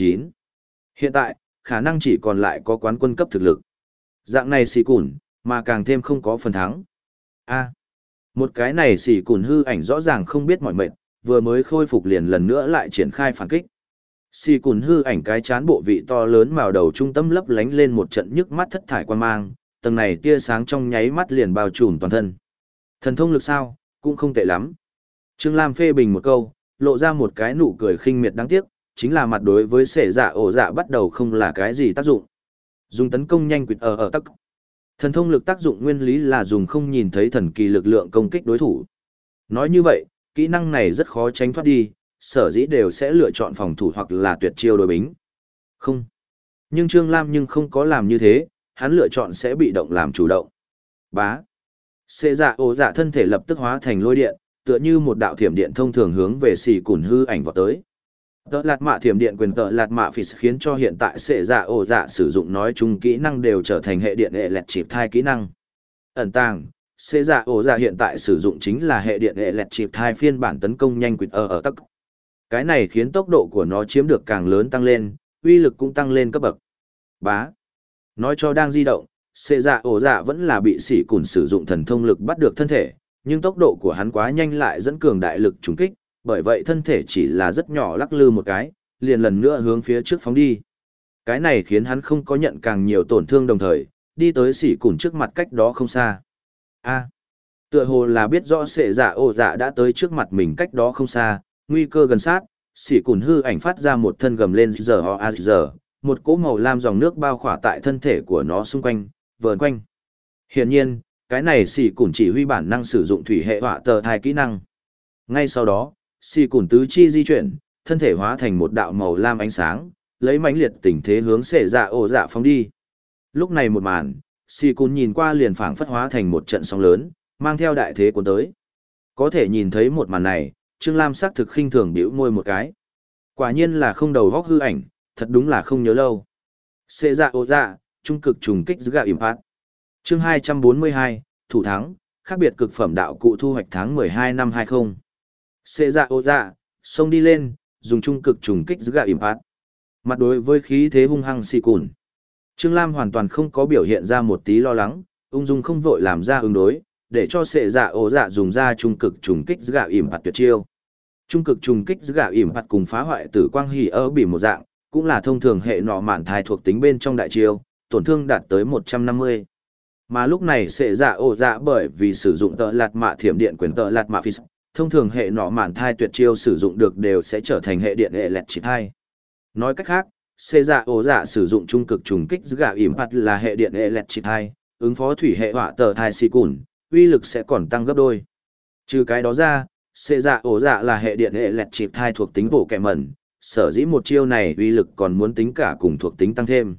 9. Hiện tại, khả năng chỉ còn lại có quán quân cấp thực lực. Dạng này xì cùn, mà càng thêm không có phần thắng. a một cái này xì cùn hư ảnh rõ ràng không biết mọi mệnh, vừa mới khôi phục liền lần nữa lại triển khai phản kích. Xì cùn hư ảnh cái chán bộ vị to lớn màu đầu trung tâm lấp lánh lên một trận nhức mắt thất thải quan mang, tầng này tia sáng trong nháy mắt liền bao trùm toàn thân. Thần thông lực sao, cũng không tệ lắm. Trương Lam phê bình một câu, lộ ra một cái nụ cười khinh miệt đáng tiếc, chính là mặt đối với sệ dạ ổ dạ bắt đầu không là cái gì tác dụng. Dùng tấn công nhanh quỵt ở ở tắc. Thần thông lực tác dụng nguyên lý là dùng không nhìn thấy thần kỳ lực lượng công kích đối thủ. Nói như vậy, kỹ năng này rất khó tránh thoát đi, sở dĩ đều sẽ lựa chọn phòng thủ hoặc là tuyệt chiêu đối bính. Không. Nhưng Trương Lam nhưng không có làm như thế, hắn lựa chọn sẽ bị động làm chủ động. Bá. Xê dạ ô dạ thân thể lập tức hóa thành lôi điện, tựa như một đạo thiểm điện thông thường hướng về xì cùn hư ảnh vào tới. Tợ lạt mạ thiểm điện quyền tợ lạt mạ phì khiến cho hiện tại xệ dạ ổ dạ sử dụng nói chung kỹ năng đều trở thành hệ điện hệ lẹt chịp thai kỹ năng. Ẩn tàng, xệ dạ ổ dạ hiện tại sử dụng chính là hệ điện hệ lẹt chịp thai phiên bản tấn công nhanh quyền ở ở tắc. Cái này khiến tốc độ của nó chiếm được càng lớn tăng lên, uy lực cũng tăng lên cấp bậc. Bá. Nói cho đang di động, xệ dạ ổ dạ vẫn là bị sỉ cùn sử dụng thần thông lực bắt được thân thể, nhưng tốc độ của hắn quá nhanh lại dẫn cường đại lực trùng kích, bởi vậy thân thể chỉ là rất nhỏ lắc lư một cái, liền lần nữa hướng phía trước phóng đi. Cái này khiến hắn không có nhận càng nhiều tổn thương đồng thời, đi tới sỉ cùn trước mặt cách đó không xa. A. tựa hồ là biết rõ sệ dạ ô dạ đã tới trước mặt mình cách đó không xa, nguy cơ gần sát, sỉ cùn hư ảnh phát ra một thân gầm lên giờ ho a giờ, một cỗ màu lam dòng nước bao khỏa tại thân thể của nó xung quanh, vờn quanh. Hiển nhiên, cái này sỉ cùn chỉ huy bản năng sử dụng thủy hệ hỏa tờ thai kỹ năng. Ngay sau đó, xì cùn tứ chi di chuyển, thân thể hóa thành một đạo màu lam ánh sáng, lấy mãnh liệt tình thế hướng xệ dạ ổ dạ phóng đi. Lúc này một màn, xì cùn nhìn qua liền phảng phất hóa thành một trận sóng lớn, mang theo đại thế cuốn tới. Có thể nhìn thấy một màn này, Trương Lam sắc thực khinh thường biểu môi một cái. Quả nhiên là không đầu góc hư ảnh, thật đúng là không nhớ lâu. Xệ dạ ổ dạ, trung cực trùng kích giữa gạo impact. Chương 242, thủ thắng, khác biệt cực phẩm đạo cụ thu hoạch tháng 12 năm 20. Xê dạ ô dạ, xông đi lên, dùng trung cực trùng kích giữa ỉm ạt. Mặt đối với khí thế hung hăng xì cùn. Trương Lam hoàn toàn không có biểu hiện ra một tí lo lắng, ung dung không vội làm ra ứng đối, để cho xệ dạ ổ dạ dùng ra trung cực trùng kích giữa ỉm ạt tuyệt chiêu. Trung cực trùng kích giữa ỉm ạt cùng phá hoại tử quang hỉ ở bỉ một dạng, cũng là thông thường hệ nọ mạn thai thuộc tính bên trong đại chiêu, tổn thương đạt tới 150. Mà lúc này sẽ dạ ổ dạ bởi vì sử dụng tợ lạt mạ thiểm điện quyền tợ lạt mạ Phí thông thường hệ nọ mạn thai tuyệt chiêu sử dụng được đều sẽ trở thành hệ điện hệ lẹt chỉ thai. Nói cách khác, xê dạ ổ dạ sử dụng trung cực trùng kích giữa gạo ỉm phạt là hệ điện hệ lẹt chỉ thai, ứng phó thủy hệ họa tờ thai xì cùn, uy lực sẽ còn tăng gấp đôi. Trừ cái đó ra, xê dạ ổ dạ là hệ điện hệ lẹt chỉ thai thuộc tính bộ kẻ mẩn, sở dĩ một chiêu này uy lực còn muốn tính cả cùng thuộc tính tăng thêm.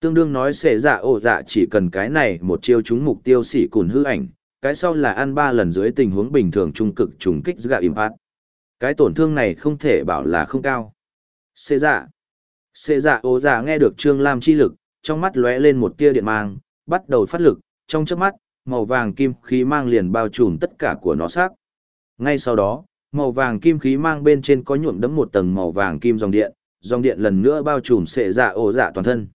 Tương đương nói xệ dạ ổ dạ chỉ cần cái này một chiêu trúng mục tiêu xỉ cùn hư ảnh, cái sau là ăn ba lần dưới tình huống bình thường trung cực trùng kích gạ impact. Cái tổn thương này không thể bảo là không cao. Xê dạ. Xê dạ ô dạ nghe được Trương Lam chi lực, trong mắt lóe lên một tia điện mang, bắt đầu phát lực, trong chớp mắt, màu vàng kim khí mang liền bao trùm tất cả của nó xác. Ngay sau đó, màu vàng kim khí mang bên trên có nhuộm đẫm một tầng màu vàng kim dòng điện, dòng điện lần nữa bao trùm xệ dạ ô dạ toàn thân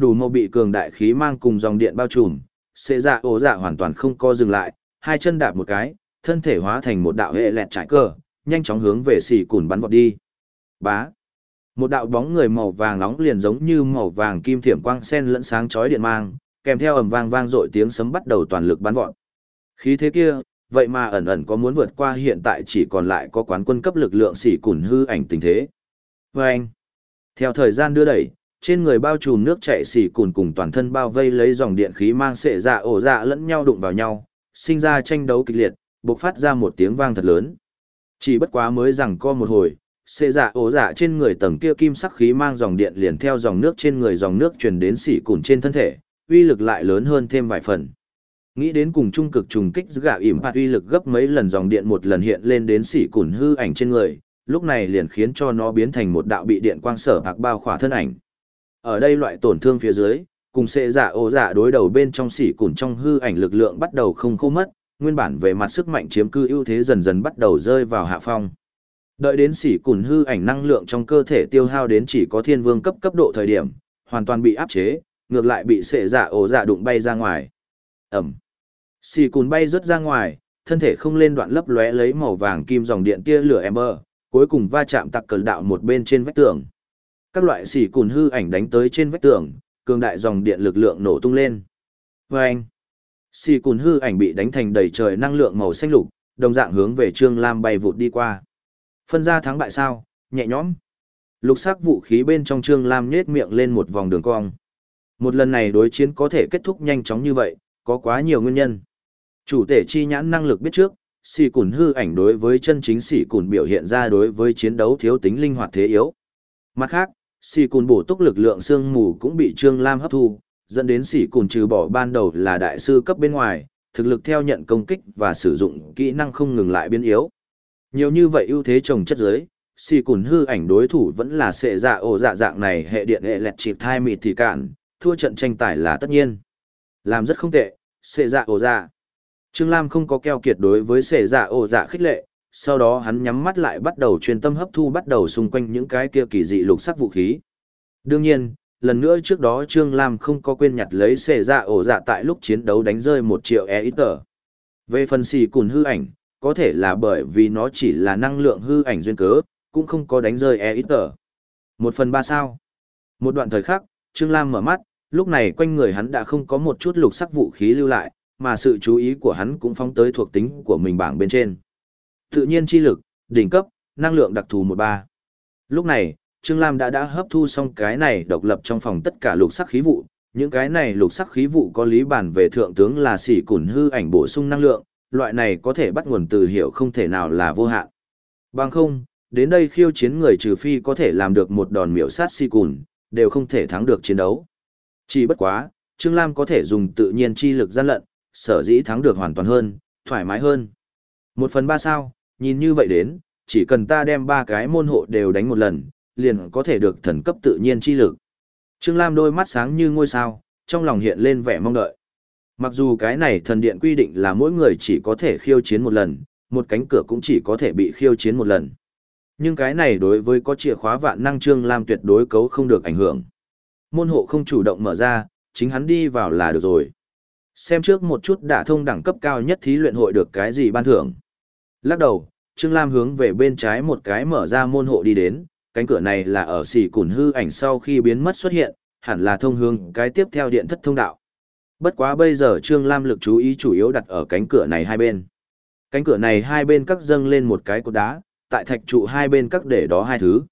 đủ màu bị cường đại khí mang cùng dòng điện bao trùm, xệ dạ ổ dạ hoàn toàn không co dừng lại, hai chân đạp một cái, thân thể hóa thành một đạo hệ lẹt trải cờ, nhanh chóng hướng về xì cùn bắn vọt đi. Bá. Một đạo bóng người màu vàng nóng liền giống như màu vàng kim thiểm quang sen lẫn sáng chói điện mang, kèm theo ầm vang vang dội tiếng sấm bắt đầu toàn lực bắn vọt. Khí thế kia, vậy mà ẩn ẩn có muốn vượt qua hiện tại chỉ còn lại có quán quân cấp lực lượng xỉ cùn hư ảnh tình thế. vê anh, theo thời gian đưa đẩy, trên người bao trùm nước chảy xỉ cùn cùng toàn thân bao vây lấy dòng điện khí mang sệ dạ ổ dạ lẫn nhau đụng vào nhau, sinh ra tranh đấu kịch liệt, bộc phát ra một tiếng vang thật lớn. Chỉ bất quá mới rằng co một hồi, sệ dạ ổ dạ trên người tầng kia kim sắc khí mang dòng điện liền theo dòng nước trên người dòng nước truyền đến xỉ cùn trên thân thể, uy lực lại lớn hơn thêm vài phần. Nghĩ đến cùng trung cực trùng kích gạ ỉm phạt uy lực gấp mấy lần dòng điện một lần hiện lên đến xỉ cùn hư ảnh trên người, lúc này liền khiến cho nó biến thành một đạo bị điện quang sở bạc bao khỏa thân ảnh. Ở đây loại tổn thương phía dưới, cùng sẽ giả ổ giả đối đầu bên trong sỉ cùn trong hư ảnh lực lượng bắt đầu không khô mất, nguyên bản về mặt sức mạnh chiếm cư ưu thế dần dần bắt đầu rơi vào hạ phong. Đợi đến sỉ cùn hư ảnh năng lượng trong cơ thể tiêu hao đến chỉ có thiên vương cấp cấp độ thời điểm, hoàn toàn bị áp chế, ngược lại bị sệ dạ ổ dạ đụng bay ra ngoài. Ẩm. Sỉ cùn bay rớt ra ngoài, thân thể không lên đoạn lấp lóe lấy màu vàng kim dòng điện tia lửa ember, cuối cùng va chạm tặc cờ đạo một bên trên vách tường. Các loại sỉ cùn hư ảnh đánh tới trên vách tường, cường đại dòng điện lực lượng nổ tung lên. Vâng! Xỉ cùn hư ảnh bị đánh thành đầy trời năng lượng màu xanh lục, đồng dạng hướng về Trương Lam bay vụt đi qua. Phân ra thắng bại sao, nhẹ nhõm. Lục sắc vũ khí bên trong Trương Lam nhết miệng lên một vòng đường cong. Một lần này đối chiến có thể kết thúc nhanh chóng như vậy, có quá nhiều nguyên nhân. Chủ thể chi nhãn năng lực biết trước, xì cùn hư ảnh đối với chân chính xì cùn biểu hiện ra đối với chiến đấu thiếu tính linh hoạt thế yếu. Mặt khác, xì cùn bổ túc lực lượng xương mù cũng bị Trương Lam hấp thu, dẫn đến xì cùn trừ bỏ ban đầu là đại sư cấp bên ngoài, thực lực theo nhận công kích và sử dụng kỹ năng không ngừng lại biến yếu. Nhiều như vậy ưu thế trồng chất giới, xì cùn hư ảnh đối thủ vẫn là sệ dạ ổ dạ dạng này hệ điện hệ lẹt chịp thai mịt thì cản, thua trận tranh tài là tất nhiên. Làm rất không tệ, sệ dạ ổ dạ. Trương Lam không có keo kiệt đối với sệ dạ ổ dạ khích lệ, sau đó hắn nhắm mắt lại bắt đầu chuyên tâm hấp thu bắt đầu xung quanh những cái kia kỳ dị lục sắc vũ khí. Đương nhiên, lần nữa trước đó Trương Lam không có quên nhặt lấy xệ dạ ổ dạ tại lúc chiến đấu đánh rơi một triệu e ít tờ. Về phần xì cùn hư ảnh, có thể là bởi vì nó chỉ là năng lượng hư ảnh duyên cớ, cũng không có đánh rơi e ít tờ. Một phần ba sao. Một đoạn thời khắc, Trương Lam mở mắt, lúc này quanh người hắn đã không có một chút lục sắc vũ khí lưu lại, mà sự chú ý của hắn cũng phóng tới thuộc tính của mình bảng bên trên. Tự nhiên chi lực, đỉnh cấp, năng lượng đặc thù 13. Lúc này, Trương Lam đã đã hấp thu xong cái này độc lập trong phòng tất cả lục sắc khí vụ, những cái này lục sắc khí vụ có lý bản về thượng tướng là xỉ cùn hư ảnh bổ sung năng lượng, loại này có thể bắt nguồn từ hiểu không thể nào là vô hạn. Bằng không, đến đây khiêu chiến người trừ phi có thể làm được một đòn miểu sát xỉ cùn, đều không thể thắng được chiến đấu. Chỉ bất quá, Trương Lam có thể dùng tự nhiên chi lực gian lận, sở dĩ thắng được hoàn toàn hơn, thoải mái hơn. Một phần ba sao, nhìn như vậy đến, chỉ cần ta đem ba cái môn hộ đều đánh một lần, liền có thể được thần cấp tự nhiên chi lực. Trương Lam đôi mắt sáng như ngôi sao, trong lòng hiện lên vẻ mong đợi. Mặc dù cái này thần điện quy định là mỗi người chỉ có thể khiêu chiến một lần, một cánh cửa cũng chỉ có thể bị khiêu chiến một lần. Nhưng cái này đối với có chìa khóa vạn năng Trương Lam tuyệt đối cấu không được ảnh hưởng. Môn hộ không chủ động mở ra, chính hắn đi vào là được rồi. Xem trước một chút đã thông đẳng cấp cao nhất thí luyện hội được cái gì ban thưởng. Lắc đầu, Trương Lam hướng về bên trái một cái mở ra môn hộ đi đến, cánh cửa này là ở xỉ củn hư ảnh sau khi biến mất xuất hiện, hẳn là thông hướng cái tiếp theo điện thất thông đạo. Bất quá bây giờ Trương Lam lực chú ý chủ yếu đặt ở cánh cửa này hai bên. Cánh cửa này hai bên các dâng lên một cái cột đá, tại thạch trụ hai bên các để đó hai thứ.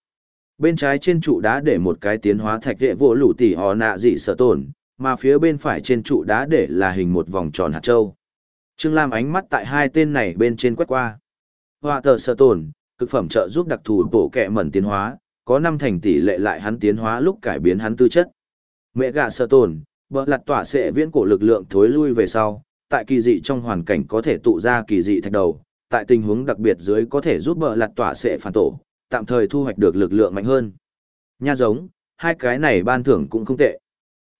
Bên trái trên trụ đá để một cái tiến hóa thạch đệ vô lũ tỷ hò nạ dị sở tổn, mà phía bên phải trên trụ đá để là hình một vòng tròn hạt châu. Trương Lam ánh mắt tại hai tên này bên trên quét qua. Họa tờ sở tổn, cực phẩm trợ giúp đặc thù bổ kẹ mẩn tiến hóa, có năm thành tỷ lệ lại hắn tiến hóa lúc cải biến hắn tư chất. Mẹ gà sơ tồn, bờ lặt tỏa sẽ viễn cổ lực lượng thối lui về sau, tại kỳ dị trong hoàn cảnh có thể tụ ra kỳ dị thạch đầu, tại tình huống đặc biệt dưới có thể giúp bờ lặt tỏa sẽ phản tổ, tạm thời thu hoạch được lực lượng mạnh hơn. Nha giống, hai cái này ban thưởng cũng không tệ.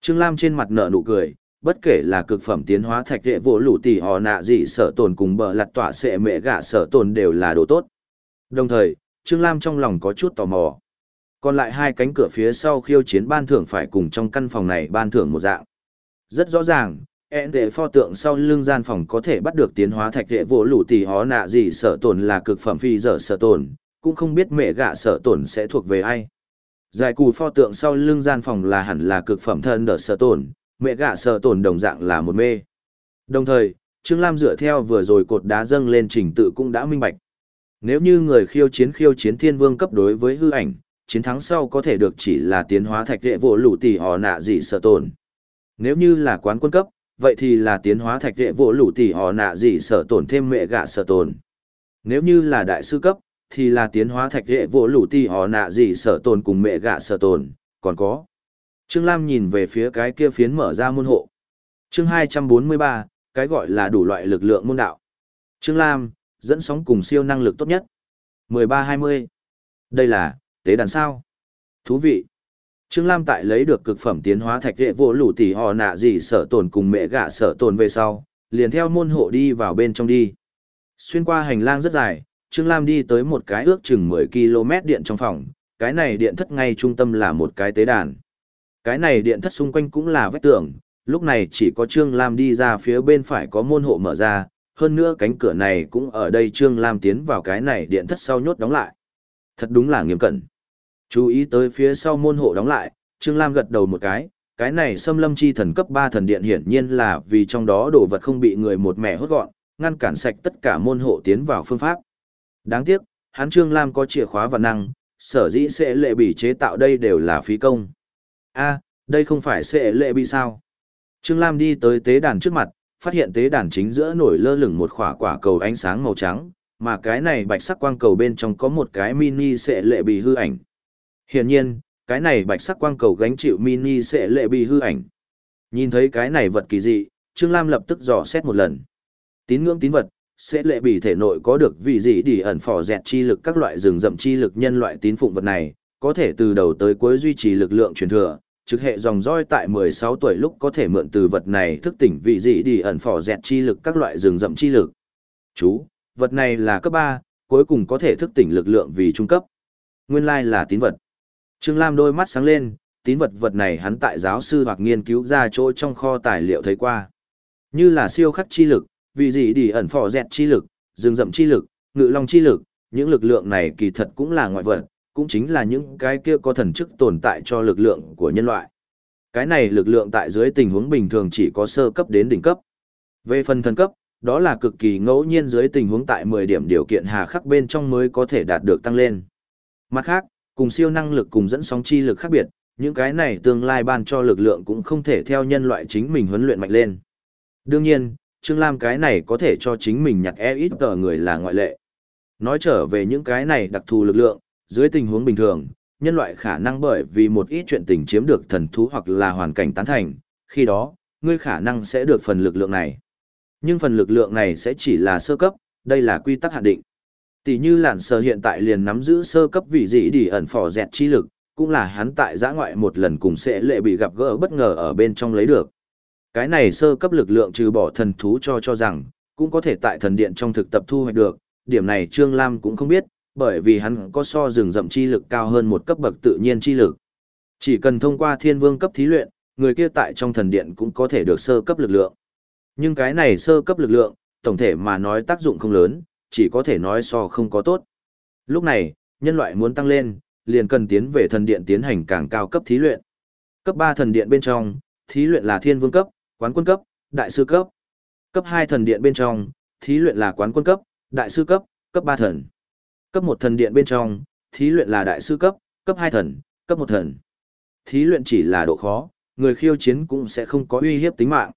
Trương Lam trên mặt nở nụ cười, bất kể là cực phẩm tiến hóa thạch đệ vỗ lũ tỷ họ nạ gì sở tồn cùng bờ lặt tỏa sệ mẹ gạ sở tồn đều là đồ tốt. Đồng thời, Trương Lam trong lòng có chút tò mò. Còn lại hai cánh cửa phía sau khiêu chiến ban thưởng phải cùng trong căn phòng này ban thưởng một dạng. Rất rõ ràng, e ẹn tệ pho tượng sau lưng gian phòng có thể bắt được tiến hóa thạch đệ vỗ lũ tỷ họ nạ gì sở tồn là cực phẩm phi dở sở tồn, cũng không biết mẹ gạ sở tồn sẽ thuộc về ai. Giải cù pho tượng sau lưng gian phòng là hẳn là cực phẩm thân đỡ sở tồn, mẹ gạ sợ tổn đồng dạng là một mê. Đồng thời, Trương Lam dựa theo vừa rồi cột đá dâng lên trình tự cũng đã minh bạch. Nếu như người khiêu chiến khiêu chiến thiên vương cấp đối với hư ảnh, chiến thắng sau có thể được chỉ là tiến hóa thạch đệ vỗ lũ tỷ họ nạ gì sợ tổn. Nếu như là quán quân cấp, vậy thì là tiến hóa thạch đệ vỗ lũ tỷ họ nạ gì sợ tổn thêm mẹ gạ sợ tổn. Nếu như là đại sư cấp, thì là tiến hóa thạch đệ vỗ lũ tỷ họ nạ gì sợ tổn cùng mẹ gạ sợ tổn, còn có. Trương Lam nhìn về phía cái kia phiến mở ra môn hộ. Chương 243, cái gọi là đủ loại lực lượng môn đạo. Trương Lam, dẫn sóng cùng siêu năng lực tốt nhất. 13-20. Đây là, tế đàn sao. Thú vị. Trương Lam tại lấy được cực phẩm tiến hóa thạch hệ vô lũ tỷ họ nạ gì sở tồn cùng mẹ gạ sở tồn về sau, liền theo môn hộ đi vào bên trong đi. Xuyên qua hành lang rất dài, Trương Lam đi tới một cái ước chừng 10 km điện trong phòng, cái này điện thất ngay trung tâm là một cái tế đàn. Cái này điện thất xung quanh cũng là vách tường, lúc này chỉ có Trương Lam đi ra phía bên phải có môn hộ mở ra, hơn nữa cánh cửa này cũng ở đây Trương Lam tiến vào cái này điện thất sau nhốt đóng lại. Thật đúng là nghiêm cẩn. Chú ý tới phía sau môn hộ đóng lại, Trương Lam gật đầu một cái, cái này xâm lâm chi thần cấp 3 thần điện hiển nhiên là vì trong đó đồ vật không bị người một mẹ hốt gọn, ngăn cản sạch tất cả môn hộ tiến vào phương pháp. Đáng tiếc, hắn Trương Lam có chìa khóa và năng, sở dĩ sẽ lệ bị chế tạo đây đều là phí công a đây không phải sẽ lệ bị sao? Trương Lam đi tới tế đàn trước mặt, phát hiện tế đàn chính giữa nổi lơ lửng một khỏa quả cầu ánh sáng màu trắng, mà cái này bạch sắc quang cầu bên trong có một cái mini sẽ lệ bị hư ảnh. Hiển nhiên, cái này bạch sắc quang cầu gánh chịu mini sẽ lệ bị hư ảnh. Nhìn thấy cái này vật kỳ dị, Trương Lam lập tức dò xét một lần. Tín ngưỡng tín vật, sẽ lệ bị thể nội có được vị gì để ẩn phỏ dẹt chi lực các loại rừng rậm chi lực nhân loại tín phụng vật này, có thể từ đầu tới cuối duy trì lực lượng truyền thừa, trực hệ dòng roi tại 16 tuổi lúc có thể mượn từ vật này thức tỉnh vị dị đi ẩn phò dẹt chi lực các loại rừng rậm chi lực. Chú, vật này là cấp 3, cuối cùng có thể thức tỉnh lực lượng vì trung cấp. Nguyên lai là tín vật. Trương Lam đôi mắt sáng lên, tín vật vật này hắn tại giáo sư hoặc nghiên cứu ra chỗ trong kho tài liệu thấy qua. Như là siêu khắc chi lực, vị dị đi ẩn phò dẹt chi lực, rừng rậm chi lực, ngự long chi lực, những lực lượng này kỳ thật cũng là ngoại vật, cũng chính là những cái kia có thần chức tồn tại cho lực lượng của nhân loại. Cái này lực lượng tại dưới tình huống bình thường chỉ có sơ cấp đến đỉnh cấp. Về phần thần cấp, đó là cực kỳ ngẫu nhiên dưới tình huống tại 10 điểm điều kiện hà khắc bên trong mới có thể đạt được tăng lên. Mặt khác, cùng siêu năng lực cùng dẫn sóng chi lực khác biệt, những cái này tương lai ban cho lực lượng cũng không thể theo nhân loại chính mình huấn luyện mạnh lên. Đương nhiên, Trương Lam cái này có thể cho chính mình nhặt e ít tờ người là ngoại lệ. Nói trở về những cái này đặc thù lực lượng, dưới tình huống bình thường, nhân loại khả năng bởi vì một ít chuyện tình chiếm được thần thú hoặc là hoàn cảnh tán thành, khi đó, ngươi khả năng sẽ được phần lực lượng này. Nhưng phần lực lượng này sẽ chỉ là sơ cấp, đây là quy tắc hạn định. Tỷ như lạn sơ hiện tại liền nắm giữ sơ cấp vị dị đi ẩn phò dẹt chi lực, cũng là hắn tại giã ngoại một lần cùng sẽ lệ bị gặp gỡ bất ngờ ở bên trong lấy được. Cái này sơ cấp lực lượng trừ bỏ thần thú cho cho rằng, cũng có thể tại thần điện trong thực tập thu hoạch được, điểm này Trương Lam cũng không biết, bởi vì hắn có so rừng rậm chi lực cao hơn một cấp bậc tự nhiên chi lực. Chỉ cần thông qua thiên vương cấp thí luyện, người kia tại trong thần điện cũng có thể được sơ cấp lực lượng. Nhưng cái này sơ cấp lực lượng, tổng thể mà nói tác dụng không lớn, chỉ có thể nói so không có tốt. Lúc này, nhân loại muốn tăng lên, liền cần tiến về thần điện tiến hành càng cao cấp thí luyện. Cấp 3 thần điện bên trong, thí luyện là thiên vương cấp, quán quân cấp, đại sư cấp. Cấp 2 thần điện bên trong, thí luyện là quán quân cấp, đại sư cấp, cấp 3 thần. Cấp một thần điện bên trong, thí luyện là đại sư cấp, cấp hai thần, cấp một thần. Thí luyện chỉ là độ khó, người khiêu chiến cũng sẽ không có uy hiếp tính mạng.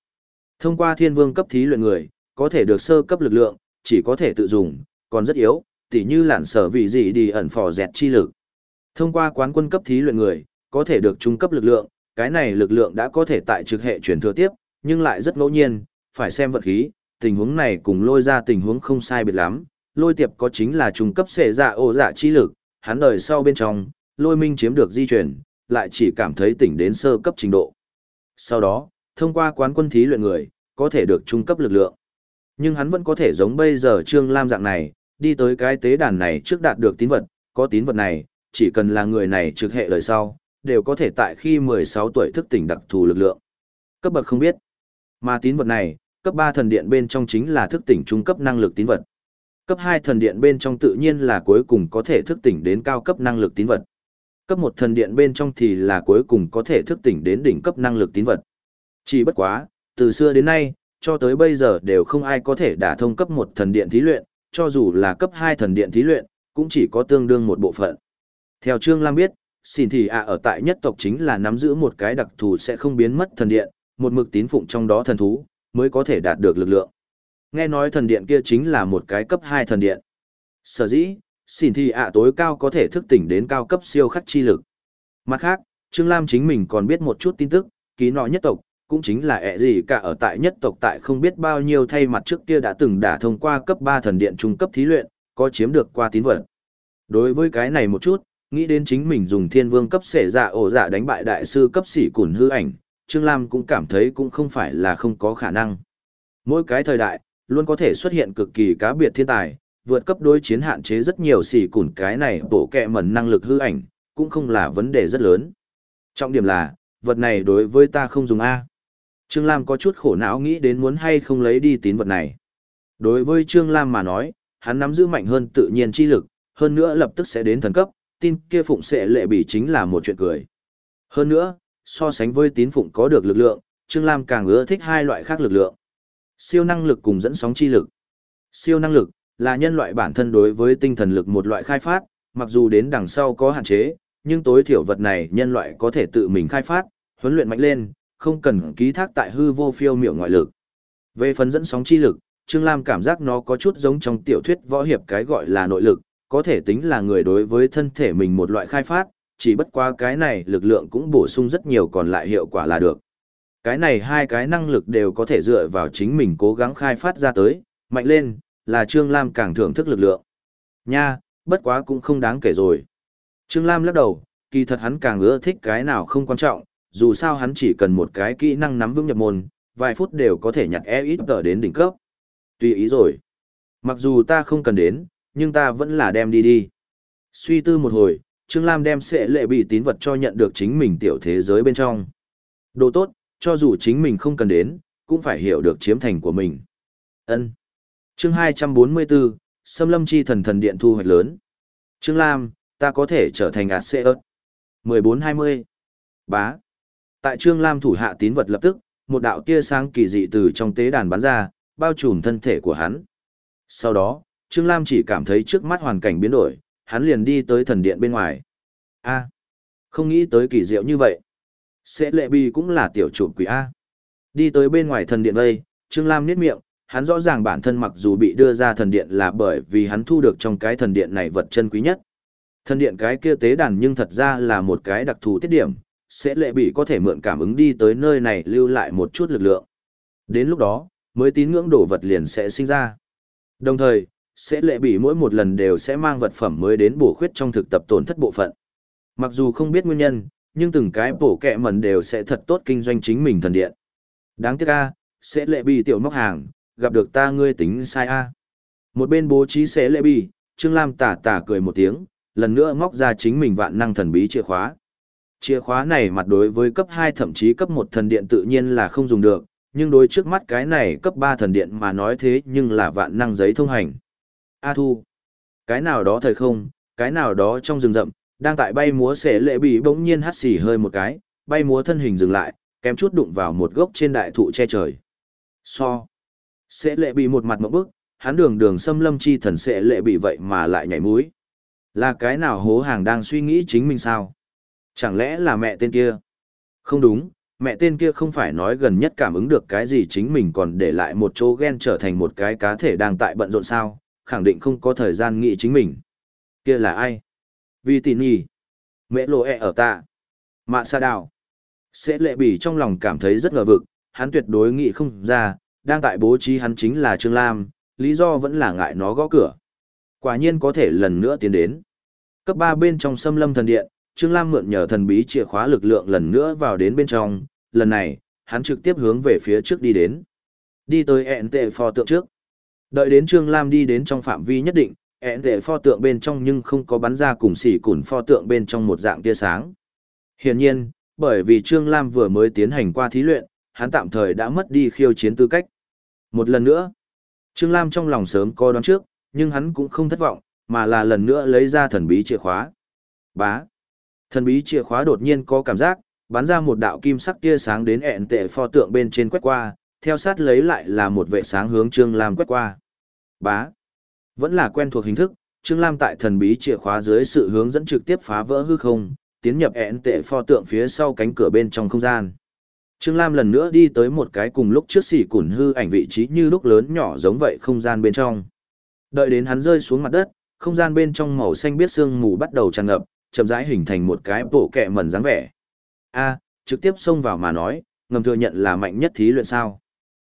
Thông qua thiên vương cấp thí luyện người, có thể được sơ cấp lực lượng, chỉ có thể tự dùng, còn rất yếu, tỉ như lản sở vị gì đi ẩn phò dẹt chi lực. Thông qua quán quân cấp thí luyện người, có thể được trung cấp lực lượng, cái này lực lượng đã có thể tại trực hệ chuyển thừa tiếp, nhưng lại rất ngẫu nhiên, phải xem vật khí, tình huống này cùng lôi ra tình huống không sai biệt lắm, lôi tiệp có chính là trung cấp xệ dạ ô dạ chi lực, hắn đời sau bên trong, lôi minh chiếm được di chuyển, lại chỉ cảm thấy tỉnh đến sơ cấp trình độ. Sau đó, thông qua quán quân thí luyện người, có thể được trung cấp lực lượng. Nhưng hắn vẫn có thể giống bây giờ Trương Lam dạng này, đi tới cái tế đàn này trước đạt được tín vật, có tín vật này, chỉ cần là người này trực hệ đời sau, đều có thể tại khi 16 tuổi thức tỉnh đặc thù lực lượng. Cấp bậc không biết. Mà tín vật này, cấp 3 thần điện bên trong chính là thức tỉnh trung cấp năng lực tín vật. Cấp 2 thần điện bên trong tự nhiên là cuối cùng có thể thức tỉnh đến cao cấp năng lực tín vật. Cấp 1 thần điện bên trong thì là cuối cùng có thể thức tỉnh đến đỉnh cấp năng lực tín vật. Chỉ bất quá, từ xưa đến nay, cho tới bây giờ đều không ai có thể đả thông cấp 1 thần điện thí luyện, cho dù là cấp 2 thần điện thí luyện, cũng chỉ có tương đương một bộ phận. Theo Trương Lam biết, xin thì ạ ở tại nhất tộc chính là nắm giữ một cái đặc thù sẽ không biến mất thần điện, một mực tín phụng trong đó thần thú, mới có thể đạt được lực lượng. Nghe nói thần điện kia chính là một cái cấp 2 thần điện. Sở dĩ, xỉn thì ạ tối cao có thể thức tỉnh đến cao cấp siêu khắc chi lực. Mặt khác, Trương Lam chính mình còn biết một chút tin tức, ký nọ nhất tộc, cũng chính là ẹ gì cả ở tại nhất tộc tại không biết bao nhiêu thay mặt trước kia đã từng đả thông qua cấp 3 thần điện trung cấp thí luyện, có chiếm được qua tín vật. Đối với cái này một chút, nghĩ đến chính mình dùng thiên vương cấp xẻ dạ ổ dạ đánh bại đại sư cấp sĩ cùn hư ảnh, Trương Lam cũng cảm thấy cũng không phải là không có khả năng. Mỗi cái thời đại, luôn có thể xuất hiện cực kỳ cá biệt thiên tài, vượt cấp đối chiến hạn chế rất nhiều xỉ củn cái này bổ kẹ mẩn năng lực hư ảnh, cũng không là vấn đề rất lớn. Trọng điểm là, vật này đối với ta không dùng A. Trương Lam có chút khổ não nghĩ đến muốn hay không lấy đi tín vật này. Đối với Trương Lam mà nói, hắn nắm giữ mạnh hơn tự nhiên chi lực, hơn nữa lập tức sẽ đến thần cấp, tin kia phụng sẽ lệ bị chính là một chuyện cười. Hơn nữa, so sánh với tín phụng có được lực lượng, Trương Lam càng ưa thích hai loại khác lực lượng. Siêu năng lực cùng dẫn sóng chi lực. Siêu năng lực là nhân loại bản thân đối với tinh thần lực một loại khai phát, mặc dù đến đằng sau có hạn chế, nhưng tối thiểu vật này nhân loại có thể tự mình khai phát, huấn luyện mạnh lên, không cần ký thác tại hư vô phiêu miểu ngoại lực. Về phần dẫn sóng chi lực, Trương Lam cảm giác nó có chút giống trong tiểu thuyết võ hiệp cái gọi là nội lực, có thể tính là người đối với thân thể mình một loại khai phát, chỉ bất qua cái này lực lượng cũng bổ sung rất nhiều còn lại hiệu quả là được. Cái này hai cái năng lực đều có thể dựa vào chính mình cố gắng khai phát ra tới, mạnh lên, là Trương Lam càng thưởng thức lực lượng. Nha, bất quá cũng không đáng kể rồi. Trương Lam lắc đầu, kỳ thật hắn càng ưa thích cái nào không quan trọng, dù sao hắn chỉ cần một cái kỹ năng nắm vững nhập môn, vài phút đều có thể nhặt e ít tờ đến đỉnh cấp. Tùy ý rồi. Mặc dù ta không cần đến, nhưng ta vẫn là đem đi đi. Suy tư một hồi, Trương Lam đem sẽ lệ bị tín vật cho nhận được chính mình tiểu thế giới bên trong. Đồ tốt, cho dù chính mình không cần đến, cũng phải hiểu được chiếm thành của mình. ân chương 244, Sâm Lâm Chi Thần Thần Điện thu hoạch lớn. Trương Lam, ta có thể trở thành ạt xê ớt. 14-20. Bá. Tại Trương Lam thủ hạ tín vật lập tức, một đạo tia sáng kỳ dị từ trong tế đàn bắn ra, bao trùm thân thể của hắn. Sau đó, Trương Lam chỉ cảm thấy trước mắt hoàn cảnh biến đổi, hắn liền đi tới thần điện bên ngoài. A, không nghĩ tới kỳ diệu như vậy. Sẽ lệ bi cũng là tiểu chủ quỷ A. Đi tới bên ngoài thần điện vây, Trương Lam niết miệng, hắn rõ ràng bản thân mặc dù bị đưa ra thần điện là bởi vì hắn thu được trong cái thần điện này vật chân quý nhất. Thần điện cái kia tế đàn nhưng thật ra là một cái đặc thù tiết điểm, sẽ lệ bị có thể mượn cảm ứng đi tới nơi này lưu lại một chút lực lượng. Đến lúc đó, mới tín ngưỡng đổ vật liền sẽ sinh ra. Đồng thời, sẽ lệ bị mỗi một lần đều sẽ mang vật phẩm mới đến bổ khuyết trong thực tập tổn thất bộ phận. Mặc dù không biết nguyên nhân, nhưng từng cái bổ kẹ mẩn đều sẽ thật tốt kinh doanh chính mình thần điện. Đáng tiếc a, sẽ lệ bị tiểu móc hàng, gặp được ta ngươi tính sai a. Một bên bố trí sẽ lệ bị, Trương Lam tả tả cười một tiếng, lần nữa móc ra chính mình vạn năng thần bí chìa khóa. Chìa khóa này mặt đối với cấp 2 thậm chí cấp 1 thần điện tự nhiên là không dùng được, nhưng đối trước mắt cái này cấp 3 thần điện mà nói thế nhưng là vạn năng giấy thông hành. A thu. Cái nào đó thời không, cái nào đó trong rừng rậm, đang tại bay múa sẽ lệ bị bỗng nhiên hắt xì hơi một cái, bay múa thân hình dừng lại, kém chút đụng vào một gốc trên đại thụ che trời. So. Sẽ lệ bị một mặt một bức, hắn đường đường xâm lâm chi thần sẽ lệ bị vậy mà lại nhảy mũi. Là cái nào hố hàng đang suy nghĩ chính mình sao? Chẳng lẽ là mẹ tên kia? Không đúng, mẹ tên kia không phải nói gần nhất cảm ứng được cái gì chính mình còn để lại một chỗ ghen trở thành một cái cá thể đang tại bận rộn sao, khẳng định không có thời gian nghĩ chính mình. Kia là ai? Vì tỉ nhì. Mẹ lộ ẹ e ở ta. Mạ xa đào. Sẽ lệ bỉ trong lòng cảm thấy rất ngờ vực, hắn tuyệt đối nghĩ không ra, đang tại bố trí hắn chính là Trương Lam, lý do vẫn là ngại nó gõ cửa. Quả nhiên có thể lần nữa tiến đến. Cấp ba bên trong xâm lâm thần điện, Trương Lam mượn nhờ thần bí chìa khóa lực lượng lần nữa vào đến bên trong, lần này, hắn trực tiếp hướng về phía trước đi đến. Đi tới ẹn tệ pho tượng trước. Đợi đến Trương Lam đi đến trong phạm vi nhất định, ẹn tệ pho tượng bên trong nhưng không có bắn ra cùng xỉ củn pho tượng bên trong một dạng tia sáng. Hiển nhiên, bởi vì Trương Lam vừa mới tiến hành qua thí luyện, hắn tạm thời đã mất đi khiêu chiến tư cách. Một lần nữa, Trương Lam trong lòng sớm có đoán trước, nhưng hắn cũng không thất vọng, mà là lần nữa lấy ra thần bí chìa khóa. Bá. Thần bí chìa khóa đột nhiên có cảm giác, bắn ra một đạo kim sắc tia sáng đến ẹn tệ pho tượng bên trên quét qua, theo sát lấy lại là một vệ sáng hướng Trương Lam quét qua. Bá. Vẫn là quen thuộc hình thức, Trương Lam tại thần bí chìa khóa dưới sự hướng dẫn trực tiếp phá vỡ hư không, tiến nhập ẹn tệ pho tượng phía sau cánh cửa bên trong không gian. Trương Lam lần nữa đi tới một cái cùng lúc trước xỉ củn hư ảnh vị trí như lúc lớn nhỏ giống vậy không gian bên trong. Đợi đến hắn rơi xuống mặt đất, không gian bên trong màu xanh biết sương mù bắt đầu tràn ngập, chậm rãi hình thành một cái bộ kẹ mẩn dáng vẻ. A, trực tiếp xông vào mà nói, ngầm thừa nhận là mạnh nhất thí luyện sao.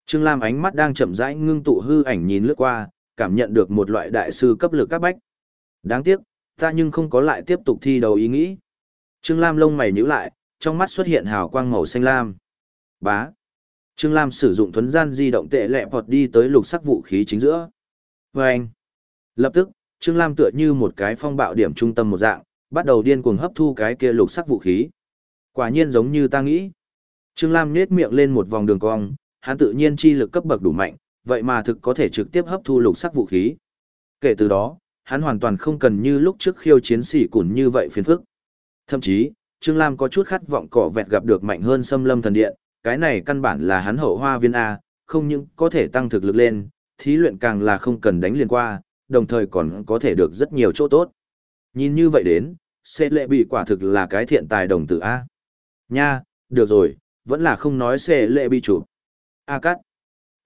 Trương Lam ánh mắt đang chậm rãi ngưng tụ hư ảnh nhìn lướt qua, cảm nhận được một loại đại sư cấp lực các bách. Đáng tiếc, ta nhưng không có lại tiếp tục thi đấu ý nghĩ. Trương Lam lông mày nhíu lại, trong mắt xuất hiện hào quang màu xanh lam. Bá. Trương Lam sử dụng thuấn gian di động tệ lẹ vọt đi tới lục sắc vũ khí chính giữa. Vâng. anh. Lập tức, Trương Lam tựa như một cái phong bạo điểm trung tâm một dạng, bắt đầu điên cuồng hấp thu cái kia lục sắc vũ khí. Quả nhiên giống như ta nghĩ. Trương Lam nhếch miệng lên một vòng đường cong, hắn tự nhiên chi lực cấp bậc đủ mạnh, vậy mà thực có thể trực tiếp hấp thu lục sắc vũ khí. Kể từ đó, hắn hoàn toàn không cần như lúc trước khiêu chiến sĩ củn như vậy phiền phức. Thậm chí, Trương Lam có chút khát vọng cỏ vẹt gặp được mạnh hơn xâm lâm thần điện, cái này căn bản là hắn hậu hoa viên A, không những có thể tăng thực lực lên, thí luyện càng là không cần đánh liền qua, đồng thời còn có thể được rất nhiều chỗ tốt. Nhìn như vậy đến, sẽ lệ bị quả thực là cái thiện tài đồng tử A. Nha, được rồi, vẫn là không nói sẽ lệ bị chủ. A cắt.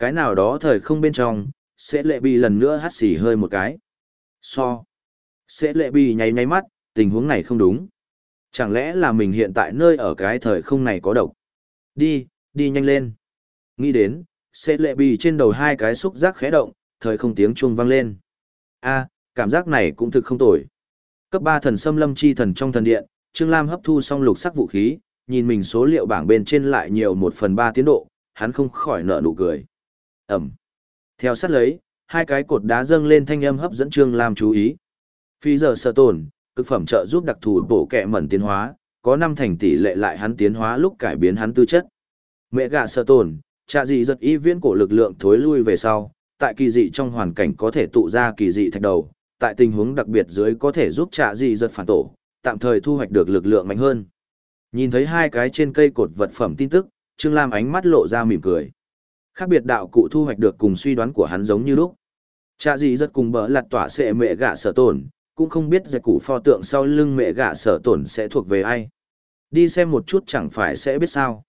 Cái nào đó thời không bên trong, sẽ lệ bị lần nữa hắt xì hơi một cái. So. Sẽ lệ bị nháy nháy mắt, tình huống này không đúng. Chẳng lẽ là mình hiện tại nơi ở cái thời không này có độc? Đi, đi nhanh lên. Nghĩ đến, sẽ lệ bị trên đầu hai cái xúc giác khẽ động, thời không tiếng chuông vang lên. A, cảm giác này cũng thực không tồi. Cấp ba thần xâm lâm chi thần trong thần điện, Trương Lam hấp thu xong lục sắc vũ khí, nhìn mình số liệu bảng bên trên lại nhiều một phần ba tiến độ, hắn không khỏi nở nụ cười. Ẩm. Theo sát lấy, hai cái cột đá dâng lên thanh âm hấp dẫn Trương Lam chú ý. Phi giờ sợ tồn, cực phẩm trợ giúp đặc thù bổ kẹ mẩn tiến hóa, có năm thành tỷ lệ lại hắn tiến hóa lúc cải biến hắn tư chất. Mẹ gạ sợ tồn, trạ dị giật y viễn cổ lực lượng thối lui về sau, tại kỳ dị trong hoàn cảnh có thể tụ ra kỳ dị thạch đầu, tại tình huống đặc biệt dưới có thể giúp trạ dị giật phản tổ, tạm thời thu hoạch được lực lượng mạnh hơn. Nhìn thấy hai cái trên cây cột vật phẩm tin tức, Trương Lam ánh mắt lộ ra mỉm cười. Khác biệt đạo cụ thu hoạch được cùng suy đoán của hắn giống như lúc. Cha gì rất cùng bỡ lặt tỏa sệ mẹ gạ sở tổn, cũng không biết giải cụ pho tượng sau lưng mẹ gạ sở tổn sẽ thuộc về ai. Đi xem một chút chẳng phải sẽ biết sao.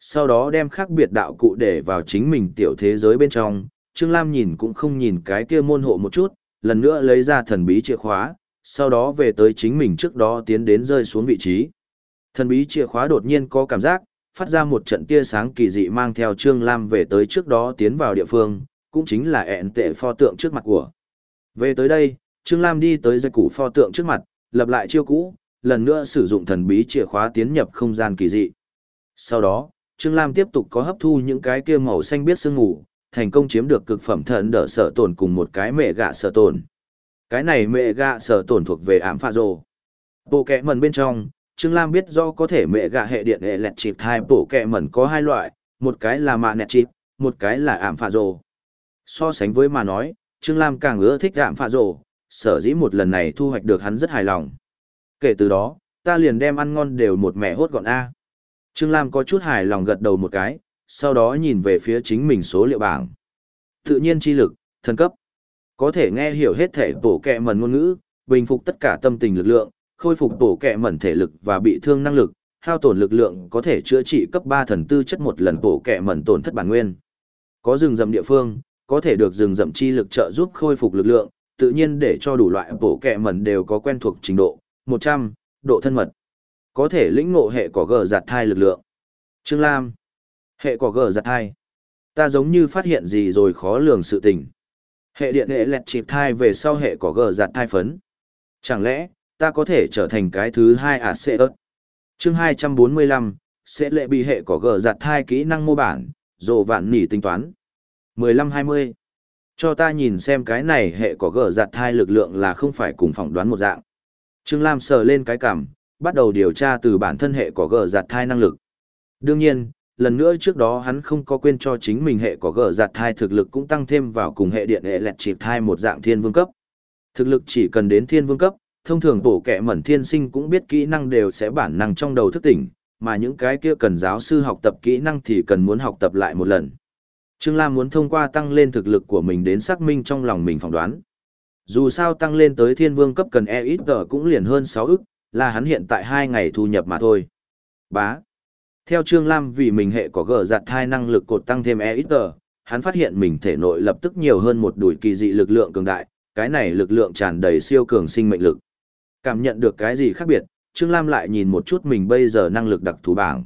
Sau đó đem khác biệt đạo cụ để vào chính mình tiểu thế giới bên trong, Trương Lam nhìn cũng không nhìn cái kia môn hộ một chút, lần nữa lấy ra thần bí chìa khóa, sau đó về tới chính mình trước đó tiến đến rơi xuống vị trí. Thần bí chìa khóa đột nhiên có cảm giác, phát ra một trận tia sáng kỳ dị mang theo Trương Lam về tới trước đó tiến vào địa phương, cũng chính là ẹn tệ pho tượng trước mặt của. Về tới đây, Trương Lam đi tới dây củ pho tượng trước mặt, lập lại chiêu cũ, lần nữa sử dụng thần bí chìa khóa tiến nhập không gian kỳ dị. Sau đó, Trương Lam tiếp tục có hấp thu những cái kia màu xanh biết sương ngủ, thành công chiếm được cực phẩm thần đỡ sở tổn cùng một cái mẹ gạ sở tổn. Cái này mẹ gạ sở tổn thuộc về ám pha rồ. Bộ kẹ mần bên trong, Trương Lam biết do có thể mẹ gạ hệ điện hệ lẹt chịp hai bổ kẹ mẩn có hai loại, một cái là mạ nẹt chịp, một cái là ảm phạ rồ. So sánh với mà nói, Trương Lam càng ưa thích ảm phạ rồ, sở dĩ một lần này thu hoạch được hắn rất hài lòng. Kể từ đó, ta liền đem ăn ngon đều một mẹ hốt gọn A. Trương Lam có chút hài lòng gật đầu một cái, sau đó nhìn về phía chính mình số liệu bảng. Tự nhiên chi lực, thần cấp. Có thể nghe hiểu hết thể bổ kẹ mẩn ngôn ngữ, bình phục tất cả tâm tình lực lượng, khôi phục tổ kẹ mẩn thể lực và bị thương năng lực, hao tổn lực lượng có thể chữa trị cấp 3 thần tư chất một lần tổ kẹ mẩn tổn thất bản nguyên. Có rừng rậm địa phương, có thể được rừng rậm chi lực trợ giúp khôi phục lực lượng, tự nhiên để cho đủ loại tổ kẹ mẩn đều có quen thuộc trình độ, 100, độ thân mật. Có thể lĩnh ngộ hệ cỏ gờ giặt thai lực lượng. Trương Lam, hệ cỏ gờ giặt thai. Ta giống như phát hiện gì rồi khó lường sự tình. Hệ điện hệ lẹt chịp thai về sau hệ cỏ gờ giặt thai phấn. Chẳng lẽ, ta có thể trở thành cái thứ hai à sẽ ớt. Chương 245, sẽ lệ bị hệ có gờ giặt hai kỹ năng mô bản, dồ vạn nỉ tính toán. 15-20. Cho ta nhìn xem cái này hệ có gờ giặt hai lực lượng là không phải cùng phỏng đoán một dạng. Trương Lam sờ lên cái cảm, bắt đầu điều tra từ bản thân hệ có gờ giặt Thai năng lực. Đương nhiên, lần nữa trước đó hắn không có quên cho chính mình hệ có gờ giặt Thai thực lực cũng tăng thêm vào cùng hệ điện hệ lẹt chịp Thai một dạng thiên vương cấp. Thực lực chỉ cần đến thiên vương cấp, thông thường bộ kẻ mẩn thiên sinh cũng biết kỹ năng đều sẽ bản năng trong đầu thức tỉnh, mà những cái kia cần giáo sư học tập kỹ năng thì cần muốn học tập lại một lần. Trương Lam muốn thông qua tăng lên thực lực của mình đến xác minh trong lòng mình phỏng đoán. Dù sao tăng lên tới thiên vương cấp cần e ít tờ cũng liền hơn 6 ức, là hắn hiện tại 2 ngày thu nhập mà thôi. Bá. Theo Trương Lam vì mình hệ có gỡ giặt hai năng lực cột tăng thêm e ít tờ, hắn phát hiện mình thể nội lập tức nhiều hơn một đuổi kỳ dị lực lượng cường đại, cái này lực lượng tràn đầy siêu cường sinh mệnh lực. Cảm nhận được cái gì khác biệt, Trương Lam lại nhìn một chút mình bây giờ năng lực đặc thù bảng.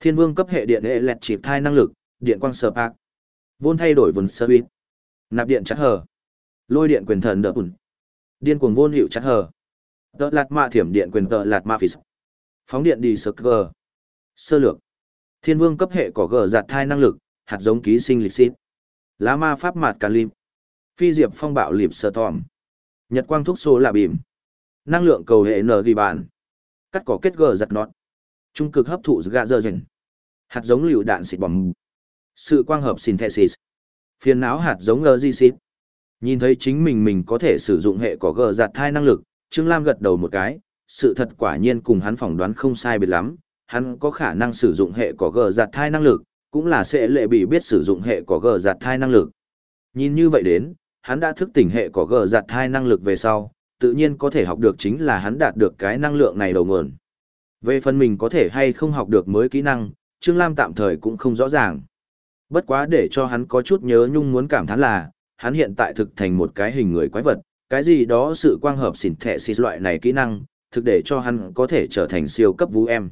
Thiên vương cấp hệ điện hệ lẹt chịp thai năng lực, điện quang sờ bạc. Vôn thay đổi vốn sơ huyết Nạp điện chắc hờ. Lôi điện quyền thần đỡ bùn. Điên cuồng vôn hiệu chắc hờ. Tợ lạt mạ thiểm điện quyền tợ lạt mạ phì Phóng điện đi sơ cơ. Sơ lược. Thiên vương cấp hệ có gờ giặt thai năng lực, hạt giống ký sinh lịch xít. Lá ma pháp mạt cà lim. Phi diệp phong bạo liệp sơ tòm. Nhật quang thuốc số là bìm. Năng lượng cầu hệ N ghi bản. Cắt cỏ kết gờ giặt nọt. Trung cực hấp thụ gà dơ dần. Hạt giống liều đạn xịt bom. Sự quang hợp synthesis. Phiền não hạt giống Lgxit. Nhìn thấy chính mình mình có thể sử dụng hệ cỏ gờ giặt thai năng lực, Trương Lam gật đầu một cái, sự thật quả nhiên cùng hắn phỏng đoán không sai biệt lắm, hắn có khả năng sử dụng hệ cỏ gờ giặt thai năng lực, cũng là sẽ lệ bị biết sử dụng hệ cỏ gờ giặt thai năng lực. Nhìn như vậy đến, hắn đã thức tỉnh hệ cỏ gờ giặt thai năng lực về sau, tự nhiên có thể học được chính là hắn đạt được cái năng lượng này đầu nguồn. Về phần mình có thể hay không học được mới kỹ năng, Trương Lam tạm thời cũng không rõ ràng. Bất quá để cho hắn có chút nhớ nhung muốn cảm thán là, hắn hiện tại thực thành một cái hình người quái vật, cái gì đó sự quang hợp xỉn thẻ xịt loại này kỹ năng, thực để cho hắn có thể trở thành siêu cấp vũ em.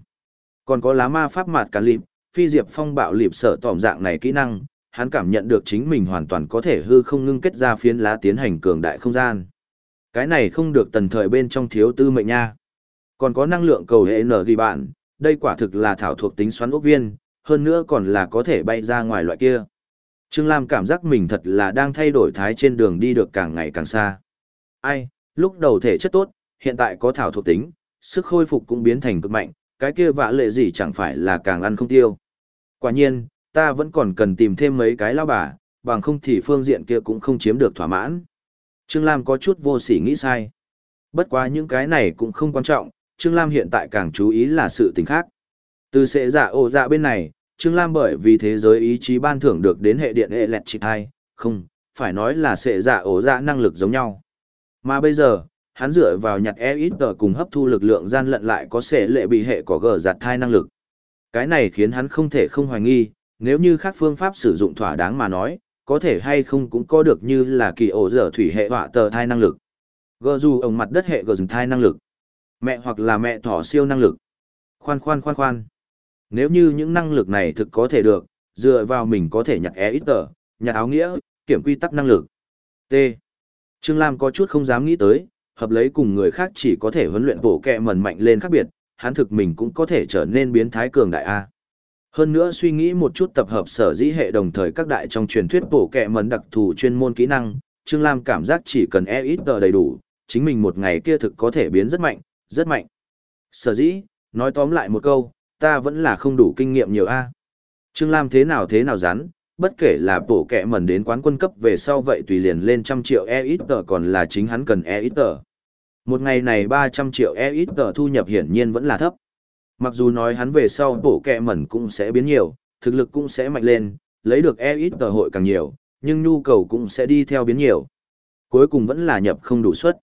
Còn có lá ma pháp mạt cả lịp, phi diệp phong bạo lịp sở tỏm dạng này kỹ năng, hắn cảm nhận được chính mình hoàn toàn có thể hư không ngưng kết ra phiến lá tiến hành cường đại không gian. Cái này không được tần thời bên trong thiếu tư mệnh nha. Còn có năng lượng cầu hệ N ghi bạn, đây quả thực là thảo thuộc tính xoắn ốc viên, hơn nữa còn là có thể bay ra ngoài loại kia. Trương Lam cảm giác mình thật là đang thay đổi thái trên đường đi được càng ngày càng xa. Ai, lúc đầu thể chất tốt, hiện tại có thảo thuộc tính, sức khôi phục cũng biến thành cực mạnh, cái kia vạ lệ gì chẳng phải là càng ăn không tiêu. Quả nhiên, ta vẫn còn cần tìm thêm mấy cái lao bà, bằng không thì phương diện kia cũng không chiếm được thỏa mãn. Trương Lam có chút vô sỉ nghĩ sai. Bất quá những cái này cũng không quan trọng, Trương Lam hiện tại càng chú ý là sự tình khác. Từ sệ giả ổ dạ bên này, Trương Lam bởi vì thế giới ý chí ban thưởng được đến hệ điện Electric 2, không, phải nói là sệ giả ổ dạ năng lực giống nhau. Mà bây giờ, hắn dựa vào nhặt e ít tờ cùng hấp thu lực lượng gian lận lại có sẽ lệ bị hệ có gờ giặt thai năng lực. Cái này khiến hắn không thể không hoài nghi, nếu như khác phương pháp sử dụng thỏa đáng mà nói, có thể hay không cũng có được như là kỳ ổ dở thủy hệ họa tờ thai năng lực. Gờ dù ổng mặt đất hệ gờ dừng thai năng lực. Mẹ hoặc là mẹ thỏ siêu năng lực. Khoan khoan khoan khoan. Nếu như những năng lực này thực có thể được, dựa vào mình có thể nhặt e ít tờ, nhặt áo nghĩa, kiểm quy tắc năng lực. T. Trương Lam có chút không dám nghĩ tới, hợp lấy cùng người khác chỉ có thể huấn luyện bổ kẹ mần mạnh lên khác biệt, hắn thực mình cũng có thể trở nên biến thái cường đại A. Hơn nữa suy nghĩ một chút tập hợp sở dĩ hệ đồng thời các đại trong truyền thuyết bổ kẹ mần đặc thù chuyên môn kỹ năng, Trương Lam cảm giác chỉ cần e ít tờ đầy đủ, chính mình một ngày kia thực có thể biến rất mạnh, rất mạnh. Sở dĩ, nói tóm lại một câu, ta vẫn là không đủ kinh nghiệm nhiều A. Trương Lam thế nào thế nào rắn, bất kể là bổ kẹ mẩn đến quán quân cấp về sau vậy tùy liền lên trăm triệu e ít tờ còn là chính hắn cần e ít tờ. Một ngày này 300 triệu e ít tờ thu nhập hiển nhiên vẫn là thấp. Mặc dù nói hắn về sau bổ kẹ mẩn cũng sẽ biến nhiều, thực lực cũng sẽ mạnh lên, lấy được e ít tờ hội càng nhiều, nhưng nhu cầu cũng sẽ đi theo biến nhiều. Cuối cùng vẫn là nhập không đủ suất.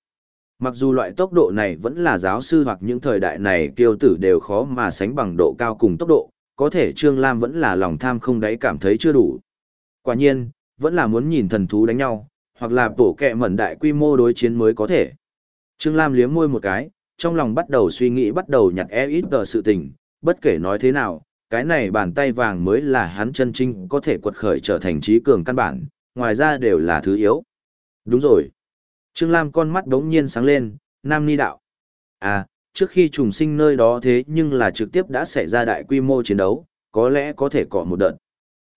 Mặc dù loại tốc độ này vẫn là giáo sư hoặc những thời đại này kiêu tử đều khó mà sánh bằng độ cao cùng tốc độ, có thể Trương Lam vẫn là lòng tham không đáy cảm thấy chưa đủ. Quả nhiên, vẫn là muốn nhìn thần thú đánh nhau, hoặc là bổ kẹ mẩn đại quy mô đối chiến mới có thể. Trương Lam liếm môi một cái, trong lòng bắt đầu suy nghĩ bắt đầu nhặt e ít tờ sự tình, bất kể nói thế nào, cái này bàn tay vàng mới là hắn chân trinh có thể quật khởi trở thành trí cường căn bản, ngoài ra đều là thứ yếu. Đúng rồi. Trương Lam con mắt đống nhiên sáng lên, Nam Ni Đạo. À, trước khi trùng sinh nơi đó thế nhưng là trực tiếp đã xảy ra đại quy mô chiến đấu, có lẽ có thể cọ một đợt.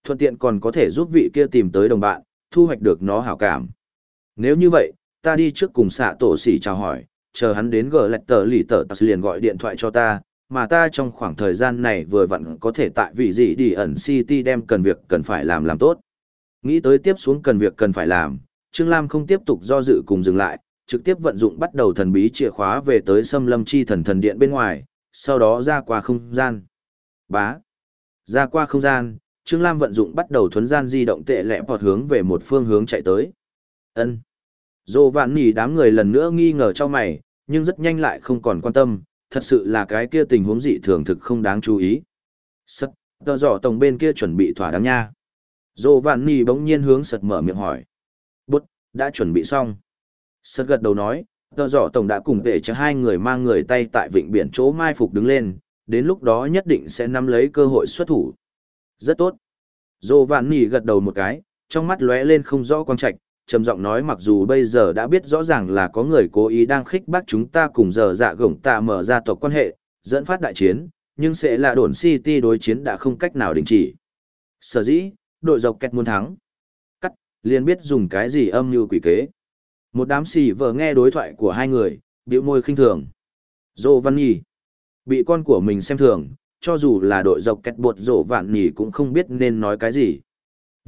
Thuận tiện còn có thể giúp vị kia tìm tới đồng bạn, thu hoạch được nó hảo cảm. Nếu như vậy, ta đi trước cùng xạ tổ sĩ chào hỏi, chờ hắn đến gờ lạch tờ lì tờ tạc liền gọi điện thoại cho ta, mà ta trong khoảng thời gian này vừa vặn có thể tại vị gì đi ẩn city đem cần việc cần phải làm làm tốt. Nghĩ tới tiếp xuống cần việc cần phải làm, Trương Lam không tiếp tục do dự cùng dừng lại, trực tiếp vận dụng bắt đầu thần bí chìa khóa về tới xâm lâm chi thần thần điện bên ngoài, sau đó ra qua không gian. Bá. Ra qua không gian, Trương Lam vận dụng bắt đầu thuấn gian di động tệ lẽ bọt hướng về một phương hướng chạy tới. ân dồ vạn nỉ đám người lần nữa nghi ngờ cho mày, nhưng rất nhanh lại không còn quan tâm, thật sự là cái kia tình huống dị thường thực không đáng chú ý. Sật, tờ giỏ tổng bên kia chuẩn bị thỏa đáng nha. Dô vạn Nì bỗng nhiên hướng sật mở miệng hỏi. Bút, đã chuẩn bị xong. Sật gật đầu nói, tờ giỏ tổng đã cùng vệ cho hai người mang người tay tại vịnh biển chỗ mai phục đứng lên, đến lúc đó nhất định sẽ nắm lấy cơ hội xuất thủ. Rất tốt. Dô vạn Nì gật đầu một cái, trong mắt lóe lên không rõ quang trạch, trầm giọng nói mặc dù bây giờ đã biết rõ ràng là có người cố ý đang khích bác chúng ta cùng giờ dạ gổng tạ mở ra tộc quan hệ, dẫn phát đại chiến, nhưng sẽ là đồn City đối chiến đã không cách nào đình chỉ. Sở dĩ, đội dọc kẹt muốn thắng. Cắt, liền biết dùng cái gì âm như quỷ kế. Một đám xì vờ nghe đối thoại của hai người, biểu môi khinh thường. Dô Văn Nhi. Bị con của mình xem thường, cho dù là đội dọc kẹt bột rổ vạn nhỉ cũng không biết nên nói cái gì.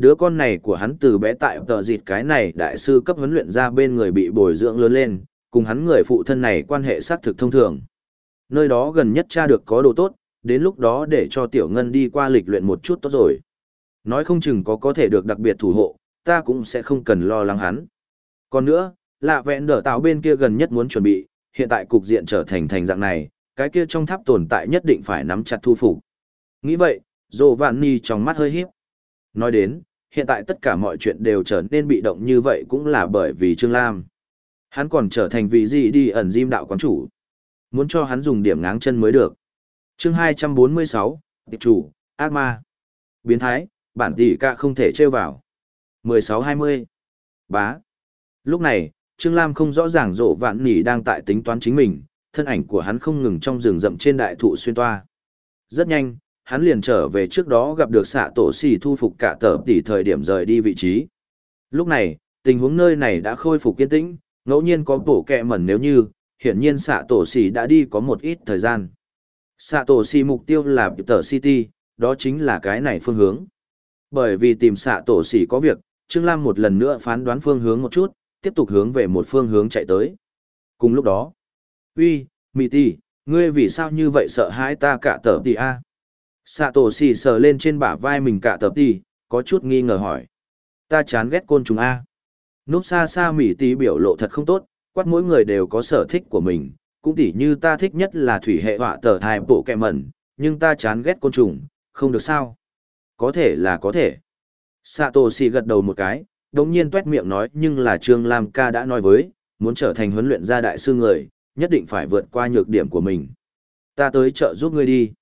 Đứa con này của hắn từ bé tại tờ dịt cái này đại sư cấp huấn luyện ra bên người bị bồi dưỡng lớn lên, cùng hắn người phụ thân này quan hệ xác thực thông thường. Nơi đó gần nhất cha được có đồ tốt, đến lúc đó để cho tiểu ngân đi qua lịch luyện một chút tốt rồi. Nói không chừng có có thể được đặc biệt thủ hộ, ta cũng sẽ không cần lo lắng hắn. Còn nữa, lạ vẹn đỡ tạo bên kia gần nhất muốn chuẩn bị, hiện tại cục diện trở thành thành dạng này, cái kia trong tháp tồn tại nhất định phải nắm chặt thu phục. Nghĩ vậy, Dồ Vạn Ni trong mắt hơi híp. Nói đến, hiện tại tất cả mọi chuyện đều trở nên bị động như vậy cũng là bởi vì Trương Lam. Hắn còn trở thành vị gì đi ẩn diêm đạo quán chủ. Muốn cho hắn dùng điểm ngáng chân mới được. chương 246, tiệp chủ, ác ma. Biến thái, bản tỷ ca không thể trêu vào. 16-20. Bá. Lúc này, Trương Lam không rõ ràng rộ vạn nỉ đang tại tính toán chính mình, thân ảnh của hắn không ngừng trong rừng rậm trên đại thụ xuyên toa. Rất nhanh, hắn liền trở về trước đó gặp được xạ tổ xì thu phục cả tờ tỷ thời điểm rời đi vị trí. Lúc này, tình huống nơi này đã khôi phục kiên tĩnh, ngẫu nhiên có bổ kẹ mẩn nếu như, hiển nhiên xạ tổ xì đã đi có một ít thời gian. Xạ tổ xì mục tiêu là tờ City, đó chính là cái này phương hướng. Bởi vì tìm xạ tổ xì có việc, Trương Lam một lần nữa phán đoán phương hướng một chút, tiếp tục hướng về một phương hướng chạy tới. Cùng lúc đó, uy, mì tì, ngươi vì sao như vậy sợ hãi ta cả tờ tỷ a? Xạ tổ xì sờ lên trên bả vai mình cả tập đi, có chút nghi ngờ hỏi. Ta chán ghét côn trùng a. Núp xa xa mỉ tí biểu lộ thật không tốt, quát mỗi người đều có sở thích của mình, cũng tỉ như ta thích nhất là thủy hệ họa tờ thai bộ kẹ mẩn, nhưng ta chán ghét côn trùng, không được sao? Có thể là có thể. Sato xì gật đầu một cái, đồng nhiên tuét miệng nói nhưng là Trương Lam ca đã nói với, muốn trở thành huấn luyện gia đại sư người, nhất định phải vượt qua nhược điểm của mình. Ta tới chợ giúp ngươi đi.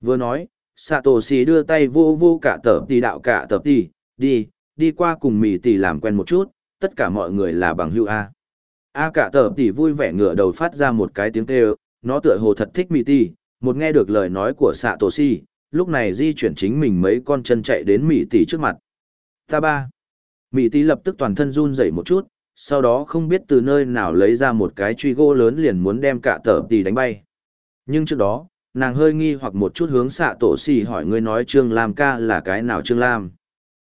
Vừa nói, Satoshi đưa tay vô vô cả tờ tỷ đạo cả tờ tỷ, đi, đi qua cùng mì tỷ làm quen một chút, tất cả mọi người là bằng hữu A. A cả tờ tỷ vui vẻ ngửa đầu phát ra một cái tiếng kêu, nó tựa hồ thật thích mì tỷ, một nghe được lời nói của Satoshi, lúc này di chuyển chính mình mấy con chân chạy đến mì tỷ trước mặt. Ta ba. Mì tỷ lập tức toàn thân run rẩy một chút, sau đó không biết từ nơi nào lấy ra một cái truy gỗ lớn liền muốn đem cả tờ tỷ đánh bay. Nhưng trước đó, nàng hơi nghi hoặc một chút hướng xạ tổ xì hỏi ngươi nói Trương Lam ca là cái nào Trương Lam.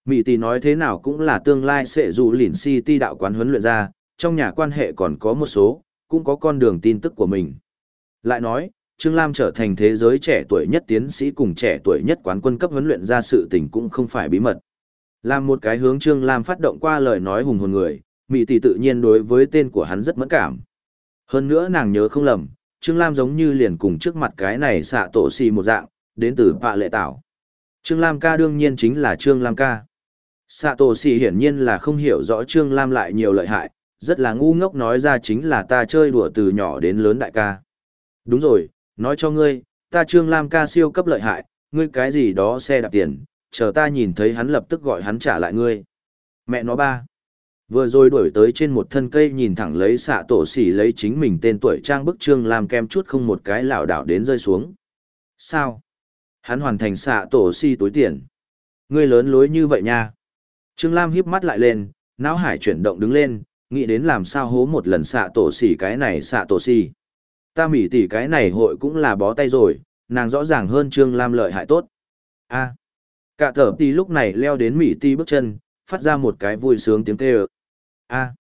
Mỹ tỷ nói thế nào cũng là tương lai sẽ dù lìn si ti đạo quán huấn luyện ra, trong nhà quan hệ còn có một số, cũng có con đường tin tức của mình. Lại nói, Trương Lam trở thành thế giới trẻ tuổi nhất tiến sĩ cùng trẻ tuổi nhất quán quân cấp huấn luyện ra sự tình cũng không phải bí mật. Làm một cái hướng Trương Lam phát động qua lời nói hùng hồn người, Mỹ tỷ tự nhiên đối với tên của hắn rất mẫn cảm. Hơn nữa nàng nhớ không lầm, Trương Lam giống như liền cùng trước mặt cái này xạ tổ xì một dạng, đến từ bạ lệ tảo. Trương Lam ca đương nhiên chính là Trương Lam ca. Xạ tổ xì hiển nhiên là không hiểu rõ Trương Lam lại nhiều lợi hại, rất là ngu ngốc nói ra chính là ta chơi đùa từ nhỏ đến lớn đại ca. Đúng rồi, nói cho ngươi, ta Trương Lam ca siêu cấp lợi hại, ngươi cái gì đó xe đạp tiền, chờ ta nhìn thấy hắn lập tức gọi hắn trả lại ngươi. Mẹ nó ba. Vừa rồi đuổi tới trên một thân cây nhìn thẳng lấy xạ tổ xỉ lấy chính mình tên tuổi trang bức trương làm kem chút không một cái lảo đảo đến rơi xuống. Sao? Hắn hoàn thành xạ tổ xỉ túi tiền. Ngươi lớn lối như vậy nha. Trương Lam híp mắt lại lên, não hải chuyển động đứng lên, nghĩ đến làm sao hố một lần xạ tổ xỉ cái này xạ tổ xỉ. Ta mỉ tỉ cái này hội cũng là bó tay rồi, nàng rõ ràng hơn Trương Lam lợi hại tốt. a cả thở tí lúc này leo đến mỉ ti bước chân, phát ra một cái vui sướng tiếng kêu a.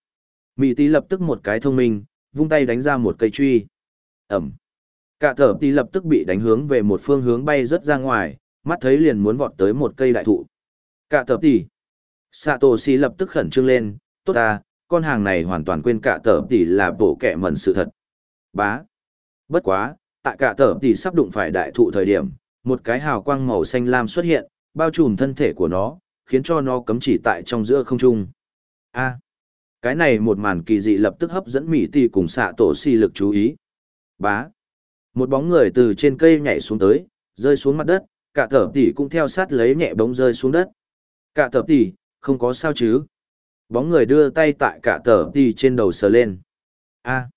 Mỹ tý lập tức một cái thông minh, vung tay đánh ra một cây truy. Ẩm. Cả thở tý lập tức bị đánh hướng về một phương hướng bay rớt ra ngoài, mắt thấy liền muốn vọt tới một cây đại thụ. Cả thở tý. Xạ tổ xì lập tức khẩn trương lên, tốt ta, con hàng này hoàn toàn quên cả thở tỷ là bộ kẹ mẩn sự thật. Bá. Bất quá, tại cả thở tỷ sắp đụng phải đại thụ thời điểm, một cái hào quang màu xanh lam xuất hiện, bao trùm thân thể của nó, khiến cho nó cấm chỉ tại trong giữa không trung. A cái này một màn kỳ dị lập tức hấp dẫn mỹ tỷ cùng xạ tổ xì lực chú ý. Bá. Một bóng người từ trên cây nhảy xuống tới, rơi xuống mặt đất, cả thở tỷ cũng theo sát lấy nhẹ bóng rơi xuống đất. Cả thở tỷ không có sao chứ? Bóng người đưa tay tại cả thở tỷ trên đầu sờ lên. A.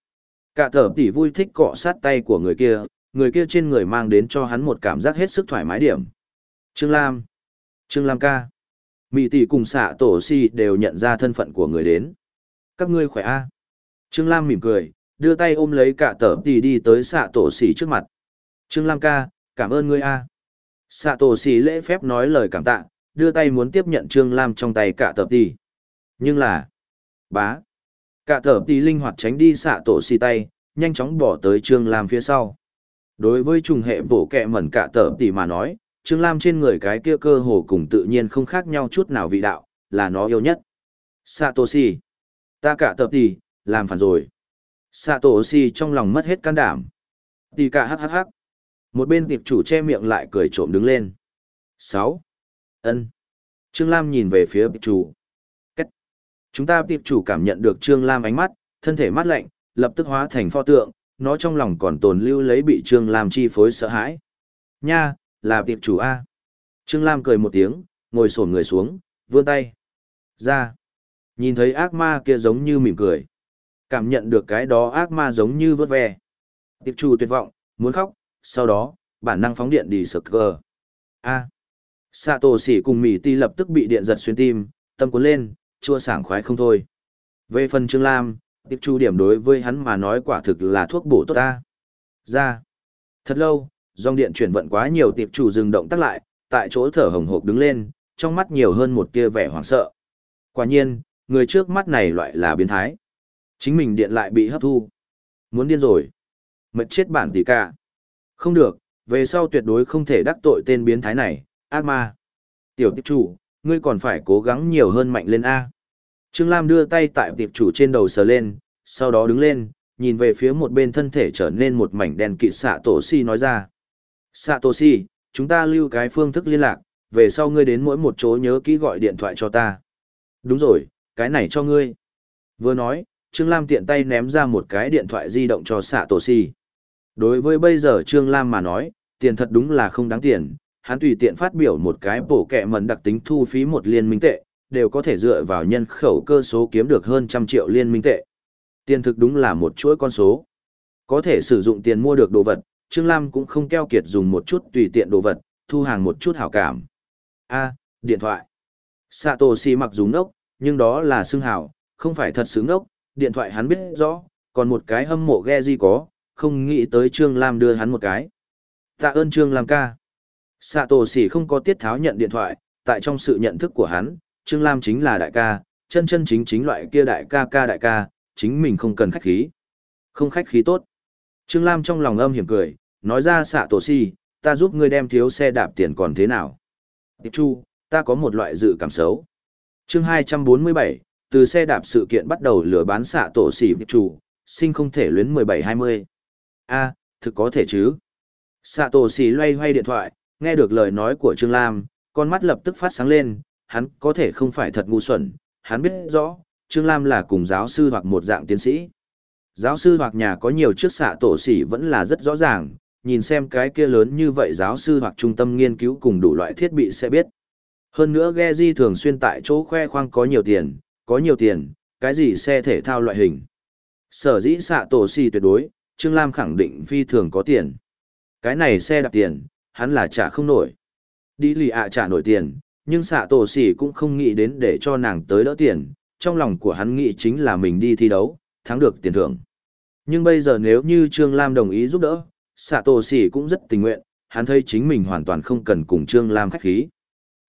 Cả thở tỷ vui thích cọ sát tay của người kia người kia trên người mang đến cho hắn một cảm giác hết sức thoải mái điểm. Trương lam. Trương lam ca. Mỹ tỷ cùng xạ tổ si đều nhận ra thân phận của người đến. Các ngươi khỏe a Trương Lam mỉm cười, đưa tay ôm lấy cả tờ tỷ đi tới xạ tổ xỉ trước mặt. Trương Lam ca, cảm ơn ngươi a Xạ tổ xỉ lễ phép nói lời cảm tạ, đưa tay muốn tiếp nhận Trương Lam trong tay cả tờ tỷ. Nhưng là... Bá. Cả tờ tỷ linh hoạt tránh đi xạ tổ xỉ tay, nhanh chóng bỏ tới Trương Lam phía sau. Đối với trùng hệ bổ kẹ mẩn cả tờ tỷ mà nói, Trương Lam trên người cái kia cơ hồ cùng tự nhiên không khác nhau chút nào vị đạo, là nó yêu nhất. Satoshi. Ta cả tập tỷ, làm phản rồi. xạ tổ xì trong lòng mất hết can đảm. Tỷ cả hắc hắc hắc. Một bên tiệp chủ che miệng lại cười trộm đứng lên. sáu. ân Trương Lam nhìn về phía tiệp chủ. Cách. Chúng ta tiệp chủ cảm nhận được Trương Lam ánh mắt, thân thể mát lạnh, lập tức hóa thành pho tượng, nó trong lòng còn tồn lưu lấy bị Trương Lam chi phối sợ hãi. Nha, là tiệp chủ A. Trương Lam cười một tiếng, ngồi sổn người xuống, vươn tay. Ra. Nhìn thấy ác ma kia giống như mỉm cười. Cảm nhận được cái đó ác ma giống như vớt ve. Tiệp trù tuyệt vọng, muốn khóc, sau đó, bản năng phóng điện đi sực cờ. A. Sạ tổ sỉ cùng mỉ ti lập tức bị điện giật xuyên tim, tâm cuốn lên, chua sảng khoái không thôi. Về phần Trương Lam, tiệp trù điểm đối với hắn mà nói quả thực là thuốc bổ tốt ta. Ra. Thật lâu, dòng điện chuyển vận quá nhiều tiệp chủ dừng động tắt lại, tại chỗ thở hồng hộc đứng lên, trong mắt nhiều hơn một tia vẻ hoảng sợ. Quả nhiên, người trước mắt này loại là biến thái. Chính mình điện lại bị hấp thu. Muốn điên rồi. mật chết bản tỷ cả. Không được, về sau tuyệt đối không thể đắc tội tên biến thái này, ác ma. Tiểu tiệp chủ, ngươi còn phải cố gắng nhiều hơn mạnh lên A. Trương Lam đưa tay tại tiệp chủ trên đầu sờ lên, sau đó đứng lên, nhìn về phía một bên thân thể trở nên một mảnh đen kịt xạ tổ si nói ra. Xạ tổ si, chúng ta lưu cái phương thức liên lạc, về sau ngươi đến mỗi một chỗ nhớ kỹ gọi điện thoại cho ta. Đúng rồi, cái này cho ngươi. Vừa nói, Trương Lam tiện tay ném ra một cái điện thoại di động cho xạ tổ si. Đối với bây giờ Trương Lam mà nói, tiền thật đúng là không đáng tiền, hắn tùy tiện phát biểu một cái bổ kẹ mẩn đặc tính thu phí một liên minh tệ, đều có thể dựa vào nhân khẩu cơ số kiếm được hơn trăm triệu liên minh tệ. Tiền thực đúng là một chuỗi con số. Có thể sử dụng tiền mua được đồ vật, Trương Lam cũng không keo kiệt dùng một chút tùy tiện đồ vật, thu hàng một chút hảo cảm. A, điện thoại. Satoshi mặc dù nốc nhưng đó là xưng hào, không phải thật xứng ốc, điện thoại hắn biết rõ, còn một cái hâm mộ ghe gì có, không nghĩ tới Trương Lam đưa hắn một cái. Tạ ơn Trương Lam ca. Sạ tổ sỉ không có tiết tháo nhận điện thoại, tại trong sự nhận thức của hắn, Trương Lam chính là đại ca, chân chân chính chính loại kia đại ca ca đại ca, chính mình không cần khách khí. Không khách khí tốt. Trương Lam trong lòng âm hiểm cười, nói ra xạ tổ si, ta giúp ngươi đem thiếu xe đạp tiền còn thế nào. Tiệp Chu, ta có một loại dự cảm xấu chương 247, từ xe đạp sự kiện bắt đầu lừa bán xạ tổ xỉ chủ sinh không thể luyến 17-20. a thực có thể chứ. Xạ tổ xỉ loay hoay điện thoại, nghe được lời nói của Trương Lam, con mắt lập tức phát sáng lên, hắn có thể không phải thật ngu xuẩn, hắn biết rõ, Trương Lam là cùng giáo sư hoặc một dạng tiến sĩ. Giáo sư hoặc nhà có nhiều chiếc xạ tổ xỉ vẫn là rất rõ ràng, nhìn xem cái kia lớn như vậy giáo sư hoặc trung tâm nghiên cứu cùng đủ loại thiết bị sẽ biết. Hơn nữa Geji thường xuyên tại chỗ khoe khoang có nhiều tiền, có nhiều tiền, cái gì xe thể thao loại hình. Sở dĩ xạ tổ xì tuyệt đối, Trương Lam khẳng định phi thường có tiền. Cái này xe đạp tiền, hắn là trả không nổi. Đi lì ạ trả nổi tiền, nhưng xạ tổ xì cũng không nghĩ đến để cho nàng tới đỡ tiền, trong lòng của hắn nghĩ chính là mình đi thi đấu, thắng được tiền thưởng. Nhưng bây giờ nếu như Trương Lam đồng ý giúp đỡ, xạ tổ xì cũng rất tình nguyện, hắn thấy chính mình hoàn toàn không cần cùng Trương Lam khách khí.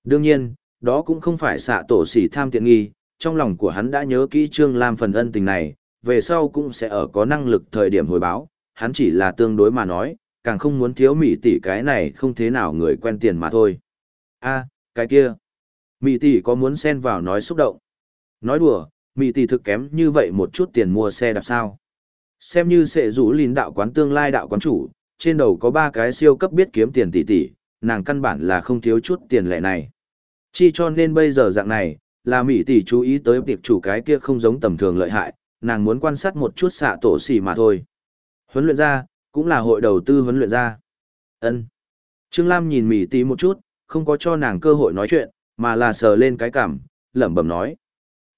Đương nhiên, đó cũng không phải xạ tổ xỉ tham tiện nghi, trong lòng của hắn đã nhớ kỹ Trương Lam phần ân tình này, về sau cũng sẽ ở có năng lực thời điểm hồi báo, hắn chỉ là tương đối mà nói, càng không muốn thiếu mỹ tỷ cái này không thế nào người quen tiền mà thôi. a cái kia. Mỹ tỷ có muốn xen vào nói xúc động. Nói đùa, mỹ tỷ thực kém như vậy một chút tiền mua xe đạp sao. Xem như sẽ rủ lìn đạo quán tương lai đạo quán chủ, trên đầu có ba cái siêu cấp biết kiếm tiền tỷ tỷ, nàng căn bản là không thiếu chút tiền lệ này. Chi cho nên bây giờ dạng này, là mỹ tỷ chú ý tới tiệp chủ cái kia không giống tầm thường lợi hại, nàng muốn quan sát một chút xạ tổ xỉ mà thôi. Huấn luyện ra, cũng là hội đầu tư huấn luyện ra. ân Trương Lam nhìn mỹ tỷ một chút, không có cho nàng cơ hội nói chuyện, mà là sờ lên cái cảm, lẩm bẩm nói.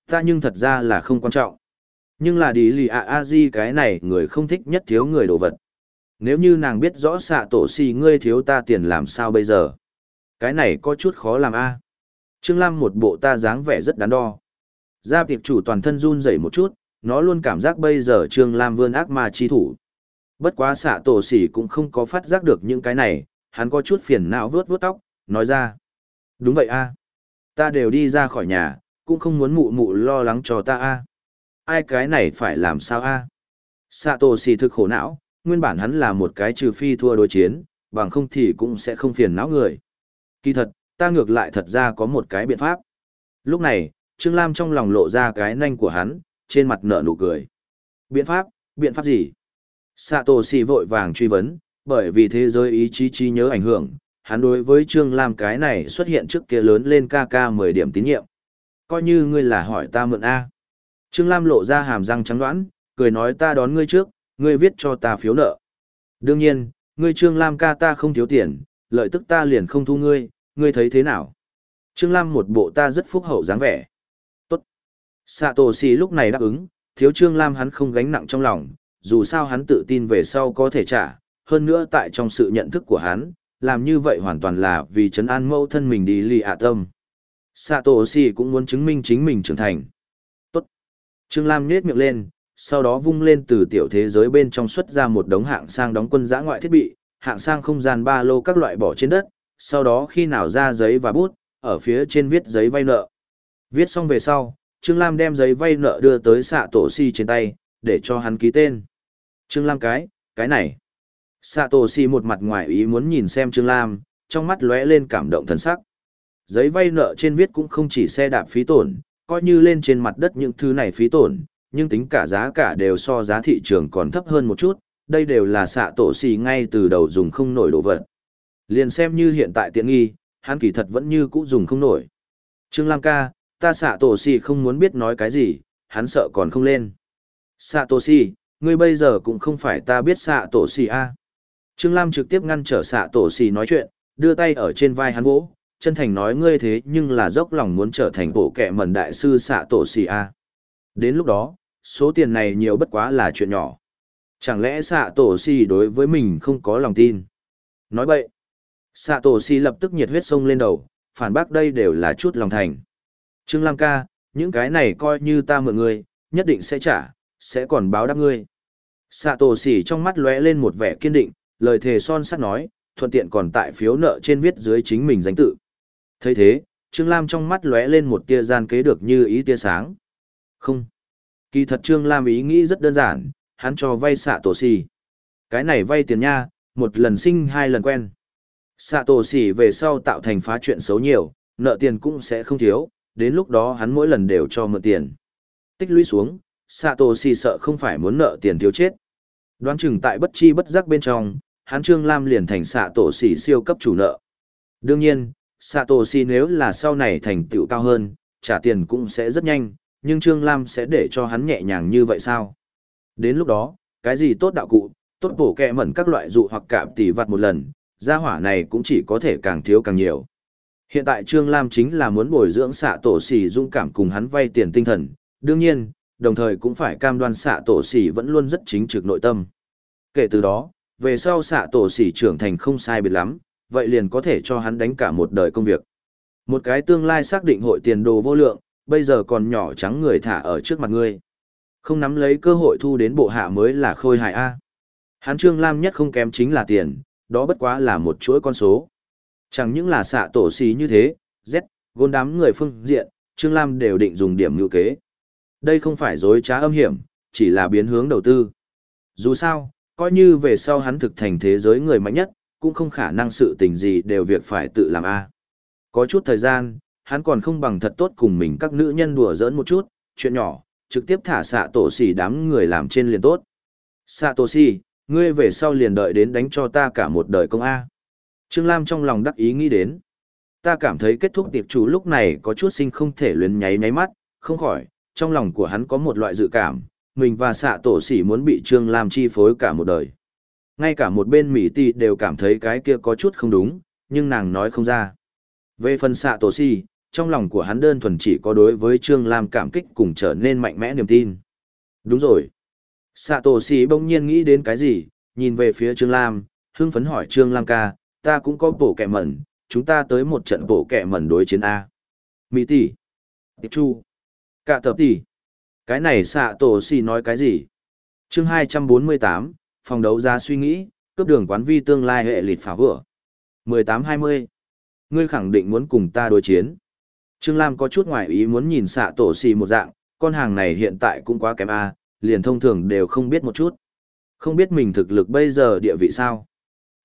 Ta nhưng thật ra là không quan trọng. Nhưng là đi lì ạ a di cái này người không thích nhất thiếu người đồ vật. Nếu như nàng biết rõ xạ tổ xì ngươi thiếu ta tiền làm sao bây giờ? Cái này có chút khó làm a. Trương Lam một bộ ta dáng vẻ rất đắn đo. Gia tiệp chủ toàn thân run rẩy một chút, nó luôn cảm giác bây giờ Trương Lam vươn ác ma chi thủ. Bất quá xạ tổ sỉ cũng không có phát giác được những cái này, hắn có chút phiền não vướt vướt tóc, nói ra. Đúng vậy a Ta đều đi ra khỏi nhà, cũng không muốn mụ mụ lo lắng cho ta a Ai cái này phải làm sao a Xạ tổ sỉ thực khổ não, nguyên bản hắn là một cái trừ phi thua đối chiến, bằng không thì cũng sẽ không phiền não người. Kỳ thật, ta ngược lại thật ra có một cái biện pháp. Lúc này, Trương Lam trong lòng lộ ra cái nanh của hắn, trên mặt nở nụ cười. Biện pháp, biện pháp gì? Satoshi vội vàng truy vấn, bởi vì thế giới ý chí trí nhớ ảnh hưởng, hắn đối với Trương Lam cái này xuất hiện trước kia lớn lên ca ca 10 điểm tín nhiệm. Coi như ngươi là hỏi ta mượn A. Trương Lam lộ ra hàm răng trắng đoán, cười nói ta đón ngươi trước, ngươi viết cho ta phiếu nợ. Đương nhiên, ngươi Trương Lam ca ta không thiếu tiền, lợi tức ta liền không thu ngươi, ngươi thấy thế nào? Trương Lam một bộ ta rất phúc hậu dáng vẻ. Tốt. Satoshi lúc này đáp ứng, thiếu Trương Lam hắn không gánh nặng trong lòng, dù sao hắn tự tin về sau có thể trả, hơn nữa tại trong sự nhận thức của hắn, làm như vậy hoàn toàn là vì chấn an mâu thân mình đi lì ạ tâm. Satoshi cũng muốn chứng minh chính mình trưởng thành. Tốt. Trương Lam nhếch miệng lên, sau đó vung lên từ tiểu thế giới bên trong xuất ra một đống hạng sang đóng quân giã ngoại thiết bị, hạng sang không gian ba lô các loại bỏ trên đất, sau đó khi nào ra giấy và bút, ở phía trên viết giấy vay nợ. Viết xong về sau, Trương Lam đem giấy vay nợ đưa tới xạ tổ si trên tay, để cho hắn ký tên. Trương Lam cái, cái này. Xạ tổ si một mặt ngoài ý muốn nhìn xem Trương Lam, trong mắt lóe lên cảm động thần sắc. Giấy vay nợ trên viết cũng không chỉ xe đạp phí tổn, coi như lên trên mặt đất những thứ này phí tổn, nhưng tính cả giá cả đều so giá thị trường còn thấp hơn một chút, đây đều là xạ tổ xì ngay từ đầu dùng không nổi đồ vật. Liền xem như hiện tại tiện nghi, hắn kỳ thật vẫn như cũ dùng không nổi. Trương Lam ca, ta xạ tổ xì không muốn biết nói cái gì, hắn sợ còn không lên. Xạ tổ xì, ngươi bây giờ cũng không phải ta biết xạ tổ xì a. Trương Lam trực tiếp ngăn trở xạ tổ xì nói chuyện, đưa tay ở trên vai hắn vỗ, chân thành nói ngươi thế nhưng là dốc lòng muốn trở thành bộ kẹ mẩn đại sư xạ tổ xì a. Đến lúc đó, số tiền này nhiều bất quá là chuyện nhỏ. Chẳng lẽ xạ tổ xì đối với mình không có lòng tin? Nói vậy, Sạ tổ si lập tức nhiệt huyết sông lên đầu, phản bác đây đều là chút lòng thành. Trương Lam ca, những cái này coi như ta mượn ngươi, nhất định sẽ trả, sẽ còn báo đáp ngươi. Sạ tổ si trong mắt lóe lên một vẻ kiên định, lời thề son sắt nói, thuận tiện còn tại phiếu nợ trên viết dưới chính mình danh tự. thấy thế, Trương Lam trong mắt lóe lên một tia gian kế được như ý tia sáng. Không. Kỳ thật Trương Lam ý nghĩ rất đơn giản, hắn cho vay xạ tổ xì. Cái này vay tiền nha, một lần sinh hai lần quen. Sạ tổ xỉ về sau tạo thành phá chuyện xấu nhiều, nợ tiền cũng sẽ không thiếu, đến lúc đó hắn mỗi lần đều cho mượn tiền. Tích lũy xuống, Sạ tổ xỉ sợ không phải muốn nợ tiền thiếu chết. Đoán chừng tại bất chi bất giác bên trong, hắn Trương Lam liền thành sạ tổ xỉ siêu cấp chủ nợ. Đương nhiên, sạ tổ xỉ nếu là sau này thành tựu cao hơn, trả tiền cũng sẽ rất nhanh, nhưng Trương Lam sẽ để cho hắn nhẹ nhàng như vậy sao? Đến lúc đó, cái gì tốt đạo cụ, tốt bổ kẹ mẩn các loại dụ hoặc cạm tỷ vặt một lần, gia hỏa này cũng chỉ có thể càng thiếu càng nhiều. Hiện tại Trương Lam chính là muốn bồi dưỡng xạ tổ xỉ dung cảm cùng hắn vay tiền tinh thần, đương nhiên, đồng thời cũng phải cam đoan xạ tổ xỉ vẫn luôn rất chính trực nội tâm. Kể từ đó, về sau xạ tổ xỉ trưởng thành không sai biệt lắm, vậy liền có thể cho hắn đánh cả một đời công việc. Một cái tương lai xác định hội tiền đồ vô lượng, bây giờ còn nhỏ trắng người thả ở trước mặt ngươi. Không nắm lấy cơ hội thu đến bộ hạ mới là khôi hài A. Hắn Trương Lam nhất không kém chính là tiền, đó bất quá là một chuỗi con số. Chẳng những là xạ tổ xí như thế, Z, gôn đám người phương diện, Trương Lam đều định dùng điểm ngữ kế. Đây không phải dối trá âm hiểm, chỉ là biến hướng đầu tư. Dù sao, coi như về sau hắn thực thành thế giới người mạnh nhất, cũng không khả năng sự tình gì đều việc phải tự làm A. Có chút thời gian, hắn còn không bằng thật tốt cùng mình các nữ nhân đùa giỡn một chút, chuyện nhỏ, trực tiếp thả xạ tổ xỉ đám người làm trên liền tốt. Xạ tổ xỉ, ngươi về sau liền đợi đến đánh cho ta cả một đời công A. Trương Lam trong lòng đắc ý nghĩ đến. Ta cảm thấy kết thúc tiệp chủ lúc này có chút sinh không thể luyến nháy nháy mắt, không khỏi, trong lòng của hắn có một loại dự cảm, mình và xạ tổ sĩ muốn bị Trương Lam chi phối cả một đời. Ngay cả một bên Mỹ Tì đều cảm thấy cái kia có chút không đúng, nhưng nàng nói không ra. Về phần xạ tổ sĩ, trong lòng của hắn đơn thuần chỉ có đối với Trương Lam cảm kích cùng trở nên mạnh mẽ niềm tin. Đúng rồi. Sạ tổ sĩ bỗng nhiên nghĩ đến cái gì, nhìn về phía Trương Lam, hưng phấn hỏi Trương Lam ca, ta cũng có bổ kẻ mẩn, chúng ta tới một trận bổ kẻ mẩn đối chiến A. Mỹ tỷ. Tiệp Chu. Cả tập tỷ. Cái này Sạ tổ sĩ nói cái gì? chương 248, phòng đấu giá suy nghĩ, cướp đường quán vi tương lai hệ lịt phá vừa. 18-20. Ngươi khẳng định muốn cùng ta đối chiến. Trương Lam có chút ngoài ý muốn nhìn xạ tổ xì một dạng, con hàng này hiện tại cũng quá kém a liền thông thường đều không biết một chút. Không biết mình thực lực bây giờ địa vị sao.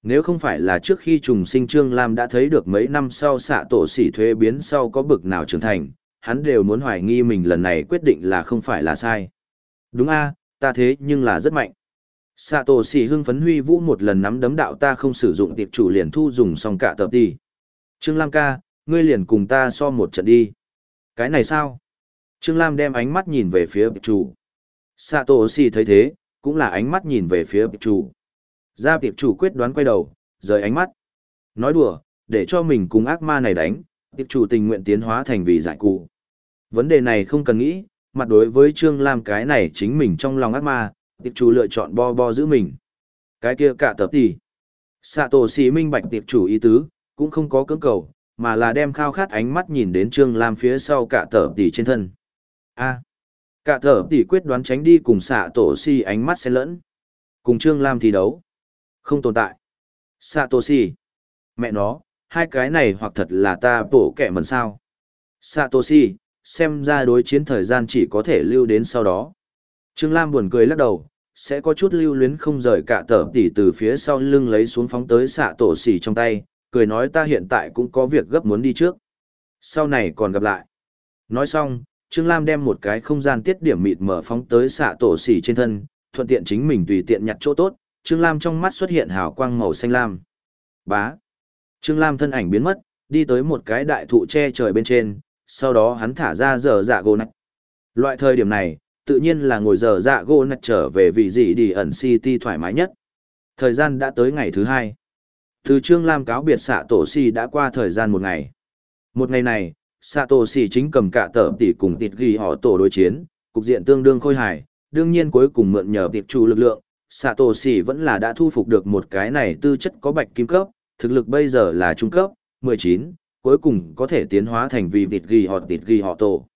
Nếu không phải là trước khi trùng sinh Trương Lam đã thấy được mấy năm sau xạ tổ xỉ thuế biến sau có bực nào trưởng thành, hắn đều muốn hoài nghi mình lần này quyết định là không phải là sai. Đúng a ta thế nhưng là rất mạnh. Xạ tổ xỉ hưng phấn huy vũ một lần nắm đấm đạo ta không sử dụng tiệp chủ liền thu dùng xong cả tập đi. Trương Lam ca, ngươi liền cùng ta so một trận đi. Cái này sao? Trương Lam đem ánh mắt nhìn về phía tiệp chủ. Xạ tổ xỉ thấy thế, cũng là ánh mắt nhìn về phía tiệp chủ. Ra tiệp chủ quyết đoán quay đầu, rời ánh mắt. Nói đùa, để cho mình cùng ác ma này đánh, tiệp chủ tình nguyện tiến hóa thành vì giải cụ. Vấn đề này không cần nghĩ, mặt đối với Trương Lam cái này chính mình trong lòng ác ma, tiệp chủ lựa chọn bo bo giữ mình. Cái kia cả tập tỷ. Sạ tổ xì minh bạch tiệp chủ ý tứ, cũng không có cưỡng cầu, mà là đem khao khát ánh mắt nhìn đến Trương Lam phía sau cả tập tỷ trên thân. A cả thở tỷ quyết đoán tránh đi cùng xạ tổ si ánh mắt xen lẫn. Cùng Trương Lam thi đấu. Không tồn tại. Xạ tổ si. Mẹ nó, hai cái này hoặc thật là ta bổ kẻ mần sao. Satoshi, xem ra đối chiến thời gian chỉ có thể lưu đến sau đó. Trương Lam buồn cười lắc đầu, sẽ có chút lưu luyến không rời cả tờ tỉ từ phía sau lưng lấy xuống phóng tới xạ tổ xỉ trong tay, cười nói ta hiện tại cũng có việc gấp muốn đi trước. Sau này còn gặp lại. Nói xong, Trương Lam đem một cái không gian tiết điểm mịt mở phóng tới xạ tổ xỉ trên thân, thuận tiện chính mình tùy tiện nhặt chỗ tốt, Trương Lam trong mắt xuất hiện hào quang màu xanh lam. Bá. Trương Lam thân ảnh biến mất, đi tới một cái đại thụ che trời bên trên, sau đó hắn thả ra dở dạ gỗ nạch. Loại thời điểm này, tự nhiên là ngồi dở dạ gỗ nạch trở về vị gì đi ẩn city thoải mái nhất. Thời gian đã tới ngày thứ hai. Từ Trương Lam cáo biệt xạ tổ si đã qua thời gian một ngày. Một ngày này, Satoshi tổ chính cầm cả tờ tỷ cùng tịt ghi họ tổ đối chiến, cục diện tương đương khôi hài, đương nhiên cuối cùng mượn nhờ tiệp chủ lực lượng, Satoshi tổ vẫn là đã thu phục được một cái này tư chất có bạch kim cấp, thực lực bây giờ là trung cấp, 19, cuối cùng có thể tiến hóa thành vì tịt ghi họ tịt ghi họ tổ.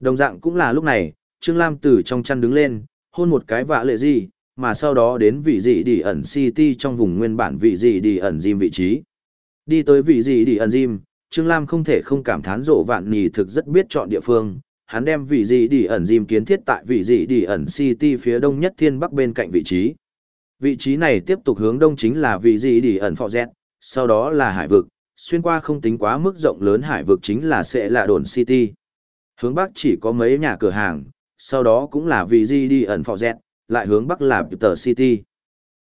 Đồng dạng cũng là lúc này, Trương Lam từ trong chăn đứng lên, hôn một cái vạ lệ gì, mà sau đó đến vị dị đi ẩn city trong vùng nguyên bản vị dị đi ẩn gym vị trí. Đi tới vị dị đi ẩn gym, Trương Lam không thể không cảm thán rộ vạn nì thực rất biết chọn địa phương, hắn đem vị gì đi ẩn dìm kiến thiết tại vị gì đi ẩn city phía đông nhất thiên bắc bên cạnh vị trí. Vị trí này tiếp tục hướng đông chính là vị gì đi ẩn phò dẹt, sau đó là hải vực, xuyên qua không tính quá mức rộng lớn hải vực chính là sẽ là đồn city. Hướng bắc chỉ có mấy nhà cửa hàng, sau đó cũng là vị gì đi ẩn phò dẹt, lại hướng bắc là Peter City.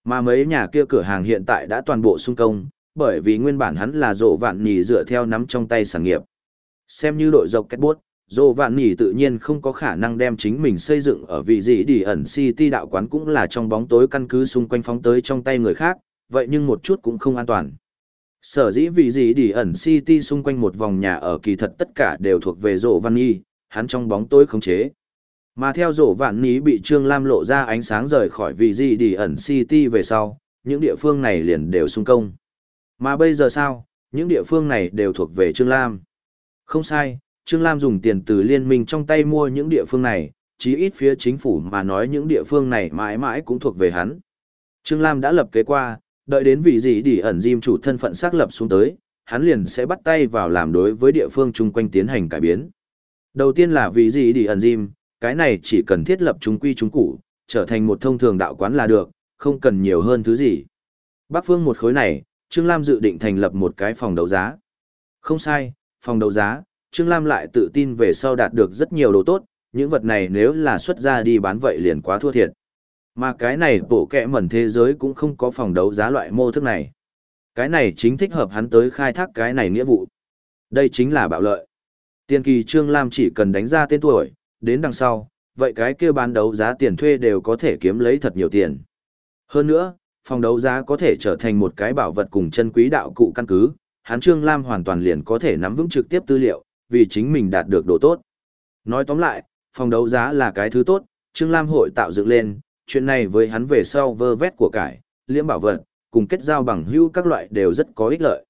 Mà mấy nhà kia cửa hàng hiện tại đã toàn bộ xung công, bởi vì nguyên bản hắn là rộ vạn nhì dựa theo nắm trong tay sản nghiệp. Xem như đội dọc kết bút, rộ Vạn nhì tự nhiên không có khả năng đem chính mình xây dựng ở vị gì đi ẩn City đạo quán cũng là trong bóng tối căn cứ xung quanh phóng tới trong tay người khác, vậy nhưng một chút cũng không an toàn. Sở dĩ vị gì đi ẩn City xung quanh một vòng nhà ở kỳ thật tất cả đều thuộc về rộ Vạn nhì, hắn trong bóng tối khống chế. Mà theo Dô Vạn Nỉ bị Trương Lam lộ ra ánh sáng rời khỏi vị gì đi ẩn City về sau, những địa phương này liền đều xung công. Mà bây giờ sao, những địa phương này đều thuộc về Trương Lam. Không sai, Trương Lam dùng tiền từ liên minh trong tay mua những địa phương này, chí ít phía chính phủ mà nói những địa phương này mãi mãi cũng thuộc về hắn. Trương Lam đã lập kế qua, đợi đến vị gì để ẩn diêm chủ thân phận xác lập xuống tới, hắn liền sẽ bắt tay vào làm đối với địa phương chung quanh tiến hành cải biến. Đầu tiên là vị gì để ẩn diêm, cái này chỉ cần thiết lập chúng quy chúng cũ, trở thành một thông thường đạo quán là được, không cần nhiều hơn thứ gì. Bắc phương một khối này, Trương Lam dự định thành lập một cái phòng đấu giá. Không sai, phòng đấu giá, Trương Lam lại tự tin về sau đạt được rất nhiều đồ tốt, những vật này nếu là xuất ra đi bán vậy liền quá thua thiệt. Mà cái này bộ kẹ mẩn thế giới cũng không có phòng đấu giá loại mô thức này. Cái này chính thích hợp hắn tới khai thác cái này nghĩa vụ. Đây chính là bạo lợi. Tiên kỳ Trương Lam chỉ cần đánh ra tên tuổi, đến đằng sau, vậy cái kia bán đấu giá tiền thuê đều có thể kiếm lấy thật nhiều tiền. Hơn nữa, phòng đấu giá có thể trở thành một cái bảo vật cùng chân quý đạo cụ căn cứ, hắn Trương Lam hoàn toàn liền có thể nắm vững trực tiếp tư liệu, vì chính mình đạt được độ tốt. Nói tóm lại, phòng đấu giá là cái thứ tốt, Trương Lam hội tạo dựng lên, chuyện này với hắn về sau vơ vét của cải, liễm bảo vật, cùng kết giao bằng hữu các loại đều rất có ích lợi.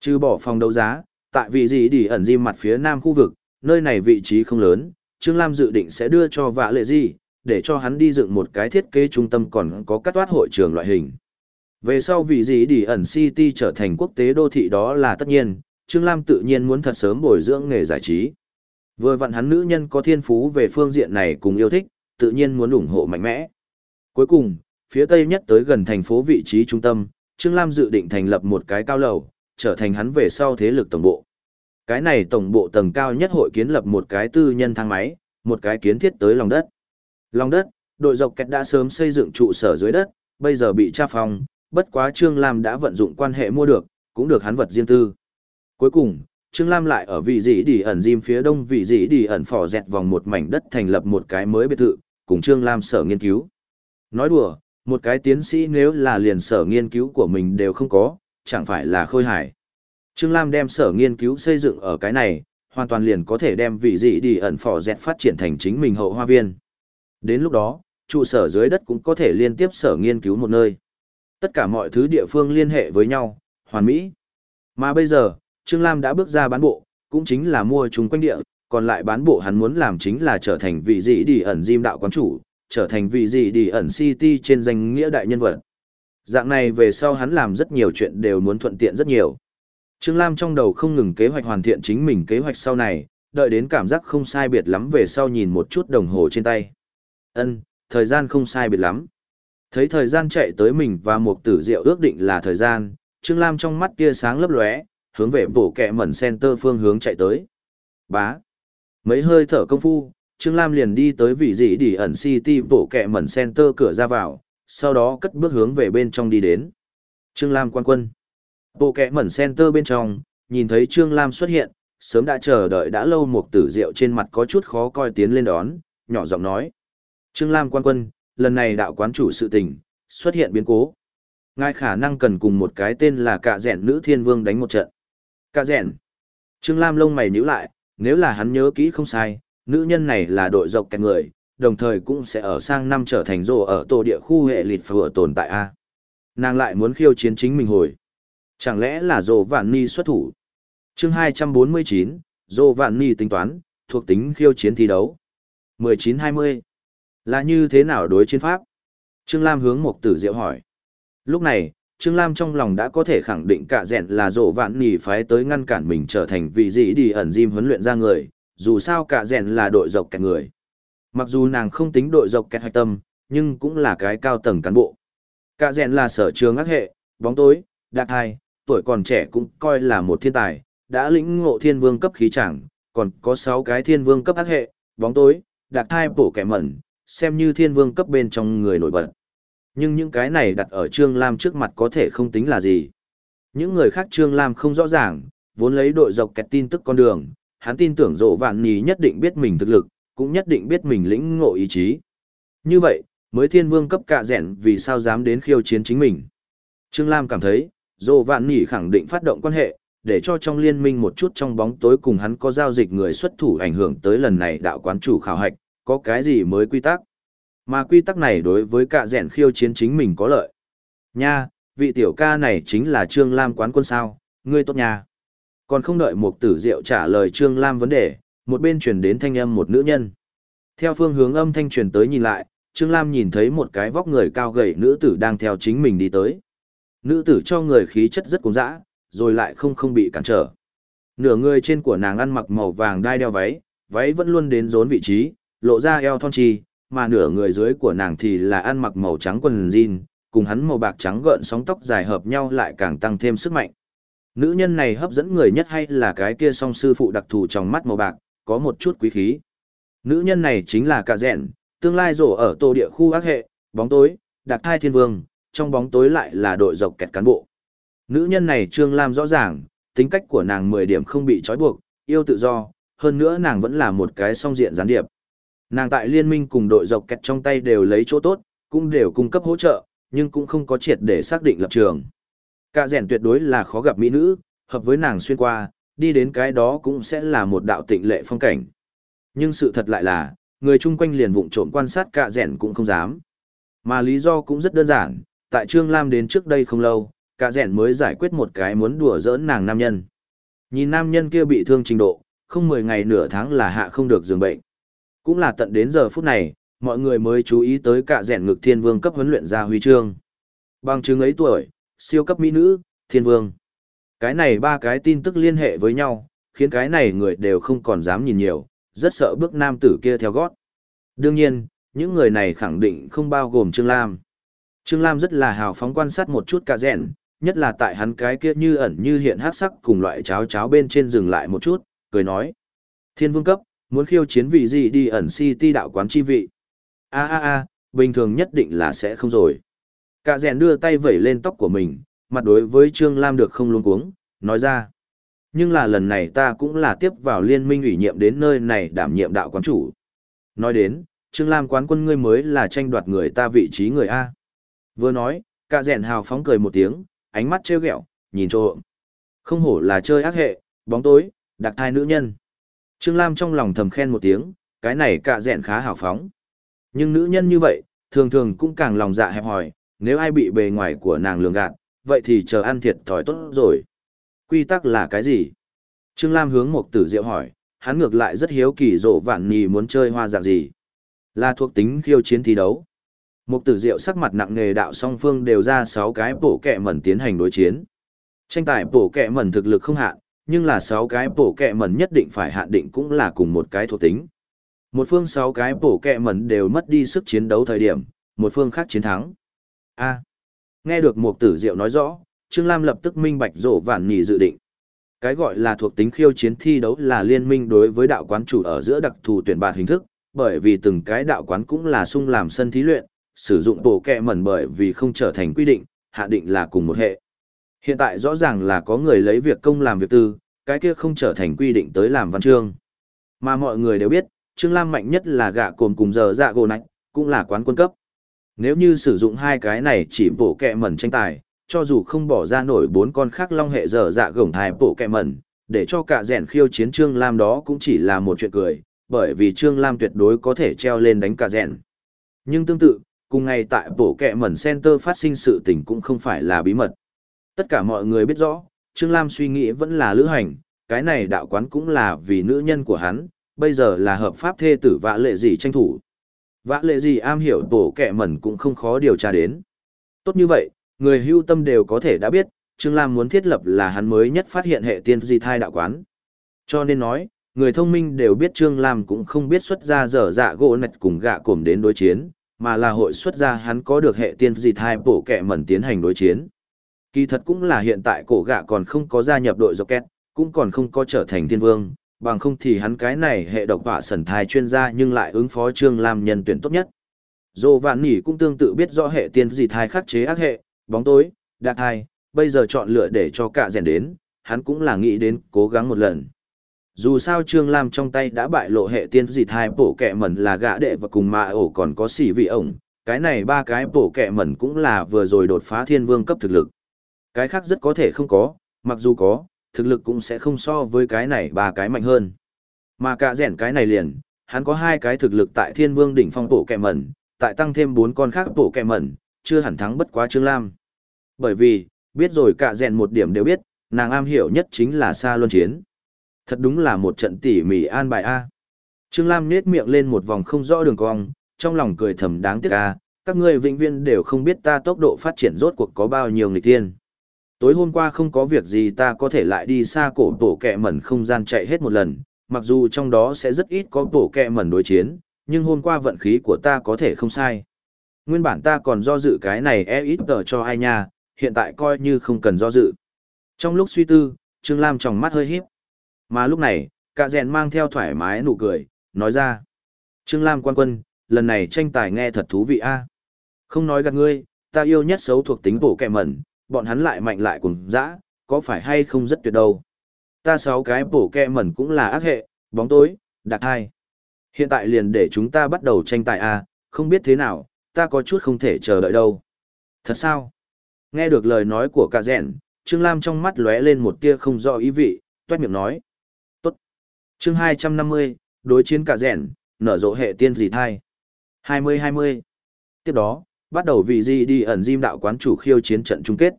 Trừ bỏ phòng đấu giá, tại vị gì đi ẩn di mặt phía nam khu vực, nơi này vị trí không lớn, Trương Lam dự định sẽ đưa cho vạ lệ gì, để cho hắn đi dựng một cái thiết kế trung tâm còn có cắt toát hội trường loại hình. Về sau vì gì đi ẩn City trở thành quốc tế đô thị đó là tất nhiên, Trương Lam tự nhiên muốn thật sớm bồi dưỡng nghề giải trí. Vừa vặn hắn nữ nhân có thiên phú về phương diện này cùng yêu thích, tự nhiên muốn ủng hộ mạnh mẽ. Cuối cùng, phía tây nhất tới gần thành phố vị trí trung tâm, Trương Lam dự định thành lập một cái cao lầu, trở thành hắn về sau thế lực tổng bộ. Cái này tổng bộ tầng cao nhất hội kiến lập một cái tư nhân thang máy, một cái kiến thiết tới lòng đất. Lòng đất, đội dọc kẹt đã sớm xây dựng trụ sở dưới đất, bây giờ bị tra phòng, bất quá Trương Lam đã vận dụng quan hệ mua được, cũng được hắn vật riêng tư. Cuối cùng, Trương Lam lại ở vị dĩ đi ẩn diêm phía đông vị dĩ đi ẩn phò dẹt vòng một mảnh đất thành lập một cái mới biệt thự, cùng Trương Lam sở nghiên cứu. Nói đùa, một cái tiến sĩ nếu là liền sở nghiên cứu của mình đều không có, chẳng phải là khôi hài. Trương Lam đem sở nghiên cứu xây dựng ở cái này, hoàn toàn liền có thể đem vị dị đi ẩn phò dẹt phát triển thành chính mình hậu hoa viên. Đến lúc đó, trụ sở dưới đất cũng có thể liên tiếp sở nghiên cứu một nơi. Tất cả mọi thứ địa phương liên hệ với nhau, hoàn mỹ. Mà bây giờ, Trương Lam đã bước ra bán bộ, cũng chính là mua chúng quanh địa, còn lại bán bộ hắn muốn làm chính là trở thành vị dị đi ẩn diêm đạo quán chủ, trở thành vị dị đi ẩn city trên danh nghĩa đại nhân vật. Dạng này về sau hắn làm rất nhiều chuyện đều muốn thuận tiện rất nhiều. Trương Lam trong đầu không ngừng kế hoạch hoàn thiện chính mình kế hoạch sau này, đợi đến cảm giác không sai biệt lắm về sau nhìn một chút đồng hồ trên tay. Ân, thời gian không sai biệt lắm. Thấy thời gian chạy tới mình và một tử diệu ước định là thời gian, Trương Lam trong mắt tia sáng lấp lóe, hướng về bổ kẹ mẩn center phương hướng chạy tới. Bá. Mấy hơi thở công phu, Trương Lam liền đi tới vị dị đi ẩn city bổ kẹ mẩn center cửa ra vào, sau đó cất bước hướng về bên trong đi đến. Trương Lam quan quân. Bộ kẹ mẩn center bên trong, nhìn thấy Trương Lam xuất hiện, sớm đã chờ đợi đã lâu một tử rượu trên mặt có chút khó coi tiến lên đón, nhỏ giọng nói. Trương Lam quan quân, lần này đạo quán chủ sự tình, xuất hiện biến cố. Ngài khả năng cần cùng một cái tên là cạ rẻn nữ thiên vương đánh một trận. Cạ rẻn. Trương Lam lông mày nhíu lại, nếu là hắn nhớ kỹ không sai, nữ nhân này là đội dọc kẹt người, đồng thời cũng sẽ ở sang năm trở thành rồ ở tổ địa khu hệ lịt phở tồn tại A. Nàng lại muốn khiêu chiến chính mình hồi. Chẳng lẽ là rồ vạn ni xuất thủ? chương 249, rồ vạn ni tính toán, thuộc tính khiêu chiến thi đấu. 19-20. Là như thế nào đối chiến pháp? Trương Lam hướng mục tử diệu hỏi. Lúc này, Trương Lam trong lòng đã có thể khẳng định cả rèn là rộ vạn nỉ phái tới ngăn cản mình trở thành vị dị đi ẩn diêm huấn luyện ra người, dù sao cả rèn là đội dọc kẹt người. Mặc dù nàng không tính đội dọc kẹt hạch tâm, nhưng cũng là cái cao tầng cán bộ. Cả rèn là sở trường ác hệ, bóng tối, đặc hai, tuổi còn trẻ cũng coi là một thiên tài, đã lĩnh ngộ thiên vương cấp khí chẳng, còn có 6 cái thiên vương cấp ác hệ, bóng tối, đặc hai bổ kẻ mẩn, xem như thiên vương cấp bên trong người nổi bật. Nhưng những cái này đặt ở Trương Lam trước mặt có thể không tính là gì. Những người khác Trương Lam không rõ ràng, vốn lấy đội dọc kẹt tin tức con đường, hắn tin tưởng rộ vạn ní nhất định biết mình thực lực, cũng nhất định biết mình lĩnh ngộ ý chí. Như vậy, mới thiên vương cấp cạ rẻn vì sao dám đến khiêu chiến chính mình. Trương Lam cảm thấy, rộ vạn ní khẳng định phát động quan hệ, để cho trong liên minh một chút trong bóng tối cùng hắn có giao dịch người xuất thủ ảnh hưởng tới lần này đạo quán chủ khảo hạch, có cái gì mới quy tắc. Mà quy tắc này đối với cạ rẻn khiêu chiến chính mình có lợi. Nha, vị tiểu ca này chính là Trương Lam quán quân sao, ngươi tốt nha. Còn không đợi một tử diệu trả lời Trương Lam vấn đề, một bên truyền đến thanh âm một nữ nhân. Theo phương hướng âm thanh truyền tới nhìn lại, Trương Lam nhìn thấy một cái vóc người cao gầy nữ tử đang theo chính mình đi tới. Nữ tử cho người khí chất rất cũng dã, rồi lại không không bị cản trở. Nửa người trên của nàng ăn mặc màu vàng đai đeo váy, váy vẫn luôn đến rốn vị trí, lộ ra eo thon trì, mà nửa người dưới của nàng thì là ăn mặc màu trắng quần jean, cùng hắn màu bạc trắng gợn sóng tóc dài hợp nhau lại càng tăng thêm sức mạnh. Nữ nhân này hấp dẫn người nhất hay là cái kia song sư phụ đặc thù trong mắt màu bạc, có một chút quý khí. Nữ nhân này chính là cả Dẹn, tương lai rổ ở tổ địa khu ác hệ, bóng tối, đặc thai thiên vương, trong bóng tối lại là đội dọc kẹt cán bộ. Nữ nhân này Trương Lam rõ ràng, tính cách của nàng 10 điểm không bị trói buộc, yêu tự do, hơn nữa nàng vẫn là một cái song diện gián điệp. Nàng tại liên minh cùng đội dọc kẹt trong tay đều lấy chỗ tốt, cũng đều cung cấp hỗ trợ, nhưng cũng không có triệt để xác định lập trường. Cả rèn tuyệt đối là khó gặp mỹ nữ, hợp với nàng xuyên qua, đi đến cái đó cũng sẽ là một đạo tịnh lệ phong cảnh. Nhưng sự thật lại là, người chung quanh liền vụng trộm quan sát cả rèn cũng không dám. Mà lý do cũng rất đơn giản, tại Trương Lam đến trước đây không lâu, cả rèn mới giải quyết một cái muốn đùa giỡn nàng nam nhân. Nhìn nam nhân kia bị thương trình độ, không 10 ngày nửa tháng là hạ không được giường bệnh. Cũng là tận đến giờ phút này, mọi người mới chú ý tới cả rèn ngực thiên vương cấp huấn luyện ra huy chương. Bằng chứng ấy tuổi, siêu cấp mỹ nữ, thiên vương. Cái này ba cái tin tức liên hệ với nhau, khiến cái này người đều không còn dám nhìn nhiều, rất sợ bước nam tử kia theo gót. Đương nhiên, những người này khẳng định không bao gồm Trương Lam. Trương Lam rất là hào phóng quan sát một chút cả rèn, nhất là tại hắn cái kia như ẩn như hiện hát sắc cùng loại cháo cháo bên trên dừng lại một chút, cười nói. Thiên vương cấp, muốn khiêu chiến vị gì đi ẩn city đạo quán chi vị. a a a bình thường nhất định là sẽ không rồi. Cả rèn đưa tay vẩy lên tóc của mình, mặt đối với Trương Lam được không luôn cuống, nói ra. Nhưng là lần này ta cũng là tiếp vào liên minh ủy nhiệm đến nơi này đảm nhiệm đạo quán chủ. Nói đến, Trương Lam quán quân ngươi mới là tranh đoạt người ta vị trí người A. Vừa nói, cả rèn hào phóng cười một tiếng, ánh mắt trêu ghẹo, nhìn trộm. Không hổ là chơi ác hệ, bóng tối, đặc thai nữ nhân. Trương Lam trong lòng thầm khen một tiếng, cái này cả rèn khá hào phóng. Nhưng nữ nhân như vậy, thường thường cũng càng lòng dạ hẹp hòi, nếu ai bị bề ngoài của nàng lường gạt, vậy thì chờ ăn thiệt thòi tốt rồi. Quy tắc là cái gì? Trương Lam hướng một tử diệu hỏi, hắn ngược lại rất hiếu kỳ rộ vạn nhì muốn chơi hoa dạng gì. Là thuộc tính khiêu chiến thi đấu. Một tử diệu sắc mặt nặng nề đạo song phương đều ra 6 cái bổ kẹ mẩn tiến hành đối chiến. Tranh tài bổ kẹ mẩn thực lực không hạn, nhưng là 6 cái bổ kẹ mẩn nhất định phải hạn định cũng là cùng một cái thuộc tính. Một phương 6 cái bổ kẹ mẩn đều mất đi sức chiến đấu thời điểm, một phương khác chiến thắng. A. nghe được một tử diệu nói rõ, Trương Lam lập tức minh bạch rổ vạn nhì dự định. Cái gọi là thuộc tính khiêu chiến thi đấu là liên minh đối với đạo quán chủ ở giữa đặc thù tuyển bạt hình thức, bởi vì từng cái đạo quán cũng là sung làm sân thí luyện, sử dụng bổ kẹ mẩn bởi vì không trở thành quy định, hạ định là cùng một hệ. Hiện tại rõ ràng là có người lấy việc công làm việc tư, cái kia không trở thành quy định tới làm văn chương. Mà mọi người đều biết, Trương Lam mạnh nhất là gạ cồn cùng giờ dạ gồ nạnh, cũng là quán quân cấp. Nếu như sử dụng hai cái này chỉ bộ kẹ mẩn tranh tài, cho dù không bỏ ra nổi bốn con khác long hệ dở dạ gồng thai bộ kẹ mẩn, để cho cả rèn khiêu chiến Trương Lam đó cũng chỉ là một chuyện cười, bởi vì Trương Lam tuyệt đối có thể treo lên đánh cả rèn. Nhưng tương tự, cùng ngày tại bộ kẹ mẩn center phát sinh sự tình cũng không phải là bí mật. Tất cả mọi người biết rõ, Trương Lam suy nghĩ vẫn là lữ hành, cái này đạo quán cũng là vì nữ nhân của hắn, bây giờ là hợp pháp thê tử vã lệ gì tranh thủ. Vã lệ gì am hiểu tổ kẻ mẩn cũng không khó điều tra đến. Tốt như vậy, người hưu tâm đều có thể đã biết, Trương Lam muốn thiết lập là hắn mới nhất phát hiện hệ tiên di thai đạo quán. Cho nên nói, người thông minh đều biết Trương Lam cũng không biết xuất ra dở dạ gỗ nạch cùng gạ cổm đến đối chiến, mà là hội xuất ra hắn có được hệ tiên di thai bổ kẻ mẩn tiến hành đối chiến. Kỳ thật cũng là hiện tại cổ gạ còn không có gia nhập đội Rocket, cũng còn không có trở thành thiên vương, bằng không thì hắn cái này hệ độc họa sẩn thai chuyên gia nhưng lại ứng phó Trương Lam nhân tuyển tốt nhất. Dô Vạn Nỉ cũng tương tự biết rõ hệ tiên gì thai khắc chế ác hệ, bóng tối, đạt thai, bây giờ chọn lựa để cho cả rèn đến, hắn cũng là nghĩ đến cố gắng một lần. Dù sao Trương Lam trong tay đã bại lộ hệ tiên dịt hai bổ kẹ mẩn là gã đệ và cùng mạ ổ còn có xỉ vị ổng, cái này ba cái bổ kẹ mẩn cũng là vừa rồi đột phá thiên vương cấp thực lực. Cái khác rất có thể không có, mặc dù có, thực lực cũng sẽ không so với cái này ba cái mạnh hơn. Mà cả rèn cái này liền, hắn có hai cái thực lực tại thiên vương đỉnh phong tổ kẹ mẩn, tại tăng thêm bốn con khác tổ kẹ mẩn, chưa hẳn thắng bất quá Trương Lam. Bởi vì, biết rồi cả rèn một điểm đều biết, nàng am hiểu nhất chính là xa luân chiến. Thật đúng là một trận tỉ mỉ an bài A. Trương Lam nết miệng lên một vòng không rõ đường cong, trong lòng cười thầm đáng tiếc A, các ngươi vĩnh viên đều không biết ta tốc độ phát triển rốt cuộc có bao nhiêu người tiên. Tối hôm qua không có việc gì ta có thể lại đi xa cổ tổ kẹ mẩn không gian chạy hết một lần, mặc dù trong đó sẽ rất ít có tổ kẹ mẩn đối chiến, nhưng hôm qua vận khí của ta có thể không sai. Nguyên bản ta còn do dự cái này e ít tờ cho ai nha, hiện tại coi như không cần do dự. Trong lúc suy tư, Trương Lam trong mắt hơi híp. Mà lúc này, cả rèn mang theo thoải mái nụ cười, nói ra. Trương Lam quan quân, lần này tranh tài nghe thật thú vị a Không nói gạt ngươi, ta yêu nhất xấu thuộc tính bổ kẹ mẩn, bọn hắn lại mạnh lại cùng dã, có phải hay không rất tuyệt đâu. Ta sáu cái bổ kẹ mẩn cũng là ác hệ, bóng tối, đặc hai. Hiện tại liền để chúng ta bắt đầu tranh tài a không biết thế nào, ta có chút không thể chờ đợi đâu. Thật sao? Nghe được lời nói của cả rèn, Trương Lam trong mắt lóe lên một tia không rõ ý vị, toát miệng nói tốt. chương 250, đối chiến cả rèn, nở rộ hệ tiên dị thai. 20-20. Tiếp đó, bắt đầu vì gì đi ẩn diêm đạo quán chủ khiêu chiến trận chung kết.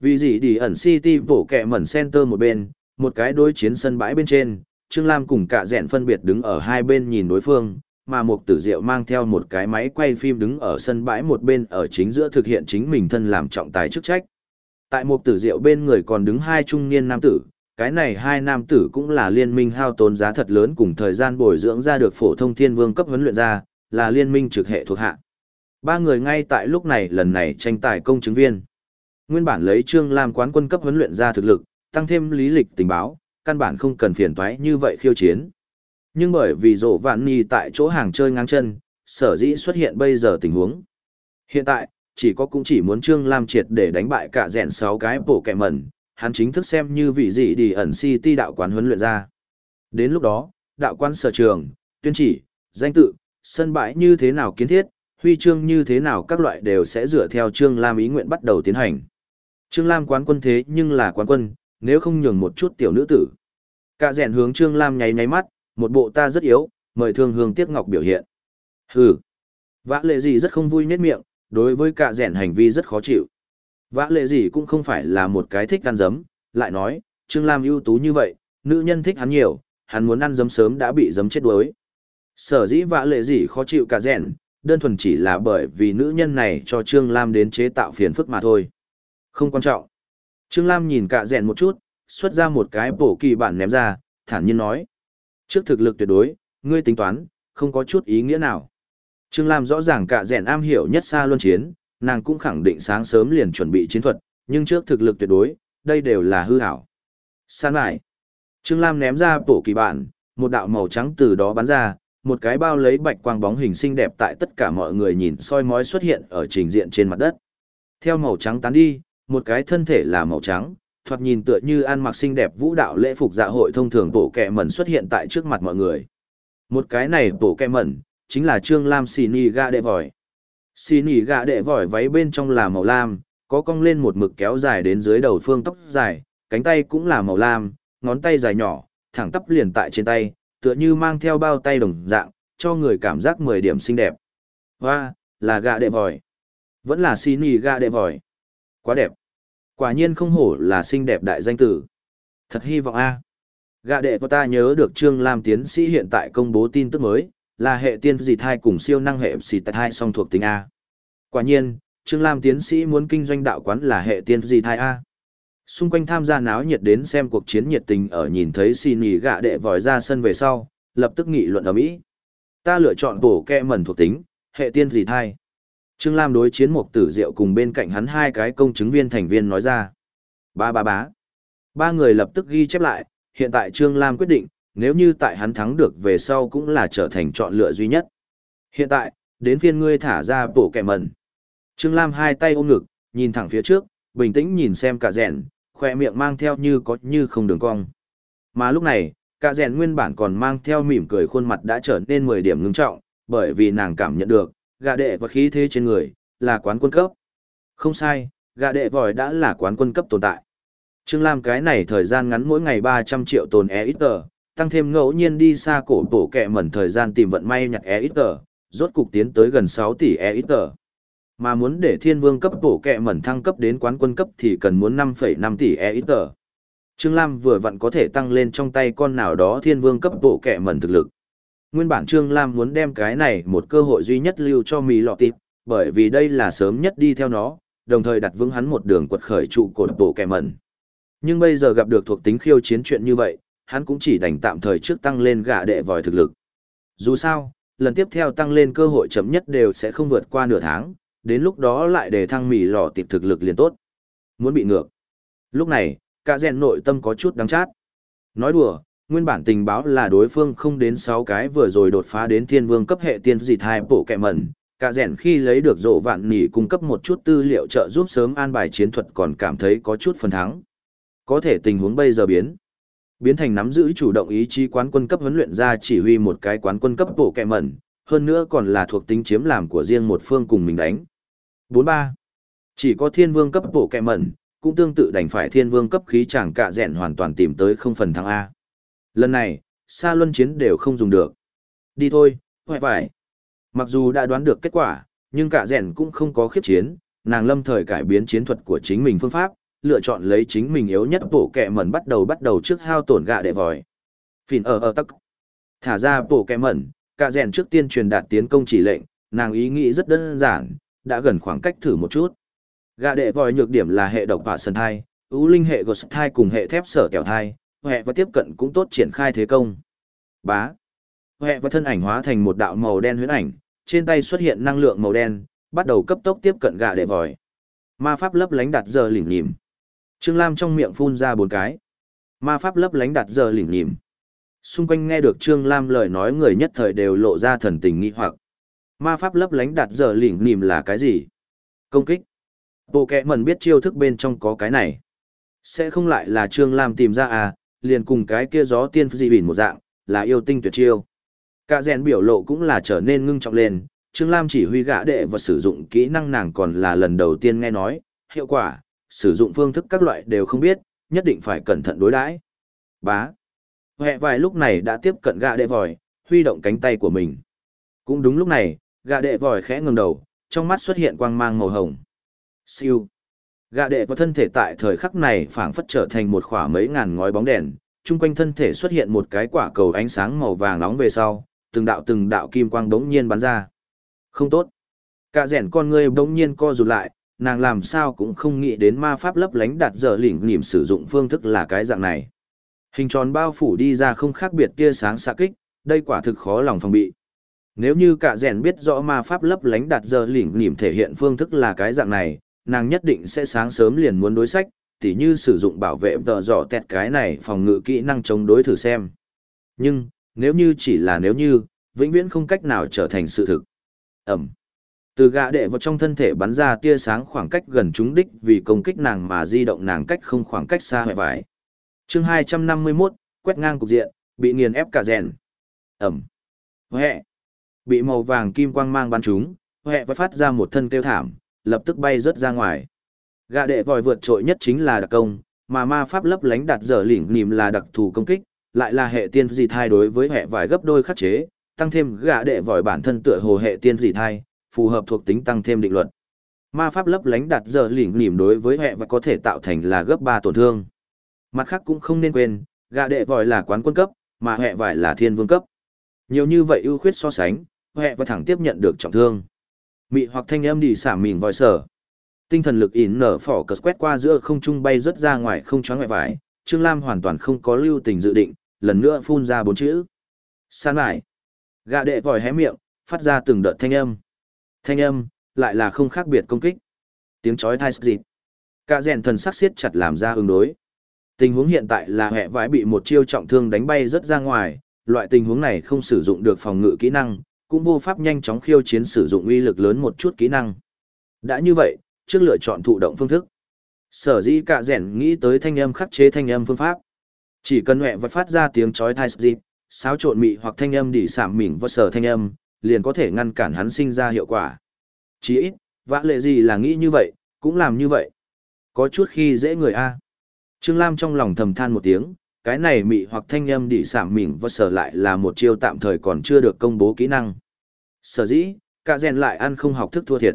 Vì gì đi ẩn City bổ kẹ mẩn center một bên, một cái đối chiến sân bãi bên trên, Trương Lam cùng cả rèn phân biệt đứng ở hai bên nhìn đối phương, mà Mục Tử Diệu mang theo một cái máy quay phim đứng ở sân bãi một bên ở chính giữa thực hiện chính mình thân làm trọng tài chức trách. Tại Mục Tử Diệu bên người còn đứng hai trung niên nam tử, cái này hai nam tử cũng là liên minh hao tốn giá thật lớn cùng thời gian bồi dưỡng ra được phổ thông thiên vương cấp huấn luyện ra, là liên minh trực hệ thuộc hạ. Ba người ngay tại lúc này lần này tranh tài công chứng viên. Nguyên bản lấy Trương Lam quán quân cấp huấn luyện ra thực lực, tăng thêm lý lịch tình báo, căn bản không cần phiền toái như vậy khiêu chiến. Nhưng bởi vì rộ vạn nì tại chỗ hàng chơi ngang chân, sở dĩ xuất hiện bây giờ tình huống. Hiện tại, chỉ có cũng chỉ muốn Trương Lam triệt để đánh bại cả rèn 6 cái bộ kẹ mẩn, hắn chính thức xem như vị gì đi ẩn si ti đạo quán huấn luyện ra. Đến lúc đó, đạo quán sở trường, tuyên chỉ, danh tự, sân bãi như thế nào kiến thiết, huy chương như thế nào các loại đều sẽ dựa theo Trương Lam ý nguyện bắt đầu tiến hành. Trương Lam quán quân thế nhưng là quán quân, nếu không nhường một chút tiểu nữ tử. Cả rèn hướng Trương Lam nháy nháy mắt, một bộ ta rất yếu, mời thương hương tiếc ngọc biểu hiện. Hừ. Vã lệ gì rất không vui nhếch miệng, đối với cả rèn hành vi rất khó chịu. Vã lệ gì cũng không phải là một cái thích ăn dấm, lại nói, Trương Lam ưu tú như vậy, nữ nhân thích hắn nhiều, hắn muốn ăn dấm sớm đã bị dấm chết đuối. Sở dĩ vã lệ gì khó chịu cả rèn, đơn thuần chỉ là bởi vì nữ nhân này cho Trương Lam đến chế tạo phiền phức mà thôi. Không quan trọng. Trương Lam nhìn cả rèn một chút, xuất ra một cái bổ kỳ bản ném ra, thản nhiên nói. Trước thực lực tuyệt đối, ngươi tính toán, không có chút ý nghĩa nào. Trương Lam rõ ràng cả rèn am hiểu nhất xa luân chiến, nàng cũng khẳng định sáng sớm liền chuẩn bị chiến thuật, nhưng trước thực lực tuyệt đối, đây đều là hư hảo. San lại. Trương Lam ném ra bổ kỳ bản, một đạo màu trắng từ đó bắn ra, một cái bao lấy bạch quang bóng hình xinh đẹp tại tất cả mọi người nhìn soi mói xuất hiện ở trình diện trên mặt đất. Theo màu trắng tán đi, một cái thân thể là màu trắng, thoạt nhìn tựa như ăn mặc xinh đẹp vũ đạo lễ phục dạ hội thông thường bộ kẹ mẩn xuất hiện tại trước mặt mọi người. Một cái này bộ kẹ mẩn, chính là Trương Lam xì nì gạ đệ vòi. Xì nì gạ đệ vòi váy bên trong là màu lam, có cong lên một mực kéo dài đến dưới đầu phương tóc dài, cánh tay cũng là màu lam, ngón tay dài nhỏ, thẳng tắp liền tại trên tay, tựa như mang theo bao tay đồng dạng, cho người cảm giác 10 điểm xinh đẹp. Hoa, là gạ đệ vòi. Vẫn là xì nì gạ đệ vòi. Quá đẹp. Quả nhiên không hổ là xinh đẹp đại danh tử. Thật hy vọng a. Gạ đệ của ta nhớ được Trương Lam tiến sĩ hiện tại công bố tin tức mới, là hệ tiên dị thai cùng siêu năng hệ xì tại hai song thuộc tính A. Quả nhiên, Trương Lam tiến sĩ muốn kinh doanh đạo quán là hệ tiên dị thai A. Xung quanh tham gia náo nhiệt đến xem cuộc chiến nhiệt tình ở nhìn thấy xin nghỉ gạ đệ vòi ra sân về sau, lập tức nghị luận ở Mỹ. Ta lựa chọn bổ kẹ mẩn thuộc tính, hệ tiên gì thai. Trương Lam đối chiến một tử diệu cùng bên cạnh hắn hai cái công chứng viên thành viên nói ra. Ba ba bá. Ba người lập tức ghi chép lại, hiện tại Trương Lam quyết định, nếu như tại hắn thắng được về sau cũng là trở thành chọn lựa duy nhất. Hiện tại, đến phiên ngươi thả ra bổ kẹ mẩn. Trương Lam hai tay ôm ngực, nhìn thẳng phía trước, bình tĩnh nhìn xem cả rèn, khoe miệng mang theo như có như không đường cong. Mà lúc này, cả rèn nguyên bản còn mang theo mỉm cười khuôn mặt đã trở nên 10 điểm ngưng trọng, bởi vì nàng cảm nhận được, gà đệ và khí thế trên người, là quán quân cấp. Không sai, gà đệ vòi đã là quán quân cấp tồn tại. Trương Lam cái này thời gian ngắn mỗi ngày 300 triệu tồn e ít tờ, tăng thêm ngẫu nhiên đi xa cổ tổ kẹ mẩn thời gian tìm vận may nhặt e ít tờ, rốt cục tiến tới gần 6 tỷ e ít tờ. Mà muốn để thiên vương cấp bổ kẹ mẩn thăng cấp đến quán quân cấp thì cần muốn 5,5 tỷ e ít tờ. Trương Lam vừa vặn có thể tăng lên trong tay con nào đó thiên vương cấp bổ kẹ mẩn thực lực. Nguyên bản Trương Lam muốn đem cái này một cơ hội duy nhất lưu cho Mỹ lọ tịp, bởi vì đây là sớm nhất đi theo nó, đồng thời đặt vững hắn một đường quật khởi trụ cột bổ kẹ mẩn. Nhưng bây giờ gặp được thuộc tính khiêu chiến chuyện như vậy, hắn cũng chỉ đành tạm thời trước tăng lên gạ đệ vòi thực lực. Dù sao, lần tiếp theo tăng lên cơ hội chậm nhất đều sẽ không vượt qua nửa tháng, đến lúc đó lại để thăng mỉ lò tiệp thực lực liền tốt. Muốn bị ngược. Lúc này, cả rèn nội tâm có chút đắng chát. Nói đùa, nguyên bản tình báo là đối phương không đến 6 cái vừa rồi đột phá đến thiên vương cấp hệ tiên dị thai bộ kẹ mẩn. Cả rèn khi lấy được rộ vạn nỉ cung cấp một chút tư liệu trợ giúp sớm an bài chiến thuật còn cảm thấy có chút phần thắng. Có thể tình huống bây giờ biến. Biến thành nắm giữ chủ động ý chí quán quân cấp huấn luyện ra chỉ huy một cái quán quân cấp bộ kẹ mẩn, hơn nữa còn là thuộc tính chiếm làm của riêng một phương cùng mình đánh. 43. Chỉ có thiên vương cấp bộ kẹ mẩn, cũng tương tự đành phải thiên vương cấp khí chẳng cạ rèn hoàn toàn tìm tới không phần thắng A. Lần này, xa luân chiến đều không dùng được. Đi thôi, hoài phải. Mặc dù đã đoán được kết quả, nhưng cả rèn cũng không có khiếp chiến, nàng lâm thời cải biến chiến thuật của chính mình phương pháp, lựa chọn lấy chính mình yếu nhất bộ kẹ mẩn bắt đầu bắt đầu trước hao tổn gạ đệ vòi. Phìn ở ở tắc. Thả ra bộ kẹ mẩn, cả rèn trước tiên truyền đạt tiến công chỉ lệnh, nàng ý nghĩ rất đơn giản, đã gần khoảng cách thử một chút. Gạ đệ vòi nhược điểm là hệ độc và sân thai, ưu linh hệ gột thai cùng hệ thép sở kẹo thai, hệ và tiếp cận cũng tốt triển khai thế công. Bá. Hệ và thân ảnh hóa thành một đạo màu đen huyễn ảnh, trên tay xuất hiện năng lượng màu đen, bắt đầu cấp tốc tiếp cận gạ đệ vòi. Ma pháp lấp lánh đặt giờ lỉnh nhìm. Trương Lam trong miệng phun ra bốn cái. Ma pháp lấp lánh đặt giờ lỉnh nhìm. Xung quanh nghe được Trương Lam lời nói người nhất thời đều lộ ra thần tình nghi hoặc. Ma pháp lấp lánh đặt giờ lỉnh nìm là cái gì? Công kích. Bộ kẹ mẩn biết chiêu thức bên trong có cái này. Sẽ không lại là Trương Lam tìm ra à, liền cùng cái kia gió tiên dị bỉn một dạng, là yêu tinh tuyệt chiêu. Cả rèn biểu lộ cũng là trở nên ngưng trọng lên, Trương Lam chỉ huy gã đệ và sử dụng kỹ năng nàng còn là lần đầu tiên nghe nói, hiệu quả, sử dụng phương thức các loại đều không biết, nhất định phải cẩn thận đối đãi. Bá. hệ vài lúc này đã tiếp cận gã đệ vòi, huy động cánh tay của mình. Cũng đúng lúc này, Gạ đệ vòi khẽ ngừng đầu, trong mắt xuất hiện quang mang màu hồng. Siêu. Gạ đệ và thân thể tại thời khắc này phảng phất trở thành một khỏa mấy ngàn ngói bóng đèn, chung quanh thân thể xuất hiện một cái quả cầu ánh sáng màu vàng nóng về sau, từng đạo từng đạo kim quang đống nhiên bắn ra. Không tốt. Cả rèn con ngươi đống nhiên co rụt lại, nàng làm sao cũng không nghĩ đến ma pháp lấp lánh đặt giờ lỉnh niệm sử dụng phương thức là cái dạng này. Hình tròn bao phủ đi ra không khác biệt tia sáng xạ kích, đây quả thực khó lòng phòng bị. Nếu như cả rèn biết rõ ma pháp lấp lánh đạt giờ lỉnh nỉm thể hiện phương thức là cái dạng này, nàng nhất định sẽ sáng sớm liền muốn đối sách, tỉ như sử dụng bảo vệ tờ dọ tẹt cái này phòng ngự kỹ năng chống đối thử xem. Nhưng, nếu như chỉ là nếu như, vĩnh viễn không cách nào trở thành sự thực. Ẩm. Từ gã đệ vào trong thân thể bắn ra tia sáng khoảng cách gần trúng đích vì công kích nàng mà di động nàng cách không khoảng cách xa hoại vải. chương 251, quét ngang cục diện, bị nghiền ép cả rèn. Ẩm. Huệ. Bị màu vàng kim quang mang bắn trúng, hệ và phát ra một thân kêu thảm, lập tức bay rớt ra ngoài. Gã đệ vòi vượt trội nhất chính là đặc công, mà ma pháp lấp lánh đặt dở lỉnh nìm là đặc thù công kích, lại là hệ tiên dị thai đối với hệ vải gấp đôi khắc chế, tăng thêm gã đệ vòi bản thân tựa hồ hệ tiên dị thai, phù hợp thuộc tính tăng thêm định luật. Ma pháp lấp lánh đặt dở lỉnh nìm đối với hệ và có thể tạo thành là gấp 3 tổn thương. Mặt khác cũng không nên quên, gã đệ vòi là quán quân cấp, mà hệ vải là thiên vương cấp. Nhiều như vậy ưu khuyết so sánh, huệ và thẳng tiếp nhận được trọng thương. Mị hoặc thanh âm đi xả mìn vòi sở. Tinh thần lực ỉn nở phỏ cờ quét qua giữa không trung bay rất ra ngoài không choáng ngoại vải, Trương Lam hoàn toàn không có lưu tình dự định, lần nữa phun ra bốn chữ. San lại. gạ đệ vòi hé miệng, phát ra từng đợt thanh âm. Thanh âm, lại là không khác biệt công kích. Tiếng chói thai dịp. Cả rèn thần sắc siết chặt làm ra ứng đối. Tình huống hiện tại là hẹ vải bị một chiêu trọng thương đánh bay rất ra ngoài, loại tình huống này không sử dụng được phòng ngự kỹ năng, cũng vô pháp nhanh chóng khiêu chiến sử dụng uy lực lớn một chút kỹ năng. Đã như vậy, trước lựa chọn thụ động phương thức. Sở dĩ cả rèn nghĩ tới thanh âm khắc chế thanh âm phương pháp. Chỉ cần nhẹ và phát ra tiếng chói tai dịp, xáo trộn mị hoặc thanh âm đỉ sảm mỉm và sở thanh âm, liền có thể ngăn cản hắn sinh ra hiệu quả. Chỉ ít, vã lệ gì là nghĩ như vậy, cũng làm như vậy. Có chút khi dễ người A. Trương Lam trong lòng thầm than một tiếng, cái này mị hoặc thanh âm đỉ sảm mỉm và sở lại là một chiêu tạm thời còn chưa được công bố kỹ năng. Sở dĩ, cả rèn lại ăn không học thức thua thiệt.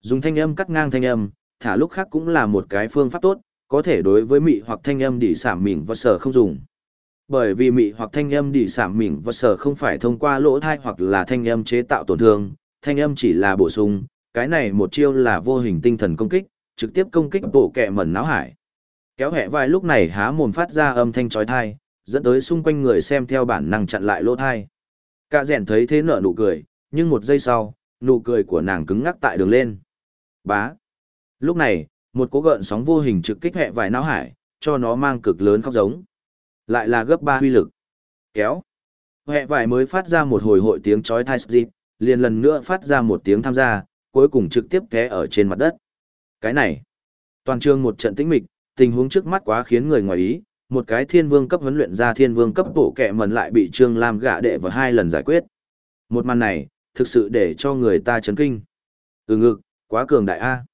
Dùng thanh âm cắt ngang thanh âm, thả lúc khác cũng là một cái phương pháp tốt, có thể đối với mị hoặc thanh âm đỉ sảm mỉm và sở không dùng. Bởi vì mị hoặc thanh âm đỉ sảm mỉm và sở không phải thông qua lỗ thai hoặc là thanh âm chế tạo tổn thương, thanh âm chỉ là bổ sung, cái này một chiêu là vô hình tinh thần công kích, trực tiếp công kích bộ kẹ mẩn náo hải. Kéo hẹ vai lúc này há mồm phát ra âm thanh chói thai, dẫn tới xung quanh người xem theo bản năng chặn lại lỗ thai. Cả rèn thấy thế nở nụ cười, nhưng một giây sau, nụ cười của nàng cứng ngắc tại đường lên. Bá. Lúc này, một cố gợn sóng vô hình trực kích hẹ vài não hải, cho nó mang cực lớn khóc giống. Lại là gấp ba huy lực. Kéo. Hẹ vải mới phát ra một hồi hội tiếng chói thai dịp, liền lần nữa phát ra một tiếng tham gia, cuối cùng trực tiếp té ở trên mặt đất. Cái này. Toàn trường một trận tĩnh mịch, tình huống trước mắt quá khiến người ngoài ý, một cái thiên vương cấp huấn luyện ra thiên vương cấp bộ kẹ mần lại bị Trương Lam gạ đệ vào hai lần giải quyết. Một màn này, thực sự để cho người ta chấn kinh. Ừ ngực, quá cường đại A.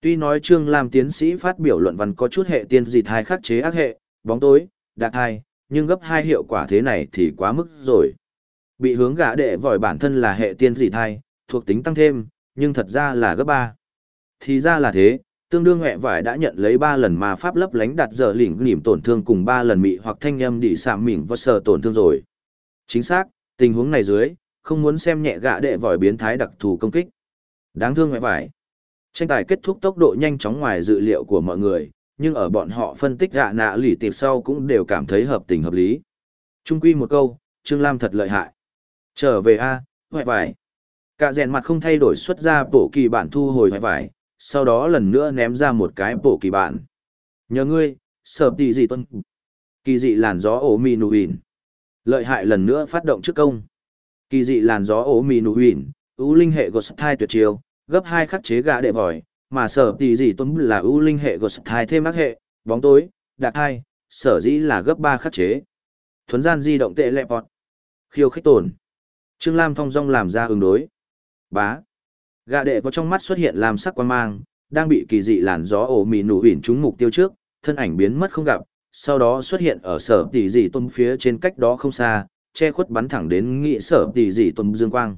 Tuy nói Trương Lam tiến sĩ phát biểu luận văn có chút hệ tiên dị thai khắc chế ác hệ, bóng tối, đạt thai, nhưng gấp hai hiệu quả thế này thì quá mức rồi. Bị hướng gã đệ vòi bản thân là hệ tiên dị thai, thuộc tính tăng thêm, nhưng thật ra là gấp ba. Thì ra là thế, tương đương hệ vải đã nhận lấy ba lần mà pháp lấp lánh đặt giờ lỉnh nỉm tổn thương cùng ba lần mị hoặc thanh âm đỉ sạm mỉm và sờ tổn thương rồi. Chính xác, tình huống này dưới, không muốn xem nhẹ gạ đệ vòi biến thái đặc thù công kích. Đáng thương mẹ vải. Tranh tài kết thúc tốc độ nhanh chóng ngoài dự liệu của mọi người, nhưng ở bọn họ phân tích gạ nạ lỉ tiệp sau cũng đều cảm thấy hợp tình hợp lý. Trung quy một câu, Trương Lam thật lợi hại. Trở về A, ngoại vải. Cả rèn mặt không thay đổi xuất ra bổ kỳ bản thu hồi ngoại vải, sau đó lần nữa ném ra một cái bổ kỳ bản. Nhờ ngươi, sợ tỷ gì tuân. Kỳ dị làn gió ổ mì nụ. Lợi hại lần nữa phát động trước công. Kỳ dị làn gió ố mì nụ hìn, ưu linh hệ gột thai tuyệt chiêu, gấp hai khắc chế gã đệ vòi, mà sở tỷ gì tuấn là ưu linh hệ gột thai thêm ác hệ, bóng tối, đạt hai, sở dĩ là gấp ba khắc chế. Thuấn gian di động tệ lẹ bọt. Khiêu khích tổn. Trương Lam thong dong làm ra ứng đối. Bá. Gã đệ vào trong mắt xuất hiện làm sắc quan mang, đang bị kỳ dị làn gió ổ mì nụ hỉn trúng mục tiêu trước, thân ảnh biến mất không gặp, sau đó xuất hiện ở sở tỷ dị tôn phía trên cách đó không xa, che khuất bắn thẳng đến nghị sở tỷ dị tôn dương quang.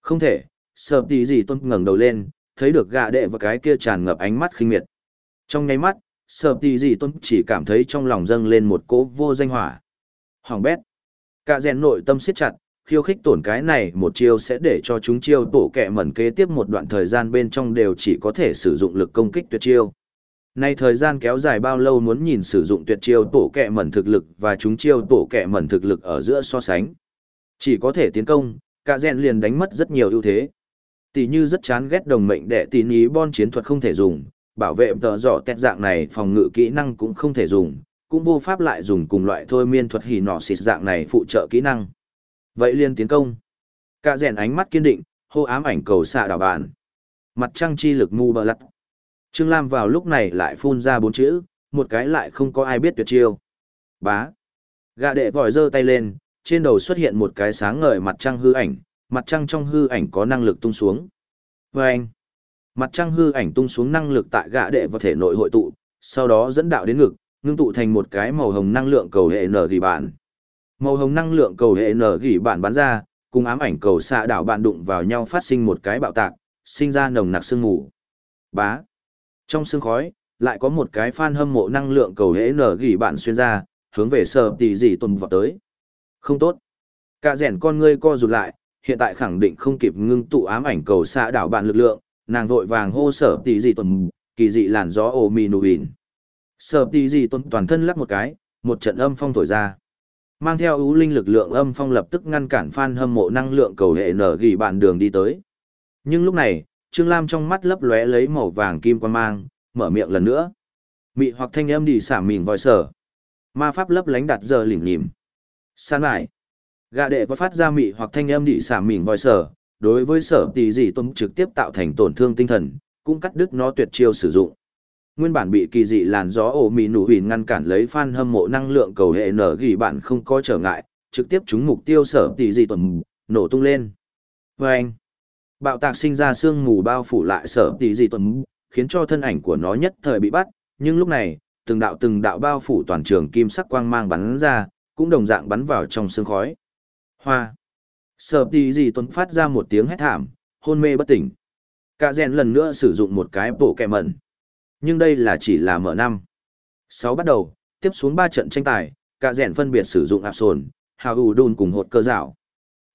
Không thể, sở tỷ dị tôn ngẩng đầu lên, thấy được gạ đệ và cái kia tràn ngập ánh mắt khinh miệt. Trong nháy mắt, sở tỷ dị tôn chỉ cảm thấy trong lòng dâng lên một cỗ vô danh hỏa. Hoàng bét. Cả rèn nội tâm siết chặt, khiêu khích tổn cái này một chiêu sẽ để cho chúng chiêu tổ kẹ mẩn kế tiếp một đoạn thời gian bên trong đều chỉ có thể sử dụng lực công kích tuyệt chiêu. Nay thời gian kéo dài bao lâu muốn nhìn sử dụng tuyệt chiêu tổ kẹ mẩn thực lực và chúng chiêu tổ kẹ mẩn thực lực ở giữa so sánh. Chỉ có thể tiến công, cả rèn liền đánh mất rất nhiều ưu thế. Tỷ như rất chán ghét đồng mệnh đệ tín ý bon chiến thuật không thể dùng, bảo vệ tờ giỏ tẹt dạng này phòng ngự kỹ năng cũng không thể dùng, cũng vô pháp lại dùng cùng loại thôi miên thuật hỉ nọ xịt dạng này phụ trợ kỹ năng. Vậy liền tiến công. Cả rèn ánh mắt kiên định, hô ám ảnh cầu xạ đảo bàn. Mặt trăng chi lực ngu bờ lặt. Trương Lam vào lúc này lại phun ra bốn chữ, một cái lại không có ai biết tuyệt chiêu. Bá. Gà đệ vòi giơ tay lên, trên đầu xuất hiện một cái sáng ngời mặt trăng hư ảnh, mặt trăng trong hư ảnh có năng lực tung xuống. Vâng. Mặt trăng hư ảnh tung xuống năng lực tại gã đệ vào thể nội hội tụ, sau đó dẫn đạo đến ngực, ngưng tụ thành một cái màu hồng năng lượng cầu hệ nở ghi bản. Màu hồng năng lượng cầu hệ nở gỉ bản bắn ra, cùng ám ảnh cầu xạ đảo bạn đụng vào nhau phát sinh một cái bạo tạc, sinh ra nồng nặc sương mù. Bá. Trong sương khói, lại có một cái fan hâm mộ năng lượng cầu hệ nở gỉ bạn xuyên ra, hướng về sở tỷ gì tuần vào tới. Không tốt. Cả rèn con ngươi co rụt lại, hiện tại khẳng định không kịp ngưng tụ ám ảnh cầu xạ đảo bạn lực lượng, nàng vội vàng hô sở tỷ gì tuần, kỳ dị làn gió ồ mì nụ hìn. Sở tỷ dị tuần toàn thân lắc một cái, một trận âm phong thổi ra. Mang theo ưu linh lực lượng âm phong lập tức ngăn cản fan hâm mộ năng lượng cầu hệ nở gỉ bạn đường đi tới. Nhưng lúc này, Trương Lam trong mắt lấp lóe lấy màu vàng kim quan mang, mở miệng lần nữa. Mị hoặc thanh âm đi xả mìn vòi sở. Ma pháp lấp lánh đặt giờ lỉnh lìm. San lại. Gạ đệ và phát ra mị hoặc thanh âm đi xả mìn vòi sở. Đối với sở tỷ dị tôn trực tiếp tạo thành tổn thương tinh thần, cũng cắt đứt nó tuyệt chiêu sử dụng nguyên bản bị kỳ dị làn gió ổ mì nụ hìn ngăn cản lấy fan hâm mộ năng lượng cầu hệ nở gỉ bạn không có trở ngại trực tiếp trúng mục tiêu sở tỷ dị tuần nổ tung lên Vâng! anh bạo tạc sinh ra sương mù bao phủ lại sở tỷ dị tuần khiến cho thân ảnh của nó nhất thời bị bắt nhưng lúc này từng đạo từng đạo bao phủ toàn trường kim sắc quang mang bắn ra cũng đồng dạng bắn vào trong sương khói hoa sở tỷ dị tuần phát ra một tiếng hét thảm hôn mê bất tỉnh cả rèn lần nữa sử dụng một cái bộ kẹ mẩn nhưng đây là chỉ là mở năm. Sáu bắt đầu, tiếp xuống ba trận tranh tài, cả rèn phân biệt sử dụng áp sồn, hào ủ đun cùng hột cơ rảo.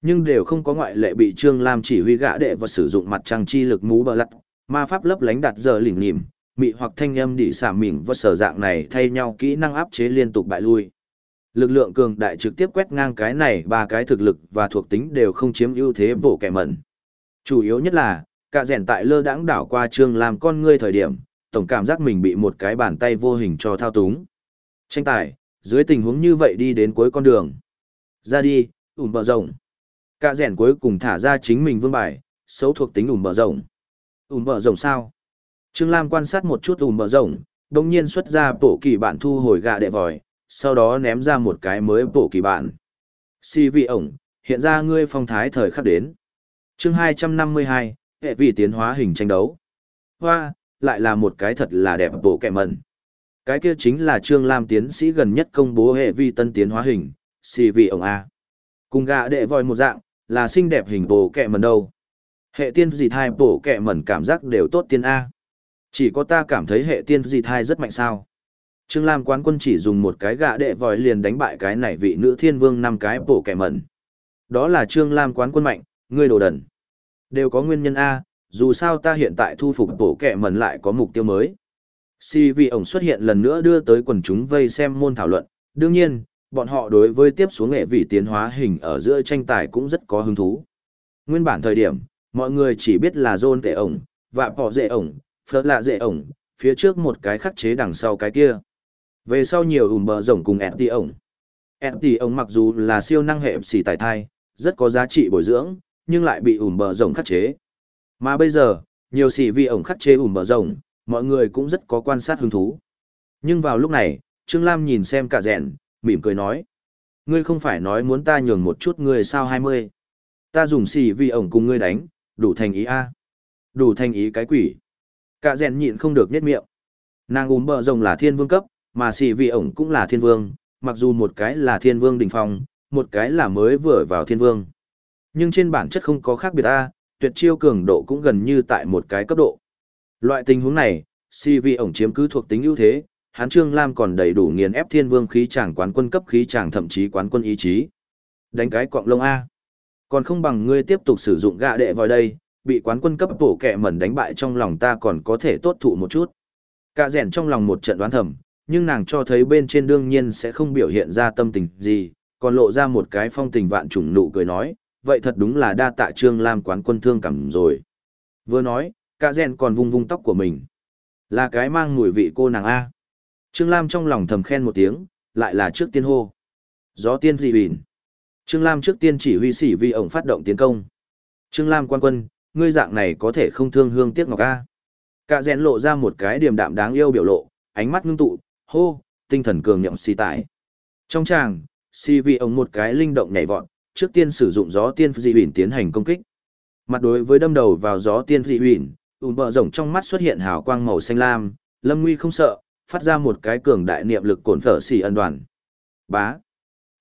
Nhưng đều không có ngoại lệ bị Trương Lam chỉ huy gã đệ và sử dụng mặt trăng chi lực mú bờ lặt, ma pháp lấp lánh đặt giờ lỉnh nhìm, mị hoặc thanh âm đỉ xả mỉm và sở dạng này thay nhau kỹ năng áp chế liên tục bại lui. Lực lượng cường đại trực tiếp quét ngang cái này ba cái thực lực và thuộc tính đều không chiếm ưu thế bổ kẻ mẩn. Chủ yếu nhất là, cả rèn tại lơ đãng đảo qua Trương Lam con ngươi thời điểm, tổng cảm giác mình bị một cái bàn tay vô hình cho thao túng. Tranh tài, dưới tình huống như vậy đi đến cuối con đường. Ra đi, ủm bờ rộng. Cả rèn cuối cùng thả ra chính mình vương bài, xấu thuộc tính ủm bờ rộng. Ủm bờ rộng sao? Trương Lam quan sát một chút ủm bờ rộng, đồng nhiên xuất ra bộ kỳ bản thu hồi gạ đệ vòi, sau đó ném ra một cái mới bộ kỳ bản. Si vị ổng, hiện ra ngươi phong thái thời khắc đến. chương 252, hệ vị tiến hóa hình tranh đấu. Hoa, lại là một cái thật là đẹp bộ kẻ mẩn. Cái kia chính là Trương Lam tiến sĩ gần nhất công bố hệ vi tân tiến hóa hình, si vị ông A. Cùng gạ đệ vòi một dạng, là xinh đẹp hình bộ kẹ mẩn đâu. Hệ tiên gì thai bộ kẹ mẩn cảm giác đều tốt tiên A. Chỉ có ta cảm thấy hệ tiên gì thai rất mạnh sao. Trương Lam quán quân chỉ dùng một cái gạ đệ vòi liền đánh bại cái này vị nữ thiên vương năm cái bộ kẹ mẩn. Đó là Trương Lam quán quân mạnh, ngươi đồ đần. Đều có nguyên nhân A, dù sao ta hiện tại thu phục bổ kẹ mần lại có mục tiêu mới. Si vì ổng xuất hiện lần nữa đưa tới quần chúng vây xem môn thảo luận, đương nhiên, bọn họ đối với tiếp xuống nghệ vị tiến hóa hình ở giữa tranh tài cũng rất có hứng thú. Nguyên bản thời điểm, mọi người chỉ biết là John tệ ổng, và bỏ dệ ổng, phớt lạ dệ ổng, phía trước một cái khắc chế đằng sau cái kia. Về sau nhiều ủm bờ rồng cùng FT ổng. FT ổng mặc dù là siêu năng hệ xỉ tài thai, rất có giá trị bồi dưỡng, nhưng lại bị ủm bờ rồng khắc chế. Mà bây giờ, nhiều xỉ vì ổng khắc chế ủm bờ rồng, mọi người cũng rất có quan sát hứng thú. Nhưng vào lúc này, Trương Lam nhìn xem cả rèn, mỉm cười nói. Ngươi không phải nói muốn ta nhường một chút ngươi sao 20. Ta dùng xì vì ổng cùng ngươi đánh, đủ thành ý A. Đủ thành ý cái quỷ. Cả rèn nhịn không được nhét miệng. Nàng úm bờ rồng là thiên vương cấp, mà xì vì ổng cũng là thiên vương, mặc dù một cái là thiên vương đỉnh phong, một cái là mới vừa vào thiên vương. Nhưng trên bản chất không có khác biệt A, tuyệt chiêu cường độ cũng gần như tại một cái cấp độ. Loại tình huống này, si vì ổng chiếm cứ thuộc tính ưu thế, hắn Trương Lam còn đầy đủ nghiền ép thiên vương khí chàng quán quân cấp khí chàng thậm chí quán quân ý chí. Đánh cái quọng lông A. Còn không bằng ngươi tiếp tục sử dụng gạ đệ vào đây, bị quán quân cấp bổ kẹ mẩn đánh bại trong lòng ta còn có thể tốt thụ một chút. Cả rèn trong lòng một trận đoán thầm, nhưng nàng cho thấy bên trên đương nhiên sẽ không biểu hiện ra tâm tình gì, còn lộ ra một cái phong tình vạn trùng nụ cười nói, vậy thật đúng là đa tạ Trương Lam quán quân thương cảm rồi. Vừa nói, cả rèn còn vung vung tóc của mình. Là cái mang mùi vị cô nàng A. Trương Lam trong lòng thầm khen một tiếng, lại là trước tiên hô. Gió tiên dị bỉn. Trương Lam trước tiên chỉ huy sĩ vi ổng phát động tiến công. Trương Lam quan quân, ngươi dạng này có thể không thương hương tiếc ngọc A. Cả rèn lộ ra một cái điểm đạm đáng yêu biểu lộ, ánh mắt ngưng tụ, hô, tinh thần cường nhậm xì tải. Trong tràng, si vi ổng một cái linh động nhảy vọt, trước tiên sử dụng gió tiên dị bỉn tiến hành công kích. Mặt đối với đâm đầu vào gió tiên dị bỉn, ùm bờ rồng trong mắt xuất hiện hào quang màu xanh lam, lâm nguy không sợ, phát ra một cái cường đại niệm lực cổn phở xỉ ân đoàn. Bá.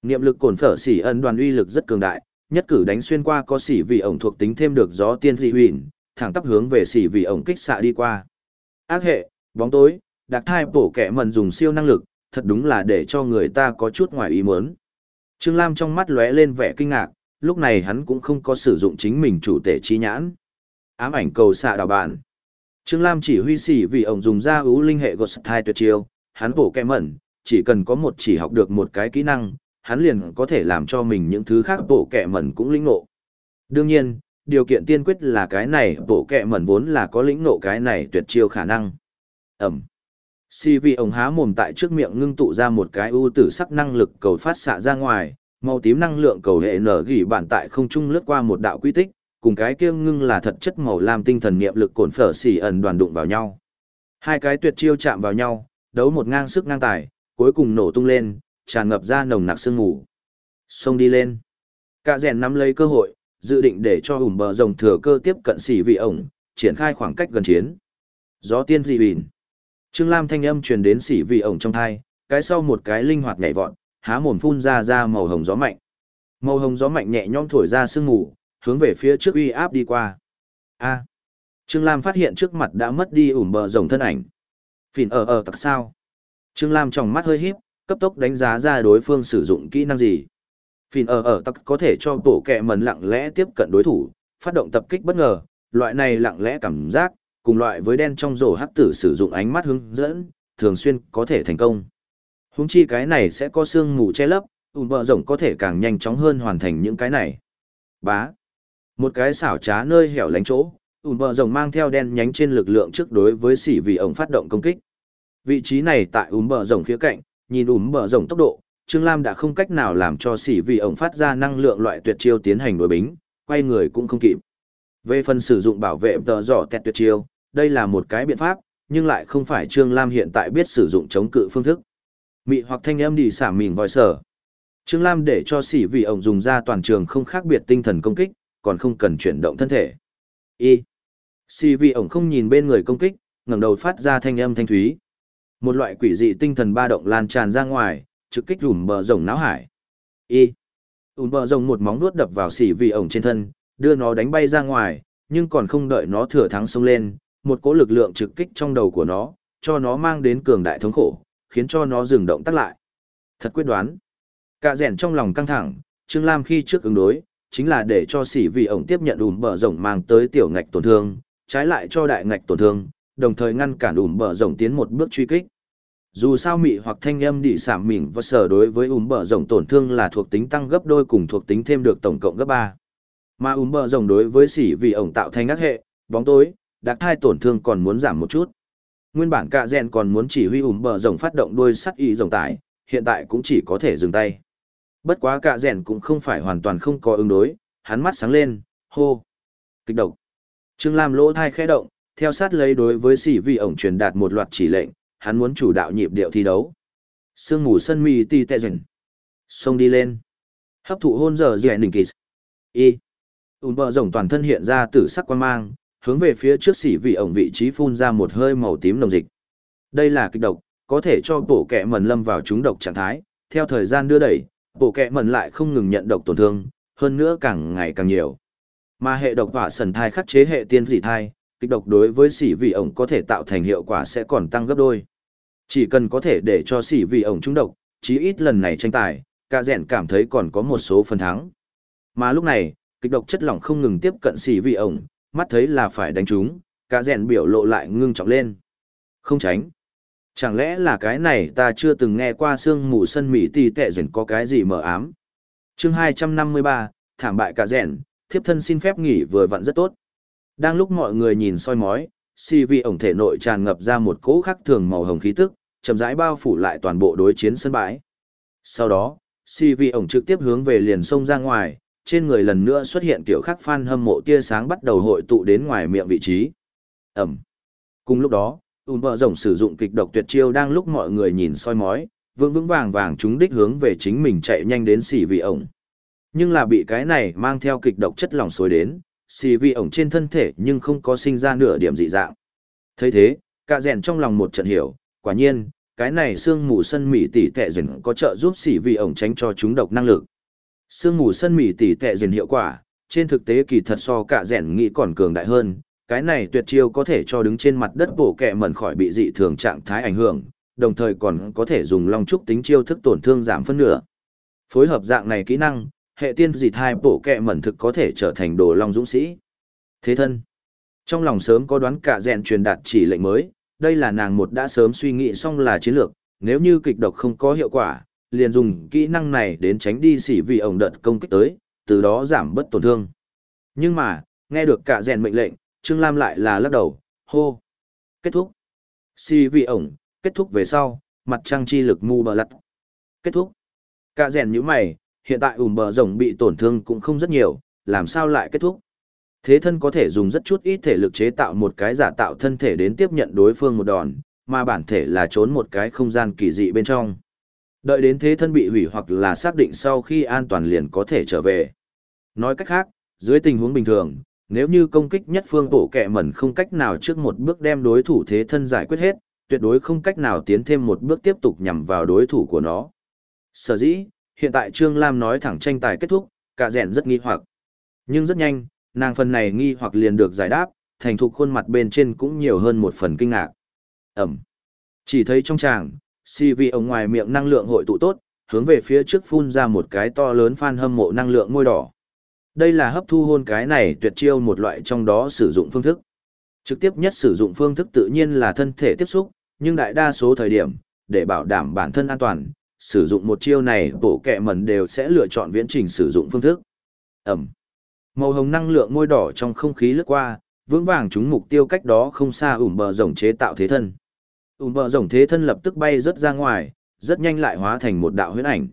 Niệm lực cổn phở xỉ ân đoàn uy lực rất cường đại, nhất cử đánh xuyên qua có xỉ vị ổng thuộc tính thêm được gió tiên dị huyền, thẳng tắp hướng về xỉ vị ổng kích xạ đi qua. Ác hệ, bóng tối, đặc thai bổ kẻ mần dùng siêu năng lực, thật đúng là để cho người ta có chút ngoài ý muốn. Trương Lam trong mắt lóe lên vẻ kinh ngạc, lúc này hắn cũng không có sử dụng chính mình chủ tể chi nhãn. Ám ảnh cầu xạ đào bản. Trương Lam chỉ huy sĩ vì ông dùng ra ưu linh hệ Ghost Thai tuyệt chiêu, hắn bổ kẹ mẩn, chỉ cần có một chỉ học được một cái kỹ năng, hắn liền có thể làm cho mình những thứ khác bổ kẹ mẩn cũng lĩnh ngộ. Đương nhiên, điều kiện tiên quyết là cái này bổ kẹ mẩn vốn là có lĩnh ngộ cái này tuyệt chiêu khả năng. Ẩm. Si vì ông há mồm tại trước miệng ngưng tụ ra một cái ưu tử sắc năng lực cầu phát xạ ra ngoài, màu tím năng lượng cầu hệ nở gỉ bản tại không trung lướt qua một đạo quy tích, cùng cái kia ngưng là thật chất màu lam tinh thần niệm lực cồn phở xỉ ẩn đoàn đụng vào nhau. Hai cái tuyệt chiêu chạm vào nhau, đấu một ngang sức ngang tài, cuối cùng nổ tung lên, tràn ngập ra nồng nặc sương mù. Xông đi lên. Cả rèn nắm lấy cơ hội, dự định để cho hùm bờ rồng thừa cơ tiếp cận xỉ vị ổng, triển khai khoảng cách gần chiến. Gió tiên dị bình. Trương Lam thanh âm truyền đến xỉ vị ổng trong thai, cái sau một cái linh hoạt nhảy vọt, há mồm phun ra ra màu hồng gió mạnh. Màu hồng gió mạnh nhẹ nhõm thổi ra sương mù, hướng về phía trước uy áp đi qua. A. Trương Lam phát hiện trước mặt đã mất đi ủm bờ rồng thân ảnh. Phìn ở ở tặc sao? Trương Lam trong mắt hơi híp, cấp tốc đánh giá ra đối phương sử dụng kỹ năng gì. Phìn ở ở tặc có thể cho tổ kẹ mần lặng lẽ tiếp cận đối thủ, phát động tập kích bất ngờ, loại này lặng lẽ cảm giác, cùng loại với đen trong rổ hắc tử sử dụng ánh mắt hướng dẫn, thường xuyên có thể thành công. Húng chi cái này sẽ có xương mù che lấp, ủm bờ rồng có thể càng nhanh chóng hơn hoàn thành những cái này. Bá. Một cái xảo trá nơi hẻo lánh chỗ, ủn bờ rồng mang theo đen nhánh trên lực lượng trước đối với xỉ vị ổng phát động công kích. Vị trí này tại ủn bờ rồng khía cạnh, nhìn ủn bờ rồng tốc độ, Trương Lam đã không cách nào làm cho xỉ vị ổng phát ra năng lượng loại tuyệt chiêu tiến hành đối bính, quay người cũng không kịp. Về phần sử dụng bảo vệ tờ giỏ tẹt tuyệt chiêu, đây là một cái biện pháp, nhưng lại không phải Trương Lam hiện tại biết sử dụng chống cự phương thức. Mị hoặc thanh âm đi xả mìn vòi sở. Trương Lam để cho xỉ vị ổng dùng ra toàn trường không khác biệt tinh thần công kích, còn không cần chuyển động thân thể. Y. Si vị ổng không nhìn bên người công kích, ngẩng đầu phát ra thanh âm thanh thúy. Một loại quỷ dị tinh thần ba động lan tràn ra ngoài, trực kích rủm bờ rồng náo hải. Y. Ún bờ rồng một móng nuốt đập vào xỉ vị ổng trên thân, đưa nó đánh bay ra ngoài, nhưng còn không đợi nó thừa thắng xông lên, một cỗ lực lượng trực kích trong đầu của nó, cho nó mang đến cường đại thống khổ, khiến cho nó dừng động tắt lại. Thật quyết đoán. Cả rèn trong lòng căng thẳng, Trương Lam khi trước ứng đối, chính là để cho sỉ vì ổng tiếp nhận ủm bờ rồng mang tới tiểu ngạch tổn thương, trái lại cho đại ngạch tổn thương, đồng thời ngăn cản ủm bờ rồng tiến một bước truy kích. Dù sao mị hoặc thanh âm đi sảm mỉm và sở đối với ủm bờ rồng tổn thương là thuộc tính tăng gấp đôi cùng thuộc tính thêm được tổng cộng gấp ba Mà ủm bờ rồng đối với sỉ vì ổng tạo thành ác hệ, bóng tối, đặc thai tổn thương còn muốn giảm một chút. Nguyên bản cạ rèn còn muốn chỉ huy ủm bờ rồng phát động đuôi sắt y rồng tải, hiện tại cũng chỉ có thể dừng tay. Bất quá cạ rèn cũng không phải hoàn toàn không có ứng đối, hắn mắt sáng lên, hô. Kịch độc. Trương Lam lỗ thai khẽ động, theo sát lấy đối với sĩ vi ổng truyền đạt một loạt chỉ lệnh, hắn muốn chủ đạo nhịp điệu thi đấu. Sương mù sân mì ti tệ rèn Xông đi lên. Hấp thụ hôn giờ dẻ nỉnh kỳ. Y. Ún bờ rồng toàn thân hiện ra tử sắc quan mang, hướng về phía trước sĩ vị ổng vị trí phun ra một hơi màu tím nồng dịch. Đây là kịch độc, có thể cho bổ kẹ mần lâm vào trúng độc trạng thái, theo thời gian đưa đẩy, bộ kẹ mẩn lại không ngừng nhận độc tổn thương, hơn nữa càng ngày càng nhiều. Mà hệ độc hỏa sần thai khắc chế hệ tiên dị thai, kịch độc đối với sỉ vị ổng có thể tạo thành hiệu quả sẽ còn tăng gấp đôi. Chỉ cần có thể để cho sỉ vị ổng trúng độc, chí ít lần này tranh tài, cả rèn cảm thấy còn có một số phần thắng. Mà lúc này, kịch độc chất lỏng không ngừng tiếp cận sỉ vị ổng, mắt thấy là phải đánh chúng, cả rèn biểu lộ lại ngưng trọng lên. Không tránh. Chẳng lẽ là cái này ta chưa từng nghe qua xương mù sân mỹ tì tệ rèn có cái gì mờ ám. chương 253, thảm bại cả rèn, thiếp thân xin phép nghỉ vừa vặn rất tốt. Đang lúc mọi người nhìn soi mói, si vi ổng thể nội tràn ngập ra một cỗ khắc thường màu hồng khí tức, chậm rãi bao phủ lại toàn bộ đối chiến sân bãi. Sau đó, si vi ổng trực tiếp hướng về liền sông ra ngoài, trên người lần nữa xuất hiện kiểu khắc phan hâm mộ tia sáng bắt đầu hội tụ đến ngoài miệng vị trí. Ẩm. Cùng lúc đó, ùn bờ rồng sử dụng kịch độc tuyệt chiêu đang lúc mọi người nhìn soi mói, vững vững vàng vàng chúng đích hướng về chính mình chạy nhanh đến xỉ vị ổng. Nhưng là bị cái này mang theo kịch độc chất lỏng xối đến, xì vị ổng trên thân thể nhưng không có sinh ra nửa điểm dị dạng. thấy thế, cả rèn trong lòng một trận hiểu, quả nhiên, cái này xương mù sân mỉ tỷ tệ dần có trợ giúp xì vị ổng tránh cho chúng độc năng lực. Sương mù sân mỉ tỷ tệ dần hiệu quả, trên thực tế kỳ thật so cả rèn nghĩ còn cường đại hơn, cái này tuyệt chiêu có thể cho đứng trên mặt đất bổ kẹ mẩn khỏi bị dị thường trạng thái ảnh hưởng, đồng thời còn có thể dùng long trúc tính chiêu thức tổn thương giảm phân nửa. Phối hợp dạng này kỹ năng, hệ tiên dị thai bổ kẹ mẩn thực có thể trở thành đồ long dũng sĩ. Thế thân. Trong lòng sớm có đoán cả rèn truyền đạt chỉ lệnh mới, đây là nàng một đã sớm suy nghĩ xong là chiến lược, nếu như kịch độc không có hiệu quả, liền dùng kỹ năng này đến tránh đi xỉ vì ổng đợt công kích tới, từ đó giảm bất tổn thương. Nhưng mà, nghe được cả rèn mệnh lệnh, Trương Lam lại là lắc đầu, hô. Kết thúc. Si vị ổng, kết thúc về sau, mặt trăng chi lực mu bờ lặt. Kết thúc. Cả rèn như mày, hiện tại ủm bờ rồng bị tổn thương cũng không rất nhiều, làm sao lại kết thúc. Thế thân có thể dùng rất chút ít thể lực chế tạo một cái giả tạo thân thể đến tiếp nhận đối phương một đòn, mà bản thể là trốn một cái không gian kỳ dị bên trong. Đợi đến thế thân bị hủy hoặc là xác định sau khi an toàn liền có thể trở về. Nói cách khác, dưới tình huống bình thường, nếu như công kích nhất phương bộ kẹ mẩn không cách nào trước một bước đem đối thủ thế thân giải quyết hết, tuyệt đối không cách nào tiến thêm một bước tiếp tục nhằm vào đối thủ của nó. Sở dĩ, hiện tại Trương Lam nói thẳng tranh tài kết thúc, cả rèn rất nghi hoặc. Nhưng rất nhanh, nàng phần này nghi hoặc liền được giải đáp, thành thục khuôn mặt bên trên cũng nhiều hơn một phần kinh ngạc. Ẩm. Chỉ thấy trong tràng, si vi ở ngoài miệng năng lượng hội tụ tốt, hướng về phía trước phun ra một cái to lớn phan hâm mộ năng lượng ngôi đỏ. Đây là hấp thu hôn cái này tuyệt chiêu một loại trong đó sử dụng phương thức. Trực tiếp nhất sử dụng phương thức tự nhiên là thân thể tiếp xúc, nhưng đại đa số thời điểm, để bảo đảm bản thân an toàn, sử dụng một chiêu này bộ kẹ mẩn đều sẽ lựa chọn viễn trình sử dụng phương thức. Ẩm. Màu hồng năng lượng môi đỏ trong không khí lướt qua, vững vàng chúng mục tiêu cách đó không xa ủm bờ rồng chế tạo thế thân. Ủm bờ rồng thế thân lập tức bay rất ra ngoài, rất nhanh lại hóa thành một đạo huyễn ảnh.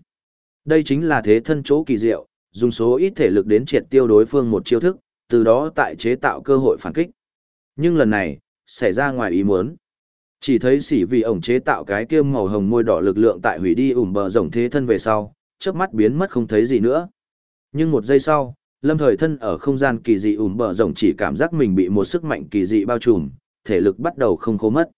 Đây chính là thế thân chỗ kỳ diệu, dùng số ít thể lực đến triệt tiêu đối phương một chiêu thức, từ đó tại chế tạo cơ hội phản kích. Nhưng lần này, xảy ra ngoài ý muốn. Chỉ thấy sỉ vì ổng chế tạo cái kia màu hồng môi đỏ lực lượng tại hủy đi ủm bờ rồng thế thân về sau, chớp mắt biến mất không thấy gì nữa. Nhưng một giây sau, lâm thời thân ở không gian kỳ dị ủm bờ rồng chỉ cảm giác mình bị một sức mạnh kỳ dị bao trùm, thể lực bắt đầu không khô mất.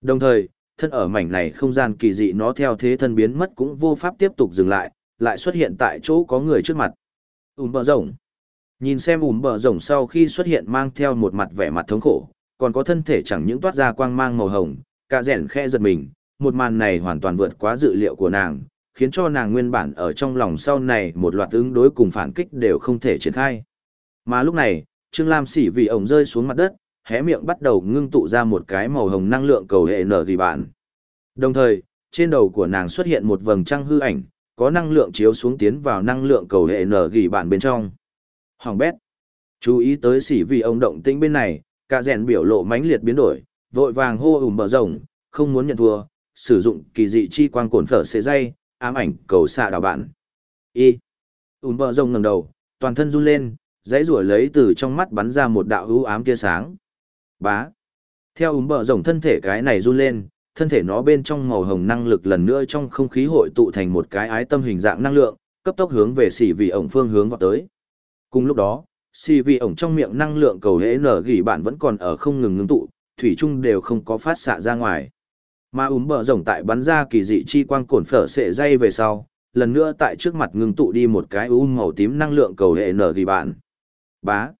Đồng thời, thân ở mảnh này không gian kỳ dị nó theo thế thân biến mất cũng vô pháp tiếp tục dừng lại, lại xuất hiện tại chỗ có người trước mặt. Ủm bờ rồng. Nhìn xem ủm bờ rồng sau khi xuất hiện mang theo một mặt vẻ mặt thống khổ, còn có thân thể chẳng những toát ra quang mang màu hồng, cả rèn khe giật mình, một màn này hoàn toàn vượt quá dự liệu của nàng, khiến cho nàng nguyên bản ở trong lòng sau này một loạt ứng đối cùng phản kích đều không thể triển khai. Mà lúc này, Trương Lam xỉ vì ổng rơi xuống mặt đất, hé miệng bắt đầu ngưng tụ ra một cái màu hồng năng lượng cầu hệ nở ghi bản. Đồng thời, trên đầu của nàng xuất hiện một vầng trăng hư ảnh, có năng lượng chiếu xuống tiến vào năng lượng cầu hệ nở gỉ bản bên trong. Hoàng bét. Chú ý tới xỉ vì ông động tĩnh bên này, cả rèn biểu lộ mãnh liệt biến đổi, vội vàng hô ủm bờ rồng, không muốn nhận thua, sử dụng kỳ dị chi quang cồn phở xế dây, ám ảnh cầu xạ đảo bạn. Y. ủm bờ rồng ngẩng đầu, toàn thân run lên, dãy rủa lấy từ trong mắt bắn ra một đạo hữu ám tia sáng. Bá. Theo ủm bờ rồng thân thể cái này run lên, thân thể nó bên trong màu hồng năng lực lần nữa trong không khí hội tụ thành một cái ái tâm hình dạng năng lượng, cấp tốc hướng về xỉ vị ổng phương hướng vào tới. Cùng lúc đó, xỉ vị ổng trong miệng năng lượng cầu hễ nở gỉ bạn vẫn còn ở không ngừng ngưng tụ, thủy chung đều không có phát xạ ra ngoài. Mà úm bờ rồng tại bắn ra kỳ dị chi quang cổn phở sệ dây về sau, lần nữa tại trước mặt ngưng tụ đi một cái u màu tím năng lượng cầu hệ nở gỉ bạn. Bá.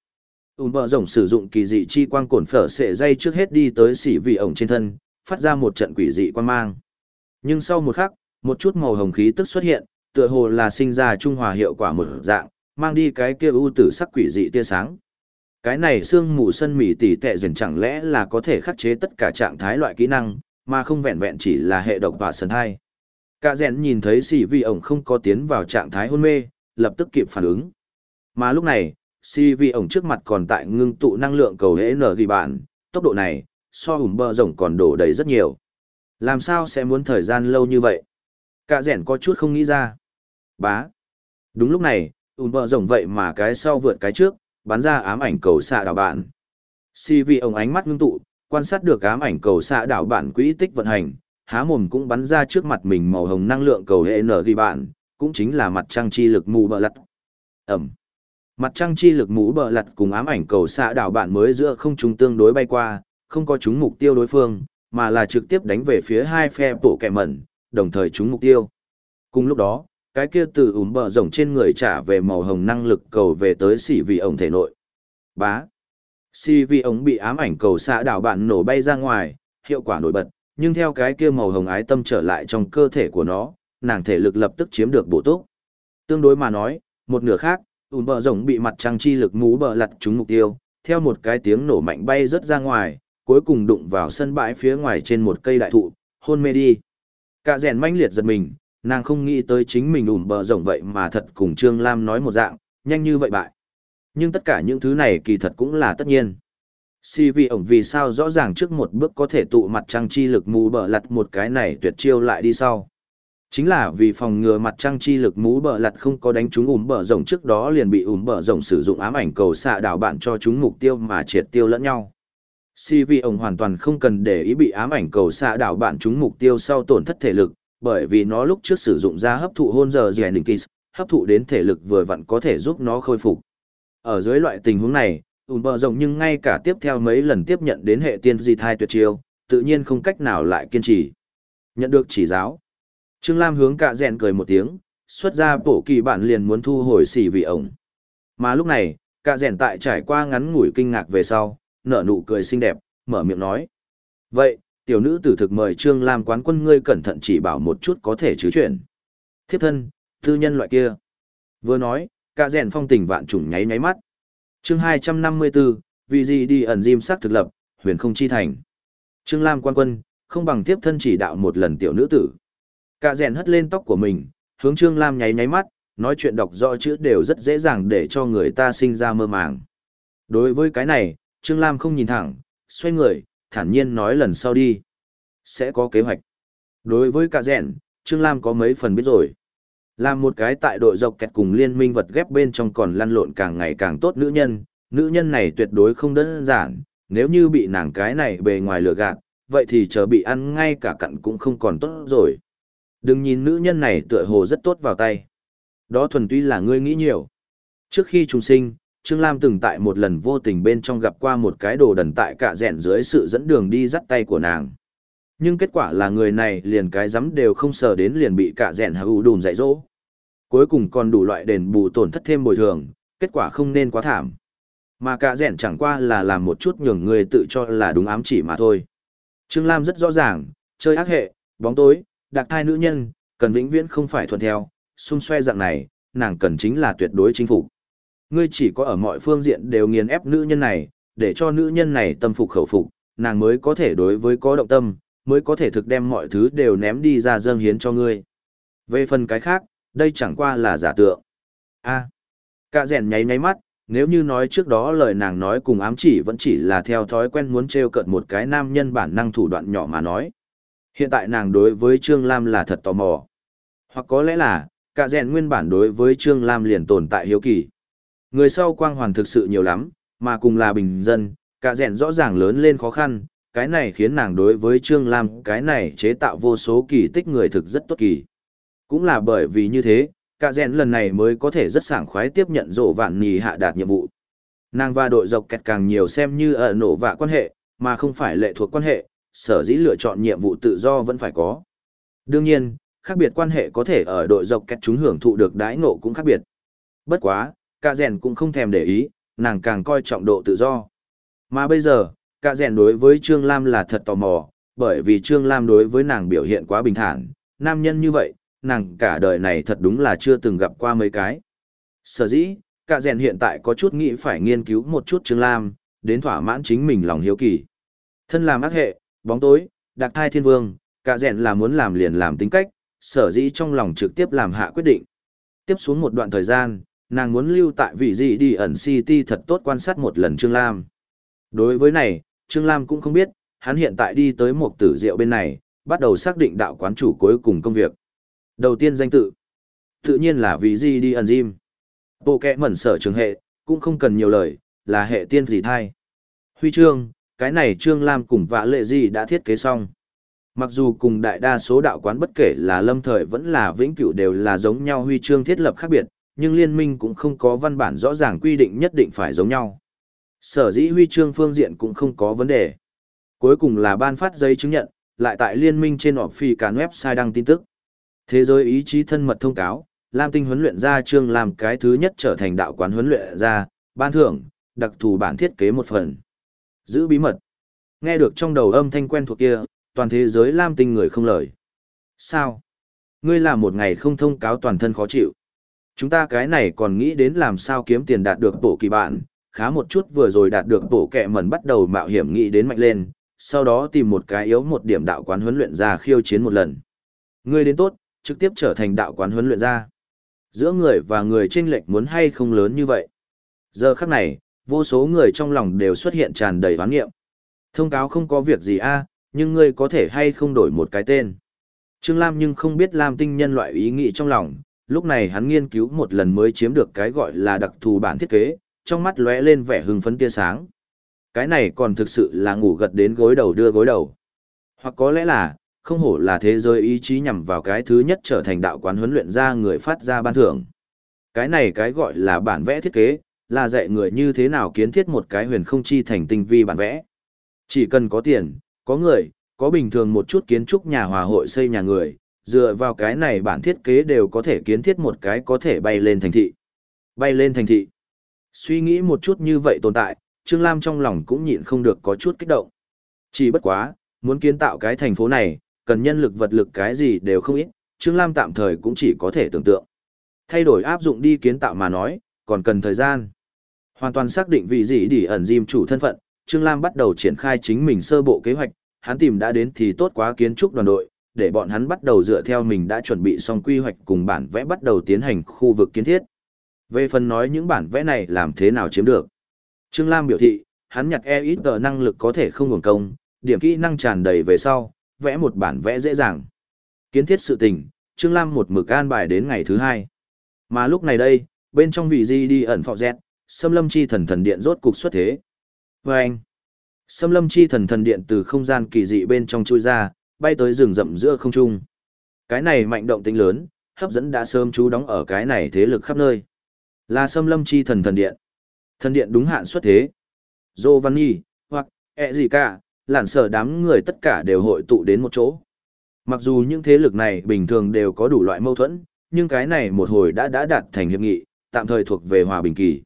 Úm bờ rồng sử dụng kỳ dị chi quang cổn phở sệ dây trước hết đi tới xỉ vị ổng trên thân, phát ra một trận quỷ dị quan mang. Nhưng sau một khắc, một chút màu hồng khí tức xuất hiện, tựa hồ là sinh ra trung hòa hiệu quả một dạng, mang đi cái kia ưu tử sắc quỷ dị tia sáng. Cái này xương mù sân mỉ tỉ tệ dần chẳng lẽ là có thể khắc chế tất cả trạng thái loại kỹ năng, mà không vẹn vẹn chỉ là hệ độc và sân hai. Cả rèn nhìn thấy xì vi ổng không có tiến vào trạng thái hôn mê, lập tức kịp phản ứng. Mà lúc này, xì vi ổng trước mặt còn tại ngưng tụ năng lượng cầu hệ nở ghi bản tốc độ này, so ủm bờ rồng còn đổ đầy rất nhiều. Làm sao sẽ muốn thời gian lâu như vậy? Cả rèn có chút không nghĩ ra. Bá. Đúng lúc này, ủm bờ rồng vậy mà cái sau vượt cái trước, bắn ra ám ảnh cầu xạ đảo bạn. Si vì ông ánh mắt ngưng tụ, quan sát được ám ảnh cầu xạ đảo bạn quỹ tích vận hành, há mồm cũng bắn ra trước mặt mình màu hồng năng lượng cầu hệ nở ghi bạn, cũng chính là mặt trăng chi lực mù bờ lật. Ẩm. Mặt trăng chi lực mũ bờ lật cùng ám ảnh cầu xạ đảo bạn mới giữa không trung tương đối bay qua, không có trúng mục tiêu đối phương, mà là trực tiếp đánh về phía hai phe bộ kẻ mẩn, đồng thời trúng mục tiêu. Cùng lúc đó, cái kia từ ủm bờ rồng trên người trả về màu hồng năng lực cầu về tới xỉ vị ổng thể nội. Bá. Xỉ vị ổng bị ám ảnh cầu xạ đảo bạn nổ bay ra ngoài, hiệu quả nổi bật, nhưng theo cái kia màu hồng ái tâm trở lại trong cơ thể của nó, nàng thể lực lập tức chiếm được bổ túc. Tương đối mà nói, một nửa khác, ủm bờ rồng bị mặt trăng chi lực mũ bờ lật trúng mục tiêu, theo một cái tiếng nổ mạnh bay rất ra ngoài, cuối cùng đụng vào sân bãi phía ngoài trên một cây đại thụ, hôn mê đi. Cả rèn manh liệt giật mình, nàng không nghĩ tới chính mình ủm bờ rộng vậy mà thật cùng Trương Lam nói một dạng, nhanh như vậy bại. Nhưng tất cả những thứ này kỳ thật cũng là tất nhiên. Si vì ổng vì sao rõ ràng trước một bước có thể tụ mặt trăng chi lực mũ bờ lặt một cái này tuyệt chiêu lại đi sau. Chính là vì phòng ngừa mặt trăng chi lực mũ bờ lặt không có đánh chúng ủm bờ rộng trước đó liền bị ủm bờ rộng sử dụng ám ảnh cầu xạ đảo bạn cho chúng mục tiêu mà triệt tiêu lẫn nhau. CV vì hoàn toàn không cần để ý bị ám ảnh cầu xạ đảo bạn chúng mục tiêu sau tổn thất thể lực, bởi vì nó lúc trước sử dụng ra hấp thụ hôn giờ Genikis, hấp thụ đến thể lực vừa vặn có thể giúp nó khôi phục. Ở dưới loại tình huống này, ùn bờ rộng nhưng ngay cả tiếp theo mấy lần tiếp nhận đến hệ tiên di thai tuyệt chiêu, tự nhiên không cách nào lại kiên trì. Nhận được chỉ giáo. Trương Lam hướng cả rèn cười một tiếng, xuất ra bộ kỳ bản liền muốn thu hồi xỉ vì ổng. Mà lúc này, cả rèn tại trải qua ngắn ngủi kinh ngạc về sau, nở nụ cười xinh đẹp, mở miệng nói. Vậy, tiểu nữ tử thực mời Trương Lam quán quân ngươi cẩn thận chỉ bảo một chút có thể chứ chuyện. Thiếp thân, tư nhân loại kia. Vừa nói, cả rèn phong tình vạn trùng nháy nháy mắt. chương 254, vì gì đi ẩn diêm sắc thực lập, huyền không chi thành. Trương Lam quan quân, không bằng tiếp thân chỉ đạo một lần tiểu nữ tử. Cả rèn hất lên tóc của mình, hướng Trương Lam nháy nháy mắt, nói chuyện đọc rõ chữ đều rất dễ dàng để cho người ta sinh ra mơ màng. Đối với cái này, Trương Lam không nhìn thẳng, xoay người, thản nhiên nói lần sau đi. Sẽ có kế hoạch. Đối với cả rèn, Trương Lam có mấy phần biết rồi. Làm một cái tại đội dọc kẹt cùng liên minh vật ghép bên trong còn lăn lộn càng ngày càng tốt nữ nhân, nữ nhân này tuyệt đối không đơn giản, nếu như bị nàng cái này bề ngoài lừa gạt, vậy thì chờ bị ăn ngay cả cặn cũng không còn tốt rồi. Đừng nhìn nữ nhân này tựa hồ rất tốt vào tay. Đó thuần túy là ngươi nghĩ nhiều. Trước khi trùng sinh, Trương Lam từng tại một lần vô tình bên trong gặp qua một cái đồ đần tại cả rèn dưới sự dẫn đường đi dắt tay của nàng. Nhưng kết quả là người này liền cái giấm đều không sờ đến liền bị cả rèn hữu đùm dạy dỗ. Cuối cùng còn đủ loại đền bù tổn thất thêm bồi thường, kết quả không nên quá thảm. Mà cả rèn chẳng qua là làm một chút nhường người tự cho là đúng ám chỉ mà thôi. Trương Lam rất rõ ràng, chơi ác hệ, bóng tối, đặc thai nữ nhân, cần vĩnh viễn không phải thuận theo, xung xoe dạng này, nàng cần chính là tuyệt đối chính phục. Ngươi chỉ có ở mọi phương diện đều nghiền ép nữ nhân này, để cho nữ nhân này tâm phục khẩu phục, nàng mới có thể đối với có động tâm, mới có thể thực đem mọi thứ đều ném đi ra dâng hiến cho ngươi. Về phần cái khác, đây chẳng qua là giả tượng. A. À, cả rèn nháy nháy mắt, nếu như nói trước đó lời nàng nói cùng ám chỉ vẫn chỉ là theo thói quen muốn trêu cợt một cái nam nhân bản năng thủ đoạn nhỏ mà nói. Hiện tại nàng đối với Trương Lam là thật tò mò. Hoặc có lẽ là, cả rèn nguyên bản đối với Trương Lam liền tồn tại hiếu kỳ. Người sau quang hoàn thực sự nhiều lắm, mà cùng là bình dân, cả rèn rõ ràng lớn lên khó khăn, cái này khiến nàng đối với Trương Lam cái này chế tạo vô số kỳ tích người thực rất tốt kỳ. Cũng là bởi vì như thế, cả rèn lần này mới có thể rất sảng khoái tiếp nhận rộ vạn nhì hạ đạt nhiệm vụ. Nàng và đội dọc kẹt càng nhiều xem như ở nổ vạ quan hệ, mà không phải lệ thuộc quan hệ, sở dĩ lựa chọn nhiệm vụ tự do vẫn phải có. Đương nhiên, khác biệt quan hệ có thể ở đội dọc kẹt chúng hưởng thụ được đãi ngộ cũng khác biệt. Bất quá, cả rèn cũng không thèm để ý, nàng càng coi trọng độ tự do. Mà bây giờ, cả rèn đối với Trương Lam là thật tò mò, bởi vì Trương Lam đối với nàng biểu hiện quá bình thản, nam nhân như vậy, nàng cả đời này thật đúng là chưa từng gặp qua mấy cái. Sở dĩ, cả rèn hiện tại có chút nghĩ phải nghiên cứu một chút Trương Lam, đến thỏa mãn chính mình lòng hiếu kỳ. Thân làm ác hệ, bóng tối, đặc thai thiên vương, cả rèn là muốn làm liền làm tính cách, sở dĩ trong lòng trực tiếp làm hạ quyết định. Tiếp xuống một đoạn thời gian, nàng muốn lưu tại vị gì đi ẩn city thật tốt quan sát một lần Trương Lam. Đối với này, Trương Lam cũng không biết, hắn hiện tại đi tới một tử rượu bên này, bắt đầu xác định đạo quán chủ cuối cùng công việc. Đầu tiên danh tự. Tự nhiên là vị gì đi ẩn Jim. Bộ kẹ mẩn sở trường hệ, cũng không cần nhiều lời, là hệ tiên dị thai. Huy chương, cái này Trương Lam cùng vã lệ gì đã thiết kế xong. Mặc dù cùng đại đa số đạo quán bất kể là lâm thời vẫn là vĩnh cửu đều là giống nhau huy chương thiết lập khác biệt, nhưng liên minh cũng không có văn bản rõ ràng quy định nhất định phải giống nhau. Sở dĩ huy chương phương diện cũng không có vấn đề. Cuối cùng là ban phát giấy chứng nhận, lại tại liên minh trên họp phi cán website đăng tin tức. Thế giới ý chí thân mật thông cáo, Lam Tinh huấn luyện ra trương làm cái thứ nhất trở thành đạo quán huấn luyện ra, ban thưởng, đặc thù bản thiết kế một phần. Giữ bí mật. Nghe được trong đầu âm thanh quen thuộc kia, toàn thế giới Lam Tinh người không lời. Sao? Ngươi làm một ngày không thông cáo toàn thân khó chịu. Chúng ta cái này còn nghĩ đến làm sao kiếm tiền đạt được tổ kỳ bạn, khá một chút vừa rồi đạt được tổ kẹ mẩn bắt đầu mạo hiểm nghĩ đến mạnh lên, sau đó tìm một cái yếu một điểm đạo quán huấn luyện ra khiêu chiến một lần. Ngươi đến tốt, trực tiếp trở thành đạo quán huấn luyện ra. Giữa người và người chênh lệch muốn hay không lớn như vậy. Giờ khắc này, vô số người trong lòng đều xuất hiện tràn đầy hoán nghiệm. Thông cáo không có việc gì a, nhưng ngươi có thể hay không đổi một cái tên. Trương Lam nhưng không biết Lam tinh nhân loại ý nghĩ trong lòng, lúc này hắn nghiên cứu một lần mới chiếm được cái gọi là đặc thù bản thiết kế, trong mắt lóe lên vẻ hưng phấn tia sáng. Cái này còn thực sự là ngủ gật đến gối đầu đưa gối đầu. Hoặc có lẽ là, không hổ là thế giới ý chí nhằm vào cái thứ nhất trở thành đạo quán huấn luyện ra người phát ra ban thưởng. Cái này cái gọi là bản vẽ thiết kế, là dạy người như thế nào kiến thiết một cái huyền không chi thành tinh vi bản vẽ. Chỉ cần có tiền, có người, có bình thường một chút kiến trúc nhà hòa hội xây nhà người, dựa vào cái này bản thiết kế đều có thể kiến thiết một cái có thể bay lên thành thị. Bay lên thành thị. Suy nghĩ một chút như vậy tồn tại, Trương Lam trong lòng cũng nhịn không được có chút kích động. Chỉ bất quá, muốn kiến tạo cái thành phố này, cần nhân lực vật lực cái gì đều không ít, Trương Lam tạm thời cũng chỉ có thể tưởng tượng. Thay đổi áp dụng đi kiến tạo mà nói, còn cần thời gian. Hoàn toàn xác định vị gì để ẩn diêm chủ thân phận, Trương Lam bắt đầu triển khai chính mình sơ bộ kế hoạch, hắn tìm đã đến thì tốt quá kiến trúc đoàn đội, để bọn hắn bắt đầu dựa theo mình đã chuẩn bị xong quy hoạch cùng bản vẽ bắt đầu tiến hành khu vực kiến thiết. Về phần nói những bản vẽ này làm thế nào chiếm được. Trương Lam biểu thị, hắn nhặt e ít tờ năng lực có thể không nguồn công, điểm kỹ năng tràn đầy về sau, vẽ một bản vẽ dễ dàng. Kiến thiết sự tình, Trương Lam một mực an bài đến ngày thứ hai. Mà lúc này đây, bên trong vị di đi ẩn phọ dẹt, xâm lâm chi thần thần điện rốt cục xuất thế. Vâng! anh, xâm lâm chi thần thần điện từ không gian kỳ dị bên trong chui ra, bay tới rừng rậm giữa không trung. Cái này mạnh động tính lớn, hấp dẫn đã sớm chú đóng ở cái này thế lực khắp nơi. Là xâm lâm chi thần thần điện. Thần điện đúng hạn xuất thế. Giovanni, hoặc, ẹ gì cả, lản sở đám người tất cả đều hội tụ đến một chỗ. Mặc dù những thế lực này bình thường đều có đủ loại mâu thuẫn, nhưng cái này một hồi đã đã đạt thành hiệp nghị, tạm thời thuộc về hòa bình kỳ.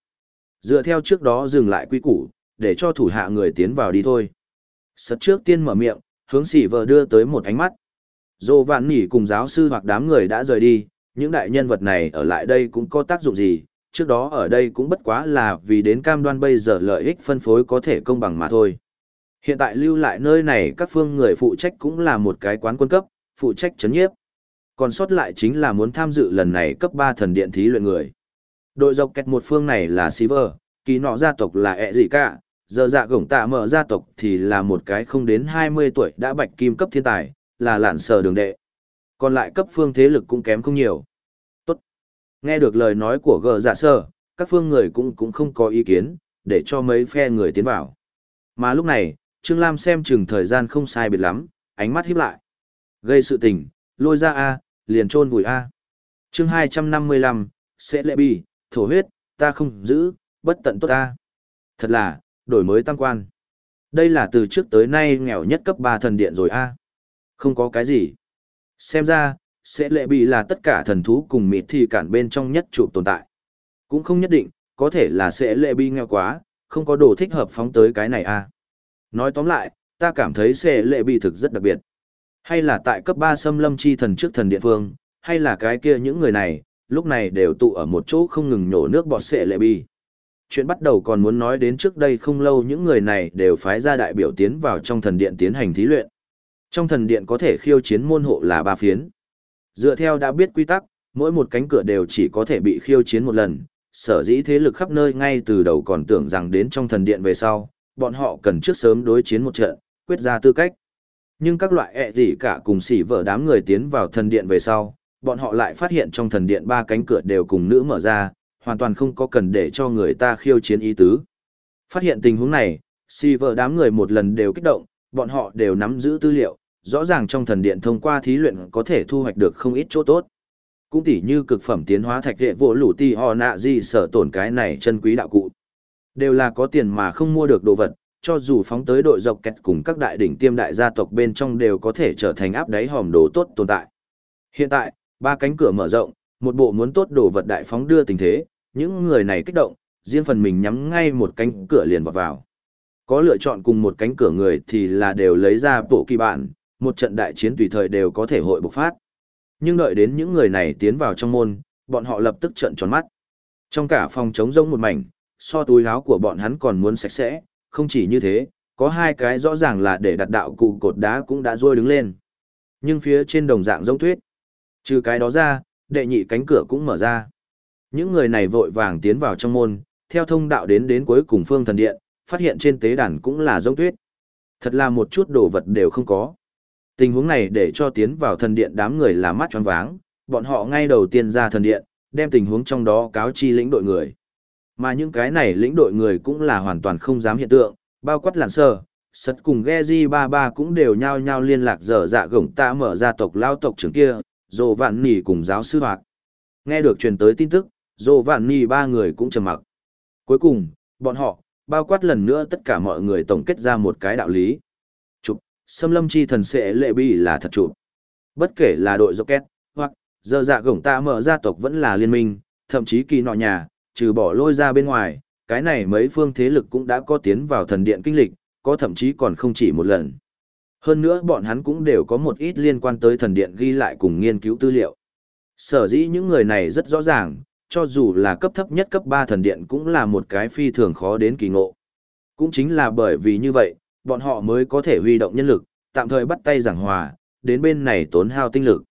Dựa theo trước đó dừng lại quy củ, để cho thủ hạ người tiến vào đi thôi. Sật trước tiên mở miệng, hướng xỉ vợ đưa tới một ánh mắt. Dô vạn nỉ cùng giáo sư hoặc đám người đã rời đi, những đại nhân vật này ở lại đây cũng có tác dụng gì, trước đó ở đây cũng bất quá là vì đến cam đoan bây giờ lợi ích phân phối có thể công bằng mà thôi. Hiện tại lưu lại nơi này các phương người phụ trách cũng là một cái quán quân cấp, phụ trách chấn nhiếp. Còn sót lại chính là muốn tham dự lần này cấp 3 thần điện thí luyện người. Đội dọc kẹt một phương này là Silver, kỳ nọ gia tộc là ẹ gì cả, giờ dạ gổng tạ mở gia tộc thì là một cái không đến 20 tuổi đã bạch kim cấp thiên tài, là lạn sở đường đệ. Còn lại cấp phương thế lực cũng kém không nhiều. Tốt. Nghe được lời nói của gờ dạ sơ, các phương người cũng cũng không có ý kiến, để cho mấy phe người tiến vào. Mà lúc này, Trương Lam xem chừng thời gian không sai biệt lắm, ánh mắt híp lại. Gây sự tình, lôi ra A, liền trôn vùi A. chương 255, sẽ lệ bi, thổ huyết, ta không giữ, bất tận tốt ta. Thật là, đổi mới tăng quan. Đây là từ trước tới nay nghèo nhất cấp 3 thần điện rồi A. Không có cái gì. Xem ra, sẽ lệ bị là tất cả thần thú cùng mịt thì cản bên trong nhất trụ tồn tại. Cũng không nhất định, có thể là sẽ lệ bị nghèo quá, không có đồ thích hợp phóng tới cái này a. Nói tóm lại, ta cảm thấy sẽ lệ bị thực rất đặc biệt. Hay là tại cấp 3 xâm lâm chi thần trước thần địa phương, hay là cái kia những người này, lúc này đều tụ ở một chỗ không ngừng nhổ nước bọt sẽ lệ bị. Chuyện bắt đầu còn muốn nói đến trước đây không lâu những người này đều phái ra đại biểu tiến vào trong thần điện tiến hành thí luyện. Trong thần điện có thể khiêu chiến môn hộ là ba phiến. Dựa theo đã biết quy tắc, mỗi một cánh cửa đều chỉ có thể bị khiêu chiến một lần, sở dĩ thế lực khắp nơi ngay từ đầu còn tưởng rằng đến trong thần điện về sau, bọn họ cần trước sớm đối chiến một trận, quyết ra tư cách. Nhưng các loại ẹ gì cả cùng xỉ vợ đám người tiến vào thần điện về sau, bọn họ lại phát hiện trong thần điện ba cánh cửa đều cùng nữ mở ra, hoàn toàn không có cần để cho người ta khiêu chiến ý tứ. Phát hiện tình huống này, Si vợ đám người một lần đều kích động, bọn họ đều nắm giữ tư liệu, rõ ràng trong thần điện thông qua thí luyện có thể thu hoạch được không ít chỗ tốt. Cũng tỉ như cực phẩm tiến hóa thạch hệ vô lũ ti họ nạ gì sở tổn cái này chân quý đạo cụ. Đều là có tiền mà không mua được đồ vật, cho dù phóng tới đội dọc kẹt cùng các đại đỉnh tiêm đại gia tộc bên trong đều có thể trở thành áp đáy hòm đồ tốt tồn tại. Hiện tại, ba cánh cửa mở rộng, một bộ muốn tốt đồ vật đại phóng đưa tình thế, những người này kích động, riêng phần mình nhắm ngay một cánh cửa liền vào vào. Có lựa chọn cùng một cánh cửa người thì là đều lấy ra bộ kỳ bản, một trận đại chiến tùy thời đều có thể hội bộc phát. Nhưng đợi đến những người này tiến vào trong môn, bọn họ lập tức trợn tròn mắt. Trong cả phòng trống rỗng một mảnh, so túi áo của bọn hắn còn muốn sạch sẽ, không chỉ như thế, có hai cái rõ ràng là để đặt đạo cụ cột đá cũng đã rôi đứng lên. Nhưng phía trên đồng dạng giống tuyết. Trừ cái đó ra, đệ nhị cánh cửa cũng mở ra. Những người này vội vàng tiến vào trong môn, theo thông đạo đến đến cuối cùng phương thần điện, phát hiện trên tế đàn cũng là giống tuyết. Thật là một chút đồ vật đều không có. Tình huống này để cho tiến vào thần điện đám người là mắt tròn váng, bọn họ ngay đầu tiên ra thần điện, đem tình huống trong đó cáo chi lĩnh đội người. Mà những cái này lĩnh đội người cũng là hoàn toàn không dám hiện tượng, bao quát làn sơ, sật cùng Geji ba ba cũng đều nhao nhao liên lạc dở dạ gổng ta mở ra tộc lao tộc trưởng kia, dồ vạn nỉ cùng giáo sư hoạt. Nghe được truyền tới tin tức, dồ vạn nỉ ba người cũng trầm mặc. Cuối cùng, bọn họ, bao quát lần nữa tất cả mọi người tổng kết ra một cái đạo lý xâm lâm chi thần sẽ lệ bi là thật chụp. Bất kể là đội rocket, hoặc giờ dạ gổng ta mở gia tộc vẫn là liên minh, thậm chí kỳ nọ nhà, trừ bỏ lôi ra bên ngoài, cái này mấy phương thế lực cũng đã có tiến vào thần điện kinh lịch, có thậm chí còn không chỉ một lần. Hơn nữa bọn hắn cũng đều có một ít liên quan tới thần điện ghi lại cùng nghiên cứu tư liệu. Sở dĩ những người này rất rõ ràng, cho dù là cấp thấp nhất cấp 3 thần điện cũng là một cái phi thường khó đến kỳ ngộ. Cũng chính là bởi vì như vậy, bọn họ mới có thể huy động nhân lực, tạm thời bắt tay giảng hòa, đến bên này tốn hao tinh lực.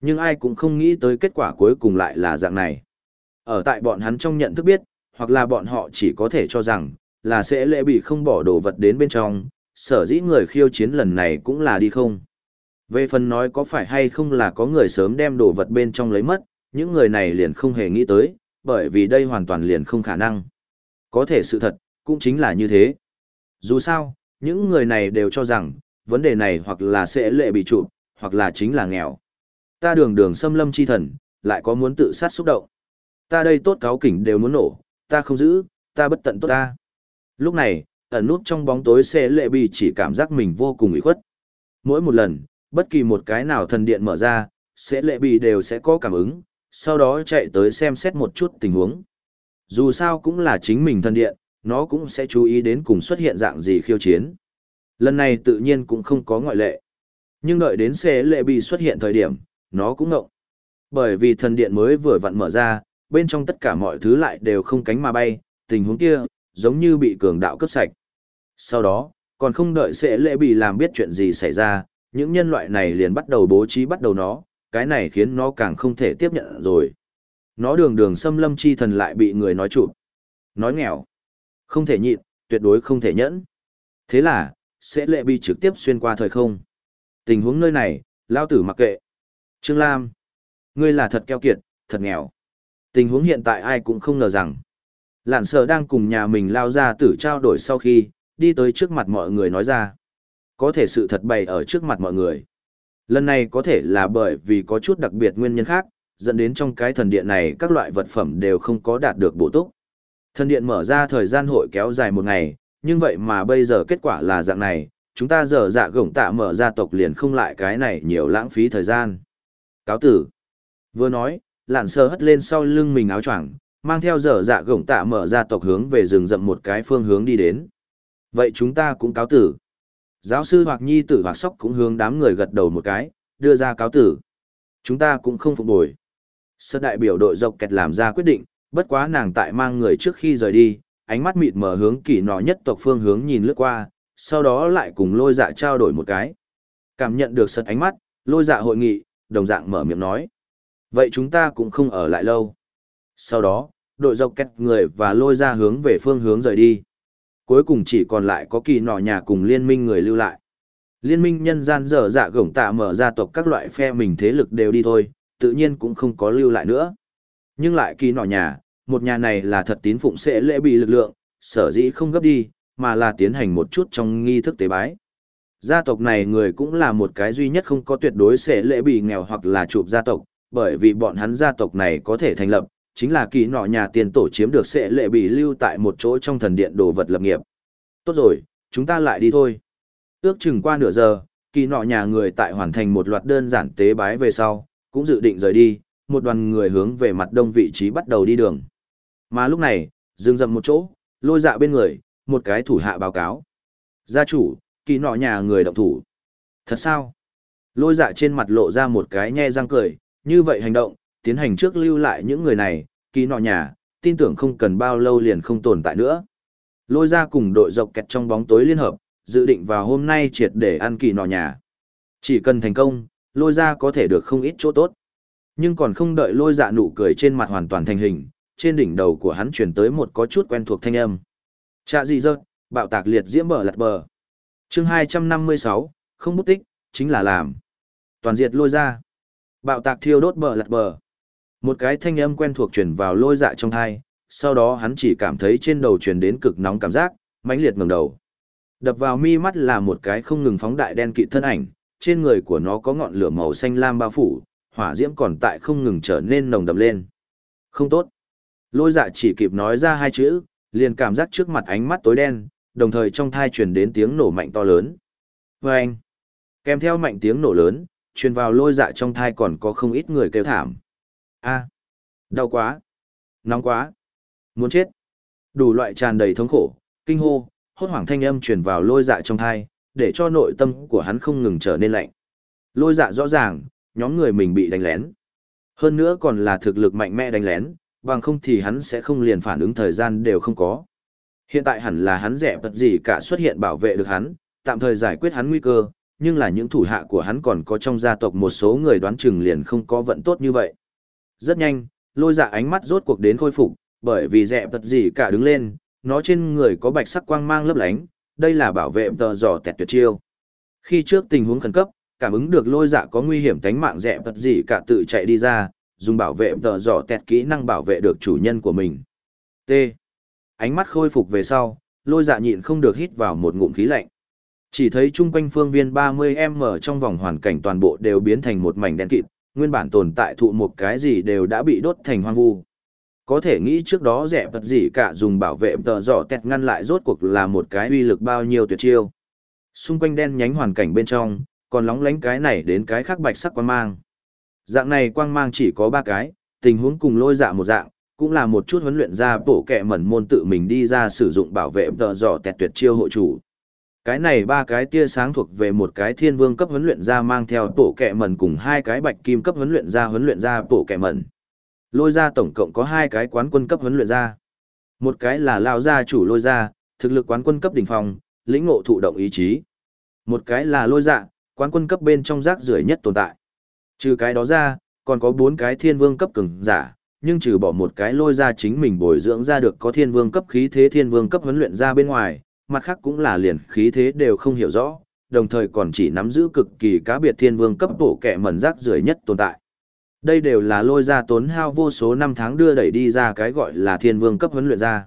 Nhưng ai cũng không nghĩ tới kết quả cuối cùng lại là dạng này. Ở tại bọn hắn trong nhận thức biết, hoặc là bọn họ chỉ có thể cho rằng, là sẽ lễ bị không bỏ đồ vật đến bên trong, sở dĩ người khiêu chiến lần này cũng là đi không. Về phần nói có phải hay không là có người sớm đem đồ vật bên trong lấy mất, những người này liền không hề nghĩ tới, bởi vì đây hoàn toàn liền không khả năng. Có thể sự thật, cũng chính là như thế. Dù sao, những người này đều cho rằng, vấn đề này hoặc là sẽ lệ bị trụ, hoặc là chính là nghèo. Ta đường đường xâm lâm chi thần, lại có muốn tự sát xúc động. Ta đây tốt cáo kỉnh đều muốn nổ, ta không giữ, ta bất tận tốt ta. Lúc này, ẩn nút trong bóng tối xe lệ bị chỉ cảm giác mình vô cùng ủy khuất. Mỗi một lần, bất kỳ một cái nào thần điện mở ra, sẽ lệ bị đều sẽ có cảm ứng, sau đó chạy tới xem xét một chút tình huống. Dù sao cũng là chính mình thần điện, nó cũng sẽ chú ý đến cùng xuất hiện dạng gì khiêu chiến. Lần này tự nhiên cũng không có ngoại lệ. Nhưng đợi đến xe lệ bị xuất hiện thời điểm, nó cũng ngộng. Bởi vì thần điện mới vừa vặn mở ra, bên trong tất cả mọi thứ lại đều không cánh mà bay, tình huống kia, giống như bị cường đạo cấp sạch. Sau đó, còn không đợi sẽ lễ bị làm biết chuyện gì xảy ra, những nhân loại này liền bắt đầu bố trí bắt đầu nó, cái này khiến nó càng không thể tiếp nhận rồi. Nó đường đường xâm lâm chi thần lại bị người nói chụp nói nghèo, không thể nhịn, tuyệt đối không thể nhẫn. Thế là, sẽ lệ bị trực tiếp xuyên qua thời không. Tình huống nơi này, lao tử mặc kệ. Trương Lam, ngươi là thật keo kiệt, thật nghèo. Tình huống hiện tại ai cũng không ngờ rằng. Lạn sở đang cùng nhà mình lao ra tử trao đổi sau khi, đi tới trước mặt mọi người nói ra. Có thể sự thật bày ở trước mặt mọi người. Lần này có thể là bởi vì có chút đặc biệt nguyên nhân khác, dẫn đến trong cái thần điện này các loại vật phẩm đều không có đạt được bổ túc. Thần điện mở ra thời gian hội kéo dài một ngày, nhưng vậy mà bây giờ kết quả là dạng này, chúng ta giờ dạ gổng tạ mở ra tộc liền không lại cái này nhiều lãng phí thời gian. Cáo tử. Vừa nói, lạn sơ hất lên sau lưng mình áo choàng mang theo dở dạ gổng tạ mở ra tộc hướng về rừng rậm một cái phương hướng đi đến. Vậy chúng ta cũng cáo tử. Giáo sư hoặc nhi tử hoặc sóc cũng hướng đám người gật đầu một cái, đưa ra cáo tử. Chúng ta cũng không phục bồi. Sơ đại biểu đội dọc kẹt làm ra quyết định, bất quá nàng tại mang người trước khi rời đi, ánh mắt mịt mở hướng kỳ nọ nhất tộc phương hướng nhìn lướt qua, sau đó lại cùng lôi dạ trao đổi một cái. Cảm nhận được sật ánh mắt, lôi dạ hội nghị, đồng dạng mở miệng nói. Vậy chúng ta cũng không ở lại lâu. Sau đó, đội dọc kẹt người và lôi ra hướng về phương hướng rời đi. Cuối cùng chỉ còn lại có kỳ nọ nhà cùng liên minh người lưu lại. Liên minh nhân gian dở dạ gổng tạ mở ra tộc các loại phe mình thế lực đều đi thôi, tự nhiên cũng không có lưu lại nữa. Nhưng lại kỳ nọ nhà, một nhà này là thật tín phụng sẽ lễ bị lực lượng, sở dĩ không gấp đi, mà là tiến hành một chút trong nghi thức tế bái. Gia tộc này người cũng là một cái duy nhất không có tuyệt đối sẽ lễ bị nghèo hoặc là chụp gia tộc, bởi vì bọn hắn gia tộc này có thể thành lập, chính là kỳ nọ nhà tiền tổ chiếm được sẽ lệ bị lưu tại một chỗ trong thần điện đồ vật lập nghiệp. Tốt rồi, chúng ta lại đi thôi. Ước chừng qua nửa giờ, kỳ nọ nhà người tại hoàn thành một loạt đơn giản tế bái về sau, cũng dự định rời đi, một đoàn người hướng về mặt đông vị trí bắt đầu đi đường. Mà lúc này, dừng dầm một chỗ, lôi dạ bên người, một cái thủ hạ báo cáo. Gia chủ, kỳ nọ nhà người động thủ. Thật sao? Lôi dạ trên mặt lộ ra một cái nhe răng cười, như vậy hành động, tiến hành trước lưu lại những người này, kỳ nọ nhà, tin tưởng không cần bao lâu liền không tồn tại nữa. Lôi ra cùng đội dọc kẹt trong bóng tối liên hợp, dự định vào hôm nay triệt để ăn kỳ nọ nhà. Chỉ cần thành công, lôi ra có thể được không ít chỗ tốt. Nhưng còn không đợi lôi dạ nụ cười trên mặt hoàn toàn thành hình, trên đỉnh đầu của hắn chuyển tới một có chút quen thuộc thanh âm. Chạ gì rớt, bạo tạc liệt diễm bờ lật bờ. chương 256, không bút tích, chính là làm. Toàn diệt lôi ra. Bạo tạc thiêu đốt bờ lật bờ. Một cái thanh âm quen thuộc truyền vào lôi dạ trong thai, sau đó hắn chỉ cảm thấy trên đầu truyền đến cực nóng cảm giác, mãnh liệt ngẩng đầu. Đập vào mi mắt là một cái không ngừng phóng đại đen kịt thân ảnh, trên người của nó có ngọn lửa màu xanh lam bao phủ, hỏa diễm còn tại không ngừng trở nên nồng đậm lên. Không tốt. Lôi dạ chỉ kịp nói ra hai chữ, liền cảm giác trước mặt ánh mắt tối đen, đồng thời trong thai truyền đến tiếng nổ mạnh to lớn. Và anh, kèm theo mạnh tiếng nổ lớn, truyền vào lôi dạ trong thai còn có không ít người kêu thảm a à, đau quá, nóng quá, muốn chết. Đủ loại tràn đầy thống khổ, kinh hô, hốt hoảng thanh âm truyền vào lôi dạ trong thai, để cho nội tâm của hắn không ngừng trở nên lạnh. Lôi dạ rõ ràng, nhóm người mình bị đánh lén. Hơn nữa còn là thực lực mạnh mẽ đánh lén, bằng không thì hắn sẽ không liền phản ứng thời gian đều không có. Hiện tại hẳn là hắn rẻ bật gì cả xuất hiện bảo vệ được hắn, tạm thời giải quyết hắn nguy cơ, nhưng là những thủ hạ của hắn còn có trong gia tộc một số người đoán chừng liền không có vận tốt như vậy. Rất nhanh, lôi dạ ánh mắt rốt cuộc đến khôi phục, bởi vì rẻ tật gì cả đứng lên, nó trên người có bạch sắc quang mang lấp lánh, đây là bảo vệ tờ giỏ tẹt tuyệt chiêu. Khi trước tình huống khẩn cấp, cảm ứng được lôi dạ có nguy hiểm tánh mạng rẻ tật gì cả tự chạy đi ra, dùng bảo vệ tờ dò tẹt kỹ năng bảo vệ được chủ nhân của mình. T. Ánh mắt khôi phục về sau, lôi dạ nhịn không được hít vào một ngụm khí lạnh. Chỉ thấy chung quanh phương viên 30m trong vòng hoàn cảnh toàn bộ đều biến thành một mảnh đen kịt, nguyên bản tồn tại thụ một cái gì đều đã bị đốt thành hoang vu. Có thể nghĩ trước đó rẻ vật gì cả dùng bảo vệ tờ giỏ tẹt ngăn lại rốt cuộc là một cái uy lực bao nhiêu tuyệt chiêu. Xung quanh đen nhánh hoàn cảnh bên trong, còn lóng lánh cái này đến cái khác bạch sắc quang mang. Dạng này quang mang chỉ có ba cái, tình huống cùng lôi dạ một dạng, cũng là một chút huấn luyện ra bổ kẹ mẩn môn tự mình đi ra sử dụng bảo vệ tờ giỏ tẹt tuyệt chiêu hộ chủ. Cái này ba cái tia sáng thuộc về một cái thiên vương cấp huấn luyện ra mang theo tổ kẹ mẩn cùng hai cái bạch kim cấp huấn luyện ra huấn luyện ra tổ kẹ mẩn. Lôi ra tổng cộng có hai cái quán quân cấp huấn luyện ra. Một cái là lao gia chủ lôi ra, thực lực quán quân cấp đỉnh phòng lĩnh ngộ thụ động ý chí. Một cái là lôi dạ, quán quân cấp bên trong rác rưởi nhất tồn tại. Trừ cái đó ra, còn có bốn cái thiên vương cấp cường giả, nhưng trừ bỏ một cái lôi ra chính mình bồi dưỡng ra được có thiên vương cấp khí thế thiên vương cấp huấn luyện ra bên ngoài, mặt khác cũng là liền khí thế đều không hiểu rõ, đồng thời còn chỉ nắm giữ cực kỳ cá biệt thiên vương cấp bổ kẻ mẩn rác rưởi nhất tồn tại. Đây đều là lôi ra tốn hao vô số năm tháng đưa đẩy đi ra cái gọi là thiên vương cấp huấn luyện ra.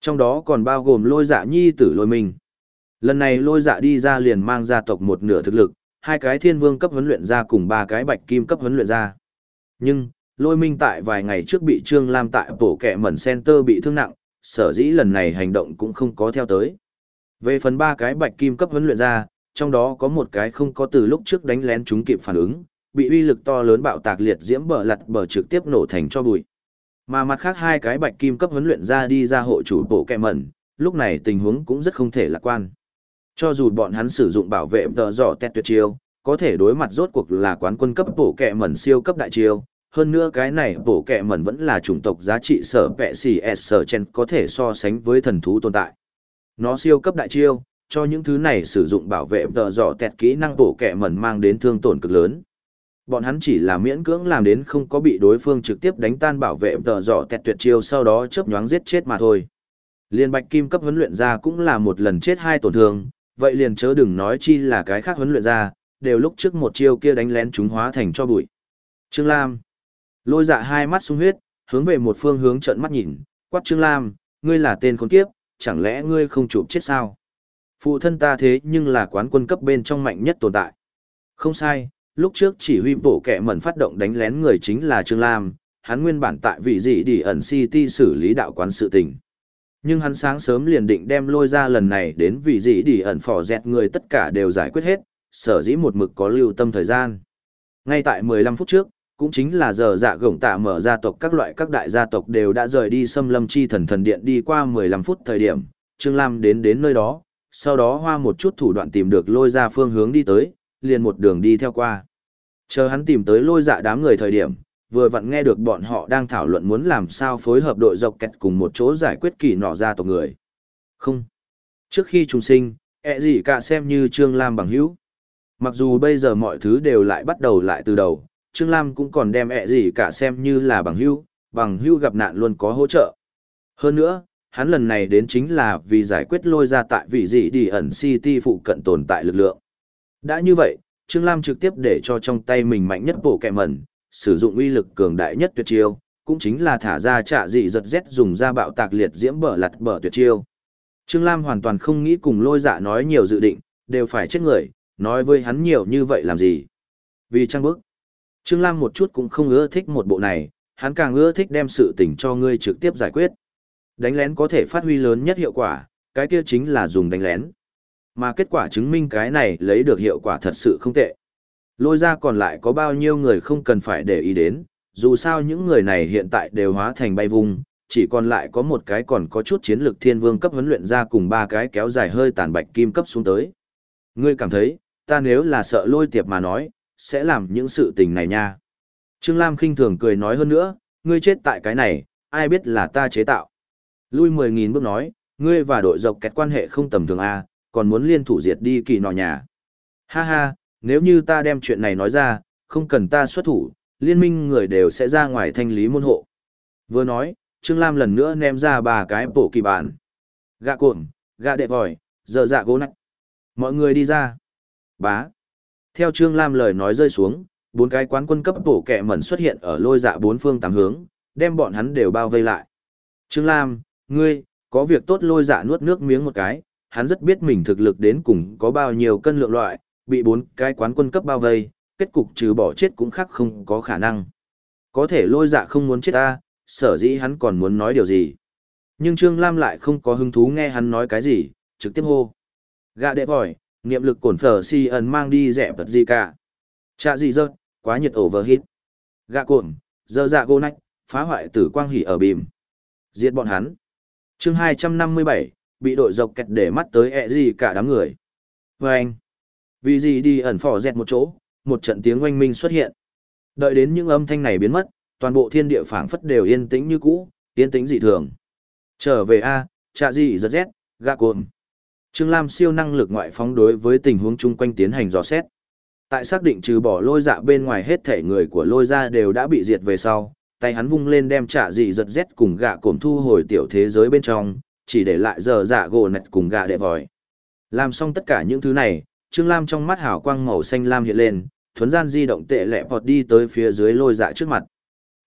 Trong đó còn bao gồm lôi dạ nhi tử lôi mình. Lần này lôi dạ đi ra liền mang gia tộc một nửa thực lực, hai cái thiên vương cấp huấn luyện ra cùng ba cái bạch kim cấp huấn luyện ra. Nhưng, lôi minh tại vài ngày trước bị Trương Lam tại bổ kẹ mẩn center bị thương nặng, sở dĩ lần này hành động cũng không có theo tới. Về phần ba cái bạch kim cấp huấn luyện ra, trong đó có một cái không có từ lúc trước đánh lén chúng kịp phản ứng, bị uy lực to lớn bạo tạc liệt diễm bờ lật bờ trực tiếp nổ thành cho bụi. Mà mặt khác hai cái bạch kim cấp huấn luyện ra đi ra hộ chủ bộ kẹ mẩn, lúc này tình huống cũng rất không thể lạc quan. Cho dù bọn hắn sử dụng bảo vệ tờ giỏ tẹt tuyệt chiêu, có thể đối mặt rốt cuộc là quán quân cấp bổ kẹ mẩn siêu cấp đại chiêu. Hơn nữa cái này bổ kẹ mẩn vẫn là chủng tộc giá trị sở vẹ xì sở chen có thể so sánh với thần thú tồn tại. Nó siêu cấp đại chiêu, cho những thứ này sử dụng bảo vệ tờ dò tẹt kỹ năng bổ kẹ mẩn mang đến thương tổn cực lớn. Bọn hắn chỉ là miễn cưỡng làm đến không có bị đối phương trực tiếp đánh tan bảo vệ tờ dò tẹt tuyệt chiêu sau đó chớp nhoáng giết chết mà thôi. Liên bạch kim cấp huấn luyện ra cũng là một lần chết hai tổn thương, vậy liền chớ đừng nói chi là cái khác huấn luyện ra, đều lúc trước một chiêu kia đánh lén chúng hóa thành cho bụi. Trương Lam. Lôi dạ hai mắt sung huyết, hướng về một phương hướng trận mắt nhìn, quát Trương Lam, ngươi là tên con kiếp, chẳng lẽ ngươi không chụp chết sao? Phụ thân ta thế nhưng là quán quân cấp bên trong mạnh nhất tồn tại. Không sai, lúc trước chỉ huy bộ kẻ mẩn phát động đánh lén người chính là Trương Lam, hắn nguyên bản tại vị gì đi ẩn city xử lý đạo quán sự tình. Nhưng hắn sáng sớm liền định đem lôi ra lần này đến vị gì đi ẩn phỏ dẹt người tất cả đều giải quyết hết, sở dĩ một mực có lưu tâm thời gian. Ngay tại 15 phút trước, cũng chính là giờ dạ gổng tạ mở gia tộc các loại các đại gia tộc đều đã rời đi xâm lâm chi thần thần điện đi qua 15 phút thời điểm, Trương Lam đến đến nơi đó, sau đó hoa một chút thủ đoạn tìm được lôi ra phương hướng đi tới, liền một đường đi theo qua. Chờ hắn tìm tới lôi dạ đám người thời điểm, vừa vặn nghe được bọn họ đang thảo luận muốn làm sao phối hợp đội dọc kẹt cùng một chỗ giải quyết kỳ nọ ra tộc người. Không. Trước khi trùng sinh, ẹ gì cả xem như Trương Lam bằng hữu. Mặc dù bây giờ mọi thứ đều lại bắt đầu lại từ đầu, Trương Lam cũng còn đem ẹ gì cả xem như là bằng hưu, bằng hưu gặp nạn luôn có hỗ trợ. Hơn nữa, hắn lần này đến chính là vì giải quyết lôi ra tại vị gì đi ẩn city phụ cận tồn tại lực lượng. Đã như vậy, Trương Lam trực tiếp để cho trong tay mình mạnh nhất bộ kẹ mẩn, sử dụng uy lực cường đại nhất tuyệt chiêu, cũng chính là thả ra trả dị giật rét dùng ra bạo tạc liệt diễm bờ lặt bờ tuyệt chiêu. Trương Lam hoàn toàn không nghĩ cùng lôi dạ nói nhiều dự định, đều phải chết người, nói với hắn nhiều như vậy làm gì. Vì trang bức, Trương Lam một chút cũng không ưa thích một bộ này, hắn càng ưa thích đem sự tình cho ngươi trực tiếp giải quyết. Đánh lén có thể phát huy lớn nhất hiệu quả, cái kia chính là dùng đánh lén. Mà kết quả chứng minh cái này lấy được hiệu quả thật sự không tệ. Lôi ra còn lại có bao nhiêu người không cần phải để ý đến, dù sao những người này hiện tại đều hóa thành bay vung, chỉ còn lại có một cái còn có chút chiến lược thiên vương cấp huấn luyện ra cùng ba cái kéo dài hơi tàn bạch kim cấp xuống tới. Ngươi cảm thấy, ta nếu là sợ lôi tiệp mà nói, sẽ làm những sự tình này nha. Trương Lam khinh thường cười nói hơn nữa, ngươi chết tại cái này, ai biết là ta chế tạo. Lui 10.000 bước nói, ngươi và đội dọc kẹt quan hệ không tầm thường A, còn muốn liên thủ diệt đi kỳ nọ nhà. Ha ha, nếu như ta đem chuyện này nói ra, không cần ta xuất thủ, liên minh người đều sẽ ra ngoài thanh lý môn hộ. Vừa nói, Trương Lam lần nữa ném ra ba cái bổ kỳ bản. Gạ cuộn, gạ đệ vòi, giờ dạ gỗ nặng. Mọi người đi ra. Bá. Theo Trương Lam lời nói rơi xuống, bốn cái quán quân cấp bổ kẹ mẩn xuất hiện ở lôi dạ bốn phương tám hướng, đem bọn hắn đều bao vây lại. Trương Lam, ngươi, có việc tốt lôi dạ nuốt nước miếng một cái, hắn rất biết mình thực lực đến cùng có bao nhiêu cân lượng loại, bị bốn cái quán quân cấp bao vây, kết cục trừ bỏ chết cũng khác không có khả năng. Có thể lôi dạ không muốn chết ta, sở dĩ hắn còn muốn nói điều gì. Nhưng Trương Lam lại không có hứng thú nghe hắn nói cái gì, trực tiếp hô. Gạ đệ vòi, niệm lực cổn phở si ẩn mang đi rẻ vật gì cả. Chạ gì rớt, quá nhiệt overheat. Gạ cổn, dơ dạ gô nách, phá hoại tử quang hỉ ở bìm. Diệt bọn hắn. chương 257, bị đội dọc kẹt để mắt tới ẹ gì cả đám người. Vâng! Vì gì đi ẩn phỏ dẹt một chỗ, một trận tiếng oanh minh xuất hiện. Đợi đến những âm thanh này biến mất, toàn bộ thiên địa phảng phất đều yên tĩnh như cũ, yên tĩnh dị thường. Trở về A, chạ gì giật rét, gạ cuộn. Trương Lam siêu năng lực ngoại phóng đối với tình huống chung quanh tiến hành dò xét. Tại xác định trừ bỏ lôi dạ bên ngoài hết thể người của lôi ra đều đã bị diệt về sau, tay hắn vung lên đem trả dị giật rét cùng gạ cổm thu hồi tiểu thế giới bên trong, chỉ để lại giờ dạ gỗ nạch cùng gạ đệ vòi. Làm xong tất cả những thứ này, Trương Lam trong mắt hào quang màu xanh lam hiện lên, thuấn gian di động tệ lẹ vọt đi tới phía dưới lôi dạ trước mặt.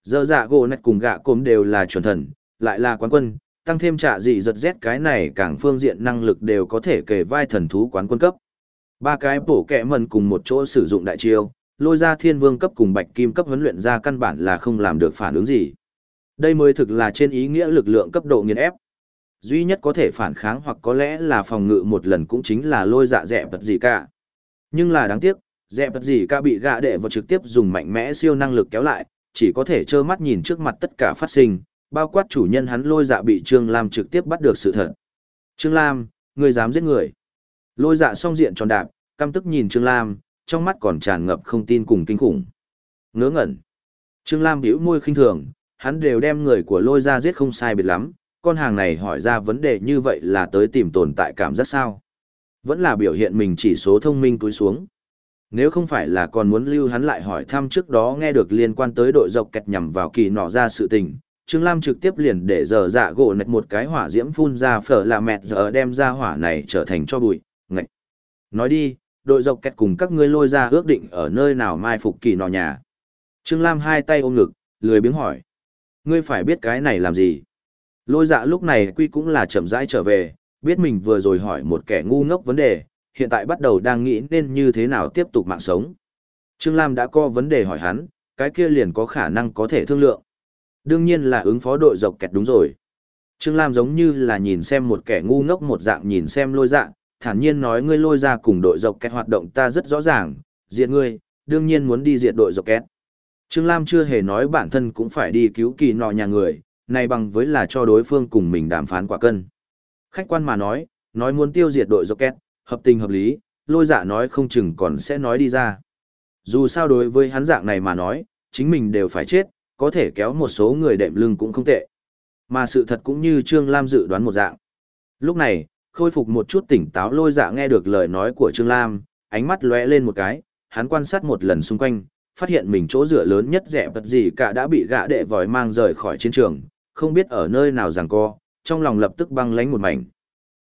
Giờ dạ gỗ nạch cùng gạ cổm đều là chuẩn thần, lại là quán quân, tăng thêm trả dị giật rét cái này càng phương diện năng lực đều có thể kể vai thần thú quán quân cấp. Ba cái bổ kẹ mần cùng một chỗ sử dụng đại chiêu, lôi ra thiên vương cấp cùng bạch kim cấp huấn luyện ra căn bản là không làm được phản ứng gì. Đây mới thực là trên ý nghĩa lực lượng cấp độ nghiền ép. Duy nhất có thể phản kháng hoặc có lẽ là phòng ngự một lần cũng chính là lôi dạ dẹ vật gì cả. Nhưng là đáng tiếc, dẹ vật gì cả bị gạ đệ vào trực tiếp dùng mạnh mẽ siêu năng lực kéo lại, chỉ có thể trơ mắt nhìn trước mặt tất cả phát sinh, bao quát chủ nhân hắn lôi dạ bị Trương Lam trực tiếp bắt được sự thật. Trương Lam, người dám giết người. Lôi dạ song diện tròn đạp, căm tức nhìn Trương Lam, trong mắt còn tràn ngập không tin cùng kinh khủng. Ngớ ngẩn. Trương Lam bĩu môi khinh thường, hắn đều đem người của lôi ra giết không sai biệt lắm, con hàng này hỏi ra vấn đề như vậy là tới tìm tồn tại cảm giác sao. Vẫn là biểu hiện mình chỉ số thông minh túi xuống. Nếu không phải là còn muốn lưu hắn lại hỏi thăm trước đó nghe được liên quan tới đội dọc kẹt nhằm vào kỳ nọ ra sự tình, Trương Lam trực tiếp liền để giờ dạ gỗ nạch một cái hỏa diễm phun ra phở là mẹt giờ đem ra hỏa này trở thành cho bụi, ngạch. Nói đi, đội dọc kẹt cùng các ngươi lôi ra ước định ở nơi nào mai phục kỳ nọ nhà. Trương Lam hai tay ôm ngực, lười biếng hỏi. Ngươi phải biết cái này làm gì? Lôi dạ lúc này quy cũng là chậm rãi trở về, biết mình vừa rồi hỏi một kẻ ngu ngốc vấn đề, hiện tại bắt đầu đang nghĩ nên như thế nào tiếp tục mạng sống. Trương Lam đã có vấn đề hỏi hắn, cái kia liền có khả năng có thể thương lượng. Đương nhiên là ứng phó đội dọc kẹt đúng rồi. Trương Lam giống như là nhìn xem một kẻ ngu ngốc một dạng nhìn xem lôi dạng, thản nhiên nói ngươi lôi ra cùng đội dọc kẹt hoạt động ta rất rõ ràng, diệt ngươi, đương nhiên muốn đi diệt đội dọc kẹt. Trương Lam chưa hề nói bản thân cũng phải đi cứu kỳ nọ nhà người, này bằng với là cho đối phương cùng mình đàm phán quả cân. Khách quan mà nói, nói muốn tiêu diệt đội dọc kẹt, hợp tình hợp lý, lôi dạ nói không chừng còn sẽ nói đi ra. Dù sao đối với hắn dạng này mà nói, chính mình đều phải chết, có thể kéo một số người đệm lưng cũng không tệ. Mà sự thật cũng như Trương Lam dự đoán một dạng. Lúc này, khôi phục một chút tỉnh táo lôi dạ nghe được lời nói của Trương Lam, ánh mắt lóe lên một cái, hắn quan sát một lần xung quanh, phát hiện mình chỗ dựa lớn nhất rẻ vật gì cả đã bị gã đệ vòi mang rời khỏi chiến trường, không biết ở nơi nào giằng co, trong lòng lập tức băng lánh một mảnh.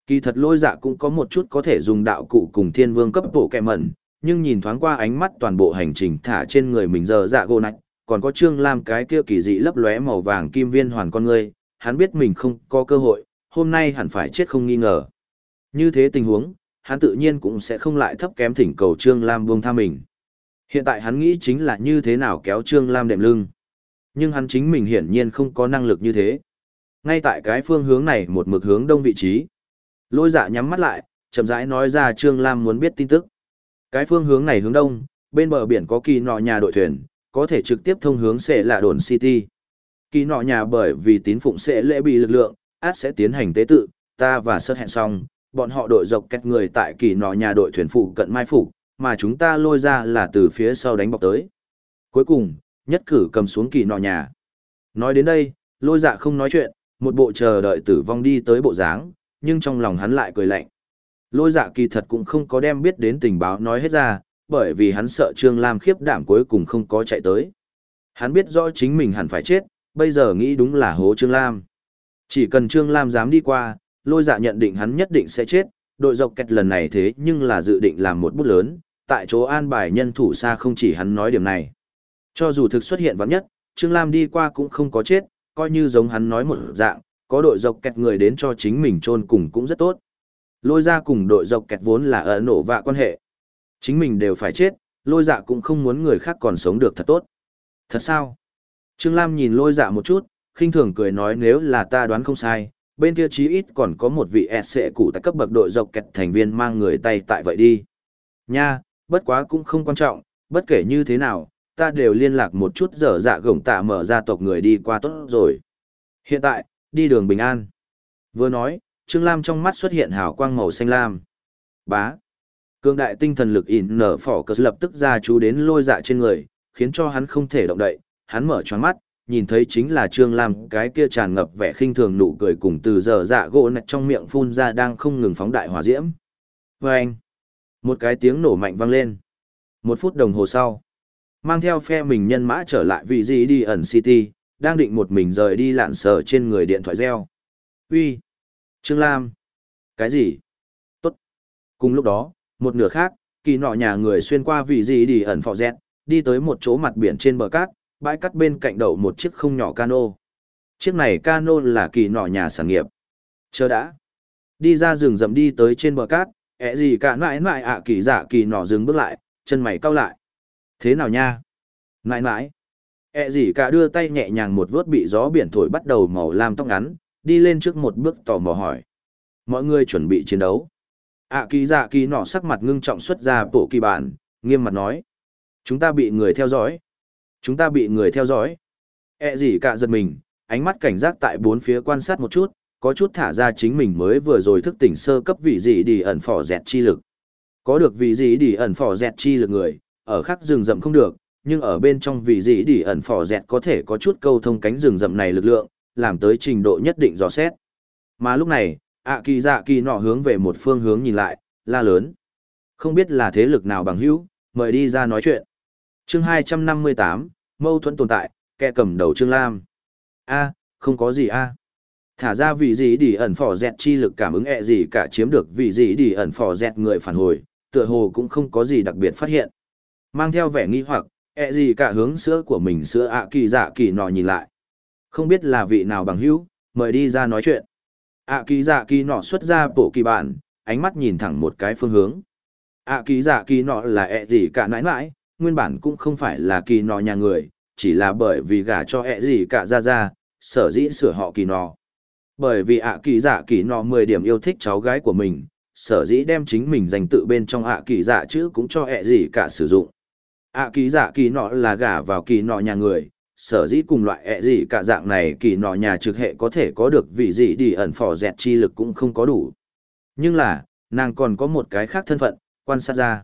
Kỳ thật lôi dạ cũng có một chút có thể dùng đạo cụ cùng thiên vương cấp bộ kẹ mẩn, nhưng nhìn thoáng qua ánh mắt toàn bộ hành trình thả trên người mình giờ dạ gô nạch, còn có Trương Lam cái kia kỳ dị lấp lóe màu vàng kim viên hoàn con ngươi, hắn biết mình không có cơ hội, hôm nay hẳn phải chết không nghi ngờ. Như thế tình huống, hắn tự nhiên cũng sẽ không lại thấp kém thỉnh cầu Trương Lam buông tha mình. Hiện tại hắn nghĩ chính là như thế nào kéo Trương Lam đệm lưng. Nhưng hắn chính mình hiển nhiên không có năng lực như thế. Ngay tại cái phương hướng này một mực hướng đông vị trí. Lôi dạ nhắm mắt lại, chậm rãi nói ra Trương Lam muốn biết tin tức. Cái phương hướng này hướng đông, bên bờ biển có kỳ nọ nhà đội thuyền, có thể trực tiếp thông hướng sẽ là đồn City. Kỳ nọ nhà bởi vì tín phụng sẽ lễ bị lực lượng, át sẽ tiến hành tế tự, ta và sớt hẹn xong, bọn họ đội dọc cách người tại kỳ nọ nhà đội thuyền phụ cận mai phục, mà chúng ta lôi ra là từ phía sau đánh bọc tới. Cuối cùng, nhất cử cầm xuống kỳ nọ nhà. Nói đến đây, lôi dạ không nói chuyện, một bộ chờ đợi tử vong đi tới bộ dáng, nhưng trong lòng hắn lại cười lạnh. Lôi dạ kỳ thật cũng không có đem biết đến tình báo nói hết ra, bởi vì hắn sợ Trương Lam khiếp đảm cuối cùng không có chạy tới. Hắn biết rõ chính mình hẳn phải chết, bây giờ nghĩ đúng là hố Trương Lam. Chỉ cần Trương Lam dám đi qua, lôi dạ nhận định hắn nhất định sẽ chết, đội dọc kẹt lần này thế nhưng là dự định làm một bút lớn, tại chỗ an bài nhân thủ xa không chỉ hắn nói điểm này. Cho dù thực xuất hiện vắng nhất, Trương Lam đi qua cũng không có chết, coi như giống hắn nói một dạng, có đội dọc kẹt người đến cho chính mình chôn cùng cũng rất tốt. Lôi ra cùng đội dọc kẹt vốn là ở nổ vạ quan hệ. Chính mình đều phải chết, lôi dạ cũng không muốn người khác còn sống được thật tốt. Thật sao? Trương Lam nhìn lôi dạ một chút, khinh thường cười nói nếu là ta đoán không sai, bên kia chí ít còn có một vị SC cụ tại cấp bậc đội dọc kẹt thành viên mang người tay tại vậy đi. Nha, bất quá cũng không quan trọng, bất kể như thế nào, ta đều liên lạc một chút dở dạ gổng tạ mở ra tộc người đi qua tốt rồi. Hiện tại, đi đường bình an. Vừa nói, Trương Lam trong mắt xuất hiện hào quang màu xanh lam. Bá. Cương đại tinh thần lực ỉn nở phỏ cờ lập tức ra chú đến lôi dạ trên người, khiến cho hắn không thể động đậy, hắn mở choáng mắt, nhìn thấy chính là Trương Lam cái kia tràn ngập vẻ khinh thường nụ cười cùng từ giờ dạ gỗ nạch trong miệng phun ra đang không ngừng phóng đại hỏa diễm. Và anh, một cái tiếng nổ mạnh vang lên. Một phút đồng hồ sau, mang theo phe mình nhân mã trở lại vị gì đi ẩn city, đang định một mình rời đi lạn sở trên người điện thoại reo. Uy, Trương Lam, cái gì? Tốt. Cùng lúc đó, một nửa khác, kỳ nọ nhà người xuyên qua vị gì đi ẩn phò dẹt, đi tới một chỗ mặt biển trên bờ cát, bãi cát bên cạnh đậu một chiếc không nhỏ cano. Chiếc này cano là kỳ nọ nhà sản nghiệp. Chờ đã. Đi ra rừng rậm đi tới trên bờ cát, ẹ gì cả mãi mãi ạ kỳ dạ kỳ nọ dừng bước lại, chân mày cau lại. Thế nào nha? Mãi mãi. ẹ gì cả đưa tay nhẹ nhàng một vớt bị gió biển thổi bắt đầu màu lam tóc ngắn, đi lên trước một bước tò mò hỏi. Mọi người chuẩn bị chiến đấu ạ kỳ dạ kỳ nọ sắc mặt ngưng trọng xuất ra bộ kỳ bản, nghiêm mặt nói. Chúng ta bị người theo dõi. Chúng ta bị người theo dõi. E gì cả giật mình, ánh mắt cảnh giác tại bốn phía quan sát một chút, có chút thả ra chính mình mới vừa rồi thức tỉnh sơ cấp vị gì đi ẩn phỏ dẹt chi lực. Có được vị gì đi ẩn phỏ dẹt chi lực người, ở khắc rừng rậm không được, nhưng ở bên trong vị gì đi ẩn phỏ dẹt có thể có chút câu thông cánh rừng rậm này lực lượng, làm tới trình độ nhất định dò xét. Mà lúc này, ạ kỳ dạ kỳ nọ hướng về một phương hướng nhìn lại, la lớn. Không biết là thế lực nào bằng hữu, mời đi ra nói chuyện chương 258, mâu thuẫn tồn tại, kẻ cầm đầu Trương Lam. a không có gì a Thả ra vị gì đi ẩn phỏ dẹt chi lực cảm ứng ẹ gì cả chiếm được vị gì đi ẩn phỏ dẹt người phản hồi, tựa hồ cũng không có gì đặc biệt phát hiện. Mang theo vẻ nghi hoặc, ẹ gì cả hướng sữa của mình sữa ạ kỳ dạ kỳ nọ nhìn lại. Không biết là vị nào bằng hữu, mời đi ra nói chuyện ạ kỳ dạ kỳ nọ xuất ra bộ kỳ bản, ánh mắt nhìn thẳng một cái phương hướng. ạ kỳ dạ kỳ nọ là ẹ gì cả nãi nãi, nguyên bản cũng không phải là kỳ nọ nhà người, chỉ là bởi vì gả cho ẹ gì cả ra ra, sở dĩ sửa họ kỳ nọ. Bởi vì ạ kỳ dạ kỳ nọ 10 điểm yêu thích cháu gái của mình, sở dĩ đem chính mình dành tự bên trong ạ kỳ dạ chữ cũng cho ẹ gì cả sử dụng. ạ kỳ dạ kỳ nọ là gả vào kỳ nọ nhà người, sở dĩ cùng loại ẹ gì cả dạng này kỳ nọ nhà trực hệ có thể có được vị gì đi ẩn phò dẹt chi lực cũng không có đủ. Nhưng là, nàng còn có một cái khác thân phận, quan sát ra.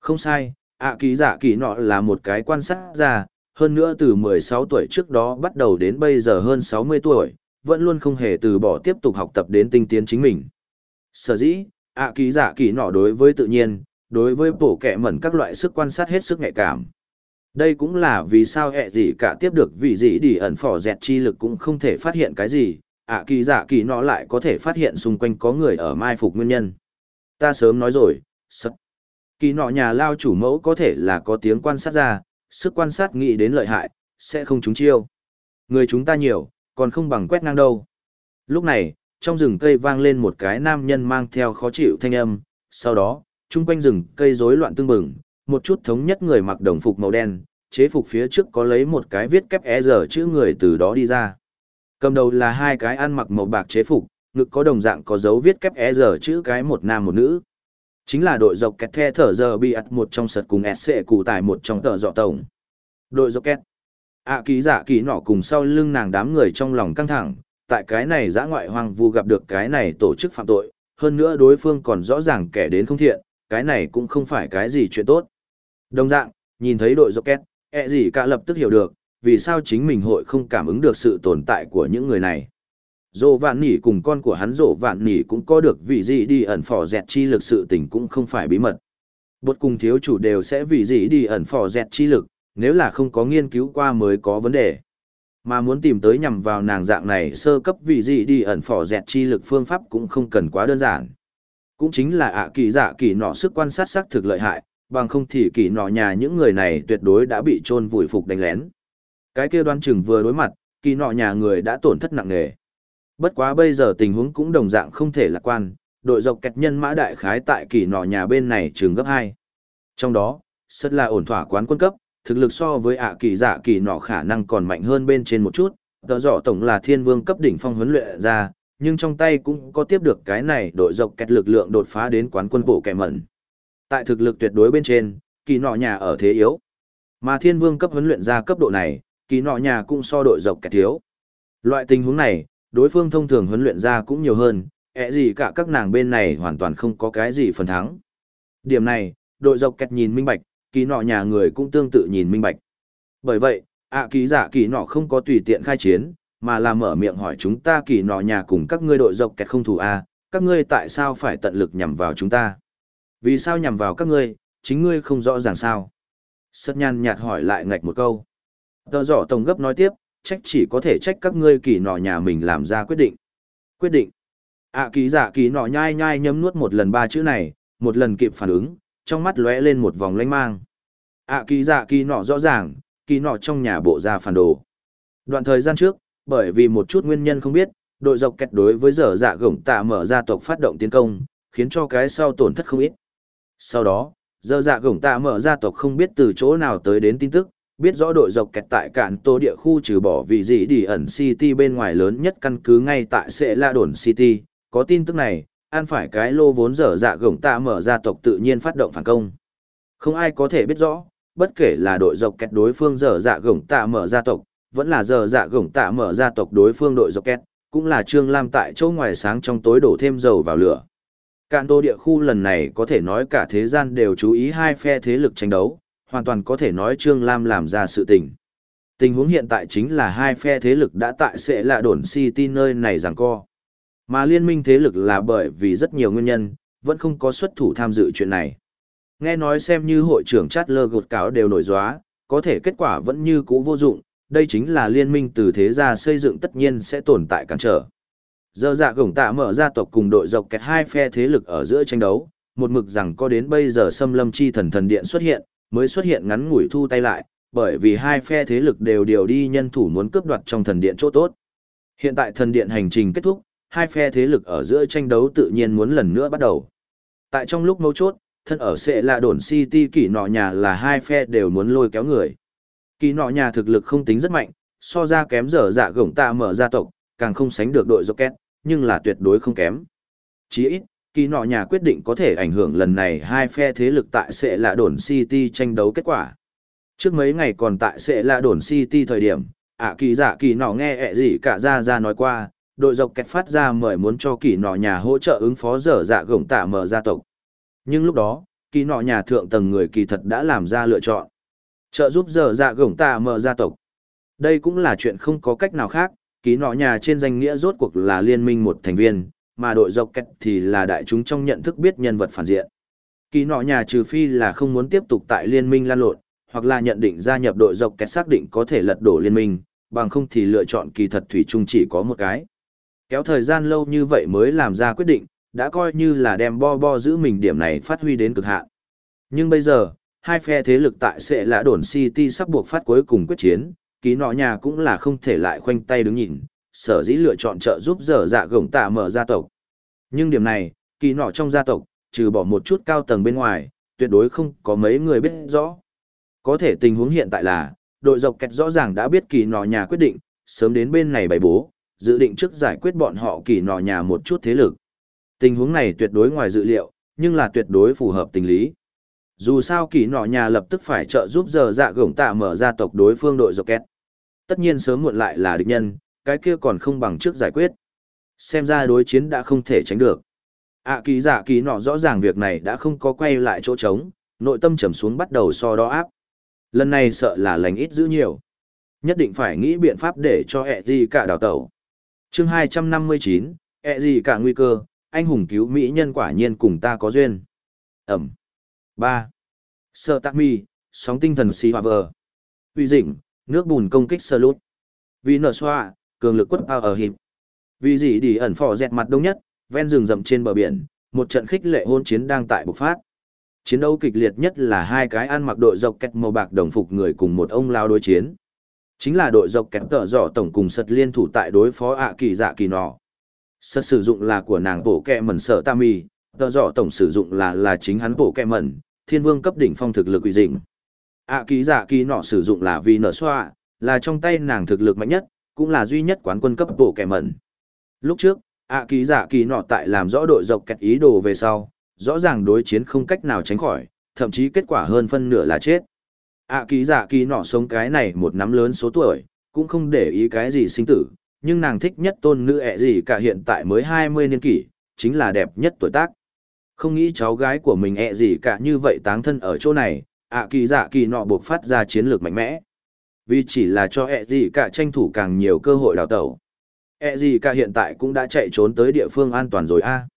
Không sai, ạ kỳ giả kỳ nọ là một cái quan sát ra, hơn nữa từ 16 tuổi trước đó bắt đầu đến bây giờ hơn 60 tuổi, vẫn luôn không hề từ bỏ tiếp tục học tập đến tinh tiến chính mình. Sở dĩ, ạ kỳ giả kỳ nọ đối với tự nhiên, đối với bổ kẹ mẩn các loại sức quan sát hết sức nhạy cảm. Đây cũng là vì sao ẹ gì cả tiếp được vị gì đi ẩn phỏ dẹt chi lực cũng không thể phát hiện cái gì, ạ kỳ dạ kỳ nọ lại có thể phát hiện xung quanh có người ở mai phục nguyên nhân. Ta sớm nói rồi, sất kỳ nọ nhà lao chủ mẫu có thể là có tiếng quan sát ra, sức quan sát nghĩ đến lợi hại, sẽ không trúng chiêu. Người chúng ta nhiều, còn không bằng quét ngang đâu. Lúc này, trong rừng cây vang lên một cái nam nhân mang theo khó chịu thanh âm, sau đó, chung quanh rừng cây rối loạn tương bừng, một chút thống nhất người mặc đồng phục màu đen, chế phục phía trước có lấy một cái viết kép e giờ chữ người từ đó đi ra. Cầm đầu là hai cái ăn mặc màu bạc chế phục, ngực có đồng dạng có dấu viết kép e giờ chữ cái một nam một nữ. Chính là đội dọc kẹt the thở giờ bị ắt một trong sật cùng sc cụ tải một trong tờ dọ tổng. Đội dọc kẹt. Ạ ký dạ giả kỳ nọ cùng sau lưng nàng đám người trong lòng căng thẳng tại cái này giã ngoại hoang vu gặp được cái này tổ chức phạm tội hơn nữa đối phương còn rõ ràng kẻ đến không thiện cái này cũng không phải cái gì chuyện tốt đồng dạng nhìn thấy đội dọc kẹt ẹ e gì cả lập tức hiểu được vì sao chính mình hội không cảm ứng được sự tồn tại của những người này Dỗ vạn nỉ cùng con của hắn dỗ vạn nỉ cũng có được vị gì đi ẩn phò dẹt chi lực sự tình cũng không phải bí mật. Bột cùng thiếu chủ đều sẽ vị gì đi ẩn phò dẹt chi lực, nếu là không có nghiên cứu qua mới có vấn đề. Mà muốn tìm tới nhằm vào nàng dạng này sơ cấp vị gì đi ẩn phò dẹt chi lực phương pháp cũng không cần quá đơn giản. Cũng chính là ạ kỳ dạ kỳ nọ sức quan sát sắc thực lợi hại, bằng không thì kỳ nọ nhà những người này tuyệt đối đã bị trôn vùi phục đánh lén. Cái kia đoan chừng vừa đối mặt, kỳ nọ nhà người đã tổn thất nặng nề. Bất quá bây giờ tình huống cũng đồng dạng không thể lạc quan, đội dọc kẹt nhân mã đại khái tại kỳ nọ nhà bên này trường gấp hai. Trong đó, rất là ổn thỏa quán quân cấp, thực lực so với ạ kỳ dạ kỳ nọ khả năng còn mạnh hơn bên trên một chút, tờ rõ tổng là thiên vương cấp đỉnh phong huấn luyện ra, nhưng trong tay cũng có tiếp được cái này đội dọc kẹt lực lượng đột phá đến quán quân bộ kẻ mẩn. Tại thực lực tuyệt đối bên trên, kỳ nọ nhà ở thế yếu. Mà thiên vương cấp huấn luyện ra cấp độ này, kỳ nọ nhà cũng so đội dọc kẹt thiếu. Loại tình huống này, đối phương thông thường huấn luyện ra cũng nhiều hơn, ẹ gì cả các nàng bên này hoàn toàn không có cái gì phần thắng. Điểm này, đội dọc kẹt nhìn minh bạch, kỳ nọ nhà người cũng tương tự nhìn minh bạch. Bởi vậy, ạ kỳ giả kỳ nọ không có tùy tiện khai chiến, mà là mở miệng hỏi chúng ta kỳ nọ nhà cùng các ngươi đội dọc kẹt không thủ a các ngươi tại sao phải tận lực nhằm vào chúng ta? Vì sao nhằm vào các ngươi, chính ngươi không rõ ràng sao? Sất nhàn nhạt hỏi lại ngạch một câu. Tờ giỏ tổng gấp nói tiếp, trách chỉ có thể trách các ngươi kỳ nọ nhà mình làm ra quyết định. Quyết định. ạ à, kỳ giả kỳ nọ nhai nhai nhấm nuốt một lần ba chữ này, một lần kịp phản ứng, trong mắt lóe lên một vòng lanh mang. ạ à, kỳ giả kỳ nọ rõ ràng, kỳ nọ trong nhà bộ ra phản đồ. Đoạn thời gian trước, bởi vì một chút nguyên nhân không biết, đội dọc kẹt đối với dở dạ gổng tạ mở ra tộc phát động tiến công, khiến cho cái sau tổn thất không ít. Sau đó, dơ dạ gổng tạ mở ra tộc không biết từ chỗ nào tới đến tin tức, biết rõ đội dọc kẹt tại cạn tô địa khu trừ bỏ vị gì đi ẩn City bên ngoài lớn nhất căn cứ ngay tại sẽ la đồn City, có tin tức này, ăn phải cái lô vốn dở dạ gổng tạ mở ra tộc tự nhiên phát động phản công. Không ai có thể biết rõ, bất kể là đội dọc kẹt đối phương dở dạ gổng tạ mở ra tộc, vẫn là dở dạ gổng tạ mở ra tộc đối phương đội dọc kẹt, cũng là Trương Lam tại chỗ ngoài sáng trong tối đổ thêm dầu vào lửa. Cạn tô địa khu lần này có thể nói cả thế gian đều chú ý hai phe thế lực tranh đấu, hoàn toàn có thể nói Trương Lam làm ra sự tình. Tình huống hiện tại chính là hai phe thế lực đã tại sẽ là đồn City nơi này giằng co. Mà liên minh thế lực là bởi vì rất nhiều nguyên nhân, vẫn không có xuất thủ tham dự chuyện này. Nghe nói xem như hội trưởng chát lơ gột cáo đều nổi gióa, có thể kết quả vẫn như cũ vô dụng, đây chính là liên minh từ thế gia xây dựng tất nhiên sẽ tồn tại cản trở. Giờ dạ gổng tạ mở ra tộc cùng đội dọc kẹt hai phe thế lực ở giữa tranh đấu, một mực rằng có đến bây giờ xâm lâm chi thần thần điện xuất hiện, mới xuất hiện ngắn ngủi thu tay lại, bởi vì hai phe thế lực đều điều đi nhân thủ muốn cướp đoạt trong thần điện chỗ tốt. Hiện tại thần điện hành trình kết thúc, hai phe thế lực ở giữa tranh đấu tự nhiên muốn lần nữa bắt đầu. Tại trong lúc mấu chốt, thân ở sẽ là đồn City kỳ nọ nhà là hai phe đều muốn lôi kéo người. Kỳ nọ nhà thực lực không tính rất mạnh, so ra kém dở dạ gổng tạ mở gia tộc, càng không sánh được đội Rocket, nhưng là tuyệt đối không kém. Chỉ ít, kỳ nọ nhà quyết định có thể ảnh hưởng lần này hai phe thế lực tại sẽ là đồn City tranh đấu kết quả. Trước mấy ngày còn tại sẽ là đồn City thời điểm, ạ kỳ dạ kỳ nọ nghe ẹ gì cả ra ra nói qua, đội dọc kẹt phát ra mời muốn cho kỳ nọ nhà hỗ trợ ứng phó dở dạ gổng tạ mở gia tộc. Nhưng lúc đó, kỳ nọ nhà thượng tầng người kỳ thật đã làm ra lựa chọn. Trợ giúp dở dạ gổng tạ mở gia tộc. Đây cũng là chuyện không có cách nào khác, ký nọ nhà trên danh nghĩa rốt cuộc là liên minh một thành viên, mà đội dọc kẹt thì là đại chúng trong nhận thức biết nhân vật phản diện. Kỳ nọ nhà trừ phi là không muốn tiếp tục tại liên minh lan lộn, hoặc là nhận định gia nhập đội dọc kẹt xác định có thể lật đổ liên minh, bằng không thì lựa chọn kỳ thật thủy chung chỉ có một cái. Kéo thời gian lâu như vậy mới làm ra quyết định, đã coi như là đem bo bo giữ mình điểm này phát huy đến cực hạn. Nhưng bây giờ, hai phe thế lực tại sẽ lã đồn City sắp buộc phát cuối cùng quyết chiến, ký nọ nhà cũng là không thể lại khoanh tay đứng nhìn, sở dĩ lựa chọn trợ giúp dở dạ gồng tạ mở gia tộc. Nhưng điểm này, kỳ nọ trong gia tộc, trừ bỏ một chút cao tầng bên ngoài, tuyệt đối không có mấy người biết rõ. Có thể tình huống hiện tại là, đội dọc kẹt rõ ràng đã biết kỳ nọ nhà quyết định, sớm đến bên này bày bố, dự định trước giải quyết bọn họ kỳ nọ nhà một chút thế lực. Tình huống này tuyệt đối ngoài dự liệu, nhưng là tuyệt đối phù hợp tình lý. Dù sao kỳ nọ nhà lập tức phải trợ giúp giờ dạ gổng tạ mở ra tộc đối phương đội dọc két. Tất nhiên sớm muộn lại là địch nhân, cái kia còn không bằng trước giải quyết. Xem ra đối chiến đã không thể tránh được. ạ kỳ giả kỳ nọ rõ ràng việc này đã không có quay lại chỗ trống, nội tâm trầm xuống bắt đầu so đo áp. Lần này sợ là lành ít giữ nhiều. Nhất định phải nghĩ biện pháp để cho ẹ gì cả đào tẩu. chương 259, ẹ gì cả nguy cơ, anh hùng cứu Mỹ nhân quả nhiên cùng ta có duyên. Ẩm. 3. Sơ tạc mi, sóng tinh thần si hòa vờ. Uy dĩnh, nước bùn công kích sơ lút. Vì nở xoa, cường lực quất ao ở hiệp. Vì gì đi ẩn phò dẹt mặt đông nhất, ven rừng rậm trên bờ biển, một trận khích lệ hôn chiến đang tại bộc phát. Chiến đấu kịch liệt nhất là hai cái ăn mặc đội dọc kẹt màu bạc đồng phục người cùng một ông lao đối chiến. Chính là đội dọc kẹt tở dọ tổng cùng sật liên thủ tại đối phó ạ kỳ dạ kỳ nọ. Sật sử dụng là của nàng bổ kẹ mẩn sở tam mì, tở dọ tổng sử dụng là là chính hắn bổ kẹ mẩn, thiên vương cấp đỉnh phong thực lực uy dịnh. ạ kỳ giả kỳ nọ sử dụng là vì nở xoa, là trong tay nàng thực lực mạnh nhất, cũng là duy nhất quán quân cấp bộ kẻ mẩn. Lúc trước, ạ kỳ giả kỳ nọ tại làm rõ đội dọc kẹt ý đồ về sau, rõ ràng đối chiến không cách nào tránh khỏi, thậm chí kết quả hơn phân nửa là chết. ạ kỳ giả kỳ nọ sống cái này một năm lớn số tuổi, cũng không để ý cái gì sinh tử, nhưng nàng thích nhất tôn nữ ẹ gì cả hiện tại mới 20 niên kỷ, chính là đẹp nhất tuổi tác. Không nghĩ cháu gái của mình ẹ gì cả như vậy táng thân ở chỗ này, ạ kỳ dạ kỳ nọ buộc phát ra chiến lược mạnh mẽ. Vì chỉ là cho ẹ gì cả tranh thủ càng nhiều cơ hội đào tẩu. ẹ gì cả hiện tại cũng đã chạy trốn tới địa phương an toàn rồi a.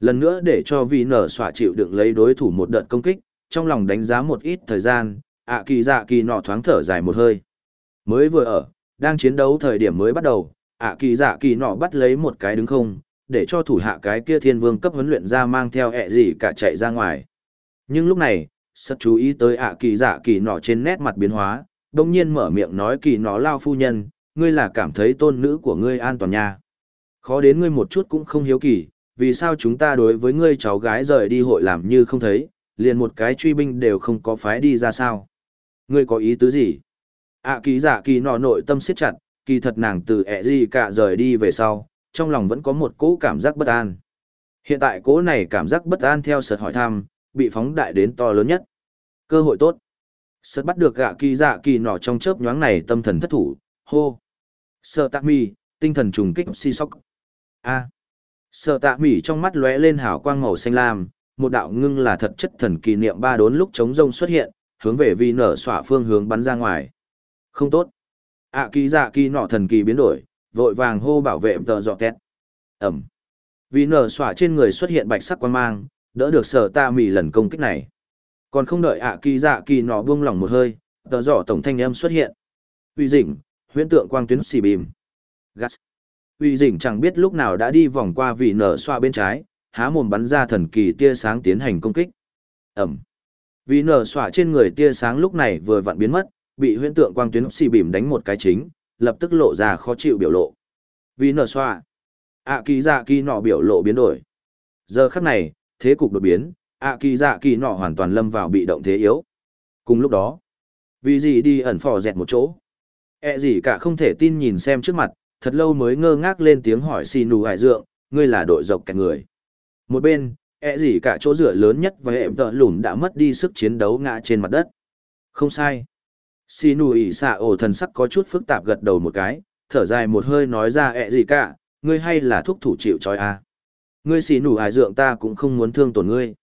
Lần nữa để cho vì nở xỏa chịu đựng lấy đối thủ một đợt công kích, trong lòng đánh giá một ít thời gian, ạ kỳ dạ kỳ nọ thoáng thở dài một hơi. Mới vừa ở, đang chiến đấu thời điểm mới bắt đầu, ạ kỳ dạ kỳ nọ bắt lấy một cái đứng không, để cho thủ hạ cái kia thiên vương cấp huấn luyện ra mang theo ẹ gì cả chạy ra ngoài. Nhưng lúc này, sất chú ý tới ạ kỳ dạ kỳ nọ trên nét mặt biến hóa, đồng nhiên mở miệng nói kỳ nọ lao phu nhân, ngươi là cảm thấy tôn nữ của ngươi an toàn nha. Khó đến ngươi một chút cũng không hiếu kỳ, vì sao chúng ta đối với ngươi cháu gái rời đi hội làm như không thấy, liền một cái truy binh đều không có phái đi ra sao. Ngươi có ý tứ gì? ạ kỳ giả kỳ nọ nội tâm siết chặt, kỳ thật nàng từ ẹ gì cả rời đi về sau, trong lòng vẫn có một cỗ cảm giác bất an. Hiện tại cỗ này cảm giác bất an theo sợt hỏi thăm, bị phóng đại đến to lớn nhất. Cơ hội tốt. Sợt bắt được gạ kỳ dạ kỳ nọ trong chớp nhoáng này tâm thần thất thủ, hô. Sợ tạ mì, tinh thần trùng kích si sóc. A. Sợ tạ mì trong mắt lóe lên hào quang màu xanh lam, một đạo ngưng là thật chất thần kỷ niệm ba đốn lúc chống rông xuất hiện, hướng về vi nở xỏa phương hướng bắn ra ngoài. Không tốt. ạ kỳ dạ kỳ nọ thần kỳ biến đổi, vội vàng hô bảo vệ tờ dọ tét. Ẩm. Vì nở xỏa trên người xuất hiện bạch sắc quan mang, đỡ được sở ta mì lần công kích này. Còn không đợi ạ kỳ dạ kỳ nọ buông lỏng một hơi, tờ dọ tổng thanh âm xuất hiện. Uy dĩnh, huyễn tượng quang tuyến xì bìm. Gas. Uy dĩnh chẳng biết lúc nào đã đi vòng qua vị nở xoa bên trái, há mồm bắn ra thần kỳ tia sáng tiến hành công kích. Ẩm. Vì nở xoa trên người tia sáng lúc này vừa vặn biến mất, bị huyễn tượng quang tuyến xì bìm đánh một cái chính, lập tức lộ ra khó chịu biểu lộ. Vì nở xoa. ạ kỳ dạ kỳ nọ biểu lộ biến đổi. Giờ khắc này, thế cục đột biến, ạ kỳ dạ kỳ nọ hoàn toàn lâm vào bị động thế yếu. Cùng lúc đó, vì gì đi ẩn phò dẹt một chỗ. E gì cả không thể tin nhìn xem trước mặt, thật lâu mới ngơ ngác lên tiếng hỏi xì nù hải dượng, ngươi là đội dọc kẹt người. Một bên, e gì cả chỗ dựa lớn nhất và hệ tợ lùm đã mất đi sức chiến đấu ngã trên mặt đất. Không sai. Xì nù ỉ xạ ổ thần sắc có chút phức tạp gật đầu một cái, thở dài một hơi nói ra e gì cả, ngươi hay là thúc thủ chịu trói à. Ngươi xì nù hải dượng ta cũng không muốn thương tổn ngươi.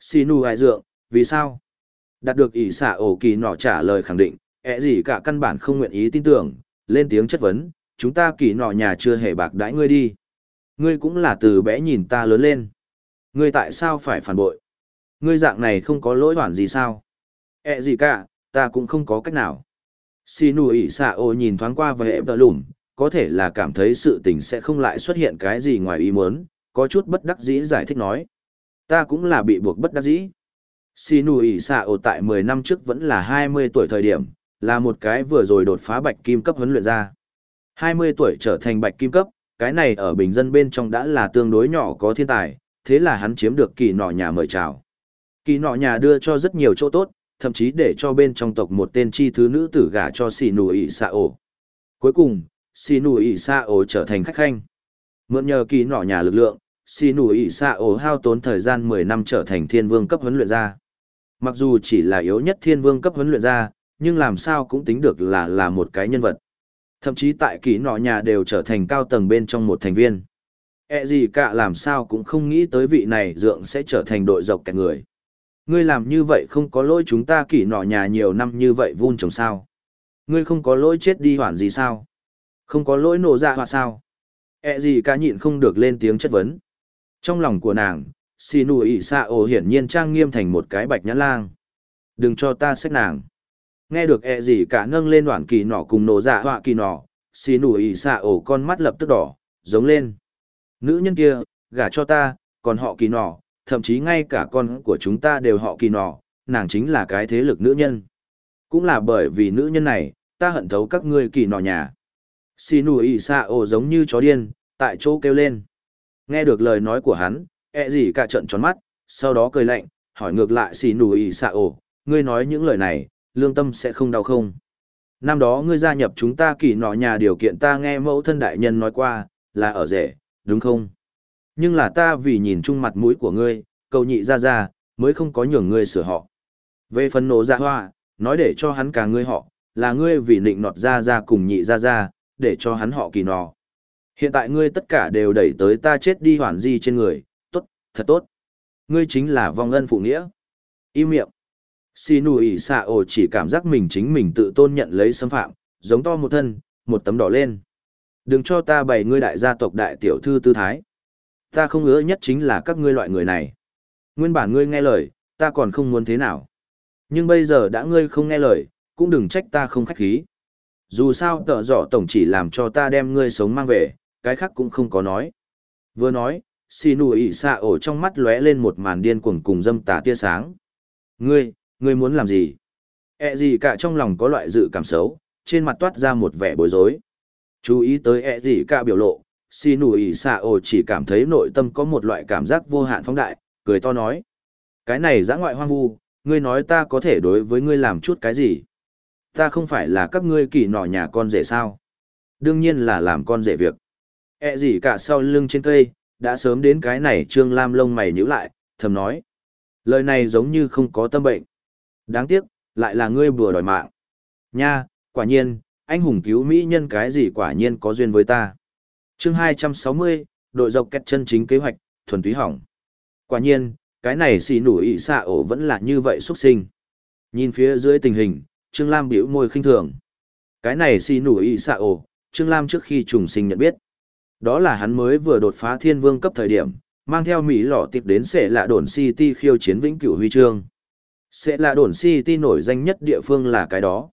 Xì nù hải dượng, vì sao? Đạt được ỉ xạ ổ kỳ nọ trả lời khẳng định, ẹ gì cả căn bản không nguyện ý tin tưởng, lên tiếng chất vấn, chúng ta kỳ nọ nhà chưa hề bạc đãi ngươi đi. Ngươi cũng là từ bé nhìn ta lớn lên. Ngươi tại sao phải phản bội? Ngươi dạng này không có lỗi hoàn gì sao? ẹ gì cả, ta cũng không có cách nào. Xì nụ ỉ xạ ô nhìn thoáng qua và hệ tờ lùm, có thể là cảm thấy sự tình sẽ không lại xuất hiện cái gì ngoài ý muốn, có chút bất đắc dĩ giải thích nói. Ta cũng là bị buộc bất đắc dĩ. Xì nụ ỉ xạ ô tại 10 năm trước vẫn là 20 tuổi thời điểm, là một cái vừa rồi đột phá bạch kim cấp huấn luyện ra. 20 tuổi trở thành bạch kim cấp, cái này ở bình dân bên trong đã là tương đối nhỏ có thiên tài, thế là hắn chiếm được kỳ nọ nhà mời chào. Kỳ nọ nhà đưa cho rất nhiều chỗ tốt, thậm chí để cho bên trong tộc một tên chi thứ nữ tử gả cho xì nù ỉ xạ ổ. Cuối cùng, xì nù ỉ xạ ổ trở thành khách khanh. Mượn nhờ kỳ nọ nhà lực lượng, xì nù ỉ xạ ổ hao tốn thời gian 10 năm trở thành thiên vương cấp huấn luyện gia. Mặc dù chỉ là yếu nhất thiên vương cấp huấn luyện gia, nhưng làm sao cũng tính được là là một cái nhân vật. Thậm chí tại kỳ nọ nhà đều trở thành cao tầng bên trong một thành viên. E gì cả làm sao cũng không nghĩ tới vị này dượng sẽ trở thành đội dọc kẻ người. Ngươi làm như vậy không có lỗi chúng ta kỷ nọ nhà nhiều năm như vậy vun trồng sao. Ngươi không có lỗi chết đi hoản gì sao. Không có lỗi nổ ra hoa sao. E gì cả nhịn không được lên tiếng chất vấn. Trong lòng của nàng, Sinu ỉ xạ ổ hiển nhiên trang nghiêm thành một cái bạch nhãn lang. Đừng cho ta xách nàng nghe được e gì cả nâng lên đoạn kỳ nọ cùng nổ dạ họa kỳ nọ xì nù ỉ xạ ổ con mắt lập tức đỏ giống lên nữ nhân kia gả cho ta còn họ kỳ nọ thậm chí ngay cả con của chúng ta đều họ kỳ nọ nàng chính là cái thế lực nữ nhân cũng là bởi vì nữ nhân này ta hận thấu các ngươi kỳ nọ nhà xì nụ ỉ giống như chó điên tại chỗ kêu lên nghe được lời nói của hắn e gì cả trận tròn mắt sau đó cười lạnh hỏi ngược lại xì nụ ỉ ngươi nói những lời này lương tâm sẽ không đau không. Năm đó ngươi gia nhập chúng ta kỳ nọ nhà điều kiện ta nghe mẫu thân đại nhân nói qua, là ở rể, đúng không? Nhưng là ta vì nhìn chung mặt mũi của ngươi, cầu nhị ra ra, mới không có nhường ngươi sửa họ. Về phần nổ ra hoa, nói để cho hắn cả ngươi họ, là ngươi vì nịnh nọt ra ra cùng nhị ra ra, để cho hắn họ kỳ nọ. Hiện tại ngươi tất cả đều đẩy tới ta chết đi hoàn di trên người, tốt, thật tốt. ngươi chính là vong ân phụ nghĩa. Im miệng. Sinu ỉ xạ ổ chỉ cảm giác mình chính mình tự tôn nhận lấy xâm phạm, giống to một thân, một tấm đỏ lên. Đừng cho ta bày ngươi đại gia tộc đại tiểu thư tư thái. Ta không ngứa nhất chính là các ngươi loại người này. Nguyên bản ngươi nghe lời, ta còn không muốn thế nào. Nhưng bây giờ đã ngươi không nghe lời, cũng đừng trách ta không khách khí. Dù sao tợ dọ tổng chỉ làm cho ta đem ngươi sống mang về, cái khác cũng không có nói. Vừa nói, xì nụ ỉ xạ ổ trong mắt lóe lên một màn điên cuồng cùng dâm tà tia sáng. Ngươi, ngươi muốn làm gì? E gì cả trong lòng có loại dự cảm xấu, trên mặt toát ra một vẻ bối rối. Chú ý tới e gì cả biểu lộ, xì nù ỉ xạ ồ chỉ cảm thấy nội tâm có một loại cảm giác vô hạn phóng đại, cười to nói. Cái này giã ngoại hoang vu, ngươi nói ta có thể đối với ngươi làm chút cái gì? Ta không phải là các ngươi kỳ nọ nhà con rể sao? Đương nhiên là làm con rể việc. E gì cả sau lưng trên cây, đã sớm đến cái này Trương Lam lông mày nhíu lại, thầm nói. Lời này giống như không có tâm bệnh. Đáng tiếc, lại là ngươi vừa đòi mạng. Nha, quả nhiên, anh hùng cứu Mỹ nhân cái gì quả nhiên có duyên với ta chương 260, đội dọc kẹt chân chính kế hoạch, thuần túy hỏng. Quả nhiên, cái này xì nủ ị xạ ổ vẫn là như vậy xuất sinh. Nhìn phía dưới tình hình, Trương Lam biểu môi khinh thường. Cái này xì nủ ị xạ ổ, Trương Lam trước khi trùng sinh nhận biết. Đó là hắn mới vừa đột phá thiên vương cấp thời điểm, mang theo Mỹ lọ tiệp đến sẽ lạ đồn City khiêu chiến vĩnh cửu huy chương. Sẽ lạ đồn City nổi danh nhất địa phương là cái đó.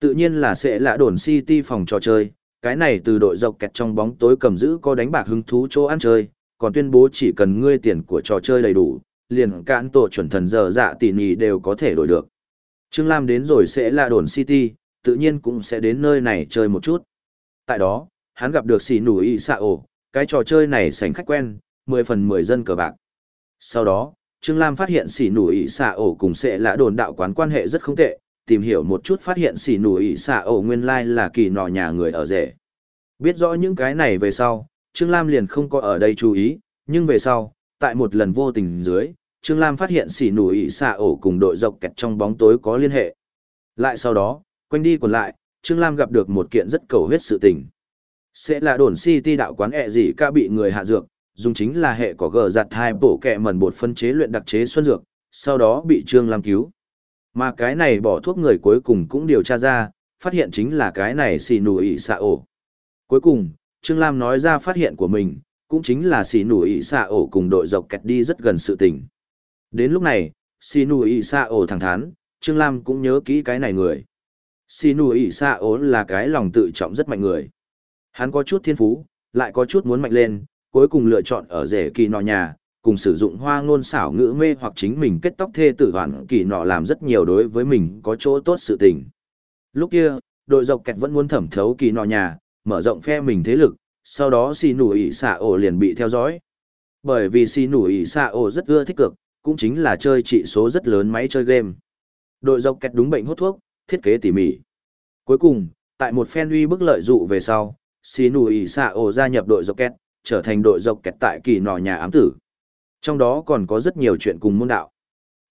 Tự nhiên là sẽ lạ đồn City phòng trò chơi, cái này từ đội dọc kẹt trong bóng tối cầm giữ có đánh bạc hứng thú chỗ ăn chơi, còn tuyên bố chỉ cần ngươi tiền của trò chơi đầy đủ, liền cạn tổ chuẩn thần giờ dạ tỉ nhì đều có thể đổi được. Trương Lam đến rồi sẽ là đồn City, tự nhiên cũng sẽ đến nơi này chơi một chút. Tại đó, hắn gặp được xì nủ y xạ ổ, cái trò chơi này sành khách quen, 10 phần 10 dân cờ bạc. Sau đó, Trương Lam phát hiện xì nủ y xạ ổ cùng sẽ là đồn đạo quán quan hệ rất không tệ, tìm hiểu một chút phát hiện xỉ nù ỉ xạ ổ nguyên lai là kỳ nọ nhà người ở rể. Biết rõ những cái này về sau, Trương Lam liền không có ở đây chú ý, nhưng về sau, tại một lần vô tình dưới, Trương Lam phát hiện xỉ nù ỉ xạ ổ cùng đội dọc kẹt trong bóng tối có liên hệ. Lại sau đó, quanh đi còn lại, Trương Lam gặp được một kiện rất cầu huyết sự tình. Sẽ là đồn City đạo quán ẹ gì ca bị người hạ dược, dùng chính là hệ có gờ giặt hai bổ kẹ mần bột phân chế luyện đặc chế xuân dược, sau đó bị Trương Lam cứu. Mà cái này bỏ thuốc người cuối cùng cũng điều tra ra, phát hiện chính là cái này xì nù ỉ xạ ổ. Cuối cùng, Trương Lam nói ra phát hiện của mình, cũng chính là xì nù ỉ xạ ổ cùng đội dọc kẹt đi rất gần sự tình. Đến lúc này, xì nù ỉ xạ ổ thẳng thắn, Trương Lam cũng nhớ kỹ cái này người. Xì nù ỉ xạ ổ là cái lòng tự trọng rất mạnh người. Hắn có chút thiên phú, lại có chút muốn mạnh lên, cuối cùng lựa chọn ở rể kỳ nọ nhà, cùng sử dụng hoa ngôn xảo ngữ mê hoặc chính mình kết tóc thê tử hoàn kỳ nọ làm rất nhiều đối với mình có chỗ tốt sự tình. Lúc kia, đội dọc kẹt vẫn muốn thẩm thấu kỳ nọ nhà, mở rộng phe mình thế lực, sau đó xì nủ ỉ xạ ổ liền bị theo dõi. Bởi vì xì nủ ỉ xạ ổ rất ưa thích cực, cũng chính là chơi trị số rất lớn máy chơi game. Đội dọc kẹt đúng bệnh hút thuốc, thiết kế tỉ mỉ. Cuối cùng, tại một phen uy bức lợi dụ về sau, xì nủ ỉ xạ ổ gia nhập đội dọc kẹt, trở thành đội dọc kẹt tại kỳ nọ nhà ám tử. Trong đó còn có rất nhiều chuyện cùng môn đạo.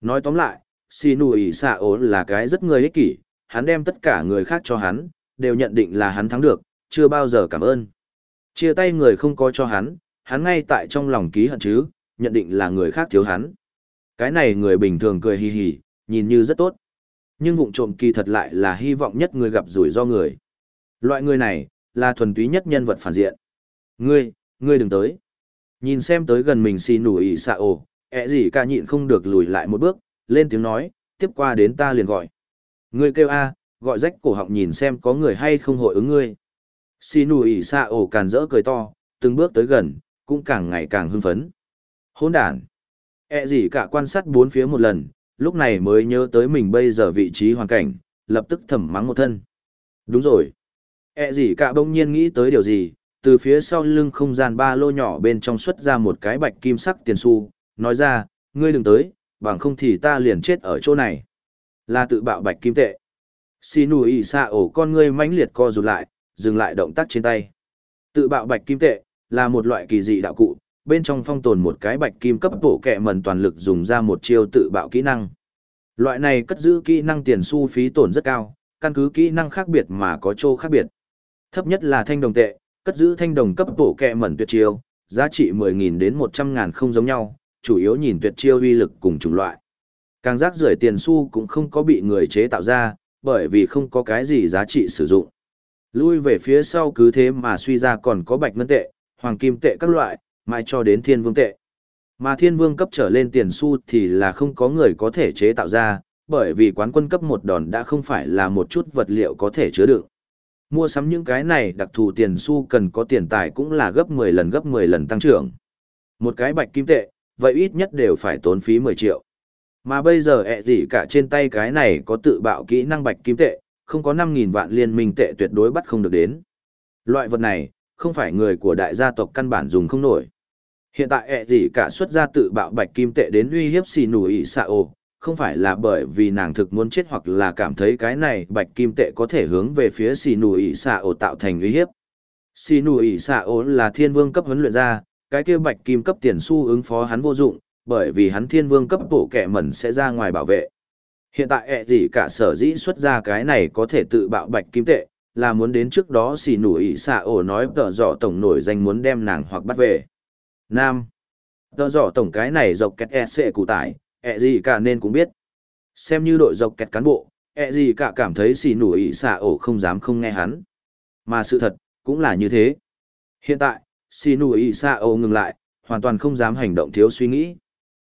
Nói tóm lại, xì ỉ xạ ố là cái rất người ích kỷ, hắn đem tất cả người khác cho hắn, đều nhận định là hắn thắng được, chưa bao giờ cảm ơn. Chia tay người không có cho hắn, hắn ngay tại trong lòng ký hận chứ, nhận định là người khác thiếu hắn. Cái này người bình thường cười hì hì, nhìn như rất tốt. Nhưng vụng trộm kỳ thật lại là hy vọng nhất người gặp rủi ro người. Loại người này, là thuần túy nhất nhân vật phản diện. Ngươi, ngươi đừng tới. Nhìn xem tới gần mình xì nủ ỉ xạ ồ, ẹ gì ca nhịn không được lùi lại một bước, lên tiếng nói, tiếp qua đến ta liền gọi. Ngươi kêu a, gọi rách cổ họng nhìn xem có người hay không hội ứng ngươi. Xì nủ ỉ xạ ổ càn rỡ cười to, từng bước tới gần, cũng càng ngày càng hưng phấn. Hôn đàn. E gì cả quan sát bốn phía một lần, lúc này mới nhớ tới mình bây giờ vị trí hoàn cảnh, lập tức thầm mắng một thân. Đúng rồi. E gì cả bỗng nhiên nghĩ tới điều gì, từ phía sau lưng không gian ba lô nhỏ bên trong xuất ra một cái bạch kim sắc tiền xu, nói ra, ngươi đừng tới, bằng không thì ta liền chết ở chỗ này. Là tự bạo bạch kim tệ. Xì nù ỉ xạ ổ con ngươi mãnh liệt co rụt lại, dừng lại động tác trên tay. Tự bạo bạch kim tệ, là một loại kỳ dị đạo cụ, bên trong phong tồn một cái bạch kim cấp bổ kẹ mần toàn lực dùng ra một chiêu tự bạo kỹ năng. Loại này cất giữ kỹ năng tiền xu phí tổn rất cao, căn cứ kỹ năng khác biệt mà có chỗ khác biệt. Thấp nhất là thanh đồng tệ, cất giữ thanh đồng cấp bổ kẹ mẩn tuyệt chiêu, giá trị 10.000 đến 100.000 không giống nhau, chủ yếu nhìn tuyệt chiêu uy lực cùng chủng loại. Càng rác rưởi tiền xu cũng không có bị người chế tạo ra, bởi vì không có cái gì giá trị sử dụng. Lui về phía sau cứ thế mà suy ra còn có bạch ngân tệ, hoàng kim tệ các loại, mai cho đến thiên vương tệ. Mà thiên vương cấp trở lên tiền xu thì là không có người có thể chế tạo ra, bởi vì quán quân cấp một đòn đã không phải là một chút vật liệu có thể chứa đựng. Mua sắm những cái này đặc thù tiền xu cần có tiền tài cũng là gấp 10 lần gấp 10 lần tăng trưởng. Một cái bạch kim tệ, vậy ít nhất đều phải tốn phí 10 triệu. Mà bây giờ ẹ gì cả trên tay cái này có tự bạo kỹ năng bạch kim tệ, không có 5.000 vạn liên minh tệ tuyệt đối bắt không được đến. Loại vật này, không phải người của đại gia tộc căn bản dùng không nổi. Hiện tại ẹ gì cả xuất ra tự bạo bạch kim tệ đến uy hiếp xì nù ỉ xạ ồ, không phải là bởi vì nàng thực muốn chết hoặc là cảm thấy cái này bạch kim tệ có thể hướng về phía xì nù ỉ xạ ổ tạo thành uy hiếp. Xì nù ỉ xạ ổ là thiên vương cấp huấn luyện ra, cái kia bạch kim cấp tiền su ứng phó hắn vô dụng, bởi vì hắn thiên vương cấp bộ kẻ mẩn sẽ ra ngoài bảo vệ. Hiện tại ẹ gì cả sở dĩ xuất ra cái này có thể tự bạo bạch kim tệ, là muốn đến trước đó xì nù ỉ xạ ổ nói tợ dọ tổng nổi danh muốn đem nàng hoặc bắt về. Nam. tợ dọ tổng cái này dọc kẹt e sệ cụ tải, ẹ gì cả nên cũng biết. Xem như đội dọc kẹt cán bộ, ẹ gì cả cảm thấy xì nủ ỉ xạ ổ không dám không nghe hắn. Mà sự thật, cũng là như thế. Hiện tại, xì nủ ỉ xạ ổ ngừng lại, hoàn toàn không dám hành động thiếu suy nghĩ.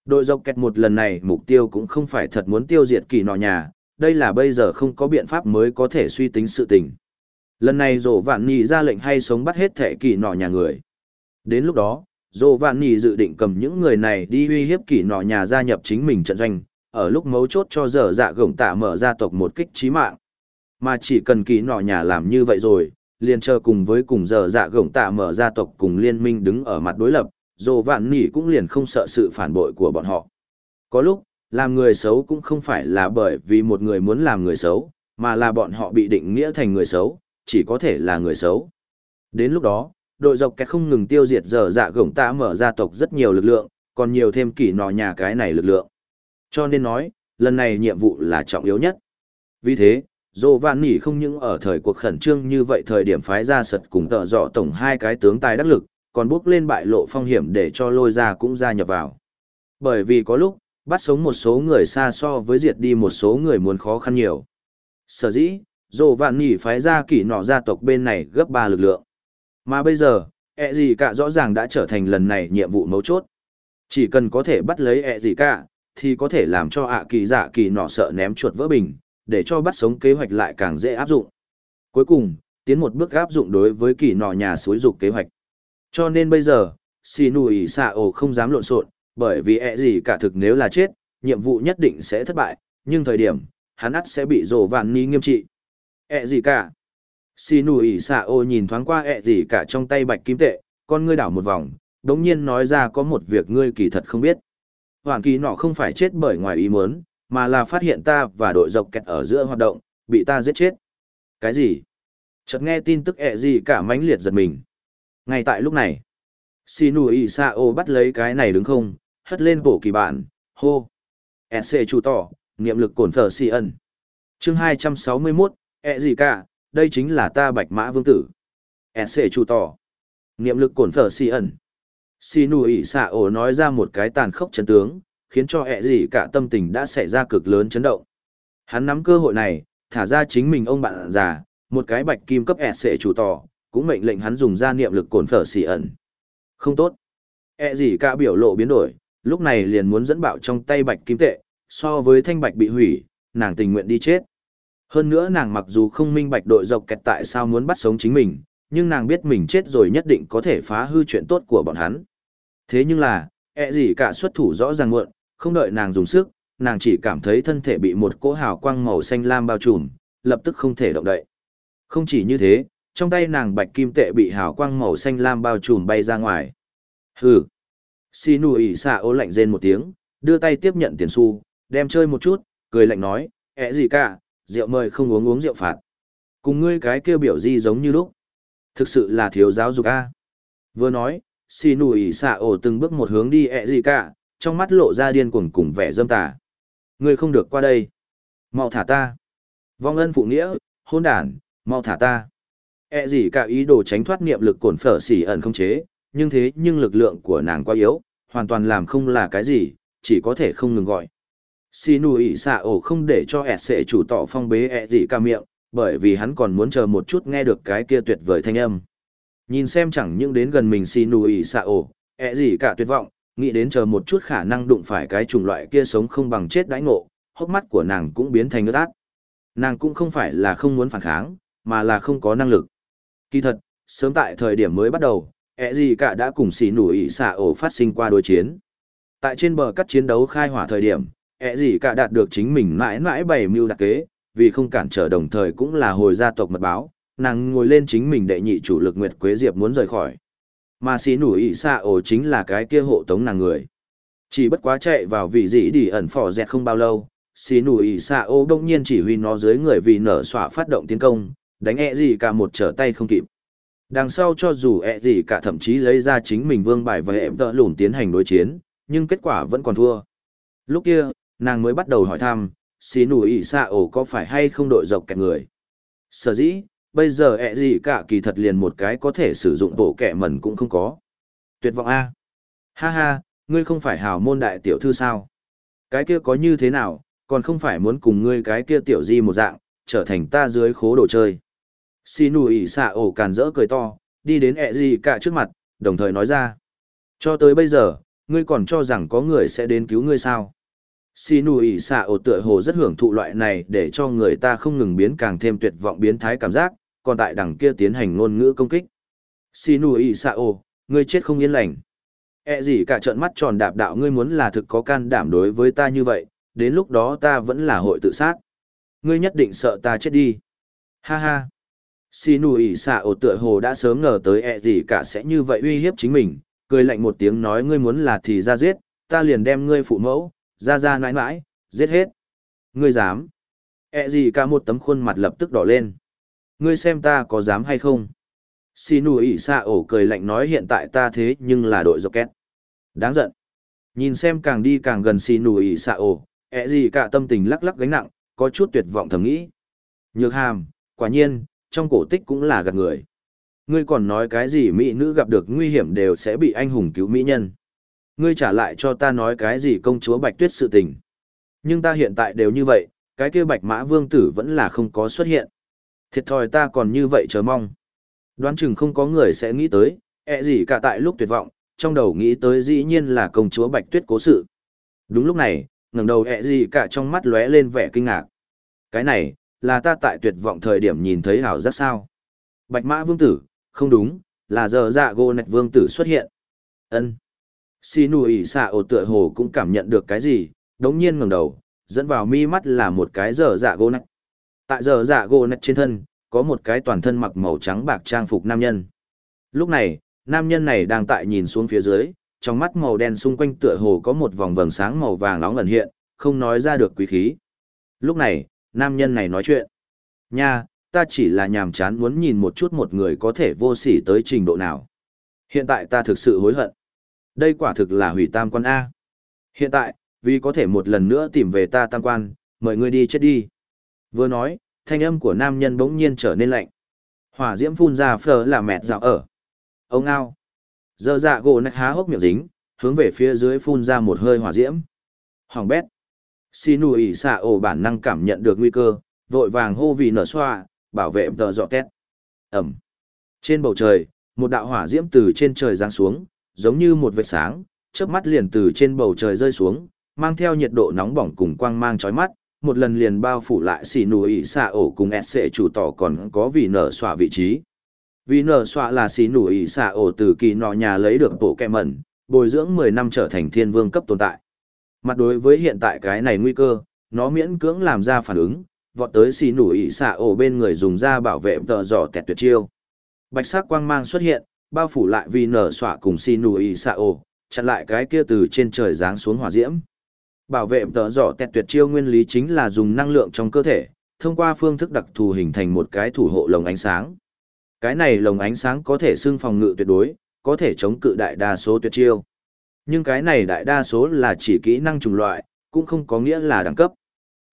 Đội dọc kẹt một lần này mục tiêu cũng không phải thật muốn tiêu diệt kỳ nọ nhà, đây là bây giờ không có biện pháp mới có thể suy tính sự tình. Lần này rổ vạn nhì ra lệnh hay sống bắt hết thẻ kỳ nọ nhà người. Đến lúc đó, dồ vạn nhì dự định cầm những người này đi uy hiếp kỳ nọ nhà gia nhập chính mình trận doanh, ở lúc mấu chốt cho dở dạ gồng tạ mở gia tộc một kích trí mạng. Mà chỉ cần kỳ nọ nhà làm như vậy rồi, liền chờ cùng với cùng dở dạ gồng tạ mở gia tộc cùng liên minh đứng ở mặt đối lập, dồ vạn nỉ cũng liền không sợ sự phản bội của bọn họ. Có lúc, làm người xấu cũng không phải là bởi vì một người muốn làm người xấu, mà là bọn họ bị định nghĩa thành người xấu, chỉ có thể là người xấu. Đến lúc đó, đội dọc kẹt không ngừng tiêu diệt dở dạ gổng tạ mở gia tộc rất nhiều lực lượng, còn nhiều thêm kỷ nọ nhà cái này lực lượng. Cho nên nói, lần này nhiệm vụ là trọng yếu nhất. Vì thế, Dô Vạn Nỉ không những ở thời cuộc khẩn trương như vậy thời điểm phái ra sật cùng tợ dọ tổng hai cái tướng tài đắc lực, còn bước lên bại lộ phong hiểm để cho lôi ra cũng gia nhập vào. Bởi vì có lúc, bắt sống một số người xa so với diệt đi một số người muốn khó khăn nhiều. Sở dĩ, dồ vạn nỉ phái ra kỷ nọ gia tộc bên này gấp ba lực lượng. Mà bây giờ, ẹ gì cả rõ ràng đã trở thành lần này nhiệm vụ mấu chốt. Chỉ cần có thể bắt lấy ẹ gì cả, thì có thể làm cho ạ kỳ dạ kỳ nọ sợ ném chuột vỡ bình, để cho bắt sống kế hoạch lại càng dễ áp dụng. Cuối cùng, tiến một bước áp dụng đối với kỳ nọ nhà suối dục kế hoạch. Cho nên bây giờ, xì nù ỉ xạ ổ không dám lộn xộn, bởi vì ẹ gì cả thực nếu là chết, nhiệm vụ nhất định sẽ thất bại, nhưng thời điểm, hắn ắt sẽ bị rổ vạn ni nghiêm trị. ẹ gì cả. Xì nù ỉ xạ nhìn thoáng qua ẹ gì cả trong tay bạch kim tệ, con ngươi đảo một vòng, đống nhiên nói ra có một việc ngươi kỳ thật không biết. Hoàng kỳ nọ không phải chết bởi ngoài ý muốn, mà là phát hiện ta và đội dọc kẹt ở giữa hoạt động, bị ta giết chết. Cái gì? Chợt nghe tin tức ẹ gì cả mãnh liệt giật mình. Ngay tại lúc này, Sinu Isao bắt lấy cái này đứng không, hất lên bổ kỳ bản, hô. SC chủ tỏ, niệm lực cổn phở si ẩn. chương 261, ẹ gì cả, đây chính là ta bạch mã vương tử. Sệ chủ tỏ, niệm lực cổn phở si ẩn. Sinu Isao nói ra một cái tàn khốc chấn tướng, khiến cho ẹ gì cả tâm tình đã xảy ra cực lớn chấn động. Hắn nắm cơ hội này, thả ra chính mình ông bạn già, một cái bạch kim cấp sệ chủ tỏ, cũng mệnh lệnh hắn dùng ra niệm lực cổn phở xì ẩn. Không tốt. E gì cả biểu lộ biến đổi, lúc này liền muốn dẫn bạo trong tay bạch kim tệ, so với thanh bạch bị hủy, nàng tình nguyện đi chết. Hơn nữa nàng mặc dù không minh bạch đội dọc kẹt tại sao muốn bắt sống chính mình, nhưng nàng biết mình chết rồi nhất định có thể phá hư chuyện tốt của bọn hắn. Thế nhưng là, e gì cả xuất thủ rõ ràng muộn, không đợi nàng dùng sức, nàng chỉ cảm thấy thân thể bị một cỗ hào quang màu xanh lam bao trùm, lập tức không thể động đậy. Không chỉ như thế, trong tay nàng bạch kim tệ bị hào quang màu xanh lam bao trùm bay ra ngoài. Hừ. Xì nụ ỉ xạ ô lạnh rên một tiếng, đưa tay tiếp nhận tiền xu, đem chơi một chút, cười lạnh nói, ẹ gì cả, rượu mời không uống uống rượu phạt. Cùng ngươi cái kêu biểu di giống như lúc. Thực sự là thiếu giáo dục a. Vừa nói, xì nụ ỉ xạ ổ từng bước một hướng đi ẹ gì cả, trong mắt lộ ra điên cuồng cùng vẻ dâm tà. Ngươi không được qua đây. Mau thả ta. Vong ân phụ nghĩa, hôn đản, mau thả ta. E gì cả ý đồ tránh thoát niệm lực cổn phở xỉ ẩn không chế, nhưng thế nhưng lực lượng của nàng quá yếu, hoàn toàn làm không là cái gì, chỉ có thể không ngừng gọi. Xì nụ ỉ xạ ổ không để cho ẹt sệ chủ tỏ phong bế ẹ gì ca miệng, bởi vì hắn còn muốn chờ một chút nghe được cái kia tuyệt vời thanh âm. Nhìn xem chẳng những đến gần mình xì nụ ỉ xạ ổ, ẹ gì cả tuyệt vọng, nghĩ đến chờ một chút khả năng đụng phải cái chủng loại kia sống không bằng chết đãi ngộ, hốc mắt của nàng cũng biến thành ướt át. Nàng cũng không phải là không muốn phản kháng, mà là không có năng lực. Kỳ thật, sớm tại thời điểm mới bắt đầu, ẹ gì cả đã cùng xì nụ ỉ xạ ổ phát sinh qua đối chiến. Tại trên bờ cắt chiến đấu khai hỏa thời điểm, ẹ gì cả đạt được chính mình mãi mãi bày mưu đặc kế, vì không cản trở đồng thời cũng là hồi gia tộc mật báo, nàng ngồi lên chính mình đệ nhị chủ lực Nguyệt Quế Diệp muốn rời khỏi. Mà xí nủ ị xạ ổ chính là cái kia hộ tống nàng người. Chỉ bất quá chạy vào vị dĩ đi ẩn phỏ dẹt không bao lâu, xí nủ ị xạ ổ đông nhiên chỉ huy nó dưới người vì nở xỏa phát động tiến công, đánh ẹ gì cả một trở tay không kịp. Đằng sau cho dù ẹ gì cả thậm chí lấy ra chính mình vương bài và em đỡ lùn tiến hành đối chiến, nhưng kết quả vẫn còn thua. Lúc kia, nàng mới bắt đầu hỏi thăm, xì nủ ỉ xạ ổ có phải hay không đội dọc kẹt người. Sở dĩ, bây giờ ẹ gì cả kỳ thật liền một cái có thể sử dụng bộ kẹ mẩn cũng không có. Tuyệt vọng A. Ha ha, ngươi không phải hào môn đại tiểu thư sao? Cái kia có như thế nào, còn không phải muốn cùng ngươi cái kia tiểu di một dạng, trở thành ta dưới khố đồ chơi. Xì nụ ỉ xạ ổ càn rỡ cười to, đi đến ẹ gì cả trước mặt, đồng thời nói ra. Cho tới bây giờ, ngươi còn cho rằng có người sẽ đến cứu ngươi sao? Xì ỉ xạ ổ tựa hồ rất hưởng thụ loại này để cho người ta không ngừng biến càng thêm tuyệt vọng biến thái cảm giác, còn tại đằng kia tiến hành ngôn ngữ công kích. Xì ỉ xạ ổ, ngươi chết không yên lành. E gì cả trợn mắt tròn đạp đạo ngươi muốn là thực có can đảm đối với ta như vậy, đến lúc đó ta vẫn là hội tự sát. Ngươi nhất định sợ ta chết đi. Ha ha. Xì ỉ xạ ổ tựa hồ đã sớm ngờ tới e gì cả sẽ như vậy uy hiếp chính mình, cười lạnh một tiếng nói ngươi muốn là thì ra giết, ta liền đem ngươi phụ mẫu, ra ra nãi nãi, giết hết. Ngươi dám. E gì cả một tấm khuôn mặt lập tức đỏ lên. Ngươi xem ta có dám hay không? Xì nù ỉ xa ổ cười lạnh nói hiện tại ta thế nhưng là đội dọc két. Đáng giận. Nhìn xem càng đi càng gần xì nù ỉ xa ổ, ẹ gì cả tâm tình lắc lắc gánh nặng, có chút tuyệt vọng thầm nghĩ. Nhược hàm, quả nhiên, trong cổ tích cũng là gạt người. Ngươi còn nói cái gì mỹ nữ gặp được nguy hiểm đều sẽ bị anh hùng cứu mỹ nhân. Ngươi trả lại cho ta nói cái gì công chúa Bạch Tuyết sự tình. Nhưng ta hiện tại đều như vậy, cái kia Bạch Mã Vương Tử vẫn là không có xuất hiện. Thiệt thòi ta còn như vậy chờ mong. Đoán chừng không có người sẽ nghĩ tới, ẹ gì cả tại lúc tuyệt vọng, trong đầu nghĩ tới dĩ nhiên là công chúa Bạch Tuyết cố sự. Đúng lúc này, ngẩng đầu ẹ gì cả trong mắt lóe lên vẻ kinh ngạc. Cái này, là ta tại tuyệt vọng thời điểm nhìn thấy hảo giác sao. Bạch Mã Vương Tử, không đúng, là giờ dạ gô nạch Vương Tử xuất hiện. ân Xì nụ ỉ xạ ổ tựa hồ cũng cảm nhận được cái gì, đống nhiên ngẩng đầu, dẫn vào mi mắt là một cái dở dạ gô nách. Tại dở dạ gỗ nách trên thân, có một cái toàn thân mặc màu trắng bạc trang phục nam nhân. Lúc này, nam nhân này đang tại nhìn xuống phía dưới, trong mắt màu đen xung quanh tựa hồ có một vòng vầng sáng màu vàng nóng ẩn hiện, không nói ra được quý khí. Lúc này, nam nhân này nói chuyện. Nha, ta chỉ là nhàm chán muốn nhìn một chút một người có thể vô sỉ tới trình độ nào. Hiện tại ta thực sự hối hận. Đây quả thực là hủy tam quan A. Hiện tại, vì có thể một lần nữa tìm về ta tam quan, mời ngươi đi chết đi. Vừa nói, thanh âm của nam nhân bỗng nhiên trở nên lạnh. Hỏa diễm phun ra phở là mẹt dạo ở. Ông ao. Giờ dạ gỗ nách há hốc miệng dính, hướng về phía dưới phun ra một hơi hỏa diễm. Hoàng bét. Xinu ỉ xạ ổ bản năng cảm nhận được nguy cơ, vội vàng hô vì nở xoa, bảo vệ tờ dọ tét. Ẩm. Trên bầu trời, một đạo hỏa diễm từ trên trời giáng xuống, giống như một vệt sáng, chớp mắt liền từ trên bầu trời rơi xuống, mang theo nhiệt độ nóng bỏng cùng quang mang chói mắt, một lần liền bao phủ lại xì nụ ỉ xạ ổ cùng SC sệ chủ tỏ còn có vì nở xọa vị trí. Vì nở xọa là xì nụ ỉ xạ ổ từ kỳ nọ nhà lấy được bộ kẹ mẩn bồi dưỡng mười năm trở thành thiên vương cấp tồn tại. Mặt đối với hiện tại cái này nguy cơ nó miễn cưỡng làm ra phản ứng vọt tới xì nụ ỉ xạ ổ bên người dùng ra bảo vệ tờ dò tẹt tuyệt chiêu. Bạch sắc quang mang xuất hiện bao phủ lại vì nở xọa cùng xì nù ỉ xạ ổ chặn lại cái kia từ trên trời giáng xuống hỏa diễm Bảo vệ tợ dọ tẹt tuyệt chiêu nguyên lý chính là dùng năng lượng trong cơ thể, thông qua phương thức đặc thù hình thành một cái thủ hộ lồng ánh sáng. Cái này lồng ánh sáng có thể xưng phòng ngự tuyệt đối, có thể chống cự đại đa số tuyệt chiêu. Nhưng cái này đại đa số là chỉ kỹ năng trùng loại, cũng không có nghĩa là đẳng cấp.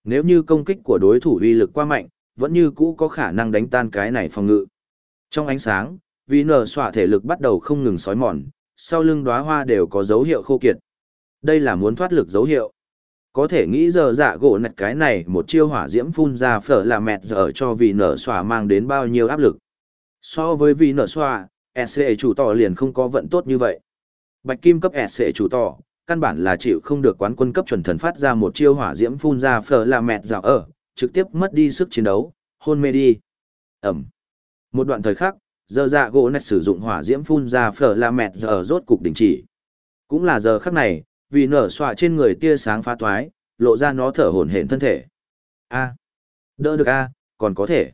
Nếu như công kích của đối thủ uy lực quá mạnh, vẫn như cũ có khả năng đánh tan cái này phòng ngự. Trong ánh sáng, vì nở xọa thể lực bắt đầu không ngừng sói mòn, sau lưng đóa hoa đều có dấu hiệu khô kiệt. Đây là muốn thoát lực dấu hiệu. Có thể nghĩ giờ dạ gỗ nạch cái này một chiêu hỏa diễm phun ra phở là mẹt giờ cho vì nở xòa mang đến bao nhiêu áp lực. So với vì nở xòa, SC chủ tỏ liền không có vận tốt như vậy. Bạch kim cấp SC chủ tỏ, căn bản là chịu không được quán quân cấp chuẩn thần phát ra một chiêu hỏa diễm phun ra phở là mẹt dạo ở, trực tiếp mất đi sức chiến đấu, hôn mê đi. Ẩm. Một đoạn thời khắc, giờ dạ gỗ nạch sử dụng hỏa diễm phun ra phở la mẹt giờ rốt cục đình chỉ. Cũng là giờ khắc này, vì nở xọa trên người tia sáng phá toái, lộ ra nó thở hổn hển thân thể. A. Đỡ được a, còn có thể.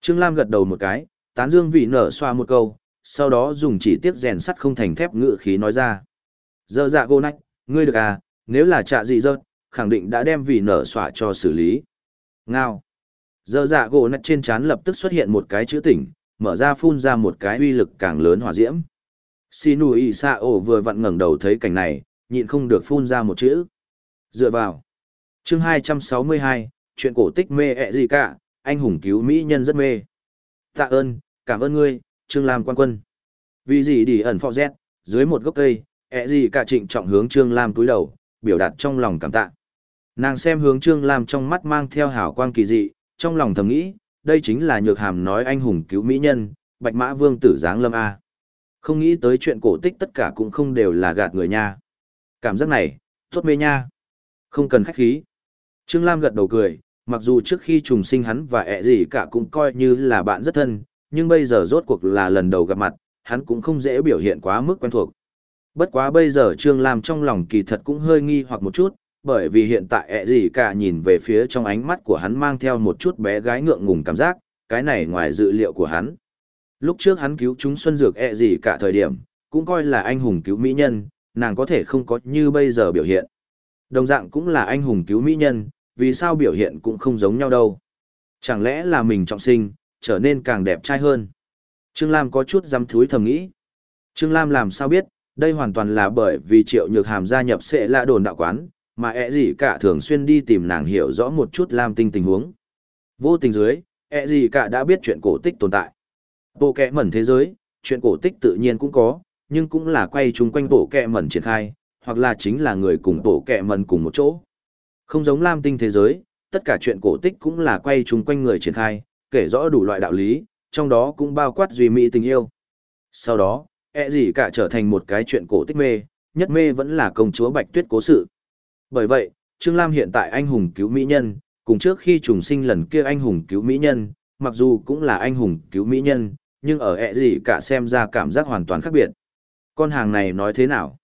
Trương Lam gật đầu một cái, tán dương vị nở xoa một câu, sau đó dùng chỉ tiếp rèn sắt không thành thép ngự khí nói ra. Giờ dạ gỗ nách, ngươi được à, nếu là trạ gì rớt, khẳng định đã đem vị nở xoa cho xử lý. Ngao. Giờ dạ gỗ nách trên trán lập tức xuất hiện một cái chữ tỉnh, mở ra phun ra một cái uy lực càng lớn hỏa diễm. Sinu Isao vừa vặn ngẩng đầu thấy cảnh này, nhịn không được phun ra một chữ. Dựa vào. Chương 262, chuyện cổ tích mê ẹ gì cả, anh hùng cứu mỹ nhân rất mê. Tạ ơn, cảm ơn ngươi, Trương Lam quan quân. Vì gì đi ẩn phò z, dưới một gốc cây, ẹ gì cả trịnh trọng hướng Trương Lam túi đầu, biểu đạt trong lòng cảm tạ. Nàng xem hướng Trương Lam trong mắt mang theo hào quang kỳ dị, trong lòng thầm nghĩ, đây chính là nhược hàm nói anh hùng cứu mỹ nhân, bạch mã vương tử giáng lâm A. Không nghĩ tới chuyện cổ tích tất cả cũng không đều là gạt người nha. Cảm giác này, tốt mê nha. Không cần khách khí. Trương Lam gật đầu cười, mặc dù trước khi trùng sinh hắn và ẹ gì cả cũng coi như là bạn rất thân, nhưng bây giờ rốt cuộc là lần đầu gặp mặt, hắn cũng không dễ biểu hiện quá mức quen thuộc. Bất quá bây giờ Trương Lam trong lòng kỳ thật cũng hơi nghi hoặc một chút, bởi vì hiện tại ẹ gì cả nhìn về phía trong ánh mắt của hắn mang theo một chút bé gái ngượng ngùng cảm giác, cái này ngoài dự liệu của hắn. Lúc trước hắn cứu chúng Xuân Dược ẹ gì cả thời điểm, cũng coi là anh hùng cứu mỹ nhân, nàng có thể không có như bây giờ biểu hiện. Đồng dạng cũng là anh hùng cứu mỹ nhân, vì sao biểu hiện cũng không giống nhau đâu. Chẳng lẽ là mình trọng sinh, trở nên càng đẹp trai hơn. Trương Lam có chút dám thúi thầm nghĩ. Trương Lam làm sao biết, đây hoàn toàn là bởi vì triệu nhược hàm gia nhập sẽ là đồn đạo quán, mà ẹ gì cả thường xuyên đi tìm nàng hiểu rõ một chút Lam tinh tình huống. Vô tình dưới, ẹ gì cả đã biết chuyện cổ tích tồn tại. Bộ kẹ mẩn thế giới, chuyện cổ tích tự nhiên cũng có, nhưng cũng là quay chung quanh bộ kẹ mẩn triển khai, hoặc là chính là người cùng bộ kẹ mẩn cùng một chỗ. Không giống Lam tinh thế giới, tất cả chuyện cổ tích cũng là quay chung quanh người triển khai, kể rõ đủ loại đạo lý, trong đó cũng bao quát duy mỹ tình yêu. Sau đó, e gì cả trở thành một cái chuyện cổ tích mê, nhất mê vẫn là công chúa Bạch Tuyết cố sự. Bởi vậy, Trương Lam hiện tại anh hùng cứu mỹ nhân, cùng trước khi trùng sinh lần kia anh hùng cứu mỹ nhân, mặc dù cũng là anh hùng cứu mỹ nhân, nhưng ở ẹ gì cả xem ra cảm giác hoàn toàn khác biệt. Con hàng này nói thế nào?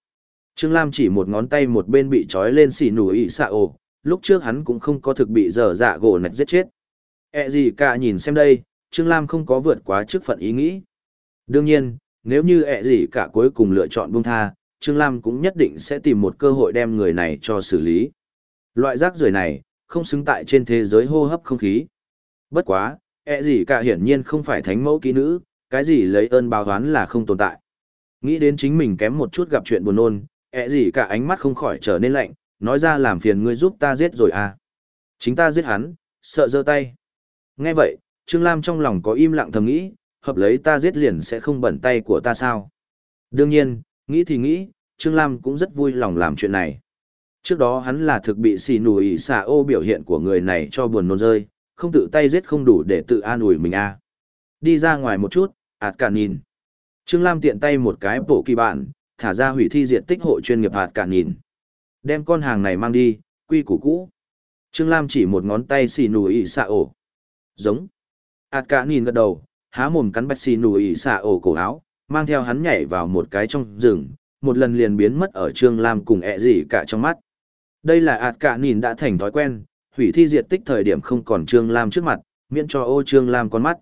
Trương Lam chỉ một ngón tay một bên bị trói lên xỉ nủ ị xạ ồ, lúc trước hắn cũng không có thực bị dở dạ gỗ nạch giết chết. Ẹ gì cả nhìn xem đây, Trương Lam không có vượt quá chức phận ý nghĩ. Đương nhiên, nếu như ẹ gì cả cuối cùng lựa chọn buông tha, Trương Lam cũng nhất định sẽ tìm một cơ hội đem người này cho xử lý. Loại rác rưởi này, không xứng tại trên thế giới hô hấp không khí. Bất quá, ẹ gì cả hiển nhiên không phải thánh mẫu kỹ nữ, cái gì lấy ơn báo toán là không tồn tại. Nghĩ đến chính mình kém một chút gặp chuyện buồn nôn, ẹ gì cả ánh mắt không khỏi trở nên lạnh, nói ra làm phiền ngươi giúp ta giết rồi à. Chính ta giết hắn, sợ giơ tay. Nghe vậy, Trương Lam trong lòng có im lặng thầm nghĩ, hợp lấy ta giết liền sẽ không bẩn tay của ta sao. Đương nhiên, nghĩ thì nghĩ, Trương Lam cũng rất vui lòng làm chuyện này. Trước đó hắn là thực bị xì nù ỉ xà ô biểu hiện của người này cho buồn nôn rơi, không tự tay giết không đủ để tự an ủi mình a à. Đi ra ngoài một chút, ạt cả nhìn. Trương Lam tiện tay một cái bộ kỳ bản, thả ra hủy thi diện tích hội chuyên nghiệp ạt cả nhìn. Đem con hàng này mang đi, quy củ cũ. Trương Lam chỉ một ngón tay xì nù ỉ xà ổ. Giống. ạt cả nhìn gật đầu, há mồm cắn bạch xì nù ỉ xà ổ cổ áo, mang theo hắn nhảy vào một cái trong rừng, một lần liền biến mất ở Trương Lam cùng ẹ gì cả trong mắt. Đây là ạt cả nhìn đã thành thói quen, hủy thi diệt tích thời điểm không còn Trương Lam trước mặt, miễn cho ô Trương Lam con mắt.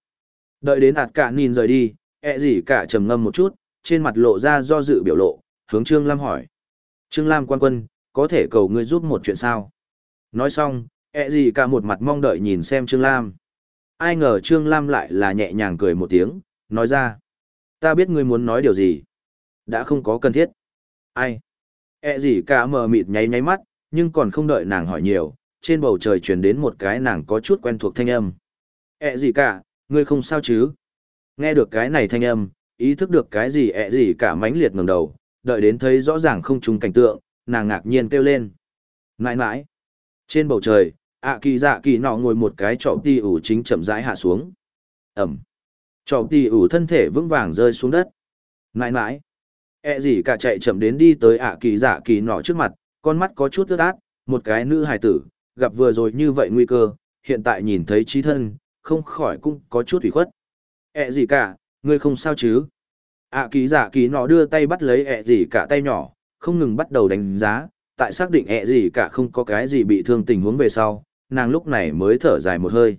Đợi đến ạt cả nhìn rời đi, ẹ gì cả trầm ngâm một chút, trên mặt lộ ra do dự biểu lộ, hướng Trương Lam hỏi. Trương Lam quan quân, có thể cầu ngươi giúp một chuyện sao? Nói xong, ẹ gì cả một mặt mong đợi nhìn xem Trương Lam. Ai ngờ Trương Lam lại là nhẹ nhàng cười một tiếng, nói ra. Ta biết ngươi muốn nói điều gì. Đã không có cần thiết. Ai? E gì cả mờ mịt nháy nháy mắt, nhưng còn không đợi nàng hỏi nhiều, trên bầu trời truyền đến một cái nàng có chút quen thuộc thanh âm. E gì cả, ngươi không sao chứ? Nghe được cái này thanh âm, ý thức được cái gì e gì cả mãnh liệt ngẩng đầu, đợi đến thấy rõ ràng không trùng cảnh tượng, nàng ngạc nhiên kêu lên. Nãi nãi. Trên bầu trời, ạ kỳ dạ kỳ nọ ngồi một cái trọ ti ủ chính chậm rãi hạ xuống. Ẩm. Trọ ti ủ thân thể vững vàng rơi xuống đất. Nãi nãi. E gì cả chạy chậm đến đi tới ạ kỳ giả kỳ nọ trước mặt, con mắt có chút ướt át, một cái nữ hài tử, gặp vừa rồi như vậy nguy cơ, hiện tại nhìn thấy trí thân, không khỏi cũng có chút ủy khuất. E gì cả, ngươi không sao chứ? ạ kỳ giả kỳ nọ đưa tay bắt lấy ẹ gì cả tay nhỏ không ngừng bắt đầu đánh giá tại xác định ẹ gì cả không có cái gì bị thương tình huống về sau nàng lúc này mới thở dài một hơi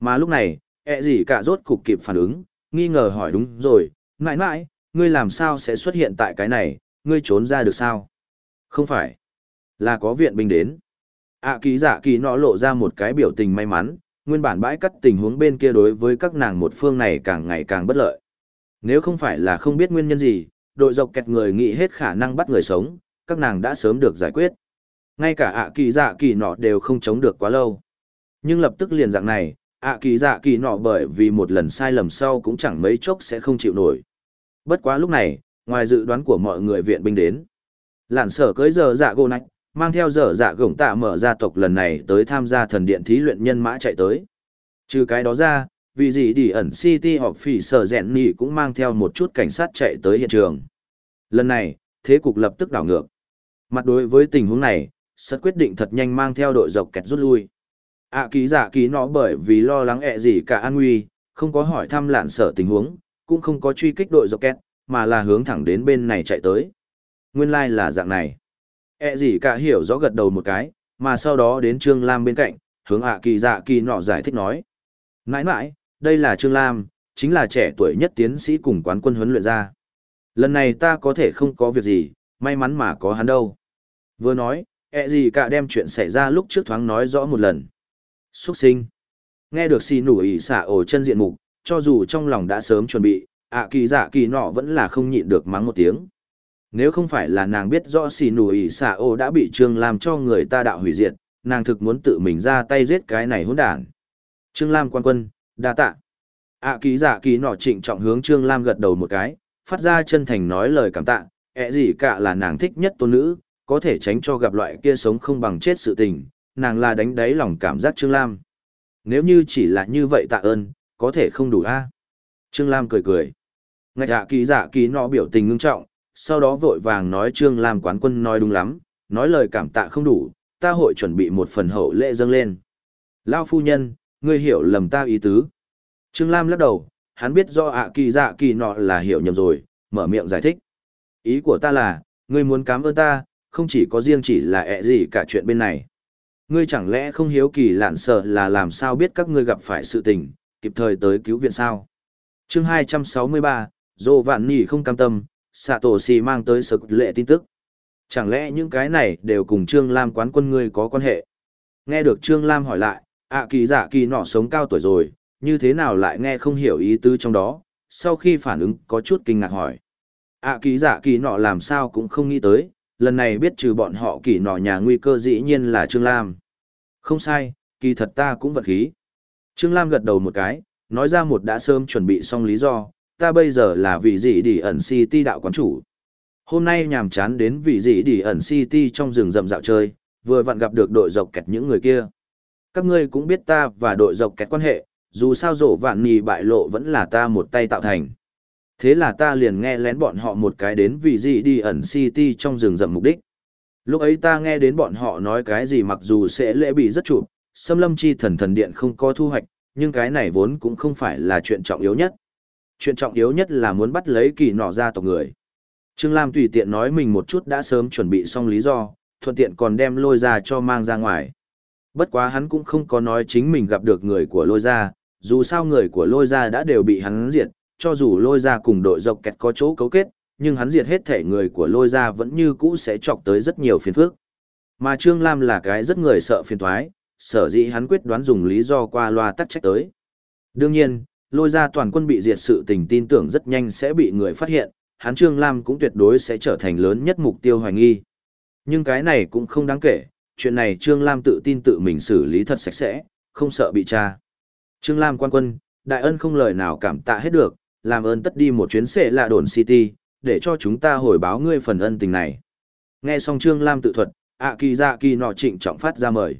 mà lúc này ẹ gì cả rốt cục kịp phản ứng nghi ngờ hỏi đúng rồi mãi mãi ngươi làm sao sẽ xuất hiện tại cái này ngươi trốn ra được sao không phải là có viện binh đến ạ kỳ dạ kỳ nọ lộ ra một cái biểu tình may mắn nguyên bản bãi cắt tình huống bên kia đối với các nàng một phương này càng ngày càng bất lợi nếu không phải là không biết nguyên nhân gì, đội dọc kẹt người nghĩ hết khả năng bắt người sống, các nàng đã sớm được giải quyết. Ngay cả ạ kỳ dạ kỳ nọ đều không chống được quá lâu. Nhưng lập tức liền dạng này, ạ kỳ dạ kỳ nọ bởi vì một lần sai lầm sau cũng chẳng mấy chốc sẽ không chịu nổi. Bất quá lúc này, ngoài dự đoán của mọi người viện binh đến. Lạn sở cưới giờ dạ gô nách, mang theo giờ dạ gổng tạ mở gia tộc lần này tới tham gia thần điện thí luyện nhân mã chạy tới. Trừ cái đó ra, vì gì đi ẩn City họp phỉ sở rẽn nỉ cũng mang theo một chút cảnh sát chạy tới hiện trường. Lần này, thế cục lập tức đảo ngược. Mặt đối với tình huống này, sật quyết định thật nhanh mang theo đội dọc kẹt rút lui ạ ký giả ký nó bởi vì lo lắng ẹ gì cả an nguy, không có hỏi thăm lạn sở tình huống, cũng không có truy kích đội dọc kẹt, mà là hướng thẳng đến bên này chạy tới. Nguyên lai là dạng này. ẹ gì cả hiểu rõ gật đầu một cái, mà sau đó đến Trương Lam bên cạnh, hướng ạ kỳ dạ kỳ nọ giải thích nói. Nãi nãi, đây là Trương Lam, chính là trẻ tuổi nhất tiến sĩ cùng quán quân huấn luyện ra. Lần này ta có thể không có việc gì, may mắn mà có hắn đâu. Vừa nói, ẹ gì cả đem chuyện xảy ra lúc trước thoáng nói rõ một lần. Xuất sinh. Nghe được xì nủ ỉ xả ổ chân diện mục, cho dù trong lòng đã sớm chuẩn bị, ạ kỳ dạ kỳ nọ vẫn là không nhịn được mắng một tiếng. Nếu không phải là nàng biết rõ xì nủ ỉ xả ổ đã bị Trương Lam cho người ta đạo hủy diệt, nàng thực muốn tự mình ra tay giết cái này hỗn đản. Trương Lam quan quân, đa tạ ạ kỳ giả kỳ nọ trịnh trọng hướng trương lam gật đầu một cái phát ra chân thành nói lời cảm tạ ẹ gì cả là nàng thích nhất tôn nữ có thể tránh cho gặp loại kia sống không bằng chết sự tình nàng là đánh đáy lòng cảm giác trương lam nếu như chỉ là như vậy tạ ơn có thể không đủ a à? trương lam cười cười ngạch hạ kỳ giả kỳ nọ biểu tình ngưng trọng sau đó vội vàng nói trương lam quán quân nói đúng lắm nói lời cảm tạ không đủ ta hội chuẩn bị một phần hậu lễ dâng lên lao phu nhân ngươi hiểu lầm ta ý tứ. Trương Lam lắc đầu, hắn biết do ạ kỳ dạ kỳ nọ là hiểu nhầm rồi, mở miệng giải thích. Ý của ta là, ngươi muốn cảm ơn ta, không chỉ có riêng chỉ là ẹ gì cả chuyện bên này. Ngươi chẳng lẽ không hiếu kỳ lạn sợ là làm sao biết các ngươi gặp phải sự tình, kịp thời tới cứu viện sao? chương 263, Dô Vạn Nỉ không cam tâm, xạ tổ xì mang tới sực lệ tin tức. Chẳng lẽ những cái này đều cùng Trương Lam quán quân ngươi có quan hệ? Nghe được Trương Lam hỏi lại, ạ kỳ dạ kỳ nọ sống cao tuổi rồi như thế nào lại nghe không hiểu ý tứ trong đó sau khi phản ứng có chút kinh ngạc hỏi ạ kỳ dạ kỳ nọ làm sao cũng không nghĩ tới lần này biết trừ bọn họ kỳ nọ nhà nguy cơ dĩ nhiên là trương lam. Không sai kỳ thật ta cũng vật khí. Trương lam gật đầu một cái nói ra một đã sớm chuẩn bị xong lý do ta bây giờ là vị gì đi ẩn city đạo quán chủ. Hôm nay nhàm chán đến vị gì đi ẩn city trong rừng rậm dạo chơi vừa vặn gặp được đội dọc kẹt những người kia. Các ngươi cũng biết ta và đội dọc kẹt quan hệ, dù sao rổ vạn nì bại lộ vẫn là ta một tay tạo thành. Thế là ta liền nghe lén bọn họ một cái đến vì gì đi ẩn city trong rừng rậm mục đích. Lúc ấy ta nghe đến bọn họ nói cái gì mặc dù sẽ lễ bị rất chụp, xâm lâm chi thần thần điện không có thu hoạch, nhưng cái này vốn cũng không phải là chuyện trọng yếu nhất. Chuyện trọng yếu nhất là muốn bắt lấy kỳ nọ ra tộc người. Trương Lam tùy tiện nói mình một chút đã sớm chuẩn bị xong lý do, thuận tiện còn đem lôi ra cho mang ra ngoài. Bất quá hắn cũng không có nói chính mình gặp được người của lôi gia, dù sao người của lôi gia đã đều bị hắn diệt, cho dù lôi gia cùng đội dọc kẹt có chỗ cấu kết, nhưng hắn diệt hết thể người của lôi gia vẫn như cũ sẽ chọc tới rất nhiều phiền phức. Mà Trương Lam là cái rất người sợ phiền thoái, sở dĩ hắn quyết đoán dùng lý do qua loa tắc trách tới. Đương nhiên, lôi gia toàn quân bị diệt sự tình tin tưởng rất nhanh sẽ bị người phát hiện, hắn Trương Lam cũng tuyệt đối sẽ trở thành lớn nhất mục tiêu hoài nghi. Nhưng cái này cũng không đáng kể, chuyện này Trương Lam tự tin tự mình xử lý thật sạch sẽ, không sợ bị tra. Trương Lam quan quân, đại ân không lời nào cảm tạ hết được, làm ơn tất đi một chuyến xệ lạ đồn City, để cho chúng ta hồi báo ngươi phần ân tình này. Nghe xong Trương Lam tự thuật, ạ kỳ dạ kỳ nọ trịnh trọng phát ra mời.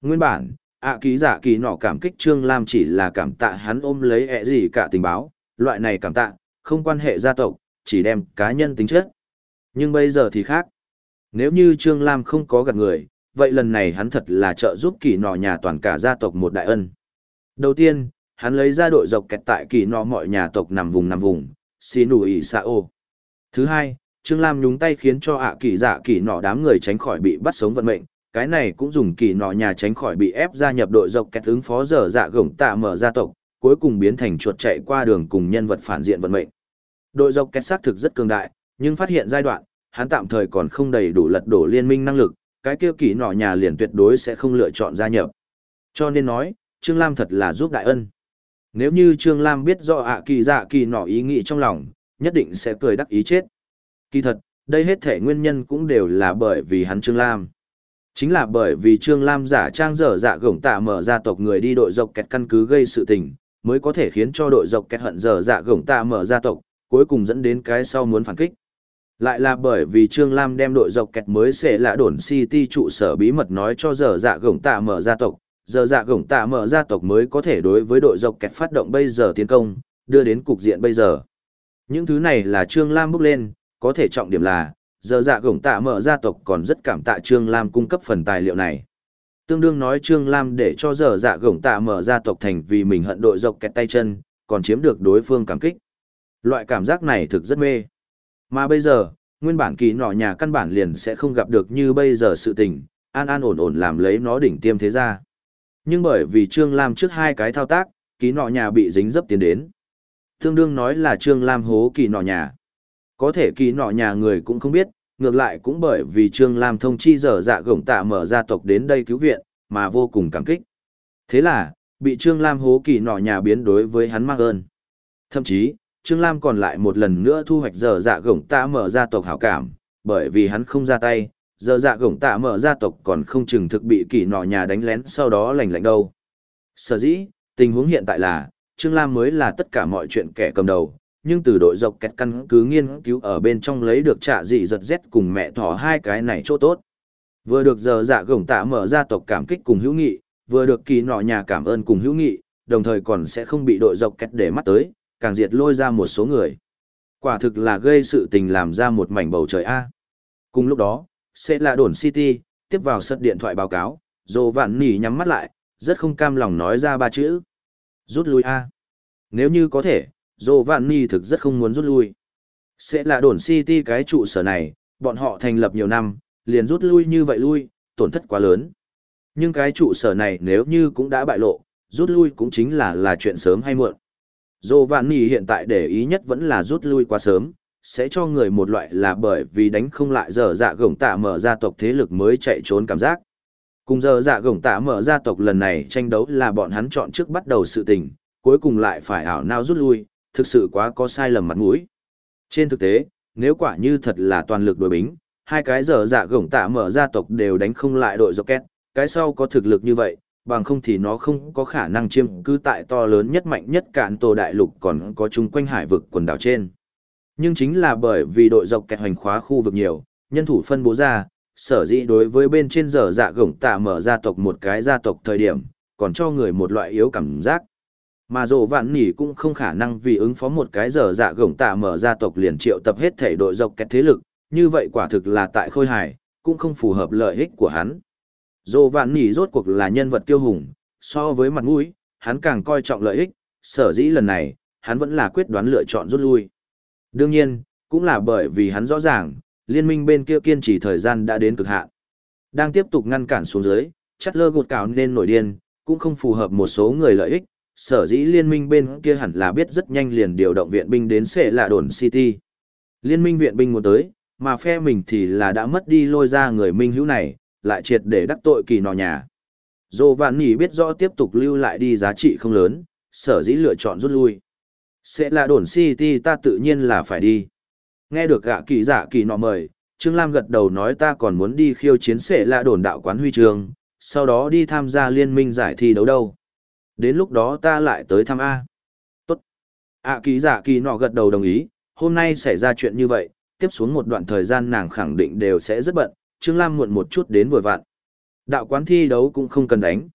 Nguyên bản, ạ kỳ dạ kỳ nọ cảm kích Trương Lam chỉ là cảm tạ hắn ôm lấy ẹ gì cả tình báo, loại này cảm tạ, không quan hệ gia tộc, chỉ đem cá nhân tính chất. Nhưng bây giờ thì khác. Nếu như Trương Lam không có gặp người, vậy lần này hắn thật là trợ giúp kỳ nọ nhà toàn cả gia tộc một đại ân. Đầu tiên, hắn lấy ra đội dọc kẹt tại kỳ nọ mọi nhà tộc nằm vùng nằm vùng, xì nụ ỉ xạ ô. Thứ hai, Trương Lam nhúng tay khiến cho ạ kỳ dạ kỳ nọ đám người tránh khỏi bị bắt sống vận mệnh, cái này cũng dùng kỳ nọ nhà tránh khỏi bị ép gia nhập đội dọc kẹt ứng phó dở dạ gổng tạ mở gia tộc, cuối cùng biến thành chuột chạy qua đường cùng nhân vật phản diện vận mệnh. Đội dọc kẹt xác thực rất cường đại, nhưng phát hiện giai đoạn, hắn tạm thời còn không đầy đủ lật đổ liên minh năng lực, cái kia kỳ nọ nhà liền tuyệt đối sẽ không lựa chọn gia nhập. Cho nên nói, Trương Lam thật là giúp đại ân. Nếu như Trương Lam biết rõ ạ kỳ dạ kỳ nọ ý nghĩ trong lòng, nhất định sẽ cười đắc ý chết. Kỳ thật, đây hết thể nguyên nhân cũng đều là bởi vì hắn Trương Lam. Chính là bởi vì Trương Lam giả trang dở dạ gổng tạ mở ra tộc người đi đội dọc kẹt căn cứ gây sự tình, mới có thể khiến cho đội dọc kẹt hận dở dạ gổng tạ mở ra tộc, cuối cùng dẫn đến cái sau muốn phản kích. Lại là bởi vì Trương Lam đem đội dọc kẹt mới sẽ lạ đồn City trụ sở bí mật nói cho dở dạ gổng tạ mở ra tộc, giờ dạ gổng tạ mở gia tộc mới có thể đối với đội dọc kẹt phát động bây giờ tiến công, đưa đến cục diện bây giờ. Những thứ này là Trương Lam bước lên, có thể trọng điểm là, giờ dạ gổng tạ mở gia tộc còn rất cảm tạ Trương Lam cung cấp phần tài liệu này. Tương đương nói Trương Lam để cho giờ dạ gổng tạ mở gia tộc thành vì mình hận đội dọc kẹt tay chân, còn chiếm được đối phương cảm kích. Loại cảm giác này thực rất mê. Mà bây giờ, nguyên bản kỳ nọ nhà căn bản liền sẽ không gặp được như bây giờ sự tình, an an ổn ổn làm lấy nó đỉnh tiêm thế ra. Nhưng bởi vì Trương Lam trước hai cái thao tác, ký nọ nhà bị dính dấp tiến đến. Tương đương nói là Trương Lam hố kỳ nọ nhà. Có thể kỳ nọ nhà người cũng không biết, ngược lại cũng bởi vì Trương Lam thông chi dở dạ gổng tạ mở gia tộc đến đây cứu viện, mà vô cùng cảm kích. Thế là, bị Trương Lam hố kỳ nọ nhà biến đối với hắn mang ơn. Thậm chí, Trương Lam còn lại một lần nữa thu hoạch dở dạ gổng tạ mở gia tộc hảo cảm, bởi vì hắn không ra tay, giờ dạ gổng tạ mở gia tộc còn không chừng thực bị kỳ nọ nhà đánh lén sau đó lành lạnh đâu. Sở dĩ, tình huống hiện tại là, Trương Lam mới là tất cả mọi chuyện kẻ cầm đầu, nhưng từ đội dọc kẹt căn cứ nghiên cứu ở bên trong lấy được trả dị giật rét cùng mẹ thỏ hai cái này chỗ tốt. Vừa được giờ dạ gổng tạ mở gia tộc cảm kích cùng hữu nghị, vừa được kỳ nọ nhà cảm ơn cùng hữu nghị, đồng thời còn sẽ không bị đội dọc kẹt để mắt tới, càng diệt lôi ra một số người. Quả thực là gây sự tình làm ra một mảnh bầu trời A. Cùng lúc đó, sẽ là đồn City, tiếp vào sật điện thoại báo cáo, dồ vạn nỉ nhắm mắt lại, rất không cam lòng nói ra ba chữ. Rút lui A. Nếu như có thể, dồ vạn nỉ thực rất không muốn rút lui. Sẽ là đồn City cái trụ sở này, bọn họ thành lập nhiều năm, liền rút lui như vậy lui, tổn thất quá lớn. Nhưng cái trụ sở này nếu như cũng đã bại lộ, rút lui cũng chính là là chuyện sớm hay muộn. Dồ vạn nỉ hiện tại để ý nhất vẫn là rút lui quá sớm, sẽ cho người một loại là bởi vì đánh không lại giờ dạ gổng tạ mở gia tộc thế lực mới chạy trốn cảm giác. Cùng giờ dạ gổng tạ mở gia tộc lần này tranh đấu là bọn hắn chọn trước bắt đầu sự tình, cuối cùng lại phải ảo nao rút lui, thực sự quá có sai lầm mặt mũi. Trên thực tế, nếu quả như thật là toàn lực đối bính, hai cái giờ dạ gổng tạ mở gia tộc đều đánh không lại đội Rocket, cái sau có thực lực như vậy, bằng không thì nó không có khả năng chiêm cư tại to lớn nhất mạnh nhất cạn tổ đại lục còn có chung quanh hải vực quần đảo trên. Nhưng chính là bởi vì đội dọc kẹt hoành khóa khu vực nhiều, nhân thủ phân bố ra, sở dĩ đối với bên trên giờ dạ gổng tạ mở gia tộc một cái gia tộc thời điểm, còn cho người một loại yếu cảm giác. Mà dồ vạn nỉ cũng không khả năng vì ứng phó một cái giờ dạ gổng tạ mở gia tộc liền triệu tập hết thể đội dọc kẹt thế lực, như vậy quả thực là tại khôi hài, cũng không phù hợp lợi ích của hắn. Dồ vạn nỉ rốt cuộc là nhân vật tiêu hùng, so với mặt mũi, hắn càng coi trọng lợi ích, sở dĩ lần này, hắn vẫn là quyết đoán lựa chọn rút lui. Đương nhiên, cũng là bởi vì hắn rõ ràng, liên minh bên kia kiên trì thời gian đã đến cực hạn. Đang tiếp tục ngăn cản xuống dưới, chắc lơ gột cào nên nổi điên, cũng không phù hợp một số người lợi ích, sở dĩ liên minh bên kia hẳn là biết rất nhanh liền điều động viện binh đến sẽ là đồn City. Liên minh viện binh muốn tới, mà phe mình thì là đã mất đi lôi ra người minh hữu này, lại triệt để đắc tội kỳ nọ nhà. Dô Vạn Nỉ biết rõ tiếp tục lưu lại đi giá trị không lớn, sở dĩ lựa chọn rút lui. Sẽ là đồn City ta tự nhiên là phải đi. Nghe được gạ kỳ giả kỳ nọ mời, Trương Lam gật đầu nói ta còn muốn đi khiêu chiến sẽ là đồn đạo quán huy trường, sau đó đi tham gia liên minh giải thi đấu đâu. Đến lúc đó ta lại tới thăm A. Tốt. ạ kỳ giả kỳ nọ gật đầu đồng ý, hôm nay xảy ra chuyện như vậy, tiếp xuống một đoạn thời gian nàng khẳng định đều sẽ rất bận, Trương Lam muộn một chút đến vừa vặn. Đạo quán thi đấu cũng không cần đánh.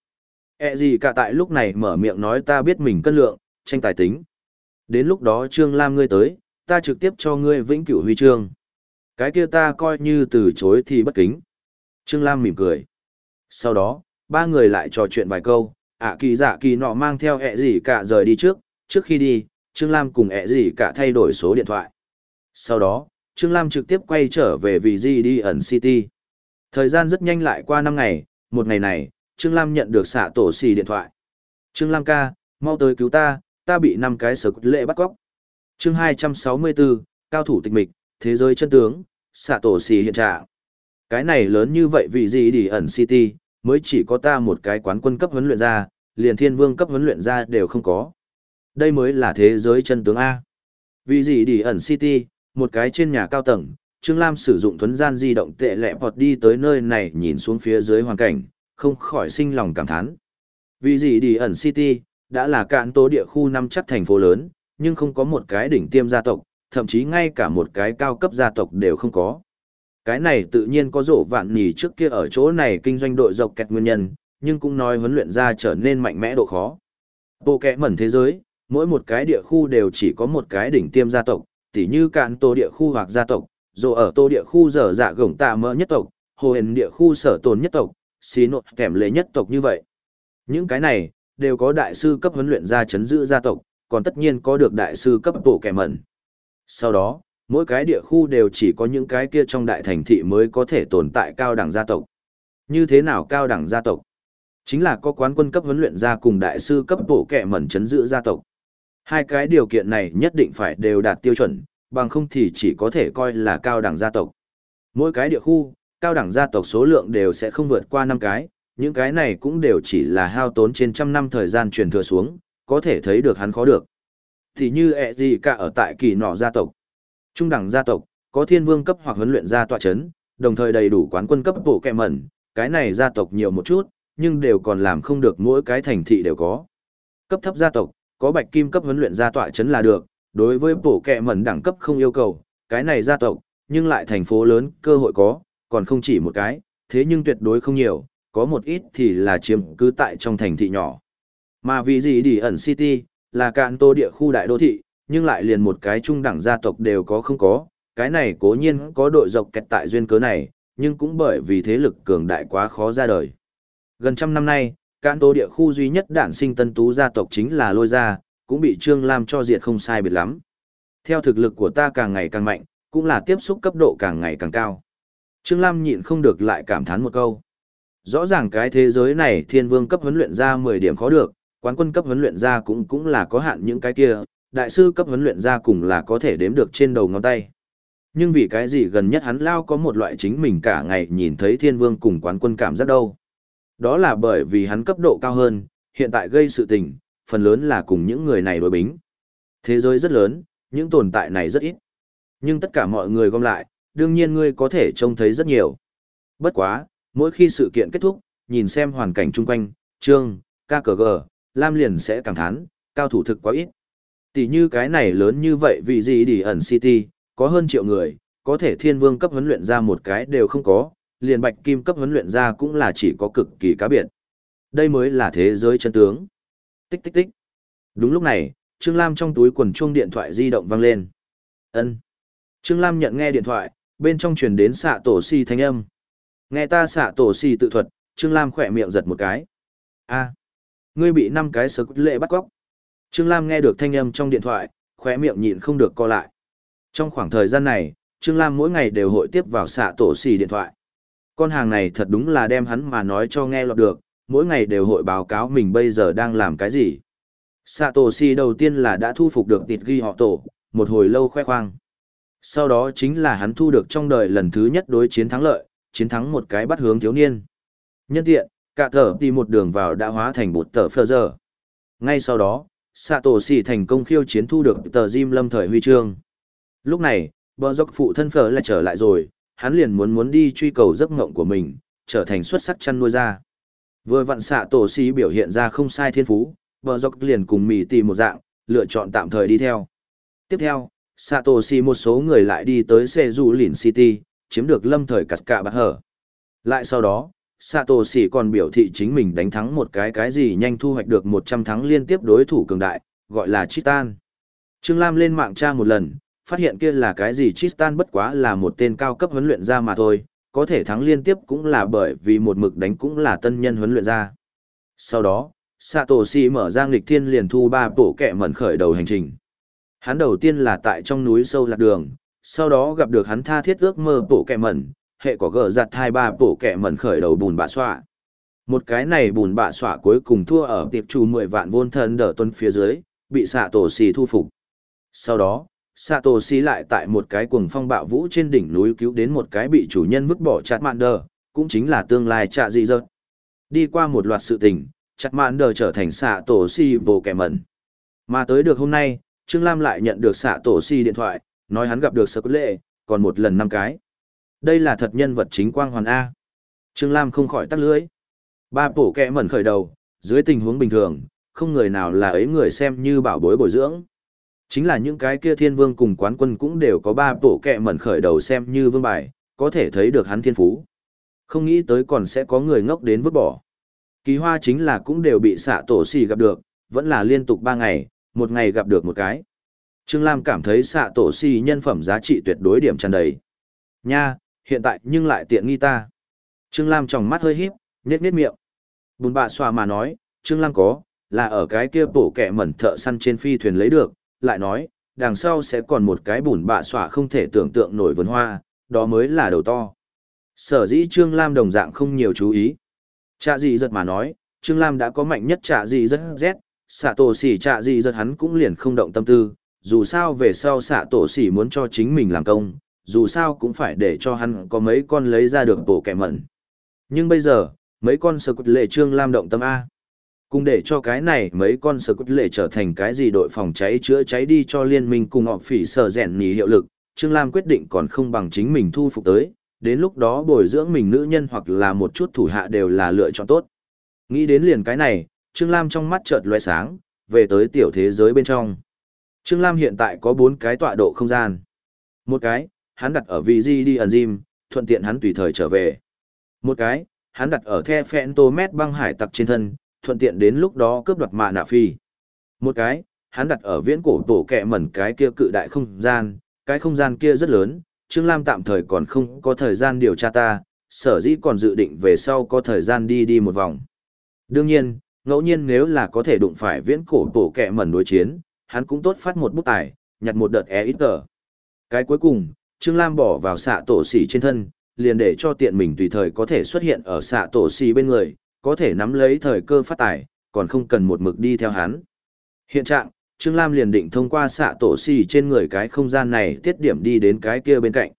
E gì cả tại lúc này mở miệng nói ta biết mình cân lượng, tranh tài tính. Đến lúc đó Trương Lam ngươi tới, ta trực tiếp cho ngươi vĩnh cửu huy chương. Cái kia ta coi như từ chối thì bất kính. Trương Lam mỉm cười. Sau đó, ba người lại trò chuyện vài câu, ạ kỳ dạ kỳ nọ mang theo ẹ gì cả rời đi trước, trước khi đi, Trương Lam cùng ẹ gì cả thay đổi số điện thoại. Sau đó, Trương Lam trực tiếp quay trở về vì gì đi ẩn City. Thời gian rất nhanh lại qua năm ngày, một ngày này, Trương Lam nhận được xạ tổ xì điện thoại. Trương Lam ca, mau tới cứu ta, ta bị năm cái sở lệ bắt cóc. chương 264, cao thủ tịch mịch, thế giới chân tướng, xạ tổ xì hiện trạng. Cái này lớn như vậy vì gì đi ẩn City, mới chỉ có ta một cái quán quân cấp huấn luyện ra, liền thiên vương cấp huấn luyện ra đều không có. Đây mới là thế giới chân tướng A. Vì gì đi ẩn City, một cái trên nhà cao tầng, Trương Lam sử dụng thuấn gian di động tệ lẹ bọt đi tới nơi này nhìn xuống phía dưới hoàn cảnh, không khỏi sinh lòng cảm thán. Vì gì đi ẩn City, đã là cạn tố địa khu năm chắc thành phố lớn, nhưng không có một cái đỉnh tiêm gia tộc, thậm chí ngay cả một cái cao cấp gia tộc đều không có. Cái này tự nhiên có rổ vạn nỉ trước kia ở chỗ này kinh doanh đội dọc kẹt nguyên nhân, nhưng cũng nói huấn luyện ra trở nên mạnh mẽ độ khó. Bộ kẽ mẩn thế giới, mỗi một cái địa khu đều chỉ có một cái đỉnh tiêm gia tộc, tỉ như cạn tô địa khu hoặc gia tộc, dù ở tô địa khu dở dạ gổng tạ mỡ nhất tộc, hồ hền địa khu sở tồn nhất tộc, xí nội kèm lệ nhất tộc như vậy. Những cái này, đều có đại sư cấp huấn luyện ra chấn giữ gia tộc, còn tất nhiên có được đại sư cấp bộ kẻ mẩn. Sau đó, mỗi cái địa khu đều chỉ có những cái kia trong đại thành thị mới có thể tồn tại cao đẳng gia tộc. Như thế nào cao đẳng gia tộc? Chính là có quán quân cấp huấn luyện ra cùng đại sư cấp bộ kẻ mẩn chấn giữ gia tộc. Hai cái điều kiện này nhất định phải đều đạt tiêu chuẩn, bằng không thì chỉ có thể coi là cao đẳng gia tộc. Mỗi cái địa khu, cao đẳng gia tộc số lượng đều sẽ không vượt qua 5 cái, những cái này cũng đều chỉ là hao tốn trên trăm năm thời gian truyền thừa xuống, có thể thấy được hắn khó được. Thì như ẹ gì cả ở tại kỳ nọ gia tộc. Trung đẳng gia tộc, có thiên vương cấp hoặc huấn luyện gia tọa chấn, đồng thời đầy đủ quán quân cấp bộ kẹ mẩn, cái này gia tộc nhiều một chút, nhưng đều còn làm không được mỗi cái thành thị đều có. Cấp thấp gia tộc, có bạch kim cấp huấn luyện gia tọa chấn là được, đối với bộ kẹ mẩn đẳng cấp không yêu cầu, cái này gia tộc, nhưng lại thành phố lớn, cơ hội có, còn không chỉ một cái, thế nhưng tuyệt đối không nhiều, có một ít thì là chiếm cứ tại trong thành thị nhỏ. Mà vì gì đi ẩn city, là cạn tô địa khu đại đô thị, nhưng lại liền một cái trung đẳng gia tộc đều có không có, cái này cố nhiên có đội dọc kẹt tại duyên cớ này, nhưng cũng bởi vì thế lực cường đại quá khó ra đời. Gần trăm năm nay, cạn tô địa khu duy nhất đản sinh tân tú gia tộc chính là lôi gia, cũng bị Trương Lam cho diệt không sai biệt lắm. Theo thực lực của ta càng ngày càng mạnh, cũng là tiếp xúc cấp độ càng ngày càng cao. Trương Lam nhịn không được lại cảm thán một câu. Rõ ràng cái thế giới này thiên vương cấp huấn luyện ra 10 điểm khó được, quán quân cấp huấn luyện ra cũng cũng là có hạn những cái kia, đại sư cấp huấn luyện ra cùng là có thể đếm được trên đầu ngón tay. Nhưng vì cái gì gần nhất hắn lao có một loại chính mình cả ngày nhìn thấy thiên vương cùng quán quân cảm giác đâu. Đó là bởi vì hắn cấp độ cao hơn, hiện tại gây sự tình, phần lớn là cùng những người này đối bính. Thế giới rất lớn, những tồn tại này rất ít. Nhưng tất cả mọi người gom lại, đương nhiên ngươi có thể trông thấy rất nhiều. Bất quá, mỗi khi sự kiện kết thúc, nhìn xem hoàn cảnh chung quanh, trương, ca cờ gờ Lam liền sẽ cảm thán, cao thủ thực quá ít. Tỷ như cái này lớn như vậy vì gì đi ẩn City, có hơn triệu người, có thể thiên vương cấp huấn luyện ra một cái đều không có, liền bạch kim cấp huấn luyện ra cũng là chỉ có cực kỳ cá biệt. Đây mới là thế giới chân tướng. Tích tích tích. Đúng lúc này, Trương Lam trong túi quần chuông điện thoại di động vang lên. Ân. Trương Lam nhận nghe điện thoại, bên trong truyền đến xạ tổ si thanh âm. Nghe ta xạ tổ xì tự thuật, Trương Lam khỏe miệng giật một cái. a ngươi bị năm cái sớ lệ bắt cóc. Trương Lam nghe được thanh âm trong điện thoại, khỏe miệng nhịn không được co lại. Trong khoảng thời gian này, Trương Lam mỗi ngày đều hội tiếp vào xạ tổ xì điện thoại. Con hàng này thật đúng là đem hắn mà nói cho nghe lọt được, mỗi ngày đều hội báo cáo mình bây giờ đang làm cái gì. Xạ tổ xì đầu tiên là đã thu phục được tịt ghi họ tổ, một hồi lâu khoe khoang. Sau đó chính là hắn thu được trong đời lần thứ nhất đối chiến thắng lợi, chiến thắng một cái bắt hướng thiếu niên. Nhân tiện, cả thở đi một đường vào đã hóa thành bột tờ phơ giờ. Ngay sau đó, Satoshi thành công khiêu chiến thu được tờ Jim lâm thời huy chương. Lúc này, bờ dốc phụ thân phở lại trở lại rồi, hắn liền muốn muốn đi truy cầu giấc mộng của mình, trở thành xuất sắc chăn nuôi ra. Vừa vặn xạ tổ sĩ biểu hiện ra không sai thiên phú, bờ dốc liền cùng mì tìm một dạng, lựa chọn tạm thời đi theo. Tiếp theo, Satoshi một số người lại đi tới xe du lìn City, chiếm được lâm thời cắt cạ bạc hở. Lại sau đó, Satoshi còn biểu thị chính mình đánh thắng một cái cái gì nhanh thu hoạch được 100 thắng liên tiếp đối thủ cường đại, gọi là Chitan. Trương Lam lên mạng tra một lần, phát hiện kia là cái gì Chitan bất quá là một tên cao cấp huấn luyện ra mà thôi, có thể thắng liên tiếp cũng là bởi vì một mực đánh cũng là tân nhân huấn luyện ra. Sau đó, Satoshi mở ra nghịch thiên liền thu ba bộ kẹ mẩn khởi đầu hành trình. Hắn đầu tiên là tại trong núi sâu lạc đường, sau đó gặp được hắn tha thiết ước mơ bổ kẹ mẩn, hệ có gờ giặt hai ba bổ kẹ mẩn khởi đầu bùn bạ xoa. Một cái này bùn bạ xoa cuối cùng thua ở tiệp trù 10 vạn vôn thân đỡ tuân phía dưới, bị xạ tổ xì thu phục. Sau đó, xạ tổ xì lại tại một cái cuồng phong bạo vũ trên đỉnh núi cứu đến một cái bị chủ nhân vứt bỏ chặt mạn đờ, cũng chính là tương lai trạ dị dợt. Đi qua một loạt sự tình, chặt mạn đờ trở thành xạ tổ xì bổ kẹ mẩn. Mà tới được hôm nay, Trương Lam lại nhận được xạ tổ xì điện thoại, nói hắn gặp được sơ lệ, còn một lần năm cái. Đây là thật nhân vật chính quang hoàn A. Trương Lam không khỏi tắt lưới. Ba bổ kẹ mẩn khởi đầu, dưới tình huống bình thường, không người nào là ấy người xem như bảo bối bồi dưỡng. Chính là những cái kia thiên vương cùng quán quân cũng đều có ba bổ kẹ mẩn khởi đầu xem như vương bài, có thể thấy được hắn thiên phú. Không nghĩ tới còn sẽ có người ngốc đến vứt bỏ. Kỳ hoa chính là cũng đều bị xạ tổ xì gặp được, vẫn là liên tục ba ngày, một ngày gặp được một cái. Trương Lam cảm thấy xạ tổ si nhân phẩm giá trị tuyệt đối điểm tràn đầy. Nha, hiện tại nhưng lại tiện nghi ta. Trương Lam tròng mắt hơi híp, nhếch nhếch miệng. Bùn bạ xòa mà nói, Trương Lam có, là ở cái kia bổ kẹ mẩn thợ săn trên phi thuyền lấy được, lại nói, đằng sau sẽ còn một cái bùn bạ xòa không thể tưởng tượng nổi vườn hoa, đó mới là đầu to. Sở dĩ Trương Lam đồng dạng không nhiều chú ý. Chạ gì giật mà nói, Trương Lam đã có mạnh nhất chạ gì rất rét, xạ tổ xỉ chạ gì giật hắn cũng liền không động tâm tư, dù sao về sau xạ tổ xỉ muốn cho chính mình làm công, dù sao cũng phải để cho hắn có mấy con lấy ra được bộ kẻ mẩn. Nhưng bây giờ, mấy con sờ quật lệ Trương Lam động tâm A. Cùng để cho cái này mấy con sờ quật lệ trở thành cái gì đội phòng cháy chữa cháy đi cho liên minh cùng họ phỉ sở rèn nhì hiệu lực, Trương Lam quyết định còn không bằng chính mình thu phục tới, đến lúc đó bồi dưỡng mình nữ nhân hoặc là một chút thủ hạ đều là lựa chọn tốt. Nghĩ đến liền cái này, Trương Lam trong mắt chợt loe sáng, về tới tiểu thế giới bên trong. Trương Lam hiện tại có 4 cái tọa độ không gian. Một cái, hắn đặt ở vị di đi ẩn Gym, thuận tiện hắn tùy thời trở về. Một cái, hắn đặt ở the Phantomet băng hải tặc trên thân, thuận tiện đến lúc đó cướp đoạt mạ nạ phi. Một cái, hắn đặt ở viễn cổ tổ kẹ mẩn cái kia cự đại không gian, cái không gian kia rất lớn, Trương Lam tạm thời còn không có thời gian điều tra ta, sở dĩ còn dự định về sau có thời gian đi đi một vòng. Đương nhiên, ngẫu nhiên nếu là có thể đụng phải viễn cổ tổ kẹ mẩn đối chiến, hắn cũng tốt phát một bút tài, nhặt một đợt e ít tờ. Cái cuối cùng, Trương Lam bỏ vào xạ tổ xỉ trên thân, liền để cho tiện mình tùy thời có thể xuất hiện ở xạ tổ xỉ bên người, có thể nắm lấy thời cơ phát tài, còn không cần một mực đi theo hắn. Hiện trạng, Trương Lam liền định thông qua xạ tổ xỉ trên người cái không gian này tiết điểm đi đến cái kia bên cạnh.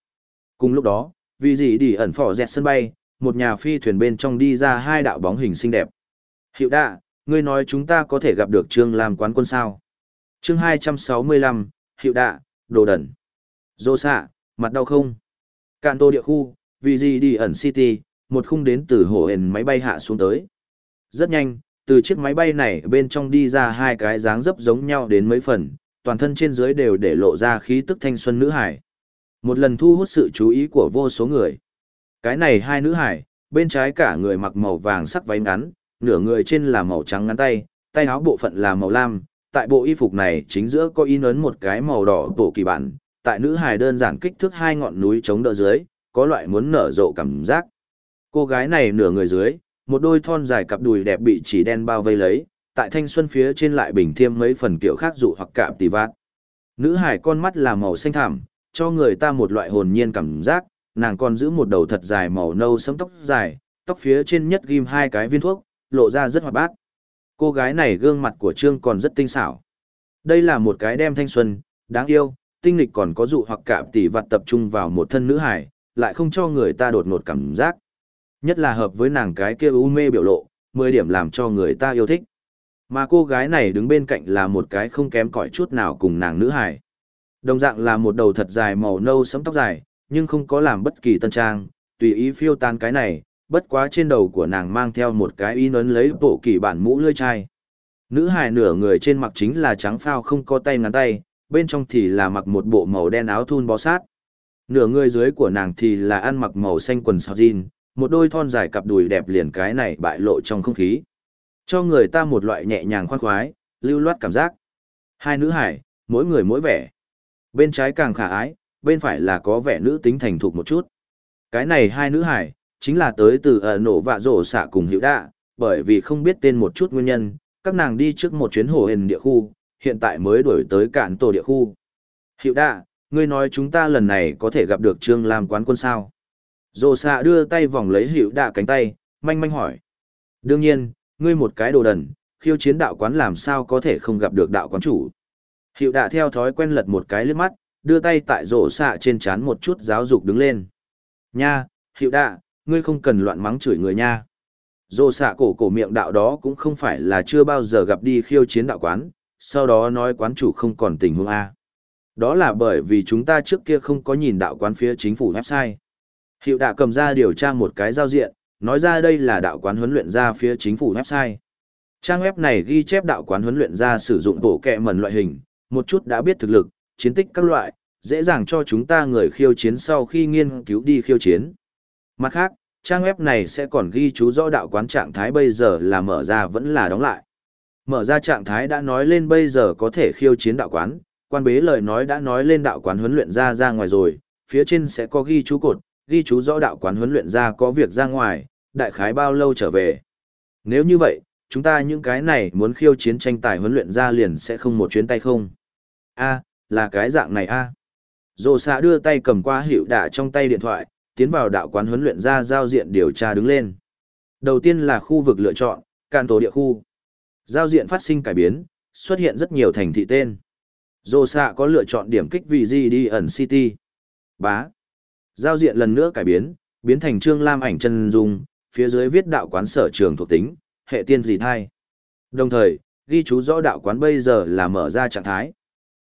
Cùng lúc đó, vì gì đi ẩn phỏ dẹt sân bay, một nhà phi thuyền bên trong đi ra hai đạo bóng hình xinh đẹp. Hiệu đạ, ngươi nói chúng ta có thể gặp được Trương Lam quán quân sao? Chương 265, Hiệu đạ, đồ đẩn. Dô xạ, mặt đau không? Cạn tô địa khu, vì gì đi ẩn city, một khung đến từ hổ hền máy bay hạ xuống tới. Rất nhanh, từ chiếc máy bay này bên trong đi ra hai cái dáng dấp giống nhau đến mấy phần, toàn thân trên dưới đều để lộ ra khí tức thanh xuân nữ hải. Một lần thu hút sự chú ý của vô số người. Cái này hai nữ hải, bên trái cả người mặc màu vàng sắc váy ngắn, nửa người trên là màu trắng ngắn tay, tay áo bộ phận là màu lam, tại bộ y phục này chính giữa có in ấn một cái màu đỏ tổ kỳ bản, tại nữ hài đơn giản kích thước hai ngọn núi chống đỡ dưới, có loại muốn nở rộ cảm giác. Cô gái này nửa người dưới, một đôi thon dài cặp đùi đẹp bị chỉ đen bao vây lấy, tại thanh xuân phía trên lại bình thiêm mấy phần kiểu khác dụ hoặc cạm tì vát. Nữ hải con mắt là màu xanh thẳm, cho người ta một loại hồn nhiên cảm giác, nàng còn giữ một đầu thật dài màu nâu sẫm tóc dài, tóc phía trên nhất ghim hai cái viên thuốc, lộ ra rất hoạt bát. Cô gái này gương mặt của Trương còn rất tinh xảo. Đây là một cái đem thanh xuân, đáng yêu, tinh lịch còn có dụ hoặc cạm tỉ vặt tập trung vào một thân nữ hải, lại không cho người ta đột ngột cảm giác. Nhất là hợp với nàng cái kia u mê biểu lộ, 10 điểm làm cho người ta yêu thích. Mà cô gái này đứng bên cạnh là một cái không kém cỏi chút nào cùng nàng nữ hải. Đồng dạng là một đầu thật dài màu nâu sẫm tóc dài, nhưng không có làm bất kỳ tân trang, tùy ý phiêu tan cái này, bất quá trên đầu của nàng mang theo một cái y nấn lấy bộ kỳ bản mũ lươi chai. Nữ hài nửa người trên mặt chính là trắng phao không có tay ngắn tay, bên trong thì là mặc một bộ màu đen áo thun bó sát. Nửa người dưới của nàng thì là ăn mặc màu xanh quần sao jean, một đôi thon dài cặp đùi đẹp liền cái này bại lộ trong không khí. Cho người ta một loại nhẹ nhàng khoan khoái, lưu loát cảm giác. Hai nữ hải, mỗi người mỗi vẻ. Bên trái càng khả ái, bên phải là có vẻ nữ tính thành thục một chút. Cái này hai nữ hải, chính là tới từ ở nổ vạ rổ xạ cùng hiệu đạ, bởi vì không biết tên một chút nguyên nhân, các nàng đi trước một chuyến hồ hền địa khu, hiện tại mới đổi tới cạn tổ địa khu. Hiệu đạ, ngươi nói chúng ta lần này có thể gặp được Trương Lam quán quân sao? Rổ xạ đưa tay vòng lấy hiệu đạ cánh tay, manh manh hỏi. Đương nhiên, ngươi một cái đồ đần, khiêu chiến đạo quán làm sao có thể không gặp được đạo quán chủ. Hiệu đạ theo thói quen lật một cái lướt mắt, đưa tay tại rổ xạ trên chán một chút giáo dục đứng lên. Nha, hiệu đạ, ngươi không cần loạn mắng chửi người nha. Dô xạ cổ cổ miệng đạo đó cũng không phải là chưa bao giờ gặp đi khiêu chiến đạo quán, sau đó nói quán chủ không còn tình huống A. Đó là bởi vì chúng ta trước kia không có nhìn đạo quán phía chính phủ website. Hiệu đã cầm ra điều tra một cái giao diện, nói ra đây là đạo quán huấn luyện ra phía chính phủ website. Trang web này ghi chép đạo quán huấn luyện ra sử dụng bộ kẹ mần loại hình, một chút đã biết thực lực, chiến tích các loại, dễ dàng cho chúng ta người khiêu chiến sau khi nghiên cứu đi khiêu chiến. Mặt khác, trang web này sẽ còn ghi chú rõ đạo quán trạng thái bây giờ là mở ra vẫn là đóng lại. Mở ra trạng thái đã nói lên bây giờ có thể khiêu chiến đạo quán, quan bế lời nói đã nói lên đạo quán huấn luyện ra ra ngoài rồi, phía trên sẽ có ghi chú cột, ghi chú rõ đạo quán huấn luyện ra có việc ra ngoài, đại khái bao lâu trở về. Nếu như vậy, chúng ta những cái này muốn khiêu chiến tranh tài huấn luyện ra liền sẽ không một chuyến tay không. a là cái dạng này a Dồ xạ đưa tay cầm qua hiệu đạ trong tay điện thoại, tiến vào đạo quán huấn luyện ra giao diện điều tra đứng lên. Đầu tiên là khu vực lựa chọn, can tổ địa khu. Giao diện phát sinh cải biến, xuất hiện rất nhiều thành thị tên. Dô xạ có lựa chọn điểm kích vì gì đi ẩn city. Bá. Giao diện lần nữa cải biến, biến thành trương lam ảnh chân dung, phía dưới viết đạo quán sở trường thuộc tính, hệ tiên gì thai. Đồng thời, ghi chú rõ đạo quán bây giờ là mở ra trạng thái.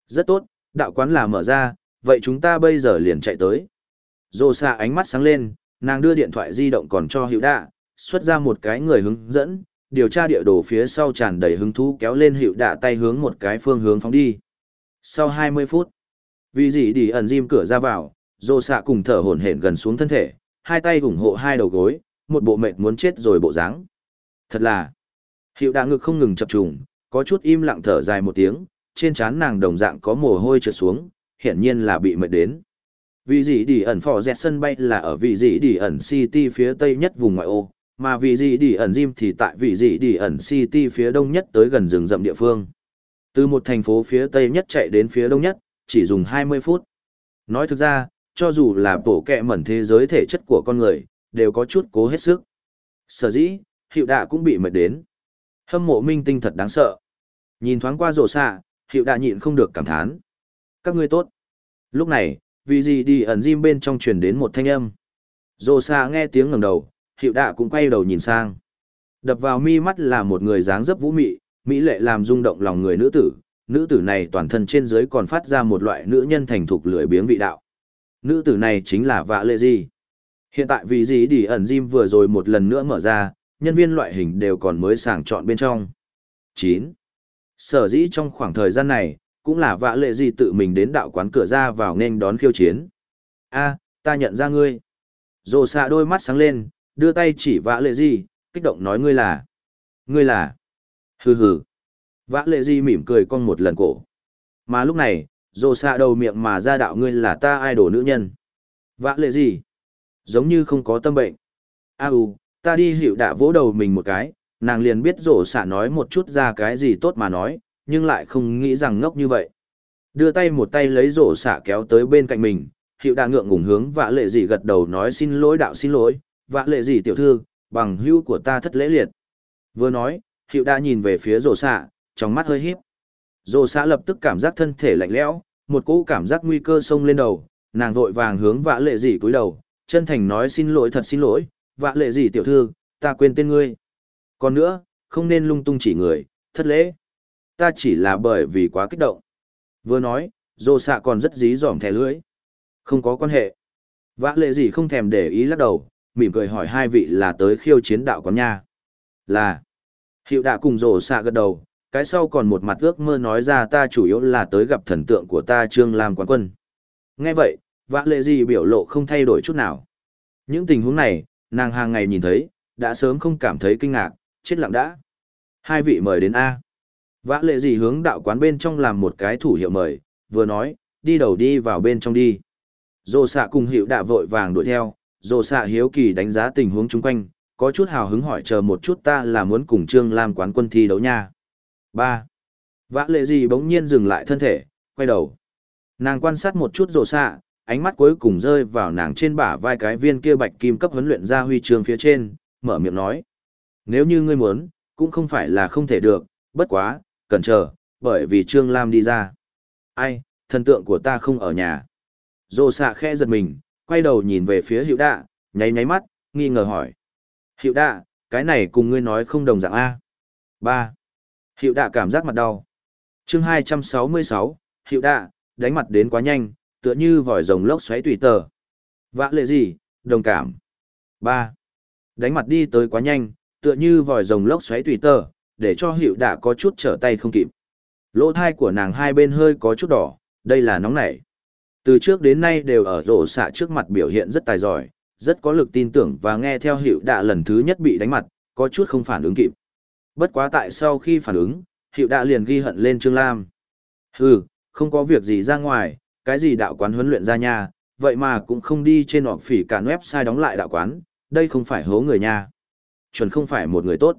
Rất tốt, đạo quán là mở ra, vậy chúng ta bây giờ liền chạy tới. Dô xạ ánh mắt sáng lên, nàng đưa điện thoại di động còn cho hữu đạ, xuất ra một cái người hướng dẫn, điều tra địa đồ phía sau tràn đầy hứng thú kéo lên hữu đạ tay hướng một cái phương hướng phóng đi. Sau 20 phút, vì gì đi ẩn diêm cửa ra vào, dô xạ cùng thở hổn hển gần xuống thân thể, hai tay ủng hộ hai đầu gối, một bộ mệt muốn chết rồi bộ dáng. Thật là, hiệu đạ ngực không ngừng chập trùng, có chút im lặng thở dài một tiếng, trên trán nàng đồng dạng có mồ hôi trượt xuống, hiển nhiên là bị mệt đến. Vì gì đi ẩn phò dẹt sân bay là ở vị gì đi ẩn City phía tây nhất vùng ngoại ô, mà vị gì đi ẩn Jim thì tại vị gì đi ẩn City phía đông nhất tới gần rừng rậm địa phương. Từ một thành phố phía tây nhất chạy đến phía đông nhất, chỉ dùng 20 phút. Nói thực ra, cho dù là bổ kẹ mẩn thế giới thể chất của con người, đều có chút cố hết sức. Sở dĩ, hiệu đạ cũng bị mệt đến. Hâm mộ minh tinh thật đáng sợ. Nhìn thoáng qua rổ xạ, hiệu đạ nhịn không được cảm thán. Các ngươi tốt. Lúc này, vì gì đi ẩn diêm bên trong truyền đến một thanh âm. Rổ xa nghe tiếng ngẩng đầu, hiệu đạ cũng quay đầu nhìn sang. Đập vào mi mắt là một người dáng dấp vũ mị, mỹ lệ làm rung động lòng người nữ tử. Nữ tử này toàn thân trên dưới còn phát ra một loại nữ nhân thành thục lười biếng vị đạo. Nữ tử này chính là Vạ Lệ Di. Hiện tại vì gì đi ẩn Jim vừa rồi một lần nữa mở ra, nhân viên loại hình đều còn mới sàng chọn bên trong. 9. Sở dĩ trong khoảng thời gian này, cũng là Vạ Lệ Di tự mình đến đạo quán cửa ra vào nên đón khiêu chiến. a ta nhận ra ngươi. Rồ xạ đôi mắt sáng lên, đưa tay chỉ Vạ Lệ Di, kích động nói ngươi là. Ngươi là. Hừ hừ. Vã lệ di mỉm cười con một lần cổ. Mà lúc này, rồ xạ đầu miệng mà ra đạo ngươi là ta ai đổ nữ nhân. Vã lệ gì? Giống như không có tâm bệnh. A u, ta đi hiệu đã vỗ đầu mình một cái, nàng liền biết rổ xạ nói một chút ra cái gì tốt mà nói, nhưng lại không nghĩ rằng ngốc như vậy. Đưa tay một tay lấy rổ xả kéo tới bên cạnh mình, hiệu đà ngượng ngùng hướng vã lệ gì gật đầu nói xin lỗi đạo xin lỗi, vã lệ gì tiểu thư, bằng hữu của ta thất lễ liệt. Vừa nói, hiệu đà nhìn về phía rổ xả, trong mắt hơi híp. Rổ xả lập tức cảm giác thân thể lạnh lẽo, một cỗ cảm giác nguy cơ xông lên đầu, nàng vội vàng hướng vã lệ dị cúi đầu, chân thành nói xin lỗi thật xin lỗi, vã lệ dị tiểu thư, ta quên tên ngươi. Còn nữa, không nên lung tung chỉ người, thất lễ. Ta chỉ là bởi vì quá kích động. Vừa nói, dô xạ còn rất dí dỏm thẻ lưỡi. Không có quan hệ. Vã lệ gì không thèm để ý lắc đầu, mỉm cười hỏi hai vị là tới khiêu chiến đạo quán nha. Là. Hiệu đạ cùng rổ xạ gật đầu, cái sau còn một mặt ước mơ nói ra ta chủ yếu là tới gặp thần tượng của ta Trương Lam quán quân. Nghe vậy, vã lệ gì biểu lộ không thay đổi chút nào. Những tình huống này, nàng hàng ngày nhìn thấy, đã sớm không cảm thấy kinh ngạc, chết lặng đã. Hai vị mời đến A. Vã lệ gì hướng đạo quán bên trong làm một cái thủ hiệu mời, vừa nói, đi đầu đi vào bên trong đi. Dồ xạ cùng hiệu đạ vội vàng đuổi theo, dồ xạ hiếu kỳ đánh giá tình huống chung quanh, có chút hào hứng hỏi chờ một chút ta là muốn cùng Trương Lam quán quân thi đấu nha. ba Vã lệ gì bỗng nhiên dừng lại thân thể, quay đầu. Nàng quan sát một chút rồ xạ, ánh mắt cuối cùng rơi vào nàng trên bả vai cái viên kia bạch kim cấp huấn luyện ra huy trường phía trên, mở miệng nói. Nếu như ngươi muốn, cũng không phải là không thể được, bất quá, cần chờ, bởi vì Trương Lam đi ra. Ai, thần tượng của ta không ở nhà. dô xạ khẽ giật mình, quay đầu nhìn về phía hiệu đạ, nháy nháy mắt, nghi ngờ hỏi. Hiệu đạ, cái này cùng ngươi nói không đồng dạng A. ba Hiệu đạ cảm giác mặt đau. chương hai trăm sáu mươi sáu hiệu đạ, đánh mặt đến quá nhanh, tựa như vòi rồng lốc xoáy tùy tờ. Vã lệ gì, đồng cảm. ba Đánh mặt đi tới quá nhanh, tựa như vòi rồng lốc xoáy tùy tờ, để cho hiệu đã có chút trở tay không kịp. Lỗ thai của nàng hai bên hơi có chút đỏ, đây là nóng nảy. Từ trước đến nay đều ở rổ xạ trước mặt biểu hiện rất tài giỏi, rất có lực tin tưởng và nghe theo hiệu đạ lần thứ nhất bị đánh mặt, có chút không phản ứng kịp. Bất quá tại sau khi phản ứng, hiệu đạ liền ghi hận lên Trương Lam. Hừ, không có việc gì ra ngoài, cái gì đạo quán huấn luyện ra nha, vậy mà cũng không đi trên họp phỉ cả website đóng lại đạo quán, đây không phải hố người nha. Chuẩn không phải một người tốt.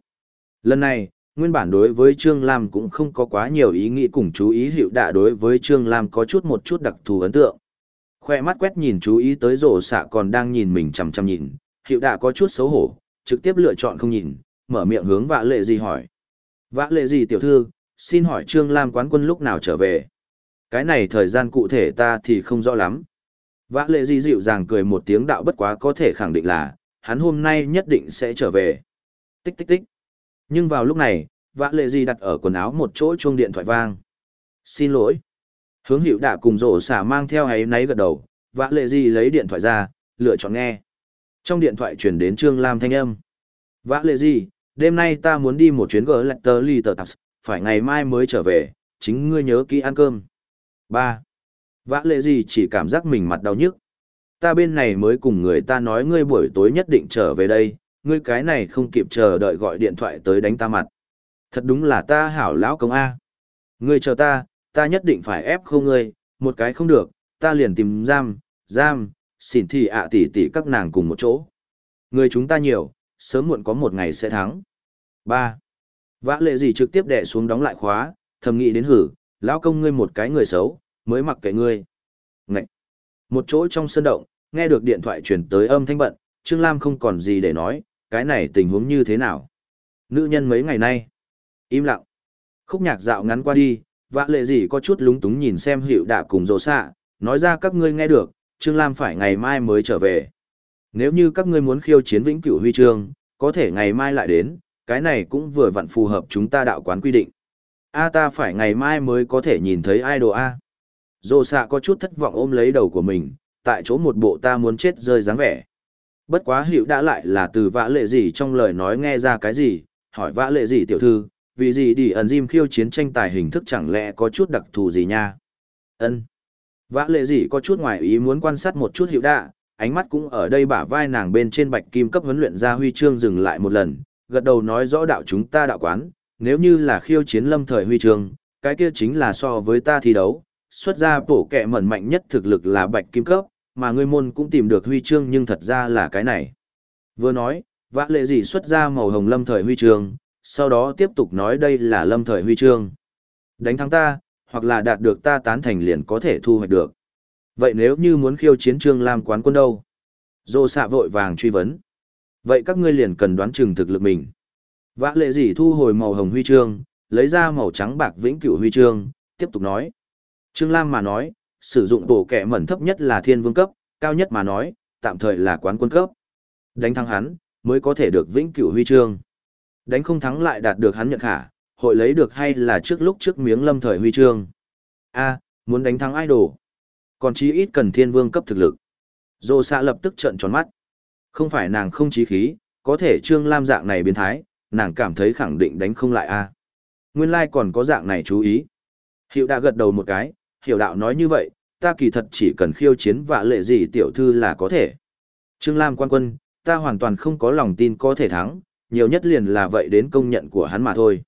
Lần này, nguyên bản đối với Trương Lam cũng không có quá nhiều ý nghĩ cùng chú ý hiệu đạ đối với Trương Lam có chút một chút đặc thù ấn tượng. Khoe mắt quét nhìn chú ý tới rổ xạ còn đang nhìn mình chằm chằm nhìn, hiệu đạ có chút xấu hổ, trực tiếp lựa chọn không nhìn, mở miệng hướng vã lệ gì hỏi. Vã lệ gì tiểu thư, xin hỏi Trương Lam quán quân lúc nào trở về? Cái này thời gian cụ thể ta thì không rõ lắm. Vã lệ gì dịu dàng cười một tiếng đạo bất quá có thể khẳng định là, hắn hôm nay nhất định sẽ trở về. Tích tích tích. Nhưng vào lúc này, vã lệ gì đặt ở quần áo một chỗ chuông điện thoại vang. Xin lỗi. Hướng hiệu đã cùng rổ xả mang theo ấy náy gật đầu, vã lệ gì lấy điện thoại ra, lựa chọn nghe. Trong điện thoại chuyển đến Trương Lam thanh âm. Vã lệ gì, đêm nay ta muốn đi một chuyến gỡ lạch tờ ly tờ tạp, phải ngày mai mới trở về, chính ngươi nhớ kỹ ăn cơm. ba Vã lệ gì chỉ cảm giác mình mặt đau nhức. Ta bên này mới cùng người ta nói ngươi buổi tối nhất định trở về đây, ngươi cái này không kịp chờ đợi gọi điện thoại tới đánh ta mặt. Thật đúng là ta hảo lão công A. Ngươi chờ ta, ta nhất định phải ép không ngươi, một cái không được, ta liền tìm giam, giam, xỉn thì ạ tỷ tỷ các nàng cùng một chỗ. Người chúng ta nhiều, sớm muộn có một ngày sẽ thắng. 3. Vã lệ gì trực tiếp đè xuống đóng lại khóa, thầm nghĩ đến hử, lão công ngươi một cái người xấu, mới mặc kệ ngươi. Ngậy. Một chỗ trong sân động, nghe được điện thoại truyền tới âm thanh bận, Trương Lam không còn gì để nói, cái này tình huống như thế nào. Nữ nhân mấy ngày nay. Im lặng. Khúc nhạc dạo ngắn qua đi, vạ lệ gì có chút lúng túng nhìn xem hiệu đã cùng rồ xạ, nói ra các ngươi nghe được, Trương Lam phải ngày mai mới trở về. Nếu như các ngươi muốn khiêu chiến vĩnh cửu huy chương, có thể ngày mai lại đến, cái này cũng vừa vặn phù hợp chúng ta đạo quán quy định. A ta phải ngày mai mới có thể nhìn thấy idol A. rồ xạ có chút thất vọng ôm lấy đầu của mình, tại chỗ một bộ ta muốn chết rơi dáng vẻ. Bất quá hiệu đã lại là từ vã lệ gì trong lời nói nghe ra cái gì, hỏi vã lệ gì tiểu thư, vì gì đi ẩn diêm khiêu chiến tranh tài hình thức chẳng lẽ có chút đặc thù gì nha. ân Vã lệ gì có chút ngoài ý muốn quan sát một chút hiệu đã, ánh mắt cũng ở đây bả vai nàng bên trên bạch kim cấp huấn luyện ra huy chương dừng lại một lần, gật đầu nói rõ đạo chúng ta đạo quán, nếu như là khiêu chiến lâm thời huy chương, cái kia chính là so với ta thi đấu, xuất ra bổ kẹ mẩn mạnh nhất thực lực là bạch kim cấp, mà ngươi môn cũng tìm được huy chương nhưng thật ra là cái này. Vừa nói, vã lệ gì xuất ra màu hồng lâm thời huy chương, sau đó tiếp tục nói đây là lâm thời huy chương. Đánh thắng ta, hoặc là đạt được ta tán thành liền có thể thu hoạch được. Vậy nếu như muốn khiêu chiến trương làm quán quân đâu? Dô xạ vội vàng truy vấn. Vậy các ngươi liền cần đoán chừng thực lực mình. Vã lệ gì thu hồi màu hồng huy chương, lấy ra màu trắng bạc vĩnh cửu huy chương, tiếp tục nói. Trương Lam mà nói, sử dụng tổ kẻ mẩn thấp nhất là thiên vương cấp, cao nhất mà nói, tạm thời là quán quân cấp. Đánh thắng hắn, mới có thể được vĩnh cửu huy chương. Đánh không thắng lại đạt được hắn nhận khả, hội lấy được hay là trước lúc trước miếng lâm thời huy chương. A, muốn đánh thắng idol. Còn chí ít cần thiên vương cấp thực lực. Dô xạ lập tức trợn tròn mắt. Không phải nàng không chí khí, có thể Trương Lam dạng này biến thái, nàng cảm thấy khẳng định đánh không lại a. Nguyên lai like còn có dạng này chú ý. Hiệu đã gật đầu một cái, hiểu đạo nói như vậy, ta kỳ thật chỉ cần khiêu chiến vạ lệ gì tiểu thư là có thể. Trương Lam quan quân, ta hoàn toàn không có lòng tin có thể thắng, nhiều nhất liền là vậy đến công nhận của hắn mà thôi.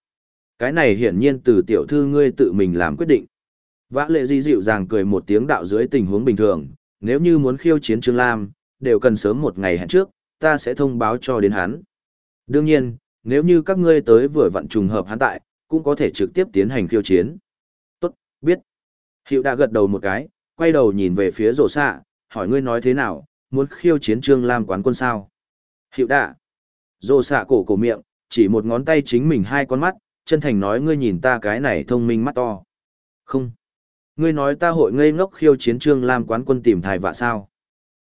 Cái này hiển nhiên từ tiểu thư ngươi tự mình làm quyết định. Vã lệ di dịu dàng cười một tiếng đạo dưới tình huống bình thường, nếu như muốn khiêu chiến Trương Lam, đều cần sớm một ngày hẹn trước, ta sẽ thông báo cho đến hắn. Đương nhiên, nếu như các ngươi tới vừa vặn trùng hợp hắn tại, cũng có thể trực tiếp tiến hành khiêu chiến. Tốt, biết. Hiệu đã gật đầu một cái, quay đầu nhìn về phía rổ xạ, hỏi ngươi nói thế nào, muốn khiêu chiến Trương Lam quán quân sao? Hiệu đã. Rổ xạ cổ cổ miệng, chỉ một ngón tay chính mình hai con mắt, chân thành nói ngươi nhìn ta cái này thông minh mắt to. Không. Ngươi nói ta hội ngây ngốc khiêu chiến Trương Lam quán quân tìm thai vạ sao?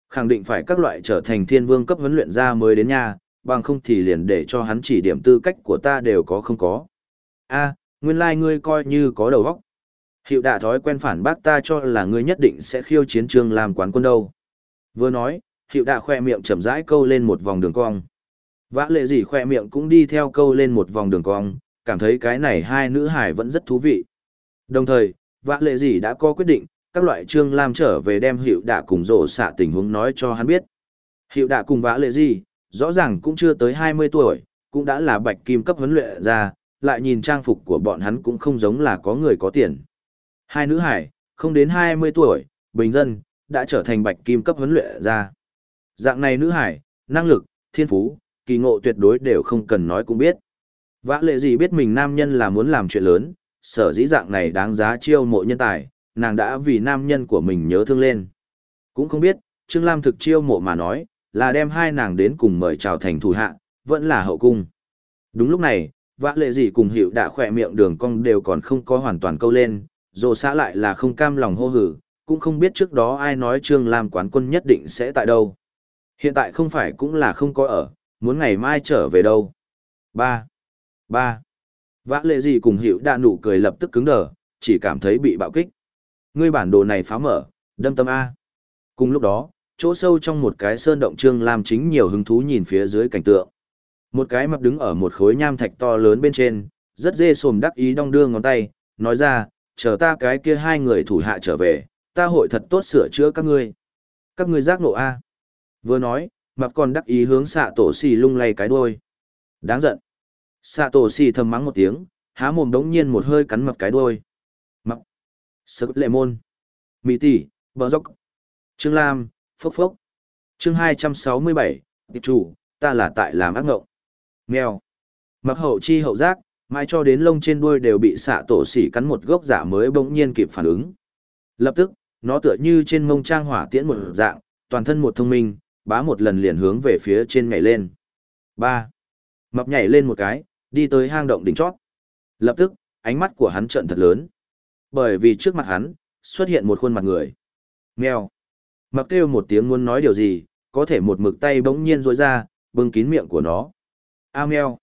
Khẳng định phải các loại trở thành thiên vương cấp huấn luyện ra mới đến nhà, bằng không thì liền để cho hắn chỉ điểm tư cách của ta đều có không có. a nguyên lai like ngươi coi như có đầu óc. Hiệu đạ thói quen phản bác ta cho là ngươi nhất định sẽ khiêu chiến Trương làm quán quân đâu. Vừa nói, hiệu đạ khoe miệng chậm rãi câu lên một vòng đường cong. Vã lệ gì khoe miệng cũng đi theo câu lên một vòng đường cong, cảm thấy cái này hai nữ hải vẫn rất thú vị. Đồng thời, vã lệ gì đã có quyết định, các loại trương lam trở về đem hiệu đạ cùng rổ xạ tình huống nói cho hắn biết. Hiệu đạ cùng vã lệ gì, rõ ràng cũng chưa tới 20 tuổi, cũng đã là bạch kim cấp huấn luyện ra, lại nhìn trang phục của bọn hắn cũng không giống là có người có tiền. Hai nữ hải, không đến 20 tuổi, bình dân, đã trở thành bạch kim cấp huấn luyện ra. Dạng này nữ hải, năng lực, thiên phú, kỳ ngộ tuyệt đối đều không cần nói cũng biết. Vã lệ gì biết mình nam nhân là muốn làm chuyện lớn, sở dĩ dạng này đáng giá chiêu mộ nhân tài, nàng đã vì nam nhân của mình nhớ thương lên. Cũng không biết, Trương Lam thực chiêu mộ mà nói, là đem hai nàng đến cùng mời chào thành thủ hạ, vẫn là hậu cung. Đúng lúc này, vã lệ gì cùng hiệu đã khỏe miệng đường cong đều còn không có hoàn toàn câu lên, dù xã lại là không cam lòng hô hử, cũng không biết trước đó ai nói Trương Lam quán quân nhất định sẽ tại đâu. Hiện tại không phải cũng là không có ở, muốn ngày mai trở về đâu. 3. 3. Vã lệ gì cùng hiệu đạ nụ cười lập tức cứng đờ, chỉ cảm thấy bị bạo kích. Ngươi bản đồ này phá mở, đâm tâm A. Cùng lúc đó, chỗ sâu trong một cái sơn động trương lam chính nhiều hứng thú nhìn phía dưới cảnh tượng. Một cái mập đứng ở một khối nham thạch to lớn bên trên, rất dê sồm đắc ý đong đưa ngón tay, nói ra, chờ ta cái kia hai người thủ hạ trở về, ta hội thật tốt sửa chữa các ngươi. Các ngươi giác nộ A. Vừa nói, mập còn đắc ý hướng xạ tổ xì lung lay cái đuôi. Đáng giận. Xạ tổ xì thầm mắng một tiếng, há mồm đống nhiên một hơi cắn mập cái đuôi. Mập. Sức lệ môn. Mỹ tỷ, bờ dốc. Trương Lam, phốc phốc. chương hai trăm sáu mươi bảy tiệp chủ, ta là tại làm ác ngộng. Mèo. Mặc hậu chi hậu giác, mai cho đến lông trên đuôi đều bị xạ tổ xỉ cắn một gốc giả mới bỗng nhiên kịp phản ứng. Lập tức, nó tựa như trên mông trang hỏa tiễn một dạng, toàn thân một thông minh, bá một lần liền hướng về phía trên nhảy lên. ba Mập nhảy lên một cái, đi tới hang động đỉnh chót. Lập tức, ánh mắt của hắn trợn thật lớn. Bởi vì trước mặt hắn, xuất hiện một khuôn mặt người. Mèo. Mập kêu một tiếng muốn nói điều gì, có thể một mực tay bỗng nhiên rối ra, bưng kín miệng của nó. A mèo.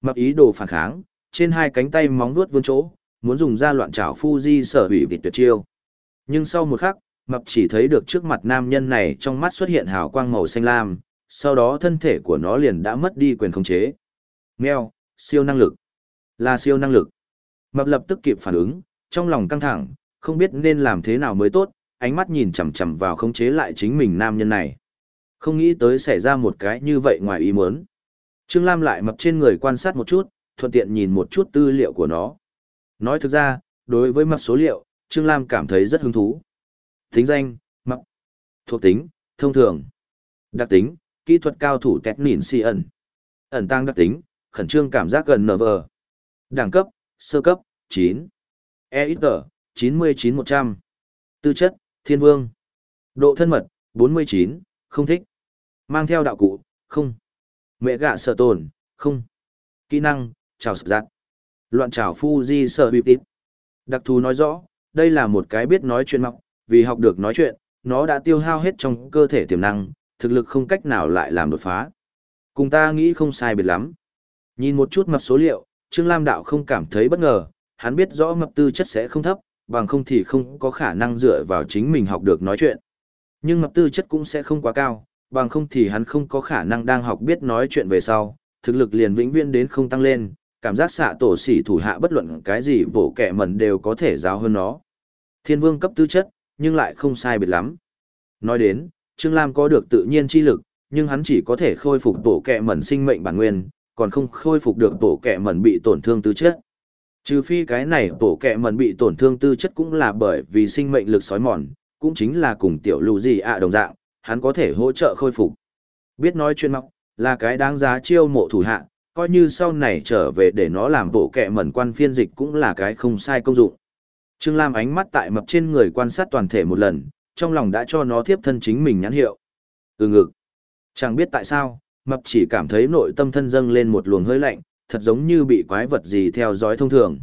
Mập ý đồ phản kháng, trên hai cánh tay móng vuốt vươn chỗ, muốn dùng ra loạn trảo Fuji sở hủy vịt tuyệt chiêu. Nhưng sau một khắc, mập chỉ thấy được trước mặt nam nhân này trong mắt xuất hiện hào quang màu xanh lam, sau đó thân thể của nó liền đã mất đi quyền khống chế. Mèo, siêu năng lực. Là siêu năng lực. Mập lập tức kịp phản ứng, trong lòng căng thẳng, không biết nên làm thế nào mới tốt, ánh mắt nhìn chằm chằm vào khống chế lại chính mình nam nhân này. Không nghĩ tới xảy ra một cái như vậy ngoài ý muốn. Trương Lam lại mập trên người quan sát một chút, thuận tiện nhìn một chút tư liệu của nó. Nói thực ra, đối với mặt số liệu, Trương Lam cảm thấy rất hứng thú. Tính danh, mặc thuộc tính, thông thường, đặc tính, kỹ thuật cao thủ tét nỉn si ẩn, ẩn tăng đặc tính, khẩn trương cảm giác gần nở vờ. Đẳng cấp, sơ cấp, 9. EXG, 99100. Tư chất, thiên vương. Độ thân mật, 49, không thích. Mang theo đạo cụ, không. Mẹ gạ sở tồn, không. Kỹ năng, chào sực giặt. Loạn chào Fuji sợ bịp tít. Đặc thù nói rõ, đây là một cái biết nói chuyện mọc, vì học được nói chuyện, nó đã tiêu hao hết trong cơ thể tiềm năng, thực lực không cách nào lại làm đột phá. Cùng ta nghĩ không sai biệt lắm. Nhìn một chút mặt số liệu, Trương Lam Đạo không cảm thấy bất ngờ, hắn biết rõ mập tư chất sẽ không thấp, bằng không thì không có khả năng dựa vào chính mình học được nói chuyện. Nhưng mập tư chất cũng sẽ không quá cao, bằng không thì hắn không có khả năng đang học biết nói chuyện về sau, thực lực liền vĩnh viễn đến không tăng lên, Cảm giác xạ tổ xỉ thủ hạ bất luận cái gì bổ kẻ mẩn đều có thể giáo hơn nó. Thiên vương cấp tư chất, nhưng lại không sai biệt lắm. Nói đến, Trương Lam có được tự nhiên chi lực, nhưng hắn chỉ có thể khôi phục bổ kẻ mẩn sinh mệnh bản nguyên, còn không khôi phục được bổ kẻ mẩn bị tổn thương tư chất. Trừ phi cái này bổ kẻ mẩn bị tổn thương tư chất cũng là bởi vì sinh mệnh lực sói mòn, cũng chính là cùng tiểu lù gì ạ đồng dạng, hắn có thể hỗ trợ khôi phục. Biết nói chuyên mọc, là cái đáng giá chiêu mộ thủ hạ, coi như sau này trở về để nó làm bộ kệ mẩn quan phiên dịch cũng là cái không sai công dụng. Trương Lam ánh mắt tại mập trên người quan sát toàn thể một lần, trong lòng đã cho nó tiếp thân chính mình nhãn hiệu. Ừ ngực. Chẳng biết tại sao, mập chỉ cảm thấy nội tâm thân dâng lên một luồng hơi lạnh, thật giống như bị quái vật gì theo dõi thông thường.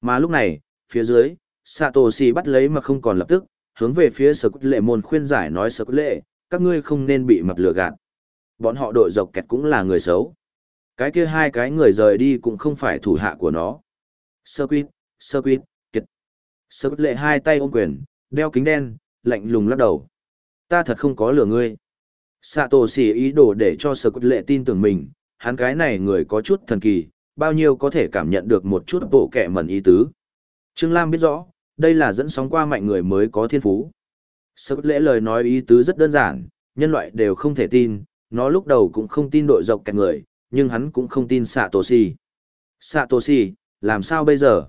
Mà lúc này, phía dưới, Satoshi bắt lấy mà không còn lập tức, hướng về phía sở cốt lệ môn khuyên giải nói sở cốt lệ, các ngươi không nên bị mập lừa gạt. Bọn họ đội dọc kẹt cũng là người xấu. Cái kia hai cái người rời đi cũng không phải thủ hạ của nó. Sơ quýt, sơ quýt, kiệt. Sơ quýt lệ hai tay ôm quyền, đeo kính đen, lạnh lùng lắc đầu. Ta thật không có lừa ngươi. Sạ tổ xỉ ý đồ để cho sơ quýt lệ tin tưởng mình, hắn cái này người có chút thần kỳ, bao nhiêu có thể cảm nhận được một chút bộ kẻ mẩn ý tứ. Trương Lam biết rõ, đây là dẫn sóng qua mạnh người mới có thiên phú. Sơ lệ lời nói ý tứ rất đơn giản, nhân loại đều không thể tin, nó lúc đầu cũng không tin đội dọc kẹt người, nhưng hắn cũng không tin xạ tổ xì. Xạ tổ xì, làm sao bây giờ?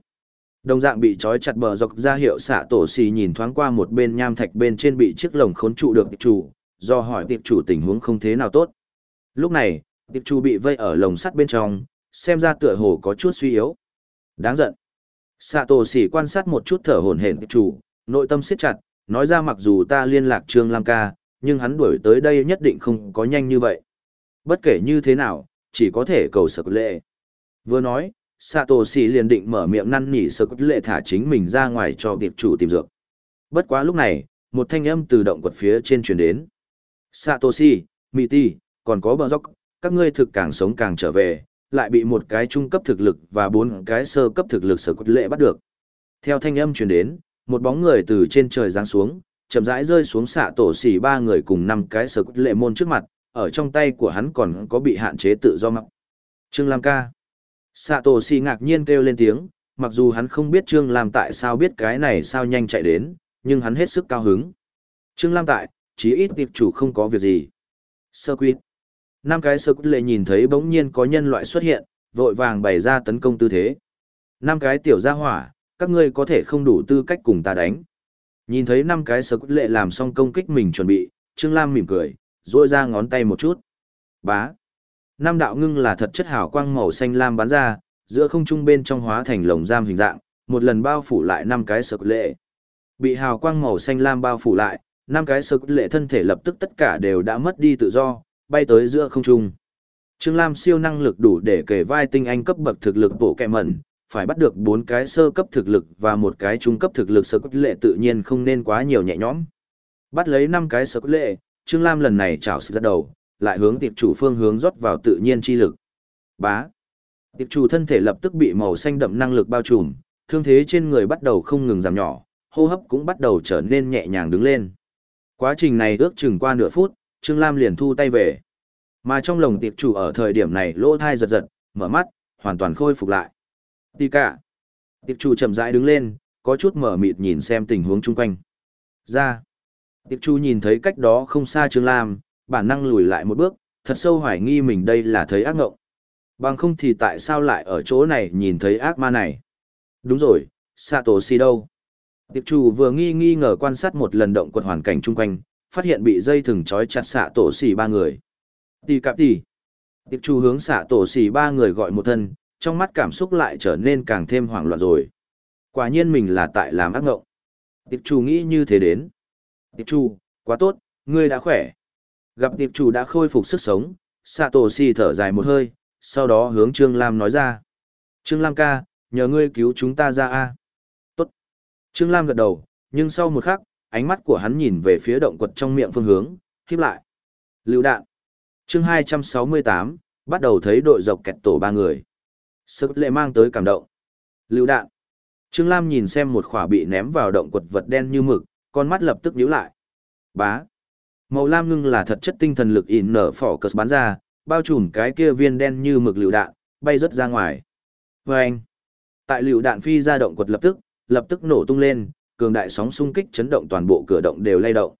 Đồng dạng bị trói chặt bờ dọc ra hiệu xạ tổ xì nhìn thoáng qua một bên nham thạch bên trên bị chiếc lồng khốn trụ được tiệp chủ, do hỏi tiệp chủ tình huống không thế nào tốt. Lúc này, tiệp chủ bị vây ở lồng sắt bên trong, xem ra tựa hồ có chút suy yếu. Đáng giận. Xạ tổ xì quan sát một chút thở hổn hển tiệp chủ, nội tâm siết chặt, nói ra mặc dù ta liên lạc Trương Lam ca, nhưng hắn đuổi tới đây nhất định không có nhanh như vậy. Bất kể như thế nào, chỉ có thể cầu sở lệ. Vừa nói, Satoshi liền định mở miệng năn nỉ sở lệ thả chính mình ra ngoài cho điệp chủ tìm dược. Bất quá lúc này, một thanh âm từ động quật phía trên truyền đến. Satoshi, Miti, còn có bờ dốc, các ngươi thực càng sống càng trở về, lại bị một cái trung cấp thực lực và bốn cái sơ cấp thực lực sở lệ bắt được. Theo thanh âm truyền đến, một bóng người từ trên trời giáng xuống, chậm rãi rơi xuống xạ tổ xỉ ba người cùng năm cái sở lệ môn trước mặt, ở trong tay của hắn còn có bị hạn chế tự do mặc. Trương Lam ca. Satoshi ngạc nhiên kêu lên tiếng, mặc dù hắn không biết Trương Lam tại sao biết cái này sao nhanh chạy đến, nhưng hắn hết sức cao hứng. Trương Lam tại, chí ít tiệp chủ không có việc gì. Sơ quyết. Năm cái sơ quyết lệ nhìn thấy bỗng nhiên có nhân loại xuất hiện, vội vàng bày ra tấn công tư thế. Năm cái tiểu gia hỏa, các ngươi có thể không đủ tư cách cùng ta đánh. Nhìn thấy năm cái sơ quyết lệ làm xong công kích mình chuẩn bị, Trương Lam mỉm cười, duỗi ra ngón tay một chút. Bá. Năm đạo ngưng là thật chất hào quang màu xanh lam bắn ra, giữa không trung bên trong hóa thành lồng giam hình dạng, một lần bao phủ lại năm cái sực lệ. Bị hào quang màu xanh lam bao phủ lại, năm cái sực lệ thân thể lập tức tất cả đều đã mất đi tự do, bay tới giữa không trung. Trương Lam siêu năng lực đủ để kể vai tinh anh cấp bậc thực lực bộ kẹ mẩn, phải bắt được bốn cái sơ cấp thực lực và một cái trung cấp thực lực sơ cấp lệ tự nhiên không nên quá nhiều nhẹ nhõm. Bắt lấy năm cái sơ cấp lệ, Trương Lam lần này chảo sự ra đầu, lại hướng tiệp chủ phương hướng rót vào tự nhiên chi lực. Bá. Tiệp chủ thân thể lập tức bị màu xanh đậm năng lực bao trùm, thương thế trên người bắt đầu không ngừng giảm nhỏ, hô hấp cũng bắt đầu trở nên nhẹ nhàng đứng lên. Quá trình này ước chừng qua nửa phút, Trương Lam liền thu tay về. Mà trong lồng tiệp chủ ở thời điểm này lỗ thai giật giật, mở mắt, hoàn toàn khôi phục lại. Tì cả. Tiệp chủ chậm rãi đứng lên, có chút mở mịt nhìn xem tình huống chung quanh. Ra. Tiệp Chu nhìn thấy cách đó không xa Trương Lam, bản năng lùi lại một bước, thật sâu hoài nghi mình đây là thấy ác ngộng. Bằng không thì tại sao lại ở chỗ này nhìn thấy ác ma này? Đúng rồi, Satoshi đâu? Tiệp Chu vừa nghi nghi ngờ quan sát một lần động quật hoàn cảnh chung quanh, phát hiện bị dây thừng trói chặt xạ tổ xỉ ba người. Tì cạp tì. Tiệp Chu hướng xạ tổ xỉ ba người gọi một thân, trong mắt cảm xúc lại trở nên càng thêm hoảng loạn rồi. Quả nhiên mình là tại làm ác ngộng. Tiệp Chu nghĩ như thế đến. Tiệp chủ, quá tốt, ngươi đã khỏe. Gặp tiệp chủ đã khôi phục sức sống, Satoshi thở dài một hơi, sau đó hướng Trương Lam nói ra. Trương Lam ca, nhờ ngươi cứu chúng ta ra a Tốt. Trương Lam gật đầu, nhưng sau một khắc, ánh mắt của hắn nhìn về phía động quật trong miệng phương hướng, khiếp lại. Lưu đạn. chương 268, bắt đầu thấy đội dọc kẹt tổ ba người. Sức lệ mang tới cảm động. Lưu đạn. Trương Lam nhìn xem một khỏa bị ném vào động quật vật đen như mực, con mắt lập tức nhíu lại. Bá. Màu lam ngưng là thật chất tinh thần lực in nở phỏ cờ bắn ra, bao trùm cái kia viên đen như mực lựu đạn, bay rất ra ngoài. Vâng! Tại liều đạn phi ra động quật lập tức, lập tức nổ tung lên, cường đại sóng xung kích chấn động toàn bộ cửa động đều lay động.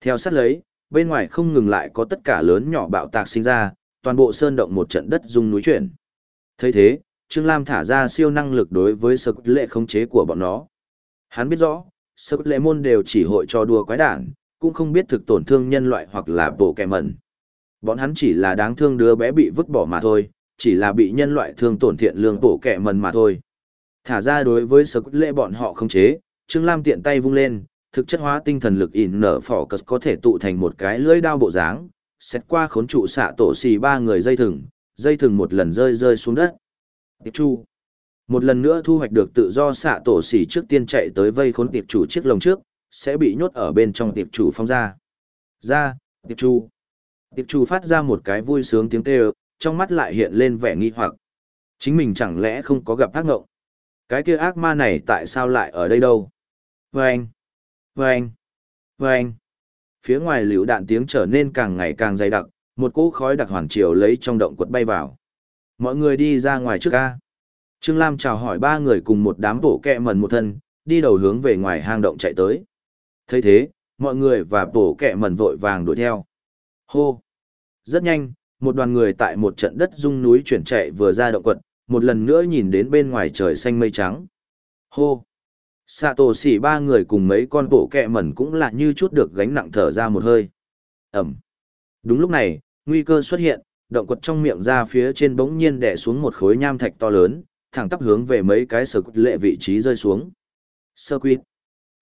Theo sát lấy, bên ngoài không ngừng lại có tất cả lớn nhỏ bạo tạc sinh ra, toàn bộ sơn động một trận đất rung núi chuyển. thấy thế, Trương Lam thả ra siêu năng lực đối với sơ lệ khống chế của bọn nó. Hắn biết rõ, Sức lệ môn đều chỉ hội cho đùa quái đản, cũng không biết thực tổn thương nhân loại hoặc là bộ kẻ mẩn. Bọn hắn chỉ là đáng thương đứa bé bị vứt bỏ mà thôi, chỉ là bị nhân loại thương tổn thiện lương bộ kẻ mẩn mà thôi. Thả ra đối với sức lệ bọn họ không chế, Trương Lam tiện tay vung lên, thực chất hóa tinh thần lực in nở phỏ cật có thể tụ thành một cái lưỡi đao bộ dáng, xét qua khốn trụ xạ tổ xì ba người dây thừng, dây thừng một lần rơi rơi xuống đất. Tiệp chu. Một lần nữa thu hoạch được tự do xạ tổ xỉ trước tiên chạy tới vây khốn tiệp chủ chiếc lồng trước, sẽ bị nhốt ở bên trong tiệp chủ phong ra. Ra, tiệp chủ Tiệp chủ phát ra một cái vui sướng tiếng kêu, trong mắt lại hiện lên vẻ nghi hoặc. Chính mình chẳng lẽ không có gặp ác ngộng? Cái kia ác ma này tại sao lại ở đây đâu? vê anh vê anh vê anh Phía ngoài lựu đạn tiếng trở nên càng ngày càng dày đặc, một cỗ khói đặc hoàn chiều lấy trong động quật bay vào. Mọi người đi ra ngoài trước ca. Trương Lam chào hỏi ba người cùng một đám bổ kẹ mần một thân, đi đầu hướng về ngoài hang động chạy tới. thấy thế, mọi người và bổ kẹ mần vội vàng đuổi theo. Hô! Rất nhanh, một đoàn người tại một trận đất rung núi chuyển chạy vừa ra động quật, một lần nữa nhìn đến bên ngoài trời xanh mây trắng. Hô! Sạ tổ xỉ ba người cùng mấy con bổ kẹ mẩn cũng là như chút được gánh nặng thở ra một hơi. Ẩm! Đúng lúc này, nguy cơ xuất hiện, động quật trong miệng ra phía trên bỗng nhiên đè xuống một khối nham thạch to lớn, thẳng tắp hướng về mấy cái sở quýt lệ vị trí rơi xuống. Sơ quýt.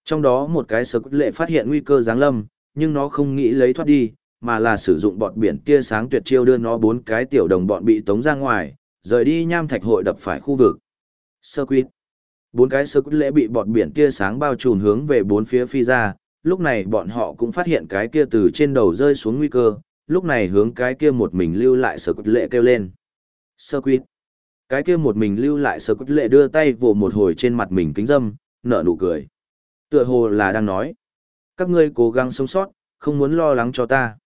Trong đó một cái sở quýt lệ phát hiện nguy cơ giáng lâm, nhưng nó không nghĩ lấy thoát đi, mà là sử dụng bọt biển kia sáng tuyệt chiêu đưa nó bốn cái tiểu đồng bọn bị tống ra ngoài, rời đi nham thạch hội đập phải khu vực. Sơ quýt. Bốn cái sơ quýt lệ bị bọt biển kia sáng bao trùm hướng về bốn phía phi ra, lúc này bọn họ cũng phát hiện cái kia từ trên đầu rơi xuống nguy cơ, lúc này hướng cái kia một mình lưu lại sơ quýt lệ kêu lên. Sơ quýt. Cái kia một mình lưu lại sơ quất lệ đưa tay vồ một hồi trên mặt mình kính dâm, nở nụ cười. Tựa hồ là đang nói. Các ngươi cố gắng sống sót, không muốn lo lắng cho ta.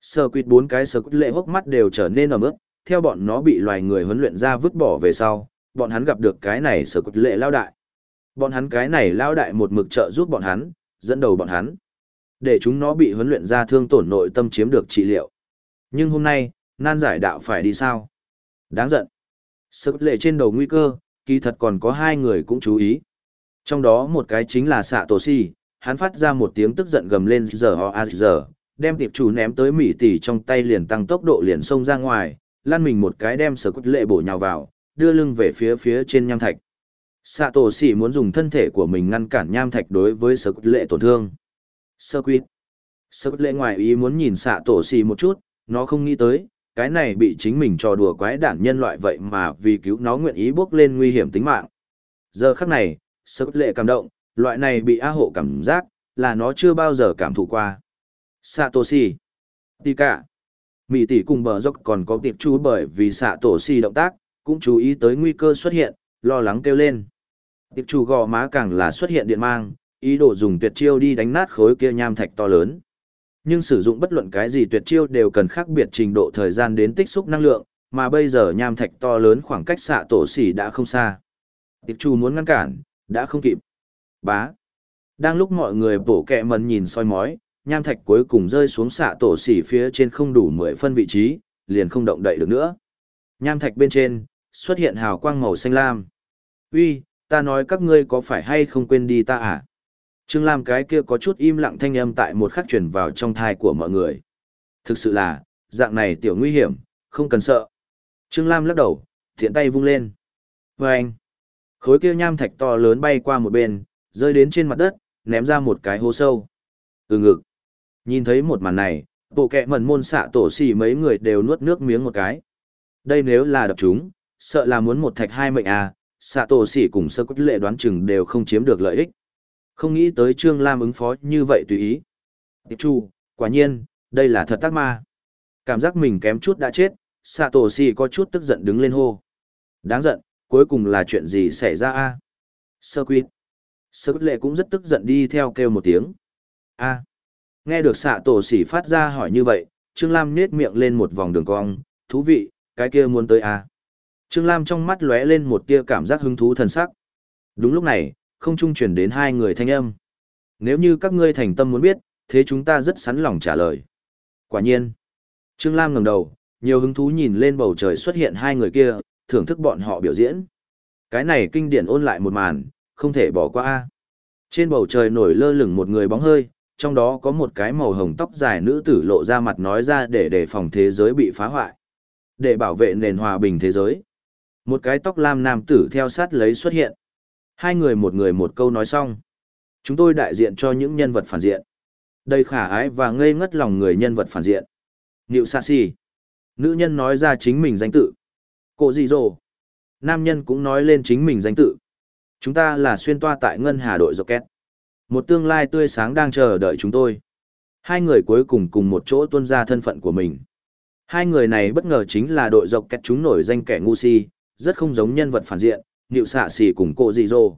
Sơ quýt bốn cái sơ quýt lệ hốc mắt đều trở nên ẩm ướt, theo bọn nó bị loài người huấn luyện ra vứt bỏ về sau, bọn hắn gặp được cái này sở quật lệ lao đại. Bọn hắn cái này lao đại một mực trợ giúp bọn hắn, dẫn đầu bọn hắn. Để chúng nó bị huấn luyện ra thương tổn nội tâm chiếm được trị liệu. Nhưng hôm nay, nan giải đạo phải đi sao? Đáng giận. Sức lệ trên đầu nguy cơ, kỳ thật còn có hai người cũng chú ý. Trong đó một cái chính là xạ tổ si, hắn phát ra một tiếng tức giận gầm lên giờ ho a à, giờ, đem tiệp chủ ném tới mỉ tỉ trong tay liền tăng tốc độ liền xông ra ngoài, lăn mình một cái đem sở quất lệ bổ nhào vào, đưa lưng về phía phía trên nham thạch. Sạ tổ si muốn dùng thân thể của mình ngăn cản nham thạch đối với sở quất lệ tổn thương. Sơ quýt. Sơ quất lệ ngoài ý muốn nhìn sạ tổ si một chút, nó không nghĩ tới, cái này bị chính mình trò đùa quái đản nhân loại vậy mà vì cứu nó nguyện ý bước lên nguy hiểm tính mạng. Giờ khắc này, sức lệ cảm động, loại này bị á hộ cảm giác, là nó chưa bao giờ cảm thụ qua. Satoshi. Tika mỹ tỷ cùng bờ dốc còn có tiệp chú bởi vì Satoshi tổ động tác cũng chú ý tới nguy cơ xuất hiện lo lắng kêu lên tiệp chủ gò má càng là xuất hiện điện mang ý đồ dùng tuyệt chiêu đi đánh nát khối kia nham thạch to lớn nhưng sử dụng bất luận cái gì tuyệt chiêu đều cần khác biệt trình độ thời gian đến tích xúc năng lượng mà bây giờ nham thạch to lớn khoảng cách xạ tổ xỉ đã không xa tiệp chu muốn ngăn cản đã không kịp bá đang lúc mọi người bổ kẹ mần nhìn soi mói nham thạch cuối cùng rơi xuống xạ tổ xỉ phía trên không đủ mười phân vị trí, liền không động đậy được nữa. Nham thạch bên trên, xuất hiện hào quang màu xanh lam. Uy, ta nói các ngươi có phải hay không quên đi ta à? Trương Lam cái kia có chút im lặng thanh âm tại một khắc truyền vào trong thai của mọi người. Thực sự là, dạng này tiểu nguy hiểm, không cần sợ. Trương Lam lắc đầu, thiện tay vung lên. Và anh, khối kia nham thạch to lớn bay qua một bên, rơi đến trên mặt đất, ném ra một cái hố sâu. Ừ ngực. Nhìn thấy một màn này, bộ kẹ mẩn môn xạ tổ xì mấy người đều nuốt nước miếng một cái. Đây nếu là đập chúng, sợ là muốn một thạch hai mệnh à, xạ tổ xì cùng sơ quyết lệ đoán chừng đều không chiếm được lợi ích. Không nghĩ tới Trương Lam ứng phó như vậy tùy ý. Tiệp chu, quả nhiên, đây là thật tác ma. Cảm giác mình kém chút đã chết, xạ tổ có chút tức giận đứng lên hô. Đáng giận, cuối cùng là chuyện gì xảy ra a Sơ quyết. Sơ quyết lệ cũng rất tức giận đi theo kêu một tiếng. a Nghe được xạ tổ sỉ phát ra hỏi như vậy, Trương Lam nết miệng lên một vòng đường cong, thú vị, cái kia muốn tới à? Trương Lam trong mắt lóe lên một tia cảm giác hứng thú thần sắc. Đúng lúc này, không trung truyền đến hai người thanh âm. Nếu như các ngươi thành tâm muốn biết, thế chúng ta rất sẵn lòng trả lời. Quả nhiên. Trương Lam ngẩng đầu, nhiều hứng thú nhìn lên bầu trời xuất hiện hai người kia, thưởng thức bọn họ biểu diễn. Cái này kinh điển ôn lại một màn, không thể bỏ qua. Trên bầu trời nổi lơ lửng một người bóng hơi, trong đó có một cái màu hồng tóc dài nữ tử lộ ra mặt nói ra để đề phòng thế giới bị phá hoại. Để bảo vệ nền hòa bình thế giới. Một cái tóc lam nam tử theo sát lấy xuất hiện. Hai người một người một câu nói xong. Chúng tôi đại diện cho những nhân vật phản diện. Đây khả ái và ngây ngất lòng người nhân vật phản diện. Niệu Sa Si. Nữ nhân nói ra chính mình danh tự. Cô gì rồ. Nam nhân cũng nói lên chính mình danh tự. Chúng ta là xuyên toa tại ngân hà đội Rocket. Một tương lai tươi sáng đang chờ đợi chúng tôi. Hai người cuối cùng cùng một chỗ tuân ra thân phận của mình. Hai người này bất ngờ chính là đội dọc két chúng nổi danh kẻ ngu si, rất không giống nhân vật phản diện, nịu xạ xì cùng cô dị dô.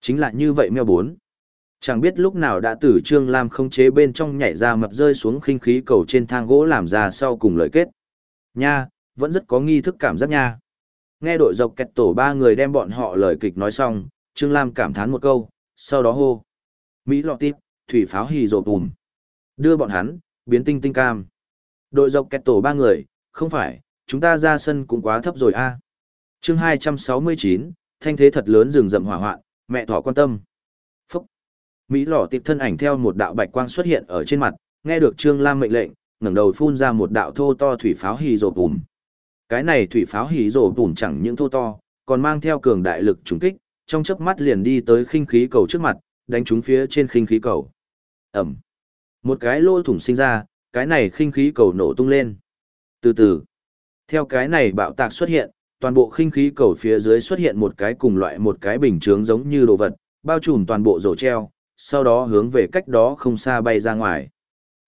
Chính là như vậy mèo bốn. Chẳng biết lúc nào đã từ Trương Lam không chế bên trong nhảy ra mập rơi xuống khinh khí cầu trên thang gỗ làm ra sau cùng lời kết. Nha, vẫn rất có nghi thức cảm giác nha. Nghe đội dọc kẹt tổ ba người đem bọn họ lời kịch nói xong, Trương Lam cảm thán một câu, sau đó hô. Mỹ lọ tiếp, thủy pháo hì rộp bùm. Đưa bọn hắn, biến tinh tinh cam. Đội dọc kẹt tổ ba người, không phải, chúng ta ra sân cũng quá thấp rồi a. À. chương 269, thanh thế thật lớn rừng rậm hỏa hoạn, mẹ thỏ quan tâm. Phúc. Mỹ lọ tiệp thân ảnh theo một đạo bạch quang xuất hiện ở trên mặt, nghe được Trương Lam mệnh lệnh, ngẩng đầu phun ra một đạo thô to thủy pháo hì rồ bùm. Cái này thủy pháo hì rồ bùm chẳng những thô to, còn mang theo cường đại lực trùng kích, trong chớp mắt liền đi tới khinh khí cầu trước mặt, đánh trúng phía trên khinh khí cầu. Ẩm. Một cái lỗ thủng sinh ra, cái này khinh khí cầu nổ tung lên. Từ từ, theo cái này bạo tạc xuất hiện, toàn bộ khinh khí cầu phía dưới xuất hiện một cái cùng loại một cái bình chướng giống như đồ vật, bao trùm toàn bộ rổ treo, sau đó hướng về cách đó không xa bay ra ngoài.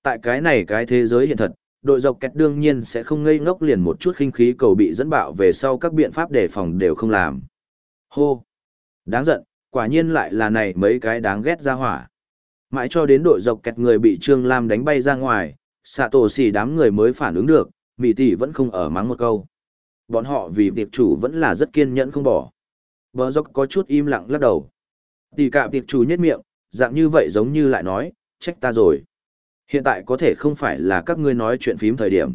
Tại cái này cái thế giới hiện thật, đội dọc kẹt đương nhiên sẽ không ngây ngốc liền một chút khinh khí cầu bị dẫn bạo về sau các biện pháp đề phòng đều không làm. Hô! Đáng giận, quả nhiên lại là này mấy cái đáng ghét ra hỏa. Mãi cho đến đội dọc kẹt người bị Trương Lam đánh bay ra ngoài, xạ tổ xỉ đám người mới phản ứng được, mỹ tỷ vẫn không ở mắng một câu. Bọn họ vì tiệp chủ vẫn là rất kiên nhẫn không bỏ. Bờ dốc có chút im lặng lắc đầu. Tỷ cạm tiệp chủ nhất miệng, dạng như vậy giống như lại nói, trách ta rồi. Hiện tại có thể không phải là các ngươi nói chuyện phím thời điểm.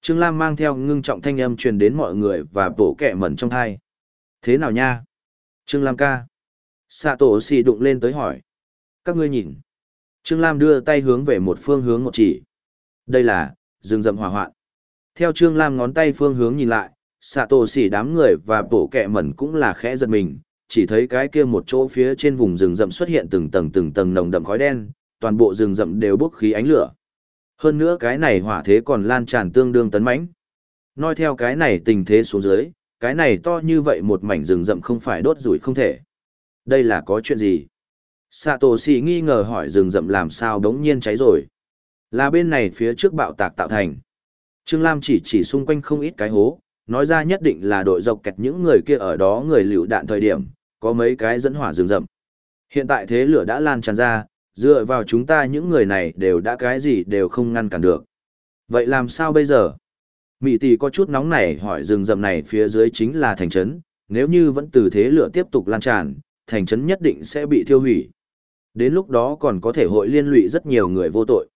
Trương Lam mang theo ngưng trọng thanh âm truyền đến mọi người và bổ kẻ mẩn trong thai. Thế nào nha? Trương Lam ca. Sạ tổ xì đụng lên tới hỏi. Các ngươi nhìn. Trương Lam đưa tay hướng về một phương hướng một chỉ. Đây là, rừng rậm hỏa hoạn. Theo Trương Lam ngón tay phương hướng nhìn lại, xạ tổ xỉ đám người và bổ kẹ mẩn cũng là khẽ giật mình, chỉ thấy cái kia một chỗ phía trên vùng rừng rậm xuất hiện từng tầng từng tầng nồng đậm khói đen, toàn bộ rừng rậm đều bốc khí ánh lửa. Hơn nữa cái này hỏa thế còn lan tràn tương đương tấn mãnh. Nói theo cái này tình thế xuống dưới, cái này to như vậy một mảnh rừng rậm không phải đốt rủi không thể. Đây là có chuyện gì? Satoshi nghi ngờ hỏi rừng rậm làm sao đống nhiên cháy rồi. Là bên này phía trước bạo tạc tạo thành. Trương Lam chỉ chỉ xung quanh không ít cái hố, nói ra nhất định là đội dọc kẹt những người kia ở đó người liều đạn thời điểm, có mấy cái dẫn hỏa rừng rậm. Hiện tại thế lửa đã lan tràn ra, dựa vào chúng ta những người này đều đã cái gì đều không ngăn cản được. Vậy làm sao bây giờ? mỹ tỷ có chút nóng nảy hỏi rừng rậm này phía dưới chính là thành trấn, nếu như vẫn từ thế lửa tiếp tục lan tràn, thành trấn nhất định sẽ bị thiêu hủy. Đến lúc đó còn có thể hội liên lụy rất nhiều người vô tội.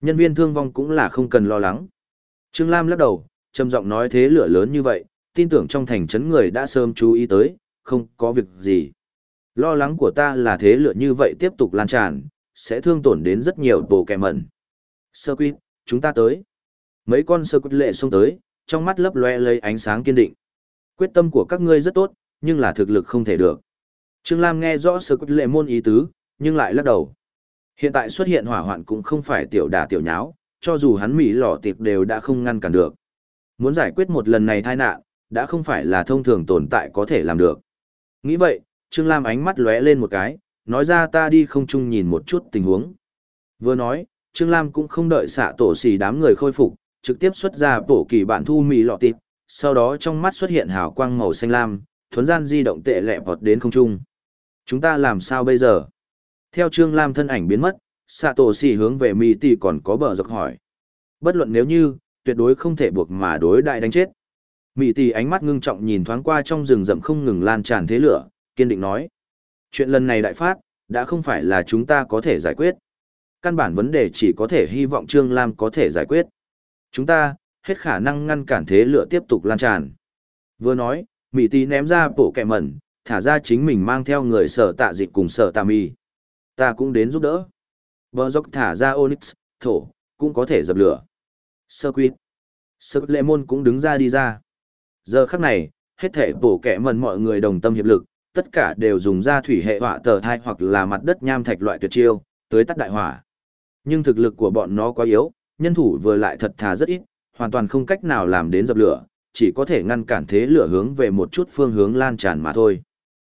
Nhân viên thương vong cũng là không cần lo lắng. Trương Lam lắc đầu, trầm giọng nói thế lửa lớn như vậy, tin tưởng trong thành trấn người đã sớm chú ý tới, không có việc gì. Lo lắng của ta là thế lửa như vậy tiếp tục lan tràn, sẽ thương tổn đến rất nhiều bộ kẻ mẩn. Sơ quyết, chúng ta tới. Mấy con sơ quyết lệ xông tới, trong mắt lấp loe lấy ánh sáng kiên định. Quyết tâm của các ngươi rất tốt, nhưng là thực lực không thể được. Trương Lam nghe rõ sơ quyết lệ môn ý tứ, nhưng lại lắc đầu. Hiện tại xuất hiện hỏa hoạn cũng không phải tiểu đả tiểu nháo, cho dù hắn mỹ lò tiệp đều đã không ngăn cản được. Muốn giải quyết một lần này tai nạn, đã không phải là thông thường tồn tại có thể làm được. Nghĩ vậy, Trương Lam ánh mắt lóe lên một cái, nói ra ta đi không chung nhìn một chút tình huống. Vừa nói, Trương Lam cũng không đợi xạ tổ xì đám người khôi phục, trực tiếp xuất ra bổ kỳ bản thu mỹ lọ tiệp, sau đó trong mắt xuất hiện hào quang màu xanh lam, thuấn gian di động tệ lẹ vọt đến không trung. Chúng ta làm sao bây giờ? Theo Trương Lam thân ảnh biến mất, xạ tổ xì hướng về mỹ tỷ còn có bờ dọc hỏi. Bất luận nếu như, tuyệt đối không thể buộc mà đối đại đánh chết. Mị tỷ ánh mắt ngưng trọng nhìn thoáng qua trong rừng rậm không ngừng lan tràn thế lửa, kiên định nói. Chuyện lần này đại phát, đã không phải là chúng ta có thể giải quyết. Căn bản vấn đề chỉ có thể hy vọng Trương Lam có thể giải quyết. Chúng ta, hết khả năng ngăn cản thế lửa tiếp tục lan tràn. Vừa nói, Mỹ tỷ ném ra bộ kẹ mẩn, thả ra chính mình mang theo người sở tạ dịch cùng sở tạ mì. Ta cũng đến giúp đỡ. Bờ dốc thả ra Onyx, thổ, cũng có thể dập lửa. Sơ quyết. Sơ lệ môn cũng đứng ra đi ra. Giờ khắc này, hết thể bổ kẻ mần mọi người đồng tâm hiệp lực, tất cả đều dùng ra thủy hệ hỏa tờ thai hoặc là mặt đất nham thạch loại tuyệt chiêu, tới tắt đại hỏa. Nhưng thực lực của bọn nó quá yếu, nhân thủ vừa lại thật thà rất ít, hoàn toàn không cách nào làm đến dập lửa, chỉ có thể ngăn cản thế lửa hướng về một chút phương hướng lan tràn mà thôi.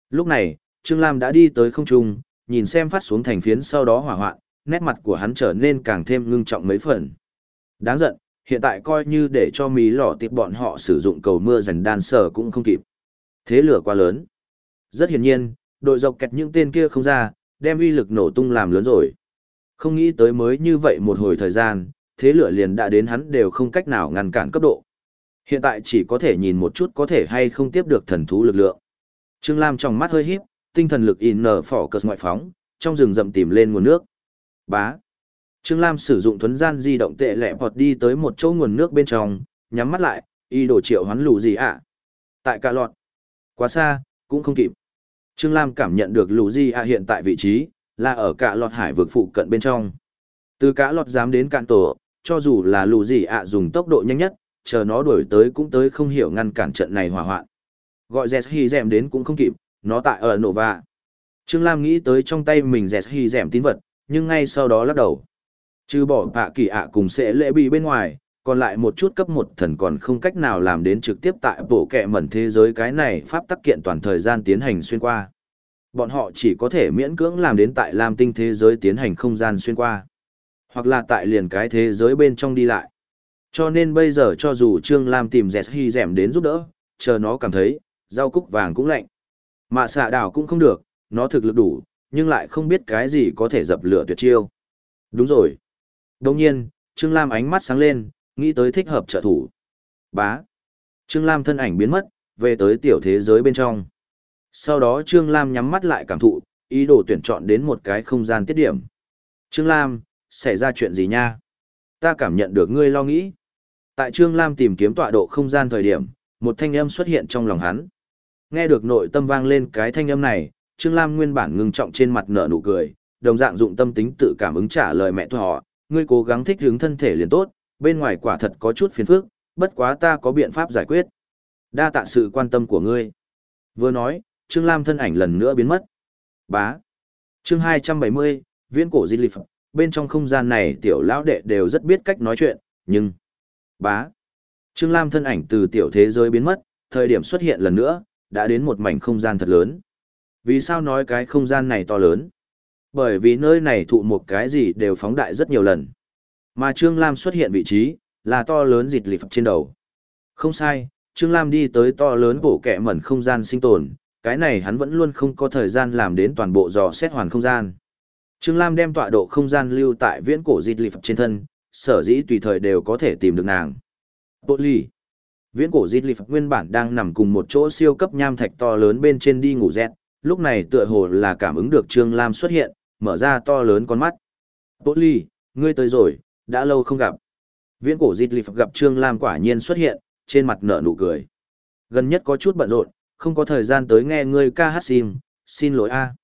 Lúc này, Trương Lam đã đi tới không trung, nhìn xem phát xuống thành phiến sau đó hỏa hoạn, nét mặt của hắn trở nên càng thêm ngưng trọng mấy phần. Đáng giận, hiện tại coi như để cho mí lỏ tiệp bọn họ sử dụng cầu mưa dành đan sở cũng không kịp. Thế lửa quá lớn. Rất hiển nhiên, đội dọc kẹt những tên kia không ra, đem uy lực nổ tung làm lớn rồi. Không nghĩ tới mới như vậy một hồi thời gian, thế lửa liền đã đến hắn đều không cách nào ngăn cản cấp độ. Hiện tại chỉ có thể nhìn một chút có thể hay không tiếp được thần thú lực lượng. Trương Lam trong mắt hơi híp, tinh thần lực in nở phỏ cờ ngoại phóng, trong rừng rậm tìm lên nguồn nước. Bá. Trương Lam sử dụng thuấn gian di động tệ lẹ vọt đi tới một chỗ nguồn nước bên trong, nhắm mắt lại, y đổ triệu hoán lù gì ạ. Tại cả lọt. Quá xa, cũng không kịp. Trương Lam cảm nhận được lù gì ạ hiện tại vị trí, là ở cả lọt hải vực phụ cận bên trong. Từ cả lọt dám đến cạn tổ, cho dù là lù gì ạ dùng tốc độ nhanh nhất, chờ nó đuổi tới cũng tới không hiểu ngăn cản trận này hỏa hoạn. Gọi Jet Hy Dèm đến cũng không kịp, nó tại ở Nova. Trương Lam nghĩ tới trong tay mình Jet Hy Dèm tín vật, nhưng ngay sau đó lắc đầu. Trừ bỏ bạ kỳ ạ cùng sẽ lễ bị bên ngoài, còn lại một chút cấp một thần còn không cách nào làm đến trực tiếp tại bộ kệ mẩn thế giới cái này pháp tắc kiện toàn thời gian tiến hành xuyên qua. Bọn họ chỉ có thể miễn cưỡng làm đến tại Lam tinh thế giới tiến hành không gian xuyên qua. Hoặc là tại liền cái thế giới bên trong đi lại. Cho nên bây giờ cho dù Trương Lam tìm dẹt hy dẻm đến giúp đỡ, chờ nó cảm thấy, rau cúc vàng cũng lạnh. Mạ xạ đảo cũng không được, nó thực lực đủ, nhưng lại không biết cái gì có thể dập lửa tuyệt chiêu. Đúng rồi. Đồng nhiên, Trương Lam ánh mắt sáng lên, nghĩ tới thích hợp trợ thủ. Bá. Trương Lam thân ảnh biến mất, về tới tiểu thế giới bên trong. Sau đó Trương Lam nhắm mắt lại cảm thụ, ý đồ tuyển chọn đến một cái không gian tiết điểm. Trương Lam, xảy ra chuyện gì nha? Ta cảm nhận được ngươi lo nghĩ. Tại Trương Lam tìm kiếm tọa độ không gian thời điểm, một thanh âm xuất hiện trong lòng hắn. Nghe được nội tâm vang lên cái thanh âm này, Trương Lam nguyên bản ngưng trọng trên mặt nở nụ cười, đồng dạng dụng tâm tính tự cảm ứng trả lời mẹ họ, ngươi cố gắng thích hướng thân thể liền tốt, bên ngoài quả thật có chút phiền phức, bất quá ta có biện pháp giải quyết. Đa tạ sự quan tâm của ngươi. Vừa nói, Trương Lam thân ảnh lần nữa biến mất. Bá. Chương 270, viễn cổ di lịch bên trong không gian này tiểu lão đệ đều rất biết cách nói chuyện, nhưng... Bá. Trương Lam thân ảnh từ tiểu thế giới biến mất, thời điểm xuất hiện lần nữa, đã đến một mảnh không gian thật lớn. Vì sao nói cái không gian này to lớn? Bởi vì nơi này thụ một cái gì đều phóng đại rất nhiều lần. Mà Trương Lam xuất hiện vị trí, là to lớn dịch lịp trên đầu. Không sai, Trương Lam đi tới to lớn bổ kẻ mẩn không gian sinh tồn, cái này hắn vẫn luôn không có thời gian làm đến toàn bộ dò xét hoàn không gian. Trương Lam đem tọa độ không gian lưu tại viễn cổ dịch lịp trên thân, sở dĩ tùy thời đều có thể tìm được nàng. Bộ ly. Viễn cổ dịch lịp nguyên bản đang nằm cùng một chỗ siêu cấp nham thạch to lớn bên trên đi ngủ dẹt, lúc này tựa hồ là cảm ứng được Trương Lam xuất hiện, mở ra to lớn con mắt. Bộ ly, ngươi tới rồi, đã lâu không gặp. Viễn cổ dịch lịp gặp Trương Lam quả nhiên xuất hiện, trên mặt nở nụ cười. Gần nhất có chút bận rộn, không có thời gian tới nghe ngươi ca hát xin, xin lỗi a.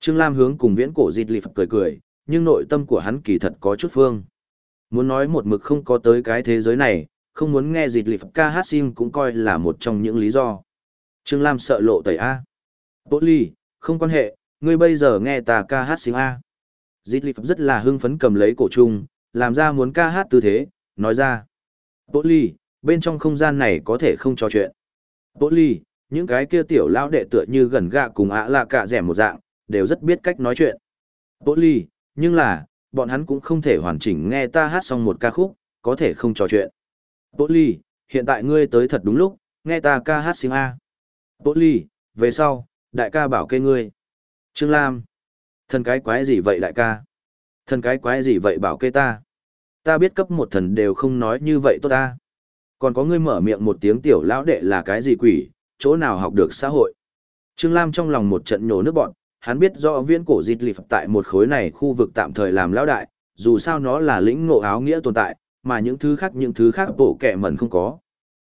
Trương Lam hướng cùng viễn cổ dịch lịp cười cười, nhưng nội tâm của hắn kỳ thật có chút phương. Muốn nói một mực không có tới cái thế giới này, không muốn nghe dịch lịp ca hát xin cũng coi là một trong những lý do. Trương Lam sợ lộ tẩy A. Bố ly, không quan hệ, ngươi bây giờ nghe ta ca hát xin A. Dít lịp rất là hưng phấn cầm lấy cổ trung, làm ra muốn ca hát tư thế, nói ra. Bố ly, bên trong không gian này có thể không trò chuyện. Bố ly, những cái kia tiểu lão đệ tựa như gần gạ cùng ạ là cả rẻ một dạng, đều rất biết cách nói chuyện. Bố ly, nhưng là, bọn hắn cũng không thể hoàn chỉnh nghe ta hát xong một ca khúc, có thể không trò chuyện. Bố ly, hiện tại ngươi tới thật đúng lúc, nghe ta ca hát sinh A. Bố ly, về sau, đại ca bảo kê ngươi. Trương Lam, thần cái quái gì vậy đại ca? Thần cái quái gì vậy bảo kê ta? Ta biết cấp một thần đều không nói như vậy tốt ta. Còn có ngươi mở miệng một tiếng tiểu lão đệ là cái gì quỷ, chỗ nào học được xã hội. Trương Lam trong lòng một trận nhổ nước bọn, hắn biết rõ viễn cổ dịch lịp tại một khối này khu vực tạm thời làm lão đại, dù sao nó là lĩnh ngộ áo nghĩa tồn tại, mà những thứ khác những thứ khác bộ kẻ mẩn không có.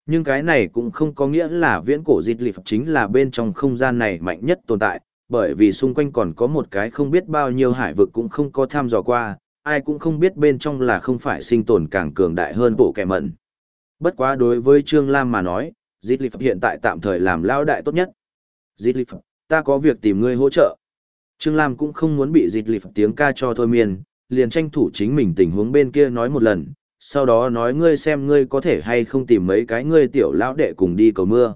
Nhưng cái này cũng không có nghĩa là viễn cổ dịch lịp chính là bên trong không gian này mạnh nhất tồn tại, bởi vì xung quanh còn có một cái không biết bao nhiêu hải vực cũng không có tham dò qua, ai cũng không biết bên trong là không phải sinh tồn càng cường đại hơn bộ kẻ mẩn. Bất quá đối với Trương Lam mà nói, dịch lì hiện tại tạm thời làm lao đại tốt nhất. Dịch lì ta có việc tìm ngươi hỗ trợ. Trương Lam cũng không muốn bị dịch lì tiếng ca cho thôi miên, liền tranh thủ chính mình tình huống bên kia nói một lần, sau đó nói ngươi xem ngươi có thể hay không tìm mấy cái ngươi tiểu lão đệ cùng đi cầu mưa.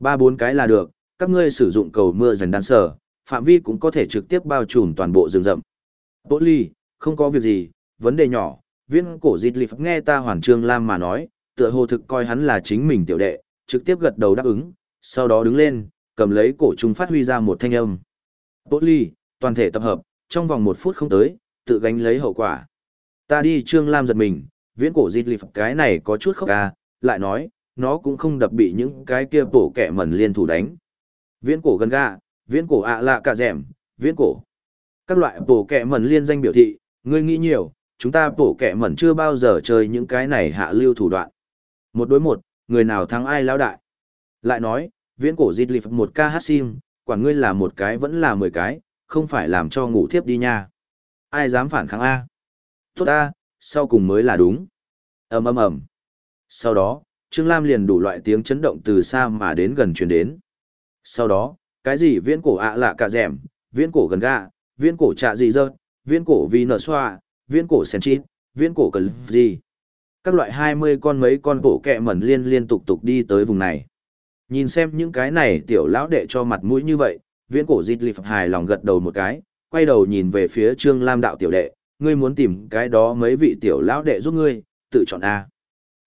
Ba bốn cái là được, các ngươi sử dụng cầu mưa dành đan sở, phạm vi cũng có thể trực tiếp bao trùm toàn bộ rừng rậm. Bố ly, không có việc gì, vấn đề nhỏ, viên cổ dịch lịp nghe ta hoàn trương lam mà nói, tựa hồ thực coi hắn là chính mình tiểu đệ, trực tiếp gật đầu đáp ứng, sau đó đứng lên, cầm lấy cổ trung phát huy ra một thanh âm. Bố ly, toàn thể tập hợp, trong vòng một phút không tới, tự gánh lấy hậu quả. Ta đi Trương Lam giật mình, viễn cổ dịch lịp cái này có chút khóc ca, à, lại nói, nó cũng không đập bị những cái kia bổ kẻ mẩn liên thủ đánh. Viễn cổ gần gà, viễn cổ ạ lạ cả rẻm, viễn cổ. Các loại bổ kẻ mẩn liên danh biểu thị, ngươi nghĩ nhiều, chúng ta bổ kẻ mẩn chưa bao giờ chơi những cái này hạ lưu thủ đoạn. Một đối một, người nào thắng ai lao đại. Lại nói, viễn cổ dịt lịp một ca hát sim, quả ngươi là một cái vẫn là mười cái, không phải làm cho ngủ thiếp đi nha. Ai dám phản kháng A? Tốt A, sau cùng mới là đúng. ầm ầm ầm. Sau đó, Trương Lam liền đủ loại tiếng chấn động từ xa mà đến gần truyền đến. Sau đó, cái gì viễn cổ ạ lạ cả rẻm, viễn cổ gần gà, viễn cổ trạ gì dơ, viễn cổ vì nở xoa, viễn cổ sen chít, viễn cổ cần gì. Các loại 20 con mấy con bộ kẹ mẩn liên liên tục tục đi tới vùng này. Nhìn xem những cái này tiểu lão đệ cho mặt mũi như vậy, viễn cổ dịt lì hài lòng gật đầu một cái, quay đầu nhìn về phía Trương Lam đạo tiểu đệ, ngươi muốn tìm cái đó mấy vị tiểu lão đệ giúp ngươi, tự chọn A.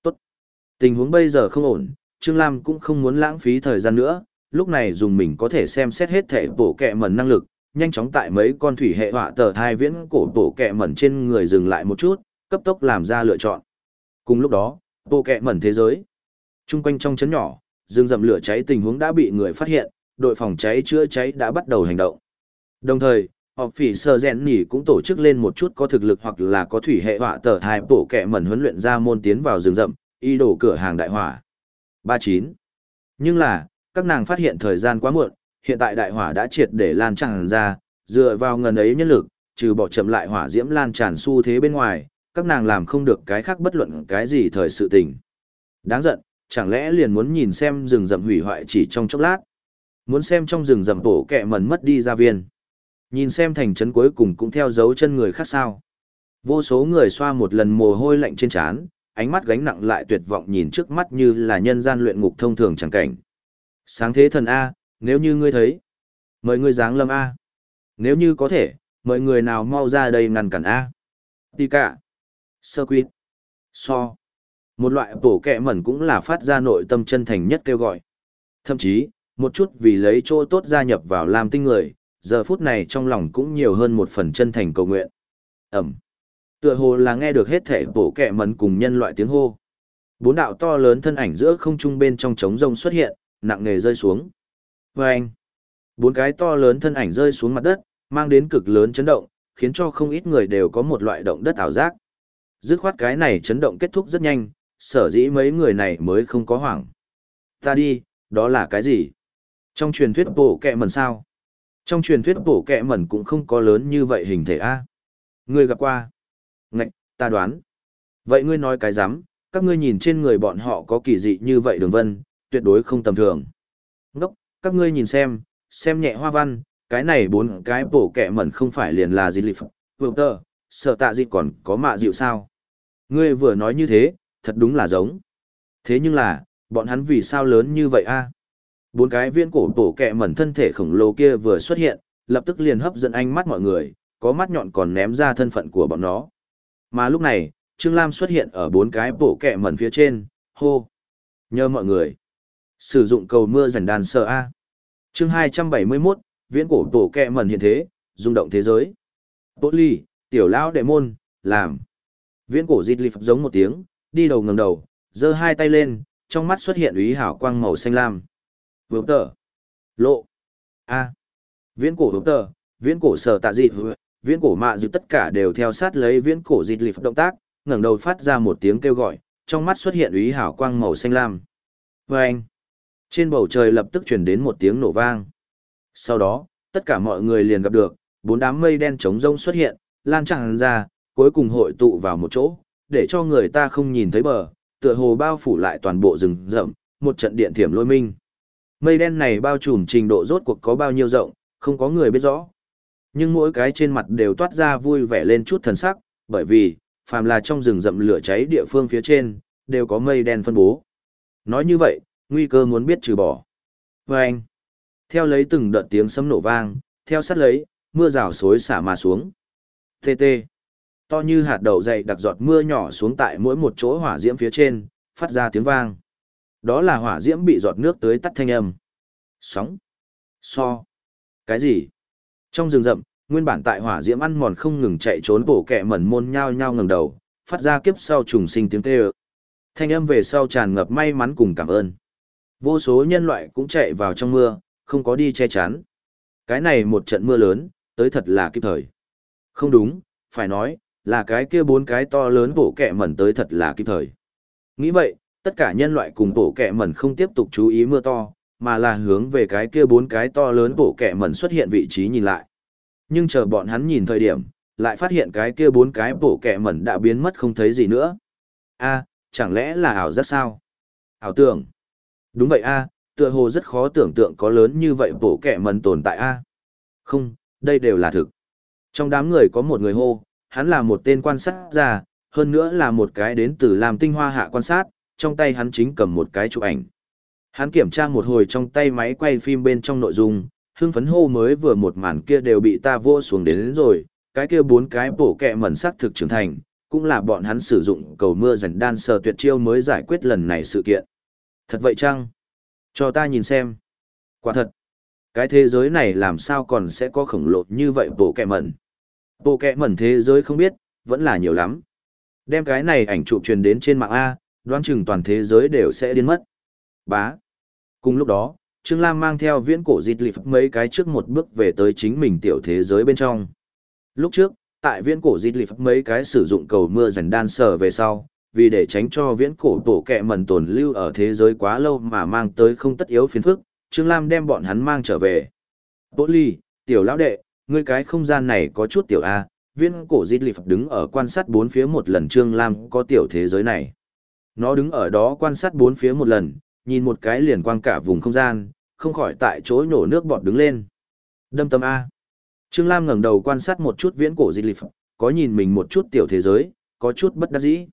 Tốt. Tình huống bây giờ không ổn, Trương Lam cũng không muốn lãng phí thời gian nữa, lúc này dùng mình có thể xem xét hết thể bổ kẹ mẩn năng lực, nhanh chóng tại mấy con thủy hệ họa tờ thai viễn cổ bổ kẹ mẩn trên người dừng lại một chút, cấp tốc làm ra lựa chọn. Cùng lúc đó, bộ kẹ mẩn thế giới. Trung quanh trong chấn nhỏ, rừng rậm lửa cháy tình huống đã bị người phát hiện, đội phòng cháy chữa cháy đã bắt đầu hành động. Đồng thời, họp phỉ sơ rèn nỉ cũng tổ chức lên một chút có thực lực hoặc là có thủy hệ họa tờ thai bộ kẹ mẩn huấn luyện ra môn tiến vào rừng rậm, y đổ cửa hàng đại hỏa. 39. Nhưng là, các nàng phát hiện thời gian quá muộn, hiện tại đại hỏa đã triệt để lan tràn ra, dựa vào ngần ấy nhân lực, trừ bỏ chậm lại hỏa diễm lan tràn xu thế bên ngoài, các nàng làm không được cái khác bất luận cái gì thời sự tình. Đáng giận, chẳng lẽ liền muốn nhìn xem rừng rậm hủy hoại chỉ trong chốc lát. Muốn xem trong rừng rậm tổ kẹ mẩn mất đi gia viên. Nhìn xem thành trấn cuối cùng cũng theo dấu chân người khác sao. Vô số người xoa một lần mồ hôi lạnh trên trán, ánh mắt gánh nặng lại tuyệt vọng nhìn trước mắt như là nhân gian luyện ngục thông thường chẳng cảnh. Sáng thế thần A, nếu như ngươi thấy, mời ngươi giáng lâm A. Nếu như có thể, mời người nào mau ra đây ngăn cản A. Tì cả. Sơ quyết. So. Một loại bổ kẹ mẩn cũng là phát ra nội tâm chân thành nhất kêu gọi. Thậm chí, một chút vì lấy chỗ tốt gia nhập vào làm tinh người, giờ phút này trong lòng cũng nhiều hơn một phần chân thành cầu nguyện. Ẩm. Tựa hồ là nghe được hết thể bổ kẹ mẩn cùng nhân loại tiếng hô. Bốn đạo to lớn thân ảnh giữa không trung bên trong trống rông xuất hiện, nặng nề rơi xuống. Vâng! Bốn cái to lớn thân ảnh rơi xuống mặt đất, mang đến cực lớn chấn động, khiến cho không ít người đều có một loại động đất ảo giác. Dứt khoát cái này chấn động kết thúc rất nhanh, sở dĩ mấy người này mới không có hoảng. Ta đi, đó là cái gì? Trong truyền thuyết bổ kẹ mẩn sao? Trong truyền thuyết bổ kẹ mẩn cũng không có lớn như vậy hình thể A. Ngươi gặp qua. Ngạch, ta đoán. Vậy ngươi nói cái rắm các ngươi nhìn trên người bọn họ có kỳ dị như vậy đường vân, tuyệt đối không tầm thường. Ngốc, các ngươi nhìn xem, xem nhẹ hoa văn, cái này bốn cái bổ kẹ mẩn không phải liền là gì lịp, vừa tờ, sợ tạ gì còn có mạ dịu sao. Ngươi vừa nói như thế, thật đúng là giống. Thế nhưng là, bọn hắn vì sao lớn như vậy a? Bốn cái viên cổ bổ kẹ mẩn thân thể khổng lồ kia vừa xuất hiện, lập tức liền hấp dẫn ánh mắt mọi người, có mắt nhọn còn ném ra thân phận của bọn nó. Mà lúc này, Trương Lam xuất hiện ở bốn cái bổ kẹ mẩn phía trên, hô. Nhờ mọi người. Sử dụng cầu mưa dành đàn sợ A. chương 271, viễn cổ tổ kẹ mẩn hiện thế, rung động thế giới. tổ ly, tiểu lão đệ môn, làm. Viễn cổ dịch phập giống một tiếng, đi đầu ngẩng đầu, giơ hai tay lên, trong mắt xuất hiện ý hảo quang màu xanh lam. Vượng tờ. Lộ. A. Viễn cổ vượng tờ, viễn cổ sở tạ dịt, viễn cổ mạ dịt tất cả đều theo sát lấy viễn cổ dịt phập động tác, ngẩng đầu phát ra một tiếng kêu gọi, trong mắt xuất hiện ý hảo quang màu xanh lam. Vâng. anh. Trên bầu trời lập tức truyền đến một tiếng nổ vang. Sau đó, tất cả mọi người liền gặp được, bốn đám mây đen trống rông xuất hiện, lan tràn ra, cuối cùng hội tụ vào một chỗ, để cho người ta không nhìn thấy bờ, tựa hồ bao phủ lại toàn bộ rừng rậm, một trận điện thiểm lôi minh. Mây đen này bao trùm trình độ rốt cuộc có bao nhiêu rộng, không có người biết rõ. Nhưng mỗi cái trên mặt đều toát ra vui vẻ lên chút thần sắc, bởi vì, phàm là trong rừng rậm lửa cháy địa phương phía trên, đều có mây đen phân bố. Nói như vậy, nguy cơ muốn biết trừ bỏ. Và anh, theo lấy từng đợt tiếng sấm nổ vang, theo sát lấy, mưa rào xối xả mà xuống. TT. To như hạt đậu dày đặc giọt mưa nhỏ xuống tại mỗi một chỗ hỏa diễm phía trên, phát ra tiếng vang. Đó là hỏa diễm bị giọt nước tới tắt thanh âm. Sóng. So. Cái gì? Trong rừng rậm, nguyên bản tại hỏa diễm ăn mòn không ngừng chạy trốn bổ kẹ mẩn môn nhao nhao ngẩng đầu, phát ra kiếp sau trùng sinh tiếng kêu. Thanh âm về sau tràn ngập may mắn cùng cảm ơn. Vô số nhân loại cũng chạy vào trong mưa, không có đi che chắn. Cái này một trận mưa lớn, tới thật là kịp thời. Không đúng, phải nói, là cái kia bốn cái to lớn bổ kẹ mẩn tới thật là kịp thời. Nghĩ vậy, tất cả nhân loại cùng bổ kẹ mẩn không tiếp tục chú ý mưa to, mà là hướng về cái kia bốn cái to lớn bổ kẹ mẩn xuất hiện vị trí nhìn lại. Nhưng chờ bọn hắn nhìn thời điểm, lại phát hiện cái kia bốn cái bổ kẹ mẩn đã biến mất không thấy gì nữa. a chẳng lẽ là ảo giác sao? Ảo tưởng. Đúng vậy a tựa hồ rất khó tưởng tượng có lớn như vậy bổ kẻ mần tồn tại a Không, đây đều là thực. Trong đám người có một người hô, hắn là một tên quan sát già, hơn nữa là một cái đến từ làm tinh hoa hạ quan sát, trong tay hắn chính cầm một cái chụp ảnh. Hắn kiểm tra một hồi trong tay máy quay phim bên trong nội dung, hưng phấn hô mới vừa một màn kia đều bị ta vô xuống đến, đến rồi, cái kia bốn cái bổ kẹ mẩn sắc thực trưởng thành, cũng là bọn hắn sử dụng cầu mưa dần đan sờ tuyệt chiêu mới giải quyết lần này sự kiện. Thật vậy chăng? Cho ta nhìn xem. Quả thật. Cái thế giới này làm sao còn sẽ có khổng lồ như vậy bộ kẹ mẩn. Bộ kẹ mẩn thế giới không biết, vẫn là nhiều lắm. Đem cái này ảnh chụp truyền đến trên mạng A, đoán chừng toàn thế giới đều sẽ điên mất. Bá. Cùng lúc đó, Trương Lam mang theo viễn cổ dịch lịp mấy cái trước một bước về tới chính mình tiểu thế giới bên trong. Lúc trước, tại viễn cổ dịch lịp mấy cái sử dụng cầu mưa dành đan sở về sau, vì để tránh cho viễn cổ tổ kẹ mẩn tồn lưu ở thế giới quá lâu mà mang tới không tất yếu phiền phức, Trương Lam đem bọn hắn mang trở về. Bộ ly, tiểu lão đệ, ngươi cái không gian này có chút tiểu A, viễn cổ dịch lịp đứng ở quan sát bốn phía một lần Trương Lam có tiểu thế giới này. Nó đứng ở đó quan sát bốn phía một lần, nhìn một cái liền quang cả vùng không gian, không khỏi tại chỗ nhổ nước bọt đứng lên. Đâm tâm A. Trương Lam ngẩng đầu quan sát một chút viễn cổ dịch lịp, có nhìn mình một chút tiểu thế giới, có chút bất đắc dĩ.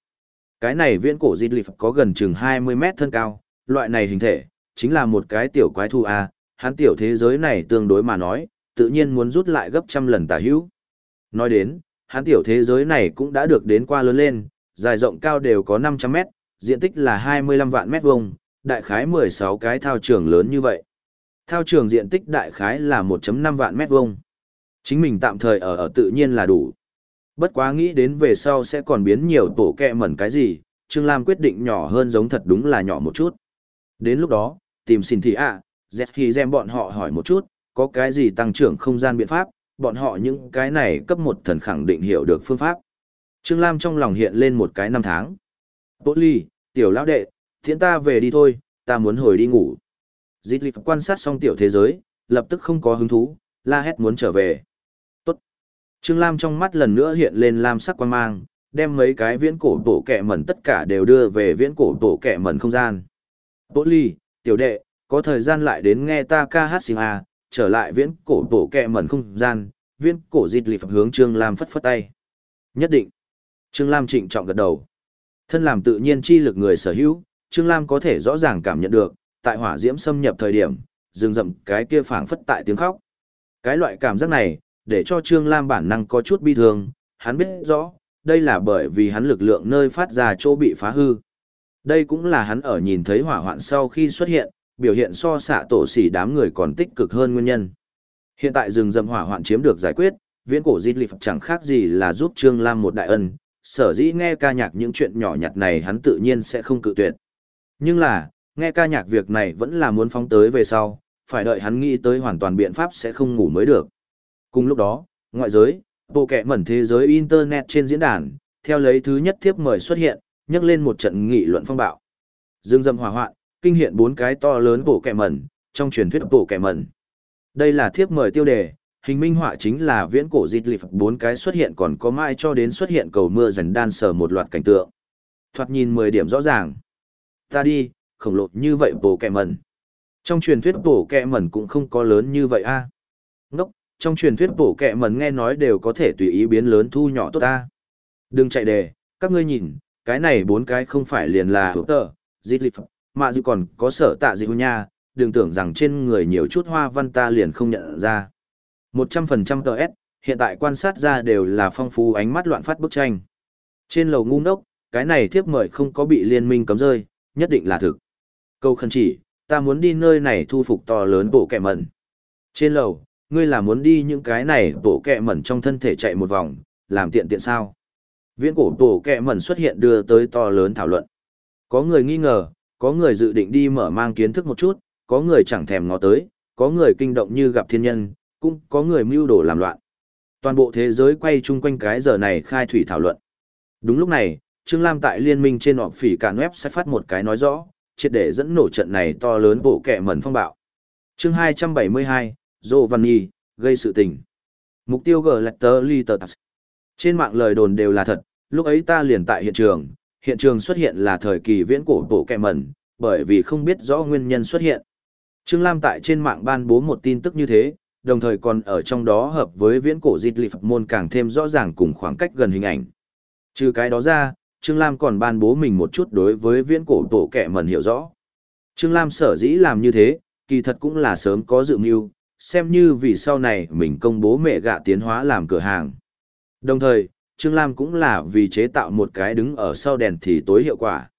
Cái này viễn cổ di lịp có gần chừng 20 mét thân cao, loại này hình thể, chính là một cái tiểu quái thu A, hắn tiểu thế giới này tương đối mà nói, tự nhiên muốn rút lại gấp trăm lần tả hữu. Nói đến, hắn tiểu thế giới này cũng đã được đến qua lớn lên, dài rộng cao đều có 500 mét, diện tích là 25 vạn mét vuông, đại khái 16 cái thao trường lớn như vậy. Thao trường diện tích đại khái là 1.5 vạn mét vuông. Chính mình tạm thời ở ở tự nhiên là đủ. Bất quá nghĩ đến về sau sẽ còn biến nhiều tổ kẹ mẩn cái gì, Trương Lam quyết định nhỏ hơn giống thật đúng là nhỏ một chút. Đến lúc đó, tìm xin thị ạ, à, khi xem bọn họ hỏi một chút, có cái gì tăng trưởng không gian biện pháp, bọn họ những cái này cấp một thần khẳng định hiểu được phương pháp. Trương Lam trong lòng hiện lên một cái năm tháng. Bộ ly, tiểu lão đệ, thiện ta về đi thôi, ta muốn hồi đi ngủ. Dịch lịch quan sát xong tiểu thế giới, lập tức không có hứng thú, la hét muốn trở về. Trương Lam trong mắt lần nữa hiện lên lam sắc quan mang, đem mấy cái viễn cổ tổ kẻ mẩn tất cả đều đưa về viễn cổ tổ kẻ mẩn không gian. Bố ly, tiểu đệ, có thời gian lại đến nghe ta ca hát xìm à, trở lại viễn cổ tổ kẻ mẩn không gian, viễn cổ dịch lì phập hướng Trương Lam phất phất tay. Nhất định. Trương Lam trịnh trọng gật đầu. Thân làm tự nhiên chi lực người sở hữu, Trương Lam có thể rõ ràng cảm nhận được, tại hỏa diễm xâm nhập thời điểm, rừng rậm cái kia phảng phất tại tiếng khóc. Cái loại cảm giác này, để cho Trương Lam bản năng có chút bi thương, hắn biết rõ, đây là bởi vì hắn lực lượng nơi phát ra chỗ bị phá hư. Đây cũng là hắn ở nhìn thấy hỏa hoạn sau khi xuất hiện, biểu hiện so xạ tổ xỉ đám người còn tích cực hơn nguyên nhân. Hiện tại rừng rậm hỏa hoạn chiếm được giải quyết, viễn cổ di lịp chẳng khác gì là giúp Trương Lam một đại ân, sở dĩ nghe ca nhạc những chuyện nhỏ nhặt này hắn tự nhiên sẽ không cự tuyệt. Nhưng là, nghe ca nhạc việc này vẫn là muốn phóng tới về sau, phải đợi hắn nghĩ tới hoàn toàn biện pháp sẽ không ngủ mới được. Cùng lúc đó, ngoại giới, bộ kẻ mẩn thế giới Internet trên diễn đàn, theo lấy thứ nhất thiếp mời xuất hiện, nhắc lên một trận nghị luận phong bạo. Dương dâm hỏa hoạn, kinh hiện bốn cái to lớn bộ kẻ mẩn, trong truyền thuyết bộ kẻ mẩn. Đây là thiếp mời tiêu đề, hình minh họa chính là viễn cổ dịch lịp bốn cái xuất hiện còn có mai cho đến xuất hiện cầu mưa dần đan sờ một loạt cảnh tượng. Thoạt nhìn 10 điểm rõ ràng. Ta đi, khổng lồ như vậy bộ kẻ mẩn. Trong truyền thuyết bộ kẻ mẩn cũng không có lớn như vậy a trong truyền thuyết bộ kẹ mần nghe nói đều có thể tùy ý biến lớn thu nhỏ tốt ta. Đừng chạy đề, các ngươi nhìn, cái này bốn cái không phải liền là hữu tờ, dịch lịp, mà dù còn có sở tạ dịch nha, đừng tưởng rằng trên người nhiều chút hoa văn ta liền không nhận ra. 100% s hiện tại quan sát ra đều là phong phú ánh mắt loạn phát bức tranh. Trên lầu ngu ngốc, cái này thiếp mời không có bị liên minh cấm rơi, nhất định là thực. Câu khẩn chỉ, ta muốn đi nơi này thu phục to lớn bộ kẻ mẩn. Trên lầu, ngươi là muốn đi những cái này tổ kẹ mẩn trong thân thể chạy một vòng, làm tiện tiện sao. Viễn cổ tổ kẹ mẩn xuất hiện đưa tới to lớn thảo luận. Có người nghi ngờ, có người dự định đi mở mang kiến thức một chút, có người chẳng thèm ngó tới, có người kinh động như gặp thiên nhân, cũng có người mưu đồ làm loạn. Toàn bộ thế giới quay chung quanh cái giờ này khai thủy thảo luận. Đúng lúc này, Trương Lam tại liên minh trên họp phỉ cản web sẽ phát một cái nói rõ, triệt để dẫn nổ trận này to lớn bộ kẹ mẩn phong bạo. chương 272, Giovanni, gây sự tình. Mục tiêu G Letter Letters. Trên mạng lời đồn đều là thật, lúc ấy ta liền tại hiện trường, hiện trường xuất hiện là thời kỳ viễn cổ bộ kẹ mẩn, bởi vì không biết rõ nguyên nhân xuất hiện. Trương Lam tại trên mạng ban bố một tin tức như thế, đồng thời còn ở trong đó hợp với viễn cổ dịch lịp môn càng thêm rõ ràng cùng khoảng cách gần hình ảnh. Trừ cái đó ra, Trương Lam còn ban bố mình một chút đối với viễn cổ bộ kẹ mẩn hiểu rõ. Trương Lam sở dĩ làm như thế, kỳ thật cũng là sớm có dự mưu, xem như vì sau này mình công bố mẹ gạ tiến hóa làm cửa hàng. Đồng thời, Trương Lam cũng là vì chế tạo một cái đứng ở sau đèn thì tối hiệu quả.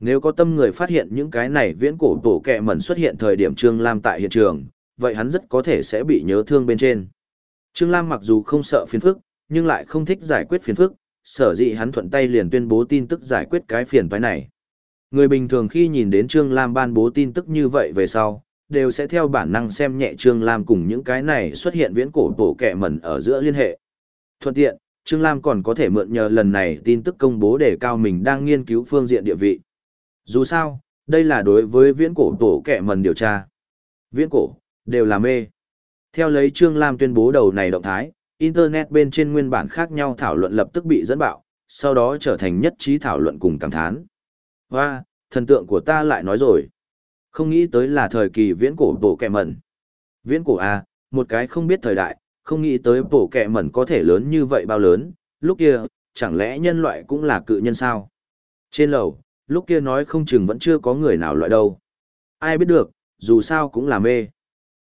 Nếu có tâm người phát hiện những cái này viễn cổ tổ kẹ mẩn xuất hiện thời điểm Trương Lam tại hiện trường, vậy hắn rất có thể sẽ bị nhớ thương bên trên. Trương Lam mặc dù không sợ phiền phức, nhưng lại không thích giải quyết phiền phức, sở dĩ hắn thuận tay liền tuyên bố tin tức giải quyết cái phiền toái này. Người bình thường khi nhìn đến Trương Lam ban bố tin tức như vậy về sau, đều sẽ theo bản năng xem nhẹ Trương Lam cùng những cái này xuất hiện viễn cổ tổ kẻ mẩn ở giữa liên hệ. Thuận tiện, Trương Lam còn có thể mượn nhờ lần này tin tức công bố để cao mình đang nghiên cứu phương diện địa vị. Dù sao, đây là đối với viễn cổ tổ kẻ mẩn điều tra. Viễn cổ, đều là mê. Theo lấy Trương Lam tuyên bố đầu này động thái, Internet bên trên nguyên bản khác nhau thảo luận lập tức bị dẫn bạo, sau đó trở thành nhất trí thảo luận cùng cảm thán. Và, thần tượng của ta lại nói rồi. Không nghĩ tới là thời kỳ viễn cổ bộ kẹ mẩn. Viễn cổ A, một cái không biết thời đại, không nghĩ tới bộ kẹ mẩn có thể lớn như vậy bao lớn, lúc kia, chẳng lẽ nhân loại cũng là cự nhân sao? Trên lầu, lúc kia nói không chừng vẫn chưa có người nào loại đâu. Ai biết được, dù sao cũng là mê.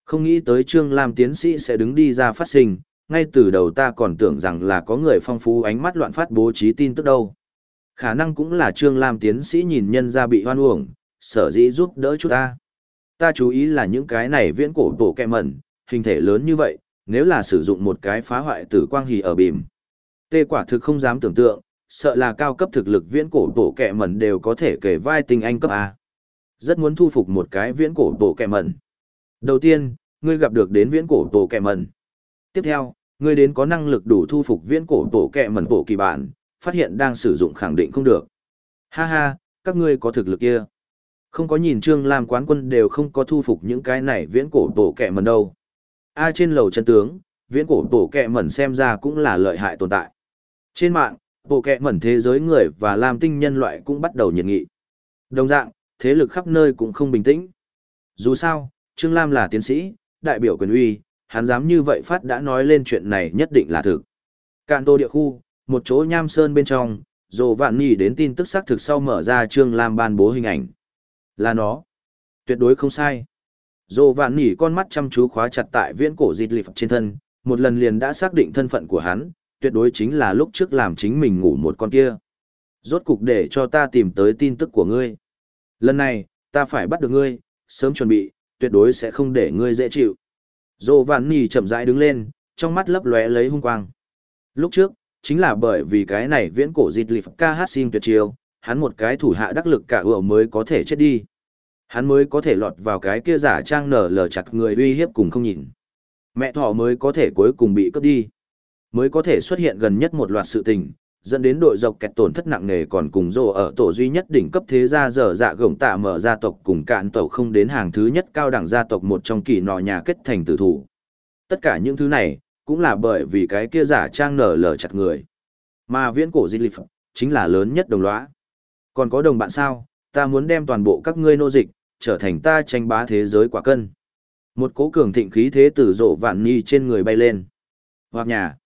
Không nghĩ tới Trương Lam tiến sĩ sẽ đứng đi ra phát sinh, ngay từ đầu ta còn tưởng rằng là có người phong phú ánh mắt loạn phát bố trí tin tức đâu. Khả năng cũng là Trương Lam tiến sĩ nhìn nhân ra bị hoan uổng, sở dĩ giúp đỡ chút ta. Ta chú ý là những cái này viễn cổ tổ kẹ mẩn, hình thể lớn như vậy, nếu là sử dụng một cái phá hoại tử quang hì ở bìm. Tê quả thực không dám tưởng tượng, sợ là cao cấp thực lực viễn cổ tổ kẹ mẩn đều có thể kể vai tình anh cấp A. Rất muốn thu phục một cái viễn cổ tổ kẹ mẩn. Đầu tiên, ngươi gặp được đến viễn cổ tổ kẹ mẩn. Tiếp theo, ngươi đến có năng lực đủ thu phục viễn cổ tổ kẹ mẩn bộ kỳ bản, phát hiện đang sử dụng khẳng định không được. Ha ha, các ngươi có thực lực kia. Không có nhìn Trương Lam quán quân đều không có thu phục những cái này viễn cổ tổ kẹ mẩn đâu. A trên lầu chân tướng, viễn cổ tổ kẹ mẩn xem ra cũng là lợi hại tồn tại. Trên mạng, bộ kẹ mẩn thế giới người và làm tinh nhân loại cũng bắt đầu nhiệt nghị. Đồng dạng, thế lực khắp nơi cũng không bình tĩnh. Dù sao, Trương Lam là tiến sĩ, đại biểu quyền uy, hắn dám như vậy phát đã nói lên chuyện này nhất định là thực. Cạn tô địa khu, một chỗ nham sơn bên trong, dồ vạn nhì đến tin tức xác thực sau mở ra Trương Lam ban bố hình ảnh. Là nó. Tuyệt đối không sai. Dồ vạn nỉ con mắt chăm chú khóa chặt tại viễn cổ dịt lịp trên thân, một lần liền đã xác định thân phận của hắn, tuyệt đối chính là lúc trước làm chính mình ngủ một con kia. Rốt cục để cho ta tìm tới tin tức của ngươi. Lần này, ta phải bắt được ngươi, sớm chuẩn bị, tuyệt đối sẽ không để ngươi dễ chịu. Dô Vạn nỉ chậm rãi đứng lên, trong mắt lấp lóe lấy hung quang. Lúc trước, chính là bởi vì cái này viễn cổ dịt lịp ca hát xin tuyệt chiêu, hắn một cái thủ hạ đắc lực cả ủa mới có thể chết đi. Hắn mới có thể lọt vào cái kia giả trang nở lờ chặt người uy hiếp cùng không nhìn. Mẹ thỏ mới có thể cuối cùng bị cướp đi. Mới có thể xuất hiện gần nhất một loạt sự tình, dẫn đến đội dọc kẹt tổn thất nặng nề còn cùng rồ ở tổ duy nhất đỉnh cấp thế gia dở dạ gồng tạ mở gia tộc cùng cạn tàu không đến hàng thứ nhất cao đẳng gia tộc một trong kỳ nọ nhà kết thành tử thủ. Tất cả những thứ này, cũng là bởi vì cái kia giả trang nở lở chặt người. Mà viễn cổ di lịch chính là lớn nhất đồng lõa. Còn có đồng bạn sao, ta muốn đem toàn bộ các ngươi nô dịch, trở thành ta tranh bá thế giới quả cân. Một cố cường thịnh khí thế tử rộ vạn nhi trên người bay lên. Hoặc nhà.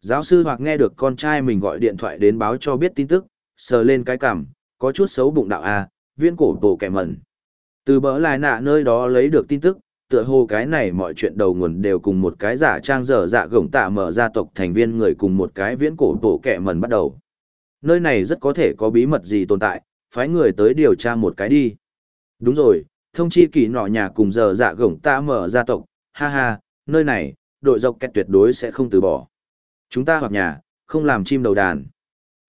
Giáo sư hoặc nghe được con trai mình gọi điện thoại đến báo cho biết tin tức, sờ lên cái cằm, có chút xấu bụng đạo à, A, viên cổ tổ kẻ mẩn. Từ bỡ lại nạ nơi đó lấy được tin tức, tựa hồ cái này mọi chuyện đầu nguồn đều cùng một cái giả trang dở dạ gổng tạ mở gia tộc thành viên người cùng một cái viễn cổ tổ kẻ mẩn bắt đầu. Nơi này rất có thể có bí mật gì tồn tại, phái người tới điều tra một cái đi. Đúng rồi, thông chi kỳ nọ nhà cùng giờ dạ gổng ta mở gia tộc, ha ha, nơi này, đội dọc kẹt tuyệt đối sẽ không từ bỏ. Chúng ta hoặc nhà, không làm chim đầu đàn.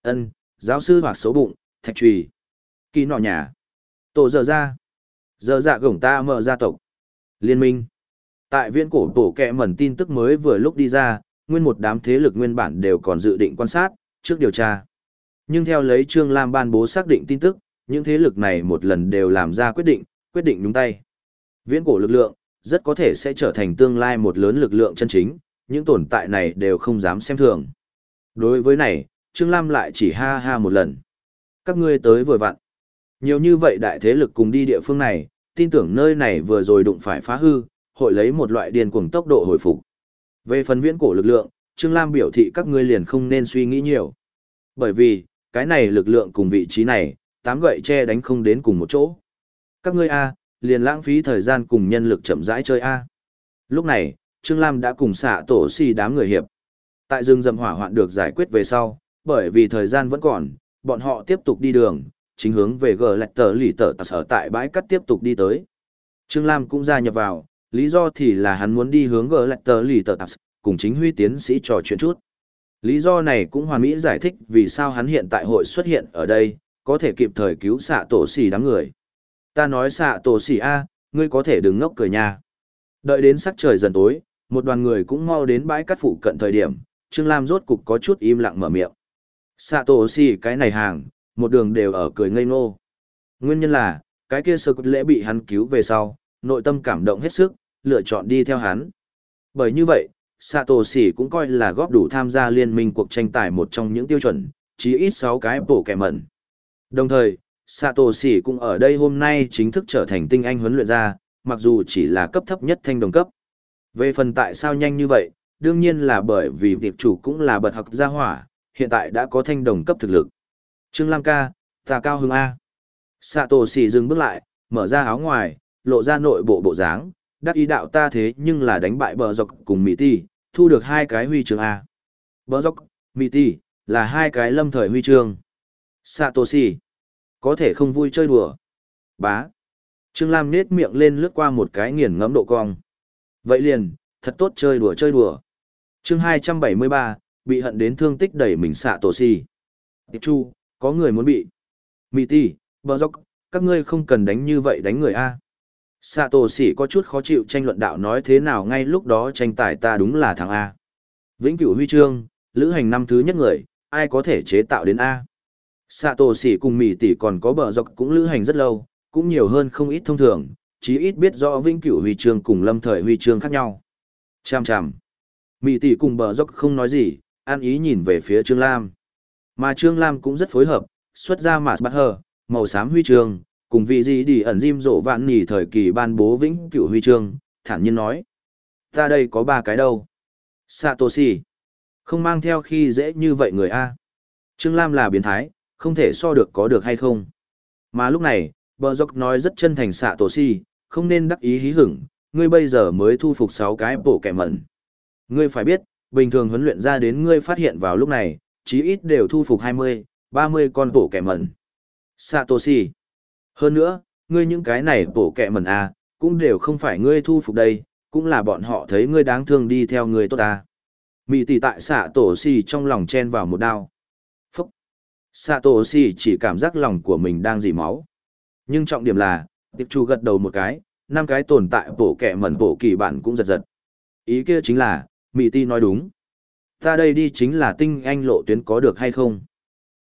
Ân, giáo sư hoặc xấu bụng, thạch trùy. Kỳ nọ nhà. Tổ giờ ra. Giờ dạ gổng ta mở gia tộc. Liên minh. Tại viên cổ tổ kẹ mẩn tin tức mới vừa lúc đi ra, nguyên một đám thế lực nguyên bản đều còn dự định quan sát, trước điều tra. Nhưng theo lấy Trương Lam ban bố xác định tin tức, những thế lực này một lần đều làm ra quyết định, quyết định nhúng tay. Viễn cổ lực lượng, rất có thể sẽ trở thành tương lai một lớn lực lượng chân chính, những tồn tại này đều không dám xem thường. Đối với này, Trương Lam lại chỉ ha ha một lần. Các ngươi tới vừa vặn. Nhiều như vậy đại thế lực cùng đi địa phương này, tin tưởng nơi này vừa rồi đụng phải phá hư, hội lấy một loại điên cuồng tốc độ hồi phục. Về phần viễn cổ lực lượng, Trương Lam biểu thị các ngươi liền không nên suy nghĩ nhiều. Bởi vì, cái này lực lượng cùng vị trí này, tám gậy che đánh không đến cùng một chỗ. Các ngươi A, liền lãng phí thời gian cùng nhân lực chậm rãi chơi A. Lúc này, Trương Lam đã cùng xạ tổ xì đám người hiệp. Tại rừng rầm hỏa hoạn được giải quyết về sau, bởi vì thời gian vẫn còn, bọn họ tiếp tục đi đường, chính hướng về gờ lạch tờ lì tờ sở tại bãi cắt tiếp tục đi tới. Trương Lam cũng gia nhập vào, lý do thì là hắn muốn đi hướng gờ lạch tờ lì tờ cùng chính huy tiến sĩ trò chuyện chút. Lý do này cũng hoàn mỹ giải thích vì sao hắn hiện tại hội xuất hiện ở đây, có thể kịp thời cứu xạ tổ xỉ đám người. Ta nói xạ tổ xỉ A, ngươi có thể đừng ngốc cười nha. Đợi đến sắc trời dần tối, một đoàn người cũng mau đến bãi cắt phụ cận thời điểm, Trương Lam rốt cục có chút im lặng mở miệng. Xạ tổ xỉ cái này hàng, một đường đều ở cười ngây ngô. Nguyên nhân là, cái kia sơ cốt lễ bị hắn cứu về sau, nội tâm cảm động hết sức, lựa chọn đi theo hắn. Bởi như vậy, Sạ Tổ Sỉ cũng coi là góp đủ tham gia liên minh cuộc tranh tài một trong những tiêu chuẩn, chí ít 6 cái bổ kẻ mẩn. Đồng thời, Sato Sỉ cũng ở đây hôm nay chính thức trở thành tinh anh huấn luyện gia, mặc dù chỉ là cấp thấp nhất thanh đồng cấp. Về phần tại sao nhanh như vậy, đương nhiên là bởi vì tiệp chủ cũng là bật học gia hỏa, hiện tại đã có thanh đồng cấp thực lực. Trương Lam ca, ta cao hứng A. Sato Sỉ dừng bước lại, mở ra áo ngoài, lộ ra nội bộ bộ dáng, đắc ý đạo ta thế nhưng là đánh bại bờ dọc cùng Mỹ Ti, thu được hai cái huy chương A. Bờ dọc, Mỹ Ti, là hai cái lâm thời huy chương. Satoshi, có thể không vui chơi đùa. Bá. Trương Lam nết miệng lên lướt qua một cái nghiền ngẫm độ cong. Vậy liền, thật tốt chơi đùa chơi đùa. chương 273, bị hận đến thương tích đẩy mình xạ tổ si. Tiệp chu, có người muốn bị. Mị ti, bờ dốc, các ngươi không cần đánh như vậy đánh người A. Xạ tổ si có chút khó chịu tranh luận đạo nói thế nào ngay lúc đó tranh tài ta đúng là thằng A. Vĩnh cửu huy chương, lữ hành năm thứ nhất người, ai có thể chế tạo đến A. Xạ tổ si cùng mị tỷ còn có bờ dọc cũng lữ hành rất lâu, cũng nhiều hơn không ít thông thường, chí ít biết rõ vĩnh cửu huy chương cùng lâm thời huy chương khác nhau. Chàm chàm. Mỹ tỷ cùng bờ dốc không nói gì, an ý nhìn về phía Trương Lam. Mà Trương Lam cũng rất phối hợp, xuất ra mạt bắt hờ, màu xám huy chương, cùng vị gì đi ẩn diêm rộ vạn nỉ thời kỳ ban bố vĩnh cửu huy chương, thản nhiên nói. Ta đây có ba cái đâu. Satoshi. Không mang theo khi dễ như vậy người A. Trương Lam là biến thái, không thể so được có được hay không. Mà lúc này, bờ dọc nói rất chân thành xạ tổ si, không nên đắc ý hí hửng, ngươi bây giờ mới thu phục 6 cái bộ kẻ mẩn. Ngươi phải biết, bình thường huấn luyện ra đến ngươi phát hiện vào lúc này, chí ít đều thu phục 20, 30 con bộ kẻ mẩn. Satoshi. Hơn nữa, ngươi những cái này bộ kẻ mẩn à, cũng đều không phải ngươi thu phục đây, cũng là bọn họ thấy ngươi đáng thương đi theo ngươi tốt ta. Mị tỷ tại xạ tổ xì trong lòng chen vào một đao. Satoshi chỉ cảm giác lòng của mình đang dì máu. Nhưng trọng điểm là, tiệp chủ gật đầu một cái, năm cái tồn tại bổ kẻ mẩn bổ kỳ bản cũng giật giật. Ý kia chính là, Mị Ti nói đúng. Ta đây đi chính là tinh anh lộ tuyến có được hay không?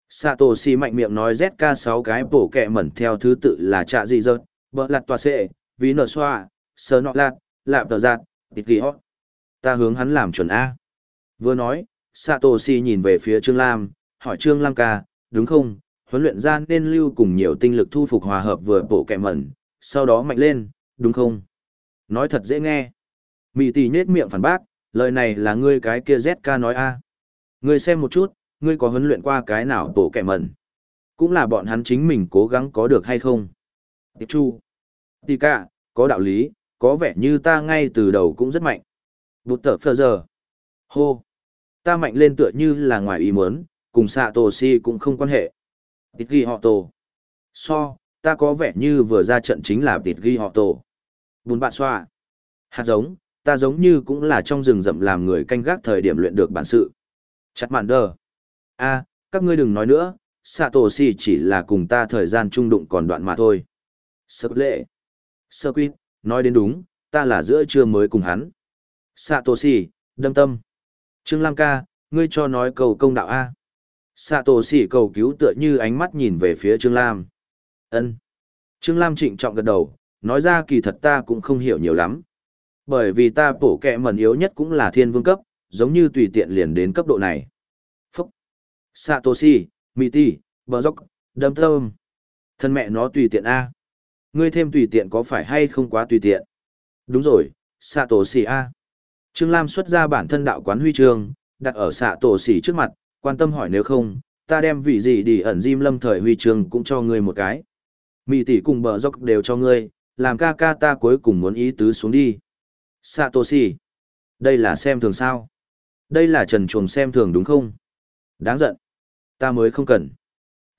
Satoshi mạnh miệng nói ZK6 cái bổ kẹ mẩn theo thứ tự là trạ dị dợt, bờ lạt tòa xệ, ví nở xoa, sờ nọ lạt, lạp tờ giạt, tịt kỳ hót. Ta hướng hắn làm chuẩn A. Vừa nói, Satoshi nhìn về phía Trương Lam, hỏi Trương Lam ca, đúng không? Huấn luyện gian nên lưu cùng nhiều tinh lực thu phục hòa hợp vừa bộ kẹ mẩn, sau đó mạnh lên, đúng không? Nói thật dễ nghe. Mị tỷ nhết miệng phản bác, lời này là ngươi cái kia ZK nói A. Ngươi xem một chút, ngươi có huấn luyện qua cái nào bổ kẻ mẩn. Cũng là bọn hắn chính mình cố gắng có được hay không. Tiệp Chu. Tì cả, có đạo lý, có vẻ như ta ngay từ đầu cũng rất mạnh. Bụt tở phơ giờ. Hô. Ta mạnh lên tựa như là ngoài ý muốn, cùng xạ tổ si cũng không quan hệ. Tịt ghi họ tổ. So, ta có vẻ như vừa ra trận chính là tịt ghi họ tổ. Bùn bạ xoa. Hạt giống, ta giống như cũng là trong rừng rậm làm người canh gác thời điểm luyện được bản sự. Chặt mạn đờ a các ngươi đừng nói nữa xạ tổ si chỉ là cùng ta thời gian trung đụng còn đoạn mà thôi sơ lệ sơ quýt nói đến đúng ta là giữa trưa mới cùng hắn xạ tổ si, đâm tâm trương lam ca ngươi cho nói cầu công đạo a Sạ tổ Sỉ cầu cứu tựa như ánh mắt nhìn về phía trương lam ân trương lam trịnh trọng gật đầu nói ra kỳ thật ta cũng không hiểu nhiều lắm bởi vì ta bổ kẹ mẩn yếu nhất cũng là thiên vương cấp giống như tùy tiện liền đến cấp độ này Phúc! Sato Sĩ, Mì Tì, Bờ Dốc, Đâm Thơm. Thân mẹ nó tùy tiện A. Ngươi thêm tùy tiện có phải hay không quá tùy tiện? Đúng rồi, Satoshi A. Trương Lam xuất ra bản thân đạo quán huy chương, đặt ở Satoshi trước mặt, quan tâm hỏi nếu không, ta đem vị gì đi ẩn diêm lâm thời huy trường cũng cho ngươi một cái. Mị tỷ cùng bờ dốc đều cho ngươi, làm ca ca ta cuối cùng muốn ý tứ xuống đi. Satoshi. Đây là xem thường sao? Đây là trần chuồng xem thường đúng không? Đáng giận. Ta mới không cần.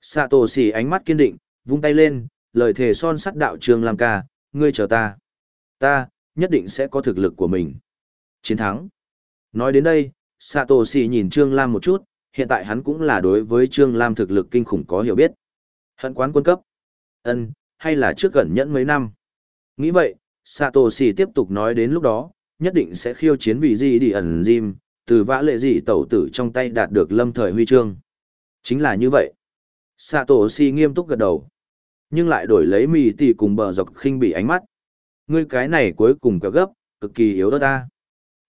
Satoshi xỉ ánh mắt kiên định, vung tay lên, lời thề son sắt đạo trường làm ca, ngươi chờ ta. Ta, nhất định sẽ có thực lực của mình. Chiến thắng. Nói đến đây, Satoshi xỉ nhìn Trương Lam một chút, hiện tại hắn cũng là đối với Trương Lam thực lực kinh khủng có hiểu biết. Hận quán quân cấp. ân hay là trước gần nhẫn mấy năm. Nghĩ vậy, Satoshi tiếp tục nói đến lúc đó, nhất định sẽ khiêu chiến vị gì đi ẩn Jim, từ vã lệ dị tẩu tử trong tay đạt được lâm thời huy chương. Chính là như vậy. Satoshi nghiêm túc gật đầu. Nhưng lại đổi lấy mì tỷ cùng bờ dọc khinh bị ánh mắt. Ngươi cái này cuối cùng kéo gấp, cực kỳ yếu đó ta.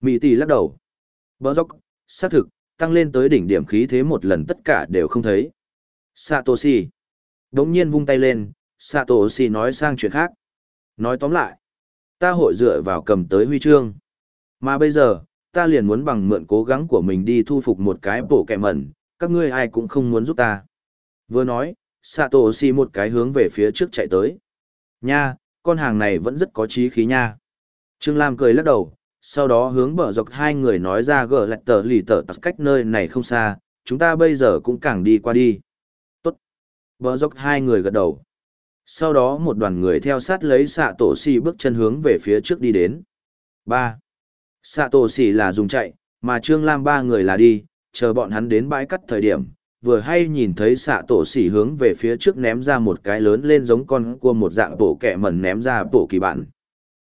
Mì tỷ lắc đầu. Bờ dọc, xác thực, tăng lên tới đỉnh điểm khí thế một lần tất cả đều không thấy. Satoshi. Đống nhiên vung tay lên, Satoshi nói sang chuyện khác. Nói tóm lại, ta hội dựa vào cầm tới huy chương. Mà bây giờ, ta liền muốn bằng mượn cố gắng của mình đi thu phục một cái bổ kẹ mẩn, các ngươi ai cũng không muốn giúp ta. Vừa nói, Satoshi một cái hướng về phía trước chạy tới. Nha, con hàng này vẫn rất có trí khí nha. Trương Lam cười lắc đầu, sau đó hướng bờ dọc hai người nói ra gỡ lạch tờ lì tờ tặc cách nơi này không xa, chúng ta bây giờ cũng càng đi qua đi. Tốt. Bờ dọc hai người gật đầu. Sau đó một đoàn người theo sát lấy xạ tổ xì bước chân hướng về phía trước đi đến. ba xạ tổ xỉ là dùng chạy, mà Trương Lam ba người là đi, chờ bọn hắn đến bãi cắt thời điểm, vừa hay nhìn thấy xạ tổ xỉ hướng về phía trước ném ra một cái lớn lên giống con cua một dạng bổ kẹ mẩn ném ra bổ kỳ bản.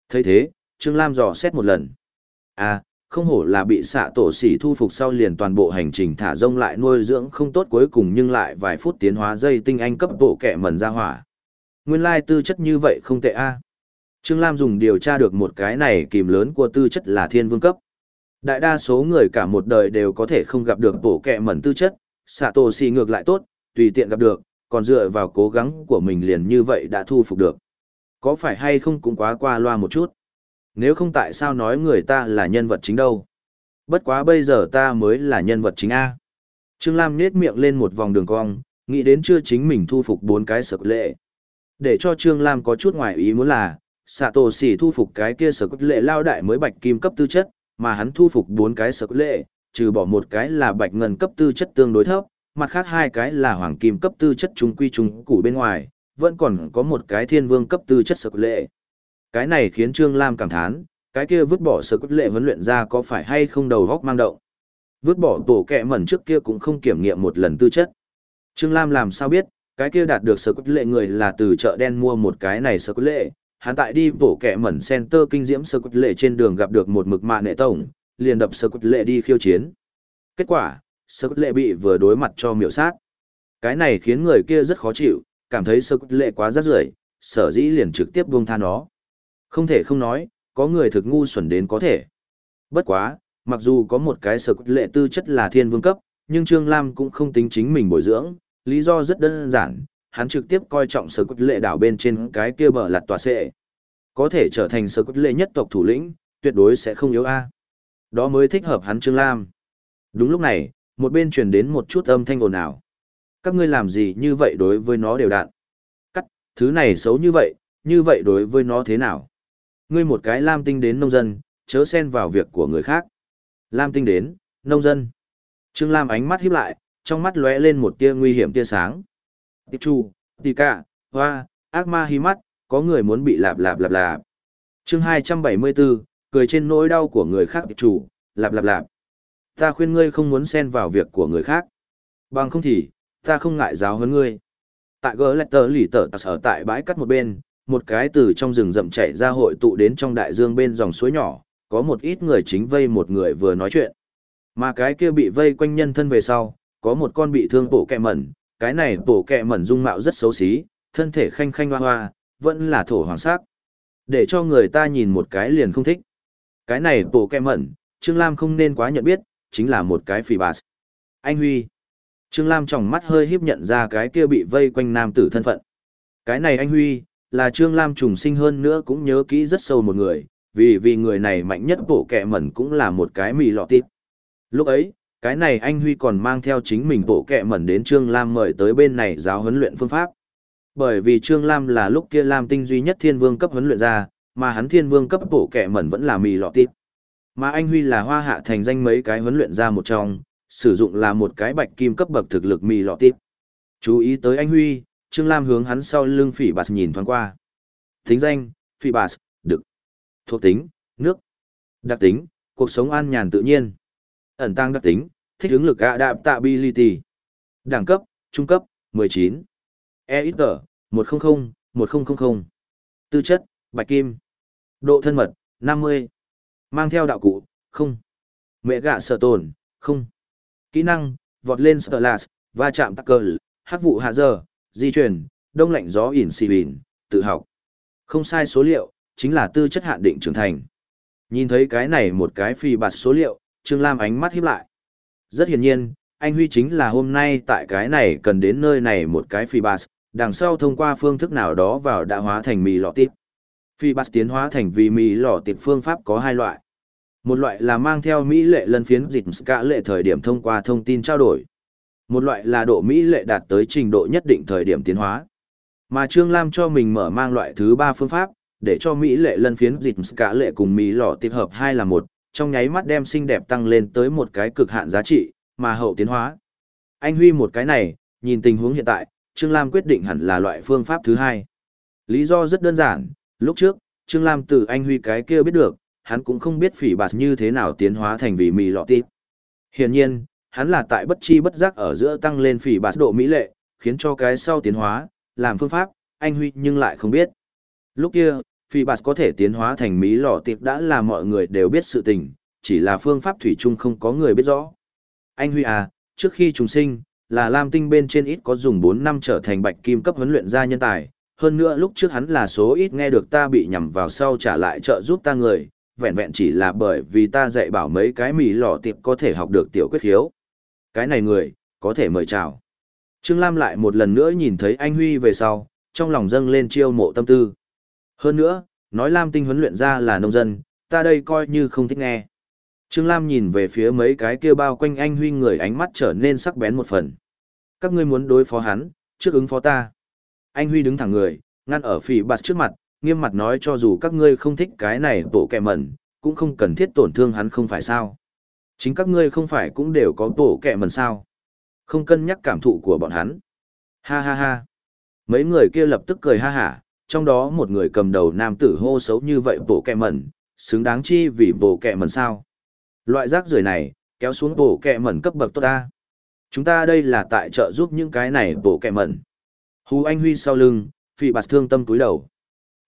thấy thế, Trương Lam dò xét một lần. À, không hổ là bị xạ tổ xỉ thu phục sau liền toàn bộ hành trình thả rông lại nuôi dưỡng không tốt cuối cùng nhưng lại vài phút tiến hóa dây tinh anh cấp bộ kẹ mẩn ra hỏa. Nguyên lai tư chất như vậy không tệ a. Trương Lam dùng điều tra được một cái này kìm lớn của tư chất là thiên vương cấp. Đại đa số người cả một đời đều có thể không gặp được bổ kẹ mẩn tư chất, xạ tổ xì ngược lại tốt, tùy tiện gặp được, còn dựa vào cố gắng của mình liền như vậy đã thu phục được. Có phải hay không cũng quá qua loa một chút. Nếu không tại sao nói người ta là nhân vật chính đâu. Bất quá bây giờ ta mới là nhân vật chính A. Trương Lam nết miệng lên một vòng đường cong, nghĩ đến chưa chính mình thu phục bốn cái sực lệ. Để cho Trương Lam có chút ngoài ý muốn là, xạ tổ xỉ thu phục cái kia sở cốt lệ lao đại mới bạch kim cấp tư chất mà hắn thu phục bốn cái sở cốt lệ trừ bỏ một cái là bạch ngân cấp tư chất tương đối thấp mặt khác hai cái là hoàng kim cấp tư chất trung quy trung củ bên ngoài vẫn còn có một cái thiên vương cấp tư chất sở cốt lệ cái này khiến trương lam cảm thán cái kia vứt bỏ sở cốt lệ huấn luyện ra có phải hay không đầu góc mang động Vứt bỏ tổ kẹ mẩn trước kia cũng không kiểm nghiệm một lần tư chất. Trương Lam làm sao biết, cái kia đạt được sở quất lệ người là từ chợ đen mua một cái này sở quất lệ. Hắn tại đi bổ kẹ mẩn center kinh diễm sở quất lệ trên đường gặp được một mực mạ nệ tổng, liền đập sở quất lệ đi khiêu chiến. Kết quả, sở quất lệ bị vừa đối mặt cho miểu sát. Cái này khiến người kia rất khó chịu, cảm thấy sở quất lệ quá rắc rưởi sở dĩ liền trực tiếp buông tha nó. Không thể không nói, có người thực ngu xuẩn đến có thể. Bất quá, mặc dù có một cái sở lệ tư chất là thiên vương cấp, nhưng Trương Lam cũng không tính chính mình bồi dưỡng, lý do rất đơn giản, hắn trực tiếp coi trọng sở lệ đảo bên trên cái kia bờ lạt tòa xệ. Có thể trở thành sở lệ nhất tộc thủ lĩnh, tuyệt đối sẽ không yếu A. Đó mới thích hợp hắn Trương Lam. Đúng lúc này, một bên truyền đến một chút âm thanh ồn ào. Các ngươi làm gì như vậy đối với nó đều đạn? Cắt, thứ này xấu như vậy, như vậy đối với nó thế nào? Ngươi một cái lam tinh đến nông dân, chớ xen vào việc của người khác. Lam tinh đến, nông dân. Trương Lam ánh mắt híp lại, trong mắt lóe lên một tia nguy hiểm tia sáng. Tiệp chu, tì cả, hoa, ác ma hí mắt, có người muốn bị lạp lạp lạp lạp. chương 274, cười trên nỗi đau của người khác tiệp chủ, lạp lạp lạp. Ta khuyên ngươi không muốn xen vào việc của người khác. Bằng không thì, ta không ngại giáo hơn ngươi. Tại gỡ lạch tờ lì tờ sở tại bãi cắt một bên, một cái từ trong rừng rậm chạy ra hội tụ đến trong đại dương bên dòng suối nhỏ, có một ít người chính vây một người vừa nói chuyện. Mà cái kia bị vây quanh nhân thân về sau, có một con bị thương bổ kẹ mẩn, cái này bổ kẹ mẩn dung mạo rất xấu xí, thân thể khanh khanh hoa hoa, vẫn là thổ hoàng sắc. Để cho người ta nhìn một cái liền không thích. Cái này bổ kẹ mẩn, Trương Lam không nên quá nhận biết, chính là một cái phì bà. Anh Huy. Trương Lam trong mắt hơi hiếp nhận ra cái kia bị vây quanh nam tử thân phận. Cái này anh Huy, là Trương Lam trùng sinh hơn nữa cũng nhớ kỹ rất sâu một người, vì vì người này mạnh nhất bộ kẹ mẩn cũng là một cái mì lọ tịp. Lúc ấy, cái này anh Huy còn mang theo chính mình bộ kẹ mẩn đến Trương Lam mời tới bên này giáo huấn luyện phương pháp. Bởi vì Trương Lam là lúc kia Lam tinh duy nhất thiên vương cấp huấn luyện ra, mà hắn thiên vương cấp bộ kẹ mẩn vẫn là mì lọ tịp. Mà anh Huy là hoa hạ thành danh mấy cái huấn luyện ra một trong, sử dụng là một cái bạch kim cấp bậc thực lực mì lọ tịp. Chú ý tới anh Huy, Trương Lam hướng hắn sau lưng phỉ bạt nhìn thoáng qua. Tính danh, phỉ bạt, đực. Thuộc tính, nước. Đặc tính, cuộc sống an nhàn tự nhiên. Ẩn tăng đặc tính, thích ứng lực adaptability. Đẳng cấp, trung cấp, 19. EXG, 100, 1000. Tư chất, bạch kim. Độ thân mật, 50. Mang theo đạo cụ, không. Mẹ gạ sở tồn, không. Kỹ năng, vọt lên sở va chạm tắc cờ, hát vụ hạ giờ, di truyền, đông lạnh gió ỉn xì bỉn, tự học. Không sai số liệu, chính là tư chất hạn định trưởng thành. Nhìn thấy cái này một cái phi bạt số liệu, Trương Lam ánh mắt híp lại. Rất hiển nhiên, anh Huy chính là hôm nay tại cái này cần đến nơi này một cái phi bạt, đằng sau thông qua phương thức nào đó vào đã hóa thành mì lọ tịp. Phi bạt tiến hóa thành vì mì lọ tịp phương pháp có hai loại. Một loại là mang theo Mỹ lệ lân phiến dịch cả lệ thời điểm thông qua thông tin trao đổi. Một loại là độ Mỹ lệ đạt tới trình độ nhất định thời điểm tiến hóa. Mà Trương Lam cho mình mở mang loại thứ ba phương pháp, để cho Mỹ lệ lân phiến dịch cả lệ cùng Mỹ lọ tiếp hợp hai là một, trong nháy mắt đem xinh đẹp tăng lên tới một cái cực hạn giá trị, mà hậu tiến hóa. Anh Huy một cái này, nhìn tình huống hiện tại, Trương Lam quyết định hẳn là loại phương pháp thứ hai. Lý do rất đơn giản, lúc trước, Trương Lam từ anh Huy cái kia biết được, hắn cũng không biết phỉ bạt như thế nào tiến hóa thành vì mì lọ tiếp. Hiển nhiên, hắn là tại bất chi bất giác ở giữa tăng lên phỉ bạt độ mỹ lệ, khiến cho cái sau tiến hóa, làm phương pháp, anh Huy nhưng lại không biết. Lúc kia, phỉ bạt có thể tiến hóa thành mỹ lọ tiệp đã là mọi người đều biết sự tình, chỉ là phương pháp thủy chung không có người biết rõ. Anh Huy à, trước khi trùng sinh, là Lam Tinh bên trên ít có dùng 4 năm trở thành bạch kim cấp huấn luyện gia nhân tài, hơn nữa lúc trước hắn là số ít nghe được ta bị nhằm vào sau trả lại trợ giúp ta người, vẹn vẹn chỉ là bởi vì ta dạy bảo mấy cái mì lọ tiệp có thể học được tiểu quyết hiếu. Cái này người, có thể mời chào. Trương Lam lại một lần nữa nhìn thấy anh Huy về sau, trong lòng dâng lên chiêu mộ tâm tư. Hơn nữa, nói Lam tinh huấn luyện ra là nông dân, ta đây coi như không thích nghe. Trương Lam nhìn về phía mấy cái kia bao quanh anh Huy người ánh mắt trở nên sắc bén một phần. Các ngươi muốn đối phó hắn, trước ứng phó ta. Anh Huy đứng thẳng người, ngăn ở phỉ bạt trước mặt, nghiêm mặt nói cho dù các ngươi không thích cái này tổ kẹ mẩn, cũng không cần thiết tổn thương hắn không phải sao. Chính các ngươi không phải cũng đều có tổ kẹ mẩn sao. Không cân nhắc cảm thụ của bọn hắn. Ha ha ha. Mấy người kia lập tức cười ha hả, trong đó một người cầm đầu nam tử hô xấu như vậy bộ kẹ mẩn, xứng đáng chi vì bộ kẹ mẩn sao. Loại rác rưởi này, Kéo xuống bổ kẹ mẩn cấp bậc tốt ta. Chúng ta đây là tại trợ giúp những cái này bổ kẹ mẩn. Hú Anh Huy sau lưng, Phi Bạt thương tâm cúi đầu.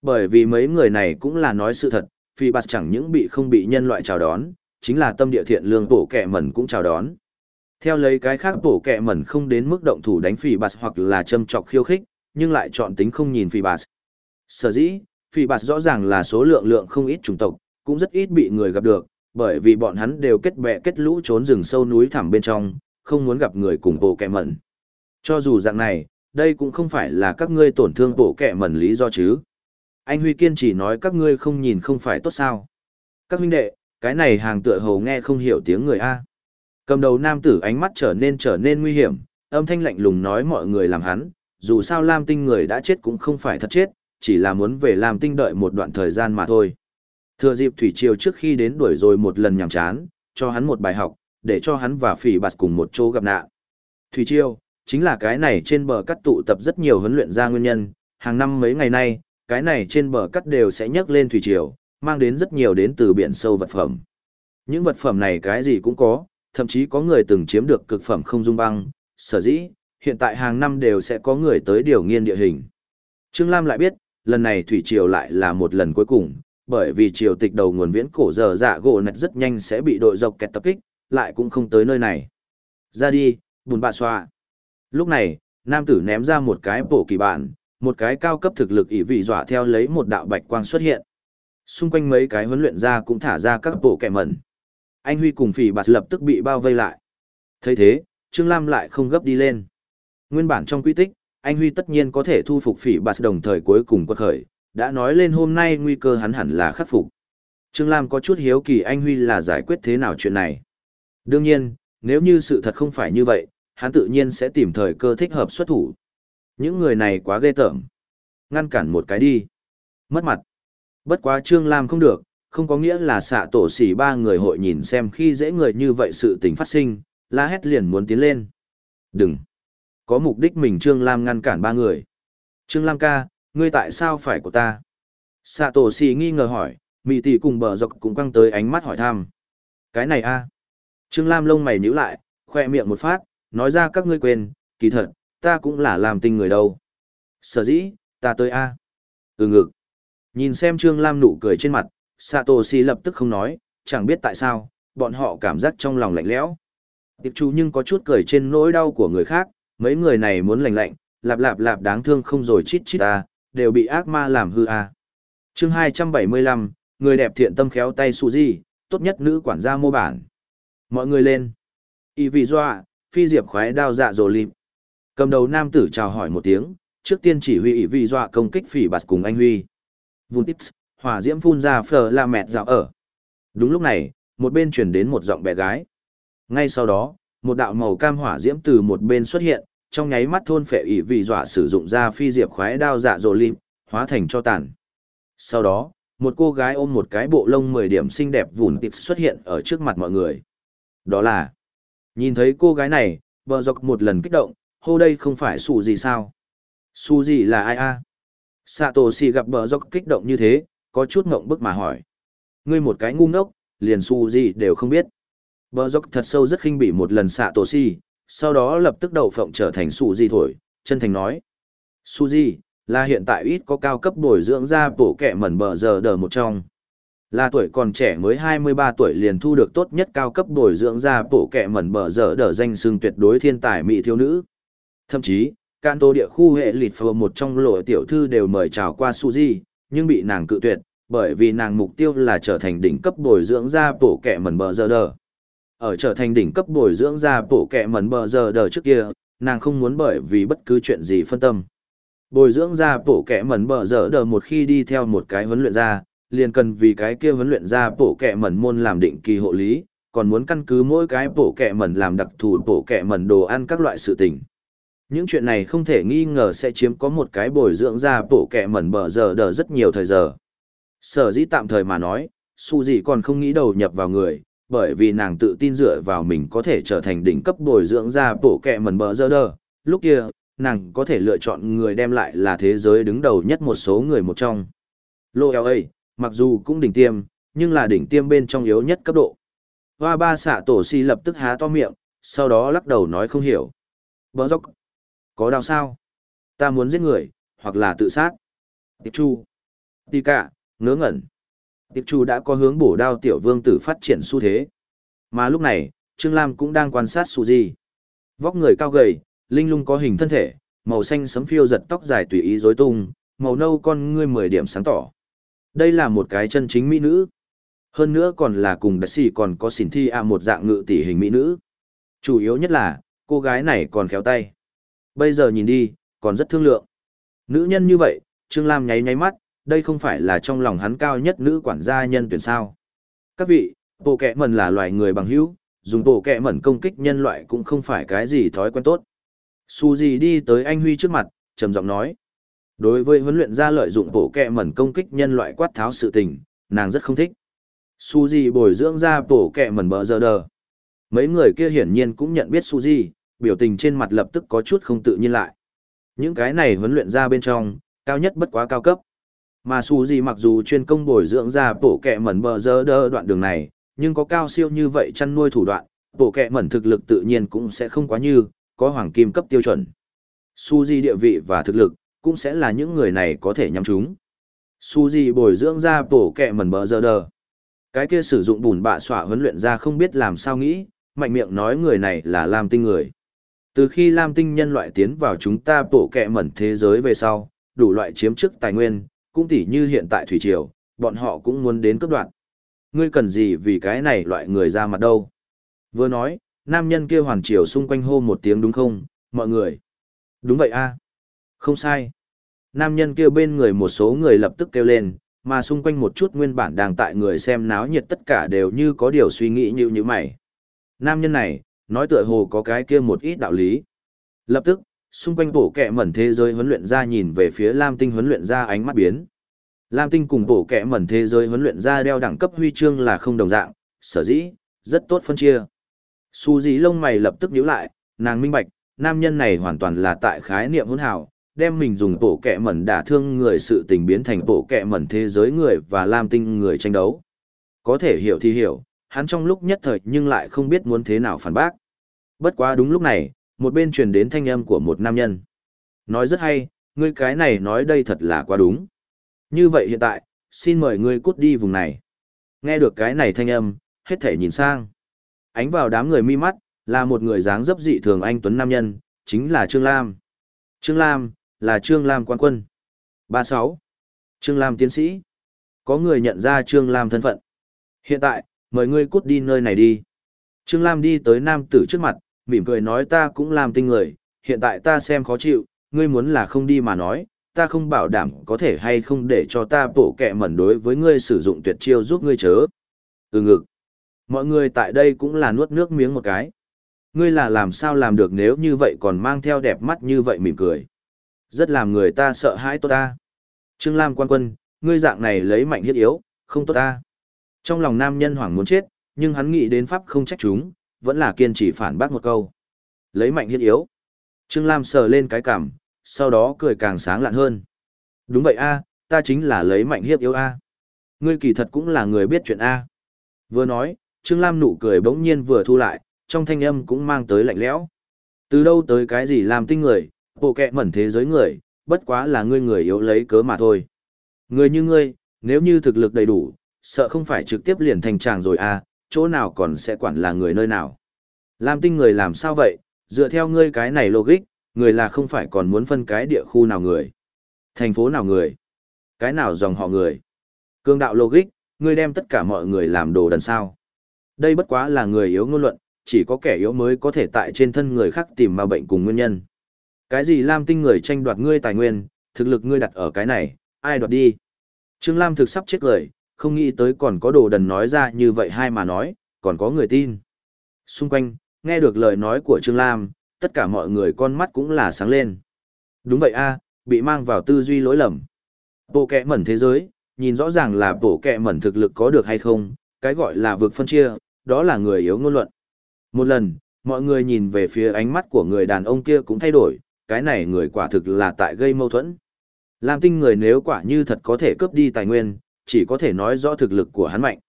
Bởi vì mấy người này cũng là nói sự thật, Phi Bạt chẳng những bị không bị nhân loại chào đón, chính là tâm địa thiện lương bổ kẹ mẩn cũng chào đón. Theo lấy cái khác bổ kẹ mẩn không đến mức động thủ đánh phỉ Bạt hoặc là châm chọc khiêu khích, nhưng lại chọn tính không nhìn phỉ Bạt. Sở dĩ, phỉ Bạt rõ ràng là số lượng lượng không ít chủng tộc, cũng rất ít bị người gặp được, bởi vì bọn hắn đều kết bè kết lũ trốn rừng sâu núi thẳm bên trong, không muốn gặp người cùng bộ kẹ mẩn. Cho dù dạng này, đây cũng không phải là các ngươi tổn thương bộ kẹ mẩn lý do chứ. Anh Huy kiên chỉ nói các ngươi không nhìn không phải tốt sao. Các huynh đệ, cái này hàng tựa hầu nghe không hiểu tiếng người A. Cầm đầu nam tử ánh mắt trở nên trở nên nguy hiểm, âm thanh lạnh lùng nói mọi người làm hắn, dù sao Lam Tinh người đã chết cũng không phải thật chết, chỉ là muốn về Lam Tinh đợi một đoạn thời gian mà thôi. Thừa dịp Thủy Triều trước khi đến đuổi rồi một lần nhàm chán, cho hắn một bài học, để cho hắn và phỉ bạt cùng một chỗ gặp nạn. Thủy Triều, chính là cái này trên bờ cắt tụ tập rất nhiều huấn luyện ra nguyên nhân, hàng năm mấy ngày nay, cái này trên bờ cắt đều sẽ nhấc lên Thủy Triều, mang đến rất nhiều đến từ biển sâu vật phẩm. Những vật phẩm này cái gì cũng có, thậm chí có người từng chiếm được cực phẩm không dung băng, sở dĩ, hiện tại hàng năm đều sẽ có người tới điều nghiên địa hình. Trương Lam lại biết, lần này Thủy Triều lại là một lần cuối cùng, bởi vì triều tịch đầu nguồn viễn cổ giờ dạ gỗ nạch rất nhanh sẽ bị đội dọc kẹt tập kích, lại cũng không tới nơi này. Ra đi, bùn bạ xoa. Lúc này, nam tử ném ra một cái bổ kỳ bản, một cái cao cấp thực lực ỷ vị dọa theo lấy một đạo bạch quang xuất hiện. Xung quanh mấy cái huấn luyện ra cũng thả ra các bộ kẻ mẩn. Anh Huy cùng phỉ bạt lập tức bị bao vây lại. thấy thế, Trương Lam lại không gấp đi lên. Nguyên bản trong quy tích, anh Huy tất nhiên có thể thu phục phỉ bạt đồng thời cuối cùng quật khởi, đã nói lên hôm nay nguy cơ hắn hẳn là khắc phục. Trương Lam có chút hiếu kỳ anh Huy là giải quyết thế nào chuyện này. Đương nhiên, nếu như sự thật không phải như vậy, hắn tự nhiên sẽ tìm thời cơ thích hợp xuất thủ. Những người này quá ghê tởm. Ngăn cản một cái đi. Mất mặt. Bất quá Trương Lam không được, không có nghĩa là xạ tổ xỉ ba người hội nhìn xem khi dễ người như vậy sự tình phát sinh, la hét liền muốn tiến lên. Đừng. Có mục đích mình Trương Lam ngăn cản ba người. Trương Lam ca, ngươi tại sao phải của ta? xạ tổ xỉ nghi ngờ hỏi, mị tỷ cùng bờ dọc cũng căng tới ánh mắt hỏi thăm. Cái này a Trương Lam lông mày nhíu lại, khoe miệng một phát, nói ra các ngươi quên, kỳ thật, ta cũng là làm tình người đâu. Sở dĩ, ta tới a Ừ ngực. Nhìn xem Trương Lam nụ cười trên mặt, Satoshi lập tức không nói, chẳng biết tại sao, bọn họ cảm giác trong lòng lạnh lẽo. Tiệp chú nhưng có chút cười trên nỗi đau của người khác, mấy người này muốn lạnh lạnh, lạp lạp lạp đáng thương không rồi chít chít ta, đều bị ác ma làm hư à. chương 275, người đẹp thiện tâm khéo tay Suzy, tốt nhất nữ quản gia mô bản. Mọi người lên. Y vì doa, phi diệp khoái đao dạ dồ lịp. Cầm đầu nam tử chào hỏi một tiếng, trước tiên chỉ huy Y vì doa công kích phỉ bạt cùng anh huy. Vun tips, hỏa diễm phun ra phở la mẹt dạo ở. Đúng lúc này, một bên chuyển đến một giọng bé gái. Ngay sau đó, một đạo màu cam hỏa diễm từ một bên xuất hiện, trong nháy mắt thôn phệ ỷ vị dọa sử dụng ra phi diệp khoái đao dạ dỗ lim, hóa thành cho tàn. Sau đó, một cô gái ôm một cái bộ lông mười điểm xinh đẹp vùn tịp xuất hiện ở trước mặt mọi người. Đó là, nhìn thấy cô gái này, bờ dọc một lần kích động, hô đây không phải su gì sao? Su gì là ai a? Sato si gặp bờ dọc kích động như thế, có chút ngộng bức mà hỏi. Ngươi một cái ngu ngốc, liền su gì đều không biết. Bờ dọc thật sâu rất khinh bỉ một lần Sato si, sau đó lập tức đầu phộng trở thành su gì thổi, chân thành nói. Su gì, là hiện tại ít có cao cấp bồi dưỡng ra bổ kẻ mẩn bờ giờ đờ một trong. Là tuổi còn trẻ mới 23 tuổi liền thu được tốt nhất cao cấp bồi dưỡng ra bổ kẻ mẩn bờ giờ đờ danh xưng tuyệt đối thiên tài mỹ thiếu nữ. Thậm chí, can tô địa khu hệ lịt phờ một trong lộ tiểu thư đều mời chào qua Suzy, nhưng bị nàng cự tuyệt, bởi vì nàng mục tiêu là trở thành đỉnh cấp bồi dưỡng ra bổ kẹ mẩn bờ giờ đờ. Ở trở thành đỉnh cấp bồi dưỡng ra bổ kẹ mẩn bờ giờ đờ trước kia, nàng không muốn bởi vì bất cứ chuyện gì phân tâm. Bồi dưỡng ra bổ kẹ mẩn bờ giờ đờ một khi đi theo một cái huấn luyện ra, liền cần vì cái kia huấn luyện ra bổ kẹ mẩn môn làm định kỳ hộ lý, còn muốn căn cứ mỗi cái bổ kẹ mẩn làm đặc thù bổ kẹ mẩn đồ ăn các loại sự tình. Những chuyện này không thể nghi ngờ sẽ chiếm có một cái bồi dưỡng ra bổ kẹ mẩn bờ giờ đờ rất nhiều thời giờ. Sở dĩ tạm thời mà nói, su gì còn không nghĩ đầu nhập vào người, bởi vì nàng tự tin dựa vào mình có thể trở thành đỉnh cấp bồi dưỡng ra bổ kẹ mẩn bờ giờ đờ. Lúc kia, nàng có thể lựa chọn người đem lại là thế giới đứng đầu nhất một số người một trong. Lô LA, mặc dù cũng đỉnh tiêm, nhưng là đỉnh tiêm bên trong yếu nhất cấp độ. Hoa ba xạ tổ si lập tức há to miệng, sau đó lắc đầu nói không hiểu. Bờ dốc. Có đau sao? Ta muốn giết người, hoặc là tự sát. Tiệp Chu. Tì cả, ngớ ngẩn. Tiệp Chu đã có hướng bổ đao tiểu vương tử phát triển xu thế. Mà lúc này, Trương Lam cũng đang quan sát Suzy. Vóc người cao gầy, linh lung có hình thân thể, màu xanh sấm phiêu giật tóc dài tùy ý rối tung, màu nâu con ngươi mười điểm sáng tỏ. Đây là một cái chân chính mỹ nữ. Hơn nữa còn là cùng đặc sĩ còn có xỉn thi à một dạng ngự tỷ hình mỹ nữ. Chủ yếu nhất là, cô gái này còn khéo tay. Bây giờ nhìn đi, còn rất thương lượng. Nữ nhân như vậy, Trương Lam nháy nháy mắt, đây không phải là trong lòng hắn cao nhất nữ quản gia nhân tuyển sao. Các vị, bộ kẹ mẩn là loài người bằng hữu, dùng bộ kẹ mẩn công kích nhân loại cũng không phải cái gì thói quen tốt. Su gì đi tới anh Huy trước mặt, trầm giọng nói. Đối với huấn luyện gia lợi dụng bộ kẹ mẩn công kích nhân loại quát tháo sự tình, nàng rất không thích. Su gì bồi dưỡng ra bộ kẹ mẩn bờ giờ đờ. Mấy người kia hiển nhiên cũng nhận biết Su gì, biểu tình trên mặt lập tức có chút không tự nhiên lại. Những cái này huấn luyện ra bên trong, cao nhất bất quá cao cấp. Mà Su gì mặc dù chuyên công bồi dưỡng ra bộ kẹ mẩn bờ giờ đơ đoạn đường này, nhưng có cao siêu như vậy chăn nuôi thủ đoạn, bộ kẹ mẩn thực lực tự nhiên cũng sẽ không quá như, có hoàng kim cấp tiêu chuẩn. Su gì địa vị và thực lực, cũng sẽ là những người này có thể nhắm chúng. Su gì bồi dưỡng ra bổ kẹ mẩn bờ giờ đơ Cái kia sử dụng bùn bạ xỏa huấn luyện ra không biết làm sao nghĩ, mạnh miệng nói người này là Lam Tinh người. Từ khi Lam Tinh nhân loại tiến vào chúng ta bộ kẹ mẩn thế giới về sau, đủ loại chiếm chức tài nguyên, cũng tỉ như hiện tại Thủy Triều, bọn họ cũng muốn đến cấp đoạn. Ngươi cần gì vì cái này loại người ra mặt đâu? Vừa nói, nam nhân kia hoàn triều xung quanh hô một tiếng đúng không, mọi người? Đúng vậy a Không sai. Nam nhân kia bên người một số người lập tức kêu lên, mà xung quanh một chút nguyên bản đang tại người xem náo nhiệt tất cả đều như có điều suy nghĩ như như mày. Nam nhân này, nói tựa hồ có cái kia một ít đạo lý. Lập tức, xung quanh bổ kẹ mẩn thế giới huấn luyện ra nhìn về phía Lam Tinh huấn luyện ra ánh mắt biến. Lam Tinh cùng bổ kẹ mẩn thế giới huấn luyện ra đeo đẳng cấp huy chương là không đồng dạng, sở dĩ, rất tốt phân chia. Su dĩ lông mày lập tức nhíu lại, nàng minh bạch, nam nhân này hoàn toàn là tại khái niệm hỗn hào, đem mình dùng bộ kẹ mẩn đả thương người sự tình biến thành bộ kẹ mẩn thế giới người và lam tinh người tranh đấu. Có thể hiểu thì hiểu, hắn trong lúc nhất thời nhưng lại không biết muốn thế nào phản bác. Bất quá đúng lúc này, một bên truyền đến thanh âm của một nam nhân. Nói rất hay, ngươi cái này nói đây thật là quá đúng. Như vậy hiện tại, xin mời ngươi cút đi vùng này. Nghe được cái này thanh âm, hết thể nhìn sang ánh vào đám người mi mắt, là một người dáng dấp dị thường anh Tuấn Nam Nhân, chính là Trương Lam. Trương Lam, là Trương Lam quan quân. 36. Trương Lam tiến sĩ. Có người nhận ra Trương Lam thân phận. Hiện tại, mời ngươi cút đi nơi này đi. Trương Lam đi tới nam tử trước mặt, mỉm cười nói ta cũng làm tinh người, hiện tại ta xem khó chịu, ngươi muốn là không đi mà nói, ta không bảo đảm có thể hay không để cho ta bổ kẹ mẩn đối với ngươi sử dụng tuyệt chiêu giúp ngươi chớ. Ừ ngực. Mọi người tại đây cũng là nuốt nước miếng một cái. Ngươi là làm sao làm được nếu như vậy còn mang theo đẹp mắt như vậy mỉm cười. Rất làm người ta sợ hãi tốt ta. Trương Lam quan quân, ngươi dạng này lấy mạnh hiết yếu, không tốt ta. Trong lòng nam nhân hoảng muốn chết, nhưng hắn nghĩ đến pháp không trách chúng, vẫn là kiên trì phản bác một câu. Lấy mạnh hiên yếu. Trương Lam sờ lên cái cằm, sau đó cười càng sáng lạn hơn. Đúng vậy a, ta chính là lấy mạnh hiếp yếu a. Ngươi kỳ thật cũng là người biết chuyện a. Vừa nói, Trương Lam nụ cười bỗng nhiên vừa thu lại, trong thanh âm cũng mang tới lạnh lẽo. Từ đâu tới cái gì làm tinh người, bộ kẹ mẩn thế giới người, bất quá là ngươi người yếu lấy cớ mà thôi. Người như ngươi, nếu như thực lực đầy đủ, sợ không phải trực tiếp liền thành tràng rồi à, chỗ nào còn sẽ quản là người nơi nào. Lam tinh người làm sao vậy, dựa theo ngươi cái này logic, người là không phải còn muốn phân cái địa khu nào người. Thành phố nào người. Cái nào dòng họ người. Cương đạo logic, ngươi đem tất cả mọi người làm đồ đần sao. Đây bất quá là người yếu ngôn luận, chỉ có kẻ yếu mới có thể tại trên thân người khác tìm ma bệnh cùng nguyên nhân. Cái gì Lam tinh người tranh đoạt ngươi tài nguyên, thực lực ngươi đặt ở cái này, ai đoạt đi. Trương Lam thực sắp chết lời, không nghĩ tới còn có đồ đần nói ra như vậy hai mà nói, còn có người tin. Xung quanh, nghe được lời nói của Trương Lam, tất cả mọi người con mắt cũng là sáng lên. Đúng vậy a bị mang vào tư duy lỗi lầm. Bộ kẹ mẩn thế giới, nhìn rõ ràng là bộ kẹ mẩn thực lực có được hay không, cái gọi là vực phân chia, đó là người yếu ngôn luận. Một lần, mọi người nhìn về phía ánh mắt của người đàn ông kia cũng thay đổi, cái này người quả thực là tại gây mâu thuẫn. Lam tinh người nếu quả như thật có thể cướp đi tài nguyên, chỉ có thể nói rõ thực lực của hắn mạnh.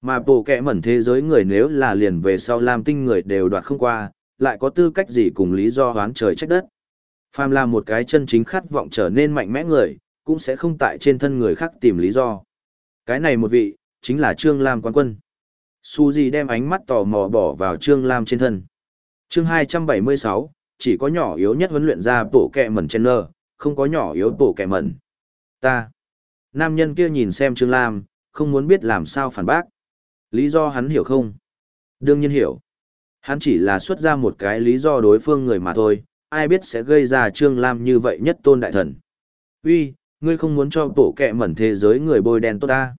Mà bộ kẻ mẩn thế giới người nếu là liền về sau làm Tinh người đều đoạt không qua, lại có tư cách gì cùng lý do hoán trời trách đất. Phàm là một cái chân chính khát vọng trở nên mạnh mẽ người, cũng sẽ không tại trên thân người khác tìm lý do. Cái này một vị, chính là Trương Lam quán quân. Su gì đem ánh mắt tò mò bỏ vào Trương Lam trên thân. chương 276, chỉ có nhỏ yếu nhất huấn luyện ra bộ kẹ mẩn trên nơ, không có nhỏ yếu bộ kẹ mẩn. Ta. Nam nhân kia nhìn xem Trương Lam, không muốn biết làm sao phản bác. Lý do hắn hiểu không? Đương nhiên hiểu. Hắn chỉ là xuất ra một cái lý do đối phương người mà thôi, ai biết sẽ gây ra Trương Lam như vậy nhất tôn đại thần. Uy, ngươi không muốn cho tổ kẹ mẩn thế giới người bôi đen tốt ta.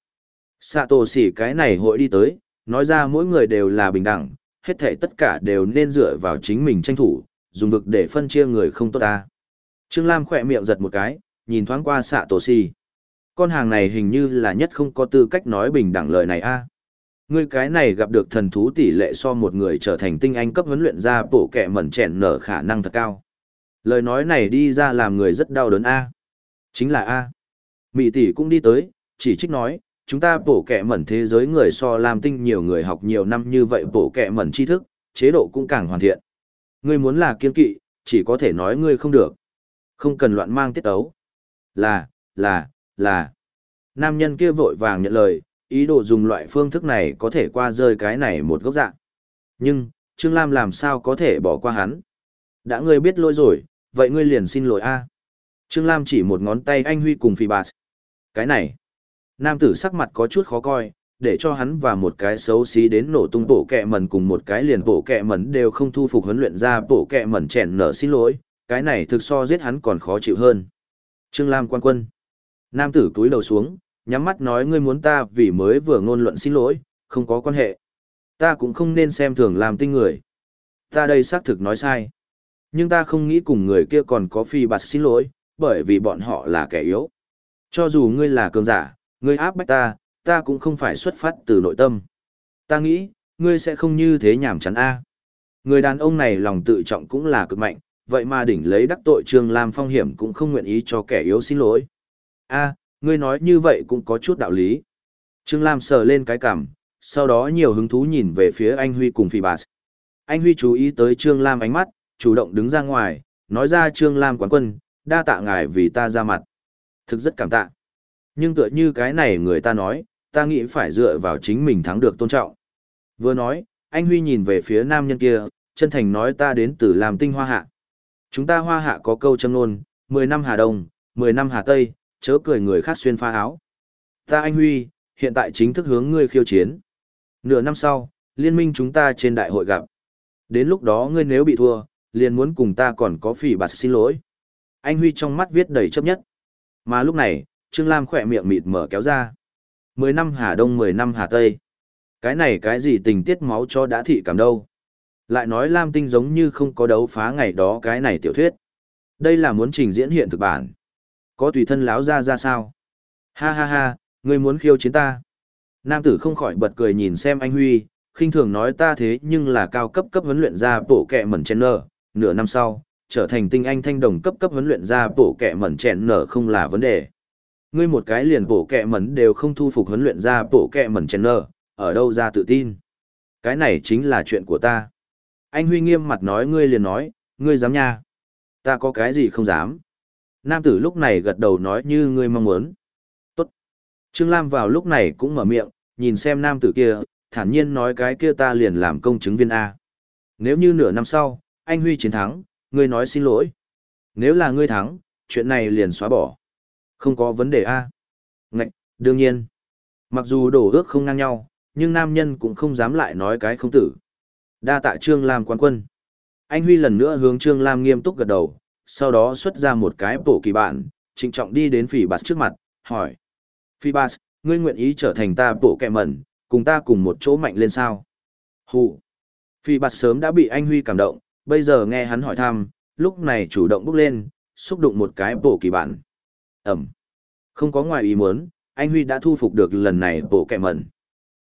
Sạ tổ xỉ cái này hội đi tới, nói ra mỗi người đều là bình đẳng, hết thể tất cả đều nên dựa vào chính mình tranh thủ, dùng vực để phân chia người không tốt ta. Trương Lam khỏe miệng giật một cái, nhìn thoáng qua xạ tổ xỉ. Con hàng này hình như là nhất không có tư cách nói bình đẳng lời này a. À. Ngươi cái này gặp được thần thú tỷ lệ so một người trở thành tinh anh cấp huấn luyện ra bổ kẹ mẩn chèn nở khả năng thật cao. Lời nói này đi ra làm người rất đau đớn a. Chính là a. Mỹ tỷ cũng đi tới, chỉ trích nói, chúng ta bổ kẹ mẩn thế giới người so làm tinh nhiều người học nhiều năm như vậy bổ kẹ mẩn tri thức, chế độ cũng càng hoàn thiện. Ngươi muốn là kiên kỵ, chỉ có thể nói ngươi không được. Không cần loạn mang tiết ấu. Là, là, là. Nam nhân kia vội vàng nhận lời, ý đồ dùng loại phương thức này có thể qua rơi cái này một gốc dạng. Nhưng, Trương Lam làm sao có thể bỏ qua hắn? Đã ngươi biết lỗi rồi, vậy ngươi liền xin lỗi a Trương Lam chỉ một ngón tay anh Huy cùng Phi Bạt. Cái này, nam tử sắc mặt có chút khó coi, để cho hắn và một cái xấu xí đến nổ tung bộ kẹ mẩn cùng một cái liền bộ kẹ mẩn đều không thu phục huấn luyện ra bộ kẹ mẩn chèn nở xin lỗi, cái này thực so giết hắn còn khó chịu hơn. Trương Lam quan quân. Nam tử túi đầu xuống, nhắm mắt nói ngươi muốn ta vì mới vừa ngôn luận xin lỗi, không có quan hệ. Ta cũng không nên xem thường làm tinh người. Ta đây xác thực nói sai. Nhưng ta không nghĩ cùng người kia còn có phi bạt xin lỗi, bởi vì bọn họ là kẻ yếu. Cho dù ngươi là cường giả, ngươi áp bách ta, ta cũng không phải xuất phát từ nội tâm. Ta nghĩ, ngươi sẽ không như thế nhảm chán a. Người đàn ông này lòng tự trọng cũng là cực mạnh, vậy mà đỉnh lấy đắc tội Trương Lam Phong hiểm cũng không nguyện ý cho kẻ yếu xin lỗi. A, ngươi nói như vậy cũng có chút đạo lý. Trương Lam sờ lên cái cằm, sau đó nhiều hứng thú nhìn về phía anh Huy cùng Phi Bà. Anh Huy chú ý tới Trương Lam ánh mắt, chủ động đứng ra ngoài, nói ra Trương Lam quán quân, đa tạ ngài vì ta ra mặt. Thực rất cảm tạ. Nhưng tựa như cái này người ta nói, ta nghĩ phải dựa vào chính mình thắng được tôn trọng. Vừa nói, anh Huy nhìn về phía nam nhân kia, chân thành nói ta đến từ làm tinh hoa hạ. Chúng ta hoa hạ có câu châm nôn, 10 năm Hà Đông, 10 năm Hà Tây, chớ cười người khác xuyên pha áo. Ta anh Huy, hiện tại chính thức hướng ngươi khiêu chiến. Nửa năm sau, liên minh chúng ta trên đại hội gặp. Đến lúc đó ngươi nếu bị thua, liền muốn cùng ta còn có phỉ bạc xin lỗi. Anh Huy trong mắt viết đầy chấp nhất. Mà lúc này, Trương Lam khỏe miệng mịt mở kéo ra. Mười năm Hà Đông mười năm Hà Tây. Cái này cái gì tình tiết máu cho đã thị cảm đâu. Lại nói Lam Tinh giống như không có đấu phá ngày đó cái này tiểu thuyết. Đây là muốn trình diễn hiện thực bản. Có tùy thân láo ra ra sao? Ha ha ha, ngươi muốn khiêu chiến ta. Nam tử không khỏi bật cười nhìn xem anh Huy, khinh thường nói ta thế nhưng là cao cấp cấp huấn luyện ra bổ kẹ mẩn chen nở, nửa năm sau, trở thành tinh anh thanh đồng cấp cấp huấn luyện ra bổ kẹ mẩn chen nở không là vấn đề. Ngươi một cái liền bổ kẹ mẩn đều không thu phục huấn luyện ra bổ kẹ mẩn chen nở, ở đâu ra tự tin. Cái này chính là chuyện của ta. Anh Huy nghiêm mặt nói ngươi liền nói, ngươi dám nha. Ta có cái gì không dám. Nam tử lúc này gật đầu nói như ngươi mong muốn. Tốt. Trương Lam vào lúc này cũng mở miệng, nhìn xem nam tử kia, thản nhiên nói cái kia ta liền làm công chứng viên A. Nếu như nửa năm sau, anh Huy chiến thắng, ngươi nói xin lỗi. Nếu là ngươi thắng, chuyện này liền xóa bỏ. Không có vấn đề A. Ngạch, đương nhiên. Mặc dù đổ ước không ngang nhau, nhưng nam nhân cũng không dám lại nói cái không tử. Đa tạ Trương Lam quan quân. Anh Huy lần nữa hướng Trương Lam nghiêm túc gật đầu, sau đó xuất ra một cái bổ kỳ bản, trịnh trọng đi đến Phi Bas trước mặt, hỏi. Phi Bas, ngươi nguyện ý trở thành ta bổ kẹ mẩn, cùng ta cùng một chỗ mạnh lên sao? Hù. Phi Bas sớm đã bị anh Huy cảm động, bây giờ nghe hắn hỏi thăm, lúc này chủ động bước lên, xúc đụng một cái bổ kỳ bản. Ẩm. Không có ngoài ý muốn, anh Huy đã thu phục được lần này bổ kẹ mẩn.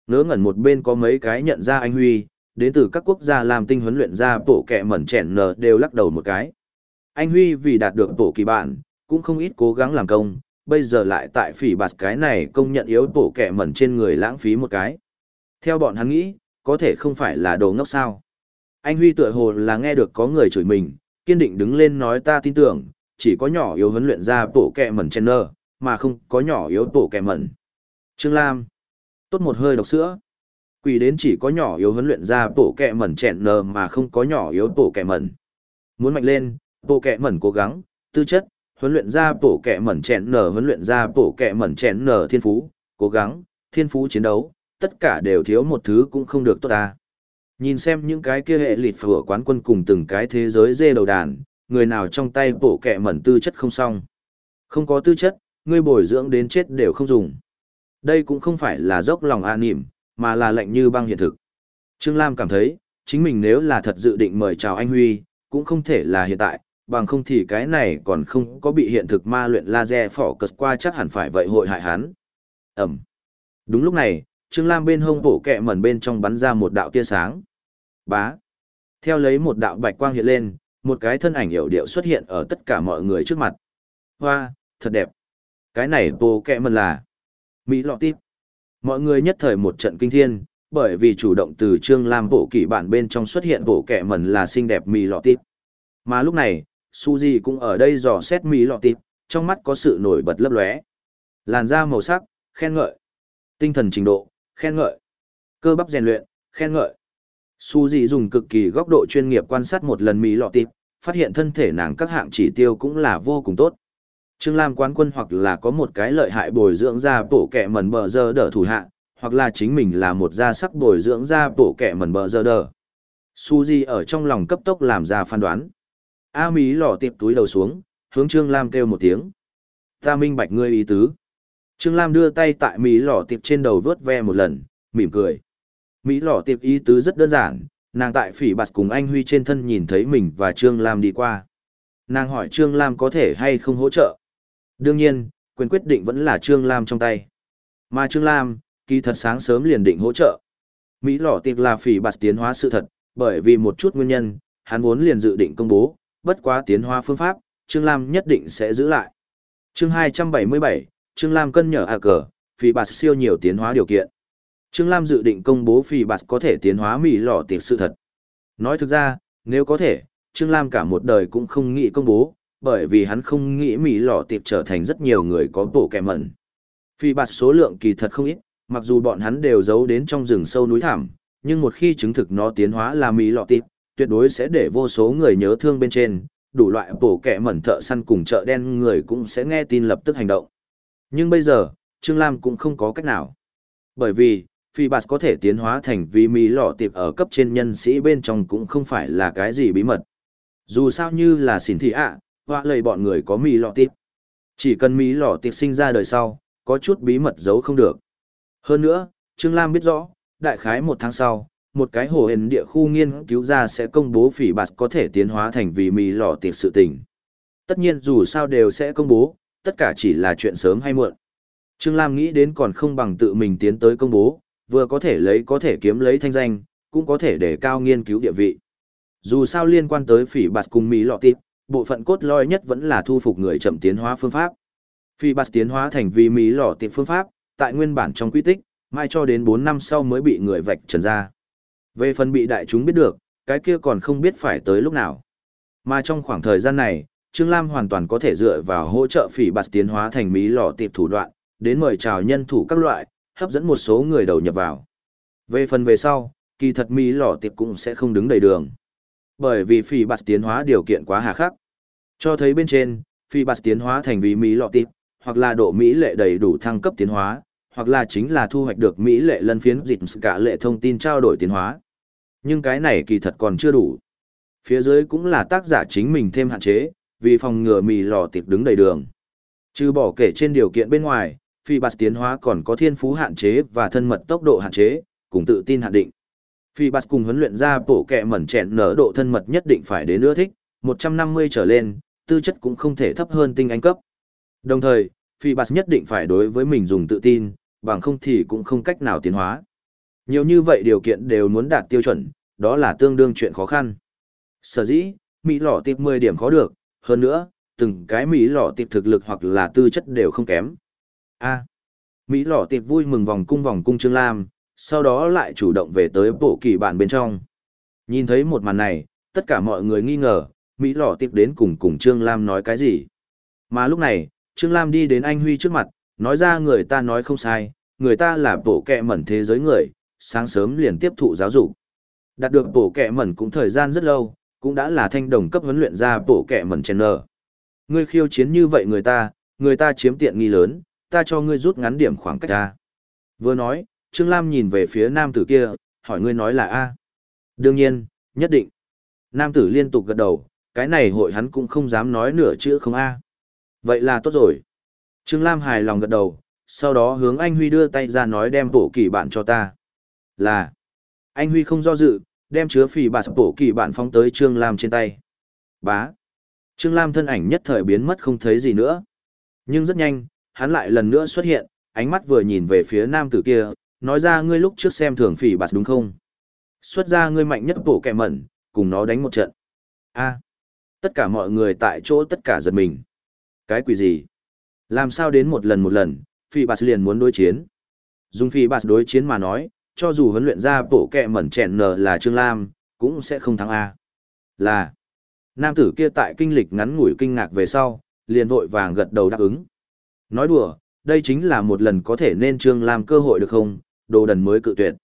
Ngớ ngẩn một bên có mấy cái nhận ra anh Huy, đến từ các quốc gia làm tinh huấn luyện ra bổ kẹ mẩn chèn nở đều lắc đầu một cái. Anh Huy vì đạt được tổ kỳ bản, cũng không ít cố gắng làm công, bây giờ lại tại phỉ bạt cái này công nhận yếu tổ kẻ mẩn trên người lãng phí một cái. Theo bọn hắn nghĩ, có thể không phải là đồ ngốc sao. Anh Huy tựa hồ là nghe được có người chửi mình, kiên định đứng lên nói ta tin tưởng, chỉ có nhỏ yếu huấn luyện ra tổ kẻ mẩn chen nơ, mà không có nhỏ yếu tổ kẻ mẩn. Trương Lam. Tốt một hơi độc sữa. Quỷ đến chỉ có nhỏ yếu huấn luyện ra tổ kẻ mẩn chèn nơ mà không có nhỏ yếu tổ kẻ mẩn. Muốn mạnh lên, bộ kẹ mẩn cố gắng, tư chất, huấn luyện ra bộ kẹ mẩn chèn nở huấn luyện ra bộ kẹ mẩn chèn nở thiên phú, cố gắng, thiên phú chiến đấu, tất cả đều thiếu một thứ cũng không được tốt ta. Nhìn xem những cái kia hệ lịt phở quán quân cùng từng cái thế giới dê đầu đàn, người nào trong tay bộ kẹ mẩn tư chất không xong. Không có tư chất, ngươi bồi dưỡng đến chết đều không dùng. Đây cũng không phải là dốc lòng an nỉm, mà là lệnh như băng hiện thực. Trương Lam cảm thấy, chính mình nếu là thật dự định mời chào anh Huy, cũng không thể là hiện tại, bằng không thì cái này còn không có bị hiện thực ma luyện laser phỏ cật qua chắc hẳn phải vậy hội hại hắn. Ẩm. Đúng lúc này, Trương Lam bên hông bổ kẹ mẩn bên trong bắn ra một đạo tia sáng. Bá. Theo lấy một đạo bạch quang hiện lên, một cái thân ảnh hiểu điệu xuất hiện ở tất cả mọi người trước mặt. Hoa, thật đẹp. Cái này bổ kẹ mẩn là Mỹ lọ tít. Mọi người nhất thời một trận kinh thiên, bởi vì chủ động từ Trương Lam bộ kỷ bản bên trong xuất hiện bộ kẹ mẩn là xinh đẹp Mỹ lọ tít. Mà lúc này, Suzy cũng ở đây dò xét Mỹ lọ tịp, trong mắt có sự nổi bật lấp lóe. Làn da màu sắc, khen ngợi. Tinh thần trình độ, khen ngợi. Cơ bắp rèn luyện, khen ngợi. Suzy dùng cực kỳ góc độ chuyên nghiệp quan sát một lần Mỹ lọ tịp, phát hiện thân thể nàng các hạng chỉ tiêu cũng là vô cùng tốt. Trương Lam quán quân hoặc là có một cái lợi hại bồi dưỡng ra bổ kẻ mẩn bờ giờ đỡ thủ hạ, hoặc là chính mình là một gia sắc bồi dưỡng ra bổ kẻ mẩn bờ giờ đỡ. Suzy ở trong lòng cấp tốc làm ra phán đoán. A Mỹ lỏ tiệp túi đầu xuống, hướng Trương Lam kêu một tiếng. Ta minh bạch ngươi ý tứ. Trương Lam đưa tay tại Mỹ lọ tiệp trên đầu vớt ve một lần, mỉm cười. Mỹ lọ tiệp ý tứ rất đơn giản, nàng tại phỉ bạt cùng anh Huy trên thân nhìn thấy mình và Trương Lam đi qua. Nàng hỏi Trương Lam có thể hay không hỗ trợ. Đương nhiên, quyền quyết định vẫn là Trương Lam trong tay. Mà Trương Lam, kỳ thật sáng sớm liền định hỗ trợ. Mỹ lọ tiệp là phỉ bạt tiến hóa sự thật, bởi vì một chút nguyên nhân, hắn vốn liền dự định công bố, bất quá tiến hóa phương pháp, Trương Lam nhất định sẽ giữ lại. chương 277, Trương Lam cân nhở hạ cờ, phì bạt siêu nhiều tiến hóa điều kiện. Trương Lam dự định công bố phì bạt có thể tiến hóa mì lọ tiệp sự thật. Nói thực ra, nếu có thể, Trương Lam cả một đời cũng không nghĩ công bố, bởi vì hắn không nghĩ mì lọ tiệp trở thành rất nhiều người có bộ kẻ mẩn. Phi bạt số lượng kỳ thật không ít, mặc dù bọn hắn đều giấu đến trong rừng sâu núi thảm, nhưng một khi chứng thực nó tiến hóa là mì lọ tiệp, tuyệt đối sẽ để vô số người nhớ thương bên trên, đủ loại bổ kẻ mẩn thợ săn cùng chợ đen người cũng sẽ nghe tin lập tức hành động. Nhưng bây giờ, Trương Lam cũng không có cách nào. Bởi vì, Phi Bạt có thể tiến hóa thành vì mì lọ tiệp ở cấp trên nhân sĩ bên trong cũng không phải là cái gì bí mật. Dù sao như là xỉn thị ạ, hoa lời bọn người có mì lọ tiệp. Chỉ cần mì lọ tiệp sinh ra đời sau, có chút bí mật giấu không được. Hơn nữa, Trương Lam biết rõ, đại khái một tháng sau, một cái hồ hền địa khu nghiên cứu ra sẽ công bố phỉ bạt có thể tiến hóa thành vì mì lọ tiệc sự tình. Tất nhiên dù sao đều sẽ công bố, tất cả chỉ là chuyện sớm hay muộn. Trương Lam nghĩ đến còn không bằng tự mình tiến tới công bố, vừa có thể lấy có thể kiếm lấy thanh danh, cũng có thể để cao nghiên cứu địa vị. Dù sao liên quan tới phỉ bạt cùng mì lọ tịp, bộ phận cốt lõi nhất vẫn là thu phục người chậm tiến hóa phương pháp. Phỉ bạt tiến hóa thành vì mì lọ tịp phương pháp, tại nguyên bản trong quy tích, mai cho đến 4 năm sau mới bị người vạch trần ra. Về phần bị đại chúng biết được, cái kia còn không biết phải tới lúc nào. Mà trong khoảng thời gian này, Trương Lam hoàn toàn có thể dựa vào hỗ trợ phỉ bạt tiến hóa thành Mỹ lọ tiệp thủ đoạn, đến mời chào nhân thủ các loại, hấp dẫn một số người đầu nhập vào. Về phần về sau, kỳ thật Mỹ lọ tiệp cũng sẽ không đứng đầy đường. Bởi vì phỉ bạt tiến hóa điều kiện quá hà khắc. Cho thấy bên trên, phỉ bạt tiến hóa thành vì Mỹ lọ tiệp, hoặc là độ Mỹ lệ đầy đủ thăng cấp tiến hóa, hoặc là chính là thu hoạch được Mỹ lệ lân phiến dịch cả lệ thông tin trao đổi tiến hóa. Nhưng cái này kỳ thật còn chưa đủ. Phía dưới cũng là tác giả chính mình thêm hạn chế, vì phòng ngừa mì lò tiệp đứng đầy đường. Trừ bỏ kể trên điều kiện bên ngoài, phi bạt tiến hóa còn có thiên phú hạn chế và thân mật tốc độ hạn chế, cùng tự tin hạn định. Phi bạt cùng huấn luyện ra bộ kẹ mẩn chẹn nở độ thân mật nhất định phải đến ưa thích, 150 trở lên, tư chất cũng không thể thấp hơn tinh anh cấp. Đồng thời, phi bạt nhất định phải đối với mình dùng tự tin, bằng không thì cũng không cách nào tiến hóa. Nhiều như vậy điều kiện đều muốn đạt tiêu chuẩn, đó là tương đương chuyện khó khăn. Sở dĩ, Mỹ lọ tiệp 10 điểm khó được, hơn nữa, từng cái Mỹ lọ tiệp thực lực hoặc là tư chất đều không kém. A. Mỹ lọ tiệp vui mừng vòng cung vòng cung Trương Lam, sau đó lại chủ động về tới bộ kỳ bản bên trong. Nhìn thấy một màn này, tất cả mọi người nghi ngờ, Mỹ lọ tiệp đến cùng cùng Trương Lam nói cái gì. Mà lúc này, Trương Lam đi đến anh Huy trước mặt, nói ra người ta nói không sai, người ta là bộ kẹ mẩn thế giới người, sáng sớm liền tiếp thụ giáo dục. Đạt được bộ kẹ mẩn cũng thời gian rất lâu, cũng đã là thanh đồng cấp huấn luyện ra bộ kẹ mẩn chèn nở. Ngươi khiêu chiến như vậy người ta, người ta chiếm tiện nghi lớn, ta cho ngươi rút ngắn điểm khoảng cách ra. Vừa nói, Trương Lam nhìn về phía nam tử kia, hỏi ngươi nói là A. Đương nhiên, nhất định. Nam tử liên tục gật đầu, cái này hội hắn cũng không dám nói nửa chữ không A. Vậy là tốt rồi. Trương Lam hài lòng gật đầu, sau đó hướng anh Huy đưa tay ra nói đem bổ kỳ bạn cho ta. Là. Anh Huy không do dự, đem chứa phì bạt bổ kỳ bản phóng tới Trương Lam trên tay. Bá. Trương Lam thân ảnh nhất thời biến mất không thấy gì nữa. Nhưng rất nhanh, hắn lại lần nữa xuất hiện, ánh mắt vừa nhìn về phía nam tử kia, nói ra ngươi lúc trước xem thường phỉ bạt đúng không? Xuất ra ngươi mạnh nhất bổ kẻ mẩn, cùng nó đánh một trận. a tất cả mọi người tại chỗ tất cả giật mình. Cái quỷ gì? Làm sao đến một lần một lần, phỉ bạt liền muốn đối chiến? Dùng phỉ bạt đối chiến mà nói, cho dù huấn luyện ra bộ kẹ mẩn chèn nở là Trương Lam, cũng sẽ không thắng A. Là, nam tử kia tại kinh lịch ngắn ngủi kinh ngạc về sau, liền vội vàng gật đầu đáp ứng. Nói đùa, đây chính là một lần có thể nên Trương Lam cơ hội được không, đồ đần mới cự tuyệt.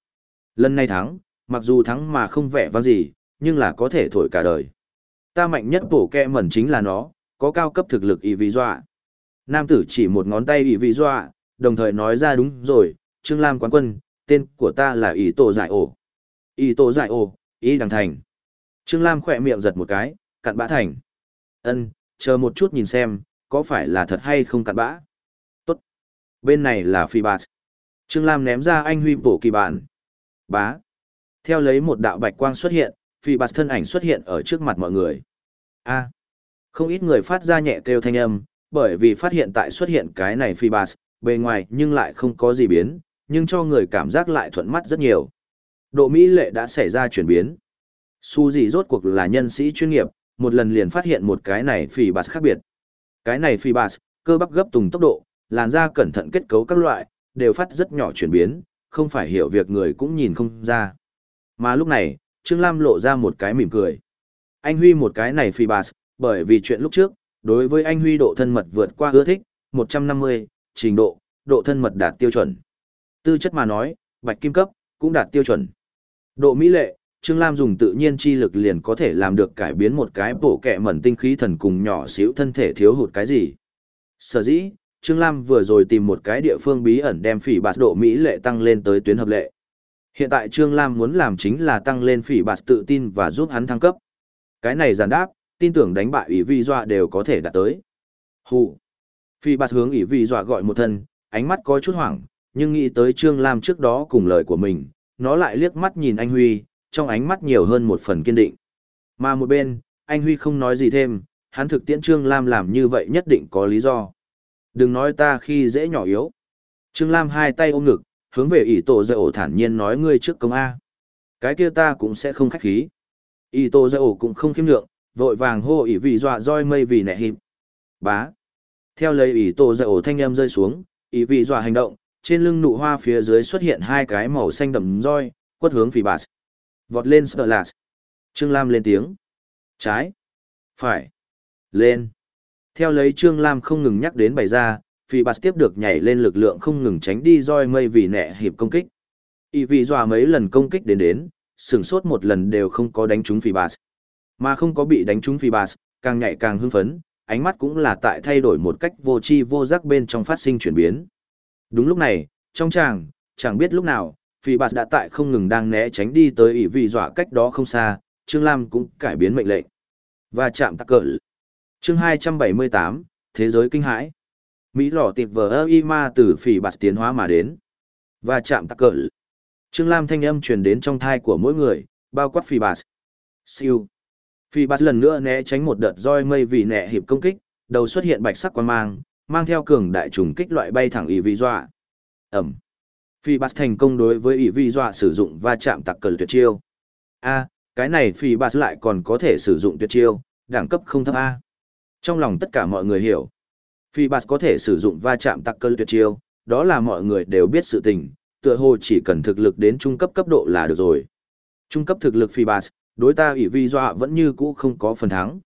Lần này thắng, mặc dù thắng mà không vẻ vang gì, nhưng là có thể thổi cả đời. Ta mạnh nhất bổ kẹ mẩn chính là nó, có cao cấp thực lực y vị dọa. Nam tử chỉ một ngón tay y vị dọa, đồng thời nói ra đúng rồi, Trương Lam quán quân, tên của ta là Y Tổ Giải Ổ. Y Tổ Giải Ổ, ý Đằng Thành. Trương Lam khỏe miệng giật một cái, cặn bã thành. ân chờ một chút nhìn xem, có phải là thật hay không cặn bã. Tốt. Bên này là Phi Bas. Trương Lam ném ra anh huy bổ kỳ bản. Bá. Theo lấy một đạo bạch quang xuất hiện, Phi Bas thân ảnh xuất hiện ở trước mặt mọi người. A. Không ít người phát ra nhẹ kêu thanh âm, bởi vì phát hiện tại xuất hiện cái này Phi Bas, bề ngoài nhưng lại không có gì biến, nhưng cho người cảm giác lại thuận mắt rất nhiều. Độ mỹ lệ đã xảy ra chuyển biến. Su gì rốt cuộc là nhân sĩ chuyên nghiệp, một lần liền phát hiện một cái này Phi Bas khác biệt. Cái này Phi Bas, cơ bắp gấp tùng tốc độ, làn da cẩn thận kết cấu các loại, đều phát rất nhỏ chuyển biến, không phải hiểu việc người cũng nhìn không ra. Mà lúc này, Trương Lam lộ ra một cái mỉm cười. Anh Huy một cái này phi bas, bởi vì chuyện lúc trước, đối với anh Huy độ thân mật vượt qua ưa thích, 150, trình độ, độ thân mật đạt tiêu chuẩn. Tư chất mà nói, bạch kim cấp, cũng đạt tiêu chuẩn. Độ mỹ lệ, Trương Lam dùng tự nhiên chi lực liền có thể làm được cải biến một cái bộ kẹ mẩn tinh khí thần cùng nhỏ xíu thân thể thiếu hụt cái gì. Sở dĩ, Trương Lam vừa rồi tìm một cái địa phương bí ẩn đem phỉ bạt độ Mỹ lệ tăng lên tới tuyến hợp lệ. Hiện tại Trương Lam muốn làm chính là tăng lên phỉ bạt tự tin và giúp hắn thăng cấp. Cái này giản đáp, tin tưởng đánh bại ủy vi dọa đều có thể đạt tới. Hù. Phỉ bạt hướng ủy vi dọa gọi một thân, ánh mắt có chút hoảng, nhưng nghĩ tới Trương Lam trước đó cùng lời của mình, nó lại liếc mắt nhìn anh Huy, trong ánh mắt nhiều hơn một phần kiên định. Mà một bên, anh Huy không nói gì thêm, hắn thực tiễn Trương Lam làm như vậy nhất định có lý do. Đừng nói ta khi dễ nhỏ yếu. Trương Lam hai tay ôm ngực, hướng về ỷ tổ dạy ổ thản nhiên nói ngươi trước công A. Cái kia ta cũng sẽ không khách khí. ỷ tổ dạy ổ cũng không khiêm lượng, vội vàng hô ỷ vì dọa roi mây vì nẹ hiệp. Bá. Theo lấy ỷ tổ dạy ổ thanh em rơi xuống, ỷ vì dọa hành động, trên lưng nụ hoa phía dưới xuất hiện hai cái màu xanh đậm roi, quất hướng phì bạt. Vọt lên sợ lạt. Trương Lam lên tiếng. Trái. Phải. Lên. Theo lấy Trương Lam không ngừng nhắc đến bày ra, Phi Bạt tiếp được nhảy lên lực lượng không ngừng tránh đi roi mây vì nẹ hiệp công kích. Y vì dọa mấy lần công kích đến đến, sửng sốt một lần đều không có đánh trúng Phi Bạt. Mà không có bị đánh trúng Phi Bạt, càng nhảy càng hưng phấn, ánh mắt cũng là tại thay đổi một cách vô tri vô giác bên trong phát sinh chuyển biến. Đúng lúc này, trong chàng, chẳng biết lúc nào, Phi Bạt đã tại không ngừng đang né tránh đi tới ỷ vì dọa cách đó không xa, Trương Lam cũng cải biến mệnh lệnh. Và chạm tắc cỡ chương 278, Thế giới kinh hãi. Mỹ lỏ tiệp vờ ơ y ma từ phỉ bạt tiến hóa mà đến. Và chạm tắc cỡ. Trương Lam thanh âm truyền đến trong thai của mỗi người, bao quát phỉ bạt. Siêu. Phỉ bạt lần nữa né tránh một đợt roi mây vì nẹ hiệp công kích, đầu xuất hiện bạch sắc quan mang, mang theo cường đại trùng kích loại bay thẳng ỷ vị dọa. Ẩm. Phi Bạt thành công đối với ỷ vị dọa sử dụng va chạm tặc cờ tuyệt chiêu. A, cái này Phi Bạt lại còn có thể sử dụng tuyệt chiêu, đẳng cấp không thấp A. Trong lòng tất cả mọi người hiểu, Phi Bạt có thể sử dụng va chạm tặc cơ tuyệt chiêu, đó là mọi người đều biết sự tình, tựa hồ chỉ cần thực lực đến trung cấp cấp độ là được rồi. Trung cấp thực lực phi Bạt, đối ta ỷ vị dọa vẫn như cũ không có phần thắng.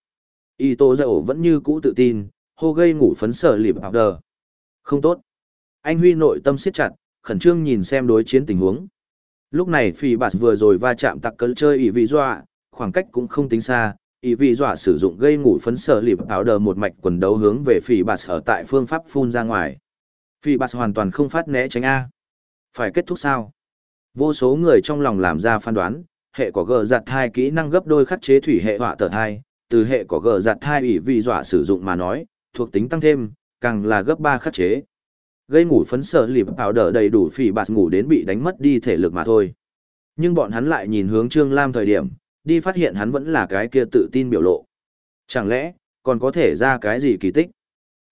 Y tô dậu vẫn như cũ tự tin, hô gây ngủ phấn sở lịp học đờ. Không tốt. Anh Huy nội tâm siết chặt, khẩn trương nhìn xem đối chiến tình huống. Lúc này phi bạt vừa rồi va chạm tặc cơn chơi ủy vị dọa, khoảng cách cũng không tính xa, ý vị dọa sử dụng gây ngủ phấn sở lịp áo đờ một mạch quần đấu hướng về phỉ bạt ở tại phương pháp phun ra ngoài phỉ bạt hoàn toàn không phát né tránh a phải kết thúc sao vô số người trong lòng làm ra phán đoán hệ có gờ giặt hai kỹ năng gấp đôi khắc chế thủy hệ họa tờ thai từ hệ có gờ giặt hai ủy vị dọa sử dụng mà nói thuộc tính tăng thêm càng là gấp ba khắc chế gây ngủ phấn sở lịp áo đỡ đầy đủ phỉ bạt ngủ đến bị đánh mất đi thể lực mà thôi nhưng bọn hắn lại nhìn hướng trương lam thời điểm đi phát hiện hắn vẫn là cái kia tự tin biểu lộ. Chẳng lẽ, còn có thể ra cái gì kỳ tích?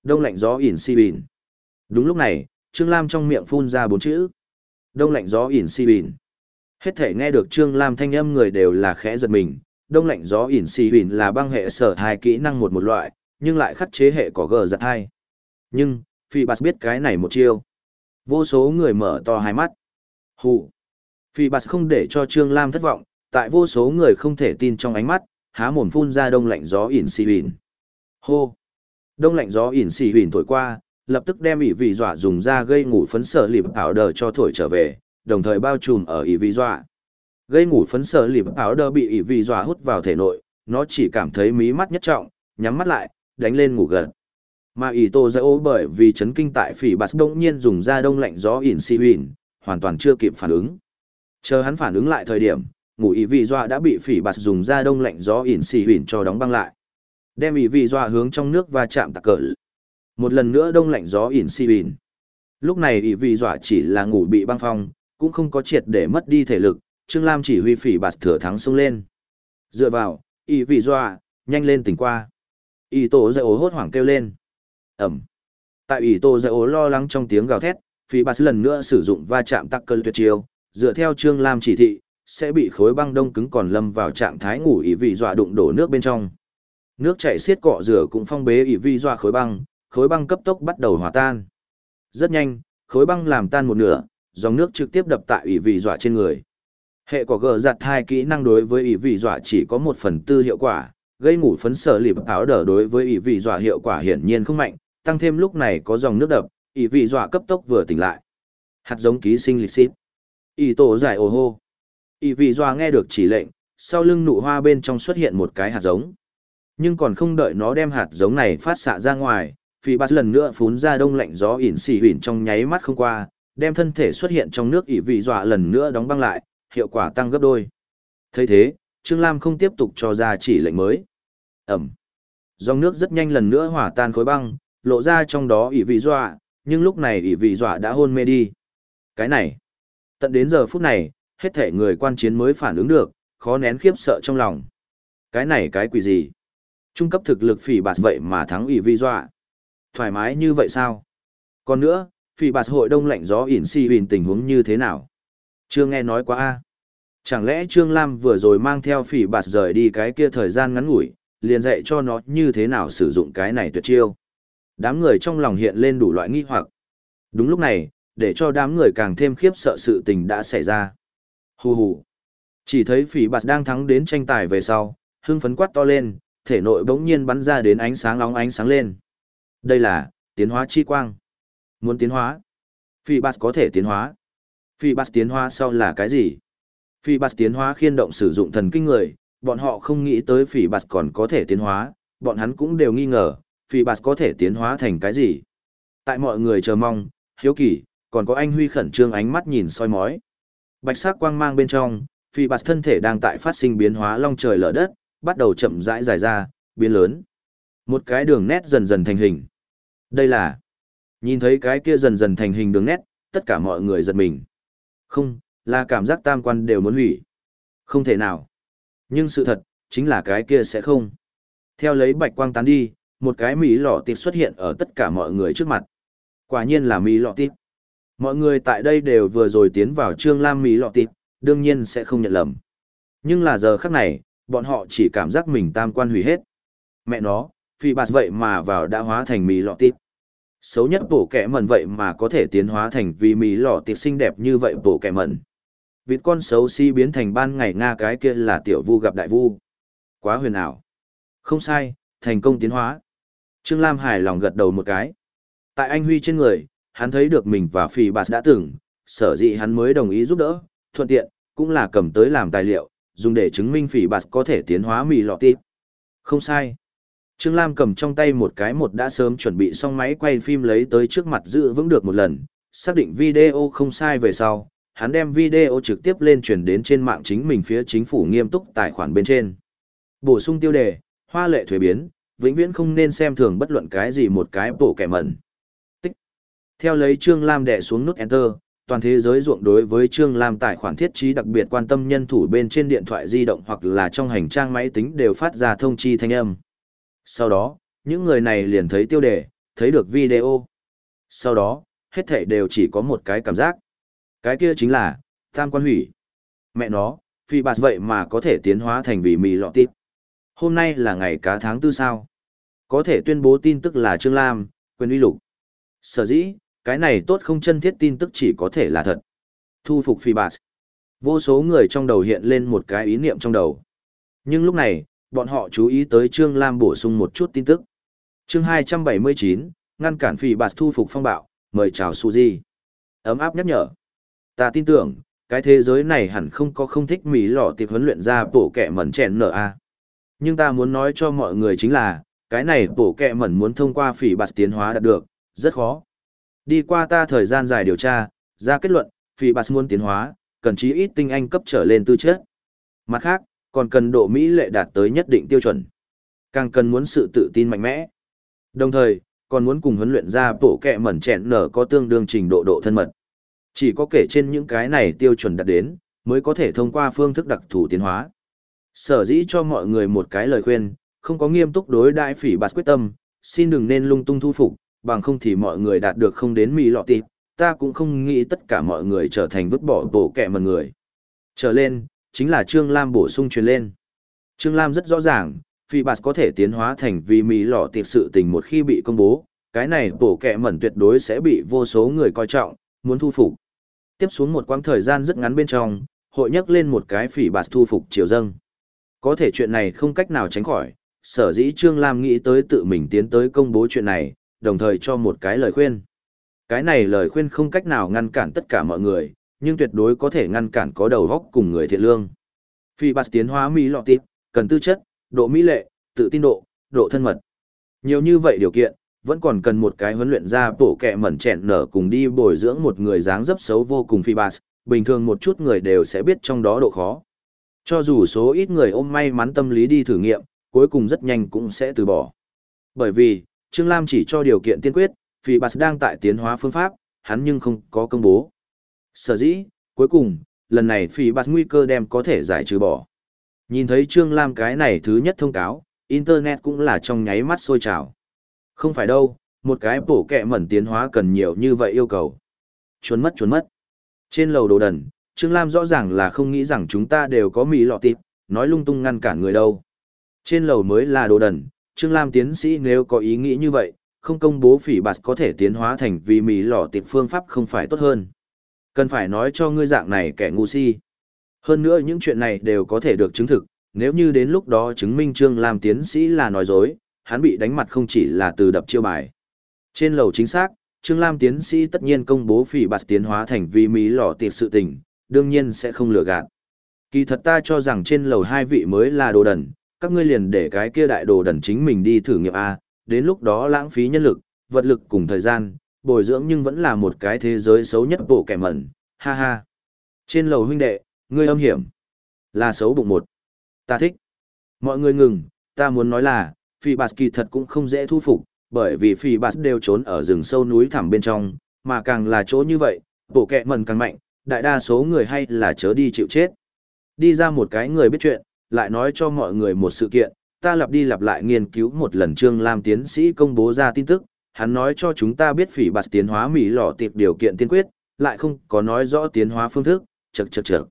Đông lạnh gió ỉn si bìn. Đúng lúc này, Trương Lam trong miệng phun ra bốn chữ. Đông lạnh gió ỉn si bìn. Hết thể nghe được Trương Lam thanh âm người đều là khẽ giật mình. Đông lạnh gió ỉn si bìn là băng hệ sở hai kỹ năng một một loại, nhưng lại khắc chế hệ có gờ giật hai. Nhưng, Phi Bas biết cái này một chiêu. Vô số người mở to hai mắt. Hù. Phi Bas không để cho Trương Lam thất vọng, tại vô số người không thể tin trong ánh mắt há mồm phun ra đông lạnh gió ỉn xì huỳnh hô đông lạnh gió ỉn xì huỳnh thổi qua lập tức đem ỉ vị dọa dùng ra gây ngủ phấn sở lịp ảo đờ cho thổi trở về đồng thời bao trùm ở ỉ vị dọa gây ngủ phấn sở lịp ảo đờ bị ỉ vị dọa hút vào thể nội nó chỉ cảm thấy mí mắt nhất trọng nhắm mắt lại đánh lên ngủ gần mà ỷ tô dỡ ô bởi vì chấn kinh tại phỉ bạt đông nhiên dùng ra đông lạnh gió ỉn xì huỳnh, hoàn toàn chưa kịp phản ứng. Chờ hắn phản ứng lại thời điểm, ngủ ý vị Doa đã bị phỉ bạt dùng ra đông lạnh gió ỉn xì huỳnh cho đóng băng lại. Đem ý vị Doa hướng trong nước và chạm tạc cỡ. Một lần nữa đông lạnh gió ỉn xì huỳnh. Lúc này ý vị Doa chỉ là ngủ bị băng phong, cũng không có triệt để mất đi thể lực, trương lam chỉ huy phỉ bạt thừa thắng xông lên. Dựa vào, ý vị Doa nhanh lên tỉnh qua ý tổ dạy ố hốt hoảng kêu lên ẩm tại ý tổ dạy ố lo lắng trong tiếng gào thét phỉ bà lần nữa sử dụng va chạm tắc cơn tuyệt chiêu dựa theo trương lam chỉ thị sẽ bị khối băng đông cứng còn lâm vào trạng thái ngủ ỉ vị dọa đụng đổ nước bên trong. Nước chảy xiết cọ rửa cũng phong bế ỉ vị dọa khối băng, khối băng cấp tốc bắt đầu hòa tan. Rất nhanh, khối băng làm tan một nửa, dòng nước trực tiếp đập tại ỉ vị dọa trên người. Hệ quả gờ giặt hai kỹ năng đối với ỉ vị dọa chỉ có một phần tư hiệu quả, gây ngủ phấn sở lịp áo đỡ đối với ỷ vị dọa hiệu quả hiển nhiên không mạnh, tăng thêm lúc này có dòng nước đập, ỷ vị dọa cấp tốc vừa tỉnh lại. Hạt giống ký sinh lịch xít. ỷ tổ giải ồ hô ỷ vị doa nghe được chỉ lệnh sau lưng nụ hoa bên trong xuất hiện một cái hạt giống nhưng còn không đợi nó đem hạt giống này phát xạ ra ngoài phi bát lần nữa phún ra đông lạnh gió ỉn xì ỉn trong nháy mắt không qua đem thân thể xuất hiện trong nước ỷ vị dọa lần nữa đóng băng lại hiệu quả tăng gấp đôi thấy thế trương lam không tiếp tục cho ra chỉ lệnh mới ẩm dòng nước rất nhanh lần nữa hỏa tan khối băng lộ ra trong đó ỷ vị dọa nhưng lúc này ỷ vị dọa đã hôn mê đi cái này tận đến giờ phút này hết thể người quan chiến mới phản ứng được, khó nén khiếp sợ trong lòng. Cái này cái quỷ gì? Trung cấp thực lực phỉ bạt vậy mà thắng ủy vị dọa. Thoải mái như vậy sao? Còn nữa, phỉ bạt hội đông lạnh gió ỉn si huỳnh tình huống như thế nào? Chưa nghe nói quá a Chẳng lẽ Trương Lam vừa rồi mang theo phỉ bạt rời đi cái kia thời gian ngắn ngủi, liền dạy cho nó như thế nào sử dụng cái này tuyệt chiêu? Đám người trong lòng hiện lên đủ loại nghi hoặc. Đúng lúc này, để cho đám người càng thêm khiếp sợ sự tình đã xảy ra. Hù hù. Chỉ thấy phỉ bạt đang thắng đến tranh tài về sau, hưng phấn quát to lên, thể nội bỗng nhiên bắn ra đến ánh sáng nóng ánh sáng lên. Đây là, tiến hóa chi quang. Muốn tiến hóa. Phỉ bạt có thể tiến hóa. Phỉ bạt tiến hóa sau là cái gì? Phỉ bạt tiến hóa khiên động sử dụng thần kinh người, bọn họ không nghĩ tới phỉ bạt còn có thể tiến hóa, bọn hắn cũng đều nghi ngờ, phỉ bạt có thể tiến hóa thành cái gì? Tại mọi người chờ mong, hiếu kỳ, còn có anh Huy khẩn trương ánh mắt nhìn soi mói. Bạch sắc quang mang bên trong, phi bạt thân thể đang tại phát sinh biến hóa long trời lở đất, bắt đầu chậm rãi dài ra, biến lớn. Một cái đường nét dần dần thành hình. Đây là... Nhìn thấy cái kia dần dần thành hình đường nét, tất cả mọi người giật mình. Không, là cảm giác tam quan đều muốn hủy. Không thể nào. Nhưng sự thật, chính là cái kia sẽ không. Theo lấy bạch quang tán đi, một cái mỹ lọ tiệp xuất hiện ở tất cả mọi người trước mặt. Quả nhiên là mỹ lọ tiệp. Mọi người tại đây đều vừa rồi tiến vào Trương Lam Mỹ lọ tịt, đương nhiên sẽ không nhận lầm. Nhưng là giờ khắc này, bọn họ chỉ cảm giác mình tam quan hủy hết. Mẹ nó, phi bạt vậy mà vào đã hóa thành Mỹ lọ tịt. xấu nhất bộ kẻ mẩn vậy mà có thể tiến hóa thành vì mì lọ tiệp xinh đẹp như vậy bộ kẻ mẩn. Vịt con xấu xí si biến thành ban ngày Nga cái kia là tiểu vu gặp đại vu. Quá huyền ảo. Không sai, thành công tiến hóa. Trương Lam hài lòng gật đầu một cái. Tại anh Huy trên người, hắn thấy được mình và phì Bạt đã từng, sở dĩ hắn mới đồng ý giúp đỡ, thuận tiện, cũng là cầm tới làm tài liệu, dùng để chứng minh Phỉ Bạt có thể tiến hóa mì lọ tít Không sai. Trương Lam cầm trong tay một cái một đã sớm chuẩn bị xong máy quay phim lấy tới trước mặt giữ vững được một lần, xác định video không sai về sau, hắn đem video trực tiếp lên truyền đến trên mạng chính mình phía chính phủ nghiêm túc tài khoản bên trên. Bổ sung tiêu đề, hoa lệ thuế biến, vĩnh viễn không nên xem thường bất luận cái gì một cái bổ kẻ mẩn. Tích. Theo lấy Trương Lam đè xuống nút Enter, toàn thế giới ruộng đối với Trương Lam tài khoản thiết trí đặc biệt quan tâm nhân thủ bên trên điện thoại di động hoặc là trong hành trang máy tính đều phát ra thông chi thanh âm. Sau đó, những người này liền thấy tiêu đề, thấy được video. Sau đó, hết thảy đều chỉ có một cái cảm giác. Cái kia chính là, tam quan hủy. Mẹ nó, phi bạt vậy mà có thể tiến hóa thành vì mì lọ tít. Hôm nay là ngày cá tháng tư sao. Có thể tuyên bố tin tức là Trương Lam, quyền uy lục. Sở dĩ, cái này tốt không chân thiết tin tức chỉ có thể là thật. Thu phục phi bạt. Vô số người trong đầu hiện lên một cái ý niệm trong đầu. Nhưng lúc này, bọn họ chú ý tới Trương Lam bổ sung một chút tin tức. chương 279, ngăn cản phi bạt thu phục phong bạo, mời chào Suzy. Ấm áp nhắc nhở. Ta tin tưởng, cái thế giới này hẳn không có không thích mỹ lọ tiệp huấn luyện ra bổ kẹ mẩn chèn nở a. Nhưng ta muốn nói cho mọi người chính là, cái này bổ kẹ mẩn muốn thông qua phỉ bạt tiến hóa đạt được, rất khó. Đi qua ta thời gian dài điều tra, ra kết luận, phỉ bạt muốn tiến hóa, cần chí ít tinh anh cấp trở lên tư chất. Mặt khác, còn cần độ mỹ lệ đạt tới nhất định tiêu chuẩn. Càng cần muốn sự tự tin mạnh mẽ. Đồng thời, còn muốn cùng huấn luyện ra bổ kẹ mẩn chèn nở có tương đương trình độ độ thân mật. Chỉ có kể trên những cái này tiêu chuẩn đạt đến, mới có thể thông qua phương thức đặc thù tiến hóa. Sở dĩ cho mọi người một cái lời khuyên, không có nghiêm túc đối đại phỉ bạt quyết tâm, xin đừng nên lung tung thu phục, bằng không thì mọi người đạt được không đến mì lọ tịp, ta cũng không nghĩ tất cả mọi người trở thành vứt bỏ bổ kẹ mật người. Trở lên, chính là Trương Lam bổ sung truyền lên. Trương Lam rất rõ ràng, phỉ bạt có thể tiến hóa thành vì mì lọ tiệp sự tình một khi bị công bố, cái này bổ kẹ mẩn tuyệt đối sẽ bị vô số người coi trọng, muốn thu phục. Tiếp xuống một quãng thời gian rất ngắn bên trong, hội nhắc lên một cái phỉ bạt thu phục triều dâng. Có thể chuyện này không cách nào tránh khỏi, sở dĩ Trương Lam nghĩ tới tự mình tiến tới công bố chuyện này, đồng thời cho một cái lời khuyên. Cái này lời khuyên không cách nào ngăn cản tất cả mọi người, nhưng tuyệt đối có thể ngăn cản có đầu góc cùng người thiện lương. Phi bạt tiến hóa mỹ lọ tịp, cần tư chất, độ mỹ lệ, tự tin độ, độ thân mật. Nhiều như vậy điều kiện, vẫn còn cần một cái huấn luyện ra bổ kẹ mẩn chẹn nở cùng đi bồi dưỡng một người dáng dấp xấu vô cùng phi bạt, bình thường một chút người đều sẽ biết trong đó độ khó. Cho dù số ít người ôm may mắn tâm lý đi thử nghiệm, cuối cùng rất nhanh cũng sẽ từ bỏ. Bởi vì, Trương Lam chỉ cho điều kiện tiên quyết, Phi Bạt đang tại tiến hóa phương pháp, hắn nhưng không có công bố. Sở dĩ, cuối cùng, lần này Phi Bạt nguy cơ đem có thể giải trừ bỏ. Nhìn thấy Trương Lam cái này thứ nhất thông cáo, Internet cũng là trong nháy mắt sôi trào. Không phải đâu, một cái bổ kẹ mẩn tiến hóa cần nhiều như vậy yêu cầu. Chuốn mất chuốn mất. Trên lầu đồ đần, Trương Lam rõ ràng là không nghĩ rằng chúng ta đều có mì lọ tịp, nói lung tung ngăn cản người đâu. Trên lầu mới là đồ đần, Trương Lam tiến sĩ nếu có ý nghĩ như vậy, không công bố phỉ bạt có thể tiến hóa thành vì mì lọ tịp phương pháp không phải tốt hơn. Cần phải nói cho ngươi dạng này kẻ ngu si. Hơn nữa những chuyện này đều có thể được chứng thực, nếu như đến lúc đó chứng minh Trương Lam tiến sĩ là nói dối, hắn bị đánh mặt không chỉ là từ đập chiêu bài. Trên lầu chính xác, Trương Lam tiến sĩ tất nhiên công bố phỉ bạt tiến hóa thành vi mỹ lò tiệp sự tình, đương nhiên sẽ không lừa gạt. Kỳ thật ta cho rằng trên lầu hai vị mới là đồ đần, các ngươi liền để cái kia đại đồ đần chính mình đi thử nghiệm A, đến lúc đó lãng phí nhân lực, vật lực cùng thời gian, bồi dưỡng nhưng vẫn là một cái thế giới xấu nhất bộ kẻ mẩn, ha ha. Trên lầu huynh đệ, ngươi âm hiểm, là xấu bụng một. Ta thích. Mọi người ngừng, ta muốn nói là, phi bạt kỳ thật cũng không dễ thu phục, bởi vì phi bạt đều trốn ở rừng sâu núi thẳm bên trong, mà càng là chỗ như vậy, bộ kẹ mần càng mạnh, đại đa số người hay là chớ đi chịu chết. Đi ra một cái người biết chuyện, lại nói cho mọi người một sự kiện, ta lặp đi lặp lại nghiên cứu một lần Trương Lam tiến sĩ công bố ra tin tức, hắn nói cho chúng ta biết phỉ bạt tiến hóa Mỹ lò tiệp điều kiện tiên quyết, lại không có nói rõ tiến hóa phương thức, chật chật chật.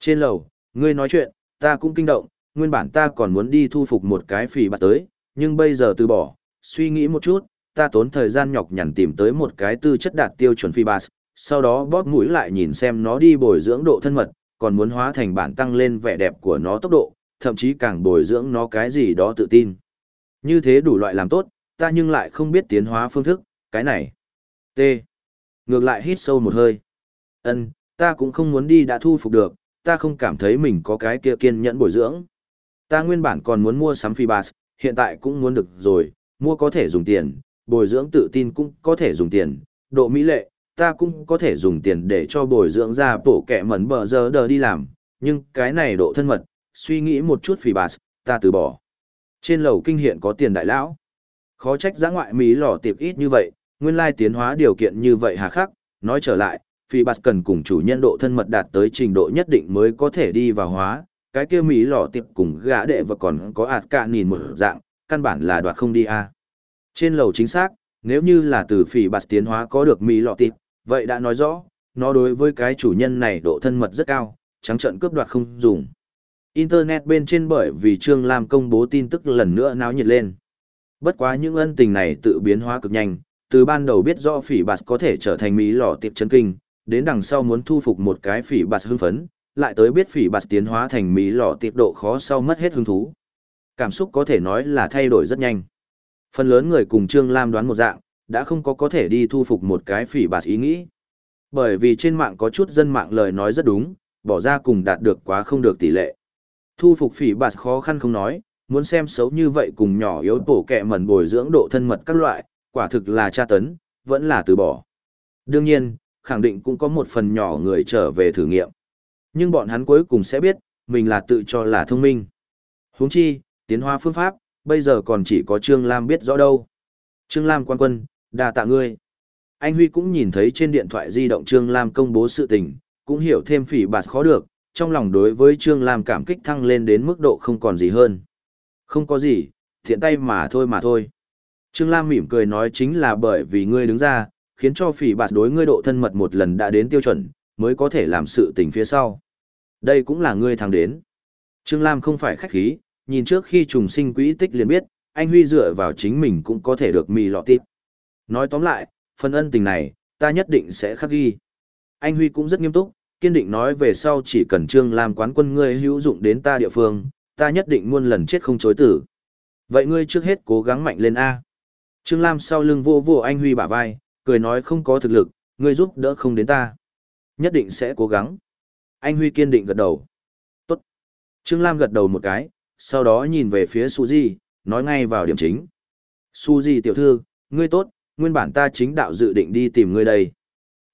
Trên lầu, ngươi nói chuyện, ta cũng kinh động, nguyên bản ta còn muốn đi thu phục một cái phỉ bạt tới, nhưng bây giờ từ bỏ, suy nghĩ một chút, ta tốn thời gian nhọc nhằn tìm tới một cái tư chất đạt tiêu chuẩn phi bass, sau đó bóp mũi lại nhìn xem nó đi bồi dưỡng độ thân mật, còn muốn hóa thành bản tăng lên vẻ đẹp của nó tốc độ, thậm chí càng bồi dưỡng nó cái gì đó tự tin. Như thế đủ loại làm tốt, ta nhưng lại không biết tiến hóa phương thức, cái này. T. Ngược lại hít sâu một hơi. Ân, ta cũng không muốn đi đã thu phục được, ta không cảm thấy mình có cái kia kiên nhẫn bồi dưỡng. Ta nguyên bản còn muốn mua sắm phi bass, hiện tại cũng muốn được rồi, mua có thể dùng tiền, bồi dưỡng tự tin cũng có thể dùng tiền, độ mỹ lệ, ta cũng có thể dùng tiền để cho bồi dưỡng ra bổ kẻ mẩn bờ giờ đờ đi làm, nhưng cái này độ thân mật, suy nghĩ một chút phi bass, ta từ bỏ. Trên lầu kinh hiện có tiền đại lão. Khó trách giã ngoại Mỹ lò tiệp ít như vậy, nguyên lai tiến hóa điều kiện như vậy hà khắc, nói trở lại, phi bass cần cùng chủ nhân độ thân mật đạt tới trình độ nhất định mới có thể đi vào hóa, cái kia Mỹ lọ tiệp cùng gã đệ và còn có ạt cạ nhìn một dạng, căn bản là đoạt không đi a. Trên lầu chính xác, nếu như là từ phỉ bạt tiến hóa có được Mỹ lọ tiệp, vậy đã nói rõ, nó đối với cái chủ nhân này độ thân mật rất cao, trắng trận cướp đoạt không dùng. Internet bên trên bởi vì Trương Lam công bố tin tức lần nữa náo nhiệt lên. Bất quá những ân tình này tự biến hóa cực nhanh, từ ban đầu biết rõ phỉ bạt có thể trở thành Mỹ lọ tiệp chân kinh, đến đằng sau muốn thu phục một cái phỉ bạt hưng phấn, lại tới biết phỉ bạt tiến hóa thành Mỹ lọ tiệp độ khó sau mất hết hứng thú. Cảm xúc có thể nói là thay đổi rất nhanh. Phần lớn người cùng Trương Lam đoán một dạng, đã không có có thể đi thu phục một cái phỉ bạt ý nghĩ. Bởi vì trên mạng có chút dân mạng lời nói rất đúng, bỏ ra cùng đạt được quá không được tỷ lệ. Thu phục phỉ bạt khó khăn không nói, muốn xem xấu như vậy cùng nhỏ yếu tổ kẹ mẩn bồi dưỡng độ thân mật các loại, quả thực là tra tấn, vẫn là từ bỏ. Đương nhiên, khẳng định cũng có một phần nhỏ người trở về thử nghiệm. Nhưng bọn hắn cuối cùng sẽ biết, mình là tự cho là thông minh. huống chi, tiến hóa phương pháp, bây giờ còn chỉ có Trương Lam biết rõ đâu. Trương Lam quan quân, đa tạ ngươi. Anh Huy cũng nhìn thấy trên điện thoại di động Trương Lam công bố sự tình, cũng hiểu thêm phỉ bạt khó được, trong lòng đối với Trương Lam cảm kích thăng lên đến mức độ không còn gì hơn. Không có gì, thiện tay mà thôi mà thôi. Trương Lam mỉm cười nói chính là bởi vì ngươi đứng ra, khiến cho phỉ bạt đối ngươi độ thân mật một lần đã đến tiêu chuẩn, mới có thể làm sự tình phía sau. Đây cũng là ngươi thắng đến. Trương Lam không phải khách khí, nhìn trước khi trùng sinh quỹ tích liền biết, anh Huy dựa vào chính mình cũng có thể được mì lọ tít. Nói tóm lại, phần ân tình này, ta nhất định sẽ khắc ghi. Anh Huy cũng rất nghiêm túc, kiên định nói về sau chỉ cần Trương Lam quán quân ngươi hữu dụng đến ta địa phương, ta nhất định muôn lần chết không chối tử. Vậy ngươi trước hết cố gắng mạnh lên A. Trương Lam sau lưng vô vô anh Huy bả vai, cười nói không có thực lực, ngươi giúp đỡ không đến ta. Nhất định sẽ cố gắng. Anh Huy kiên định gật đầu. Tốt. Trương Lam gật đầu một cái, sau đó nhìn về phía Suzy, nói ngay vào điểm chính. Suzy tiểu thư, ngươi tốt, nguyên bản ta chính đạo dự định đi tìm ngươi đây.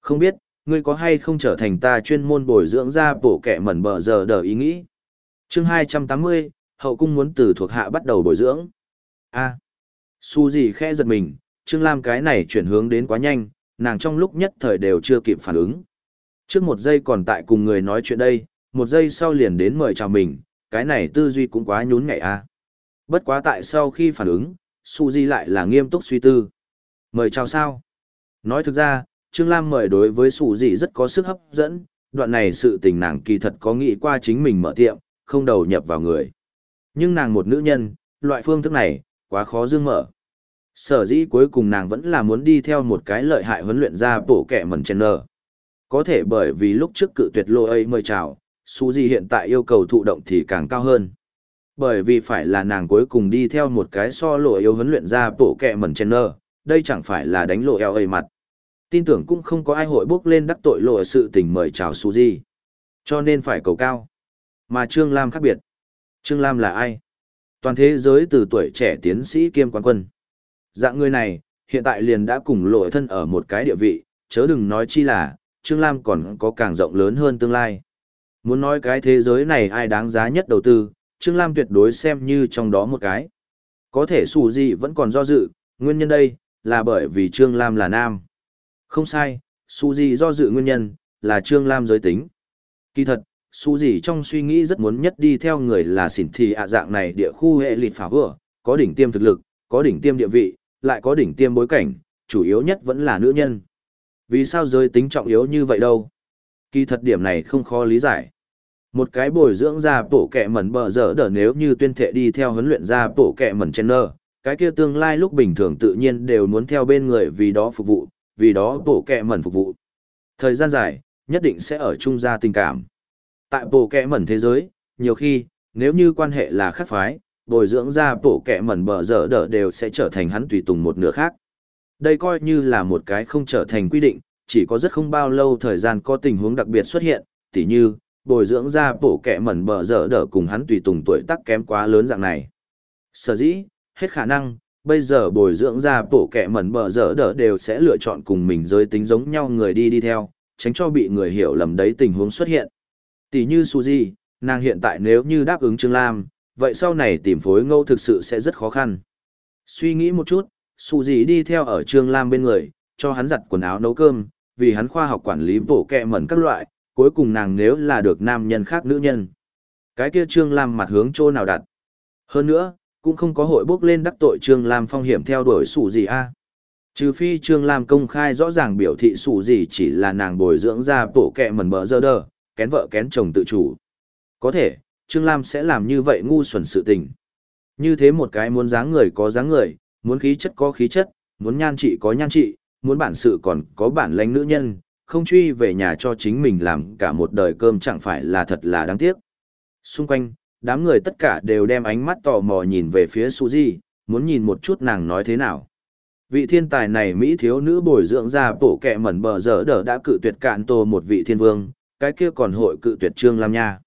Không biết, ngươi có hay không trở thành ta chuyên môn bồi dưỡng ra bổ kẻ mẩn bờ giờ đờ ý nghĩ. chương 280, hậu cung muốn từ thuộc hạ bắt đầu bồi dưỡng. a à, Suzy khẽ giật mình, Trương Lam cái này chuyển hướng đến quá nhanh, nàng trong lúc nhất thời đều chưa kịp phản ứng. Trước một giây còn tại cùng người nói chuyện đây, một giây sau liền đến mời chào mình, cái này tư duy cũng quá nhún nhảy a. Bất quá tại sau khi phản ứng, Su Di lại là nghiêm túc suy tư. Mời chào sao? Nói thực ra, Trương Lam mời đối với Su Di rất có sức hấp dẫn, đoạn này sự tình nàng kỳ thật có nghĩ qua chính mình mở tiệm, không đầu nhập vào người. Nhưng nàng một nữ nhân, loại phương thức này, quá khó dương mở. Sở dĩ cuối cùng nàng vẫn là muốn đi theo một cái lợi hại huấn luyện ra bổ kẻ mẩn chen nở. Có thể bởi vì lúc trước cự tuyệt lô ấy mời chào, Su Di hiện tại yêu cầu thụ động thì càng cao hơn. Bởi vì phải là nàng cuối cùng đi theo một cái so lộ yêu huấn luyện ra bộ kẹ mẩn chen nơ, đây chẳng phải là đánh lộ eo ấy mặt. Tin tưởng cũng không có ai hội bước lên đắc tội lộ sự tình mời chào Su Di. Cho nên phải cầu cao. Mà Trương Lam khác biệt. Trương Lam là ai? Toàn thế giới từ tuổi trẻ tiến sĩ kiêm quan quân. Dạng người này, hiện tại liền đã cùng lộ thân ở một cái địa vị, chớ đừng nói chi là, Trương Lam còn có càng rộng lớn hơn tương lai. Muốn nói cái thế giới này ai đáng giá nhất đầu tư, Trương Lam tuyệt đối xem như trong đó một cái. Có thể Sù Di vẫn còn do dự, nguyên nhân đây, là bởi vì Trương Lam là nam. Không sai, Sù Di do dự nguyên nhân, là Trương Lam giới tính. Kỳ thật, Sù Di trong suy nghĩ rất muốn nhất đi theo người là xỉn thị ạ dạng này địa khu hệ lịt phá vừa, có đỉnh tiêm thực lực, có đỉnh tiêm địa vị, lại có đỉnh tiêm bối cảnh, chủ yếu nhất vẫn là nữ nhân. Vì sao giới tính trọng yếu như vậy đâu? Kỳ thật điểm này không khó lý giải. Một cái bồi dưỡng ra bổ kẹ mẩn bờ dở đỡ nếu như tuyên thệ đi theo huấn luyện ra bổ kẹ mẩn chen nơ, cái kia tương lai lúc bình thường tự nhiên đều muốn theo bên người vì đó phục vụ, vì đó bổ kẹ mẩn phục vụ. Thời gian dài, nhất định sẽ ở chung gia tình cảm. Tại bổ kẹ mẩn thế giới, nhiều khi, nếu như quan hệ là khắc phái, bồi dưỡng ra bổ kẹ mẩn bờ dở đỡ đều sẽ trở thành hắn tùy tùng một nửa khác. Đây coi như là một cái không trở thành quy định, chỉ có rất không bao lâu thời gian có tình huống đặc biệt xuất hiện, tỉ như, bồi dưỡng ra bổ kẻ mẩn bờ dở đỡ cùng hắn tùy tùng tuổi tác kém quá lớn dạng này. Sở dĩ, hết khả năng, bây giờ bồi dưỡng ra bổ kẻ mẩn bờ dở đỡ đều sẽ lựa chọn cùng mình giới tính giống nhau người đi đi theo, tránh cho bị người hiểu lầm đấy tình huống xuất hiện. Tỷ như Suzy, nàng hiện tại nếu như đáp ứng Trương Lam, vậy sau này tìm phối ngẫu thực sự sẽ rất khó khăn. Suy nghĩ một chút, Suzy đi theo ở Trương Lam bên người, cho hắn giặt quần áo nấu cơm, vì hắn khoa học quản lý bổ kẹ mẩn các loại, cuối cùng nàng nếu là được nam nhân khác nữ nhân. Cái kia Trương Lam mặt hướng chỗ nào đặt. Hơn nữa, cũng không có hội bốc lên đắc tội Trương Lam phong hiểm theo đuổi Su gì a Trừ phi Trương Lam công khai rõ ràng biểu thị Su gì chỉ là nàng bồi dưỡng ra bộ kẹ mẩn bờ dơ đờ, kén vợ kén chồng tự chủ. Có thể, Trương Lam sẽ làm như vậy ngu xuẩn sự tình. Như thế một cái muốn dáng người có dáng người, muốn khí chất có khí chất, muốn nhan trị có nhan trị, muốn bản sự còn có bản lãnh nữ nhân, không truy về nhà cho chính mình làm cả một đời cơm chẳng phải là thật là đáng tiếc. Xung quanh, đám người tất cả đều đem ánh mắt tò mò nhìn về phía Suzy, muốn nhìn một chút nàng nói thế nào. Vị thiên tài này Mỹ thiếu nữ bồi dưỡng ra bổ kẹ mẩn bờ dở đỡ đã cự tuyệt cạn tô một vị thiên vương, cái kia còn hội cự tuyệt Trương Lam nha.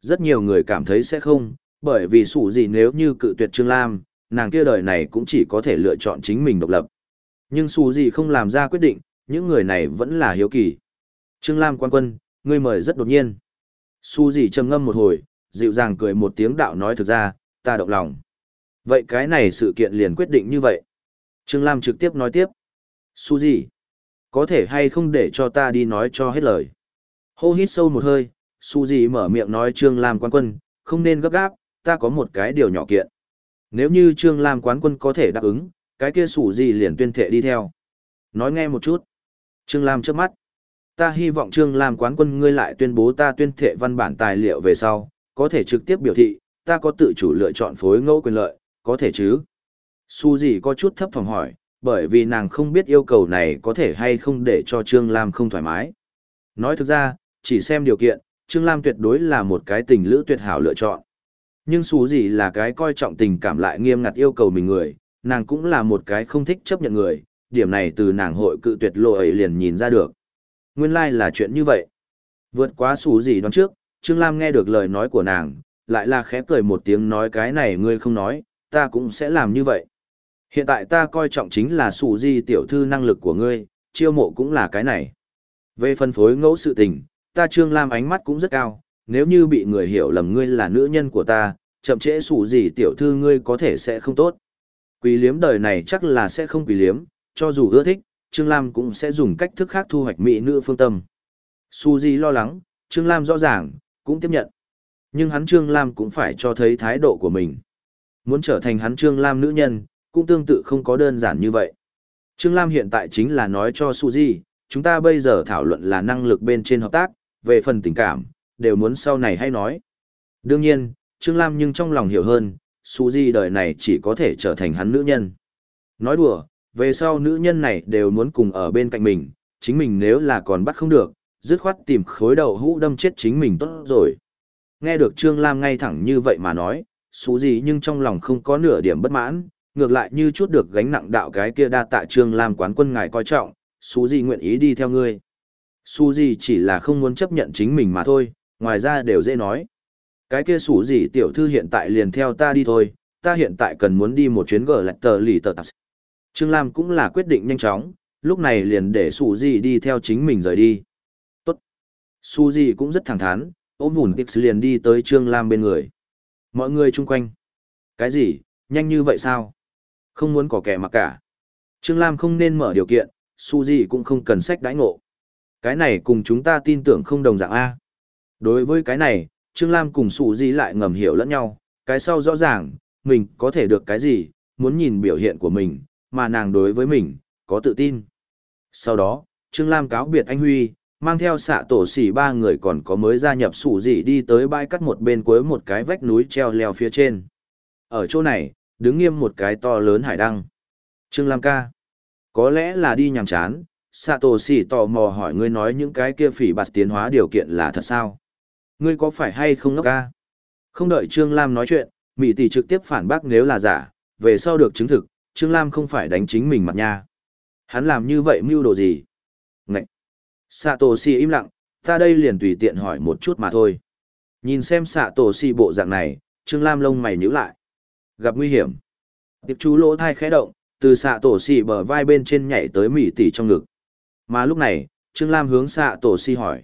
Rất nhiều người cảm thấy sẽ không, bởi vì sủ gì nếu như cự tuyệt Trương Lam, nàng kia đời này cũng chỉ có thể lựa chọn chính mình độc lập. Nhưng sủ gì không làm ra quyết định, những người này vẫn là hiếu kỳ. Trương Lam quan quân, ngươi mời rất đột nhiên. Su gì trầm ngâm một hồi, dịu dàng cười một tiếng đạo nói thực ra, ta động lòng. Vậy cái này sự kiện liền quyết định như vậy. Trương Lam trực tiếp nói tiếp. Su gì? Có thể hay không để cho ta đi nói cho hết lời. Hô hít sâu một hơi, Su gì mở miệng nói Trương Lam quan quân, không nên gấp gáp, ta có một cái điều nhỏ kiện. Nếu như Trương Lam quán quân có thể đáp ứng, cái kia sủ gì liền tuyên thệ đi theo. Nói nghe một chút. Trương Lam trước mắt. Ta hy vọng Trương Lam quán quân ngươi lại tuyên bố ta tuyên thệ văn bản tài liệu về sau, có thể trực tiếp biểu thị, ta có tự chủ lựa chọn phối ngẫu quyền lợi, có thể chứ? Su gì có chút thấp phòng hỏi, bởi vì nàng không biết yêu cầu này có thể hay không để cho Trương Lam không thoải mái. Nói thực ra, chỉ xem điều kiện, Trương Lam tuyệt đối là một cái tình lữ tuyệt hảo lựa chọn. Nhưng xù gì là cái coi trọng tình cảm lại nghiêm ngặt yêu cầu mình người, nàng cũng là một cái không thích chấp nhận người, điểm này từ nàng hội cự tuyệt lộ ấy liền nhìn ra được. Nguyên lai like là chuyện như vậy. Vượt quá xù gì đoán trước, Trương Lam nghe được lời nói của nàng, lại là khẽ cười một tiếng nói cái này ngươi không nói, ta cũng sẽ làm như vậy. Hiện tại ta coi trọng chính là xù di tiểu thư năng lực của ngươi, chiêu mộ cũng là cái này. Về phân phối ngẫu sự tình, ta Trương Lam ánh mắt cũng rất cao, nếu như bị người hiểu lầm ngươi là nữ nhân của ta, chậm trễ sủ gì tiểu thư ngươi có thể sẽ không tốt. Quỷ liếm đời này chắc là sẽ không quỷ liếm, cho dù ưa thích, Trương Lam cũng sẽ dùng cách thức khác thu hoạch mỹ nữ phương tâm. Su Di lo lắng, Trương Lam rõ ràng, cũng tiếp nhận. Nhưng hắn Trương Lam cũng phải cho thấy thái độ của mình. Muốn trở thành hắn Trương Lam nữ nhân, cũng tương tự không có đơn giản như vậy. Trương Lam hiện tại chính là nói cho Suzy, chúng ta bây giờ thảo luận là năng lực bên trên hợp tác, về phần tình cảm, đều muốn sau này hay nói. Đương nhiên, Trương Lam nhưng trong lòng hiểu hơn, Suzy đời này chỉ có thể trở thành hắn nữ nhân. Nói đùa, về sau nữ nhân này đều muốn cùng ở bên cạnh mình, chính mình nếu là còn bắt không được, dứt khoát tìm khối đầu hũ đâm chết chính mình tốt rồi. Nghe được Trương Lam ngay thẳng như vậy mà nói, xú gì nhưng trong lòng không có nửa điểm bất mãn, ngược lại như chút được gánh nặng đạo cái kia đa tạ Trương Lam quán quân ngài coi trọng, xú gì nguyện ý đi theo ngươi. Xú gì chỉ là không muốn chấp nhận chính mình mà thôi, ngoài ra đều dễ nói. Cái kia sủ gì tiểu thư hiện tại liền theo ta đi thôi, ta hiện tại cần muốn đi một chuyến gờ lạch tờ lì tờ tạp. Trương Lam cũng là quyết định nhanh chóng, lúc này liền để sủ gì đi theo chính mình rời đi. Tốt. Sủ gì cũng rất thẳng thắn, ôm vùn sứ liền đi tới Trương Lam bên người. Mọi người chung quanh. Cái gì, nhanh như vậy sao? Không muốn có kẻ mặc cả. Trương Lam không nên mở điều kiện, Su Di cũng không cần sách đãi ngộ. Cái này cùng chúng ta tin tưởng không đồng dạng A. Đối với cái này, Trương Lam cùng Sụ Di lại ngầm hiểu lẫn nhau, cái sau rõ ràng, mình có thể được cái gì, muốn nhìn biểu hiện của mình, mà nàng đối với mình, có tự tin. Sau đó, Trương Lam cáo biệt anh Huy, mang theo xạ tổ xỉ ba người còn có mới gia nhập sủ dị đi tới bãi cắt một bên cuối một cái vách núi treo leo phía trên. Ở chỗ này, đứng nghiêm một cái to lớn hải đăng. Trương Lam ca. Có lẽ là đi nhàm chán, Sato Sĩ tò mò hỏi ngươi nói những cái kia phỉ bạt tiến hóa điều kiện là thật sao? Ngươi có phải hay không ngốc ca? Không đợi Trương Lam nói chuyện, Mỹ tỷ trực tiếp phản bác nếu là giả, về sau được chứng thực, Trương Lam không phải đánh chính mình mặt nha. Hắn làm như vậy mưu đồ gì? Ngậy! tổ xỉ im lặng, ta đây liền tùy tiện hỏi một chút mà thôi. Nhìn xem Sato xỉ bộ dạng này, Trương Lam lông mày nhíu lại. Gặp nguy hiểm. Tiệp chú lỗ thai khẽ động, từ xạ tổ xì bờ vai bên trên nhảy tới mỹ tỷ trong ngực. Mà lúc này, Trương Lam hướng xạ tổ xì hỏi.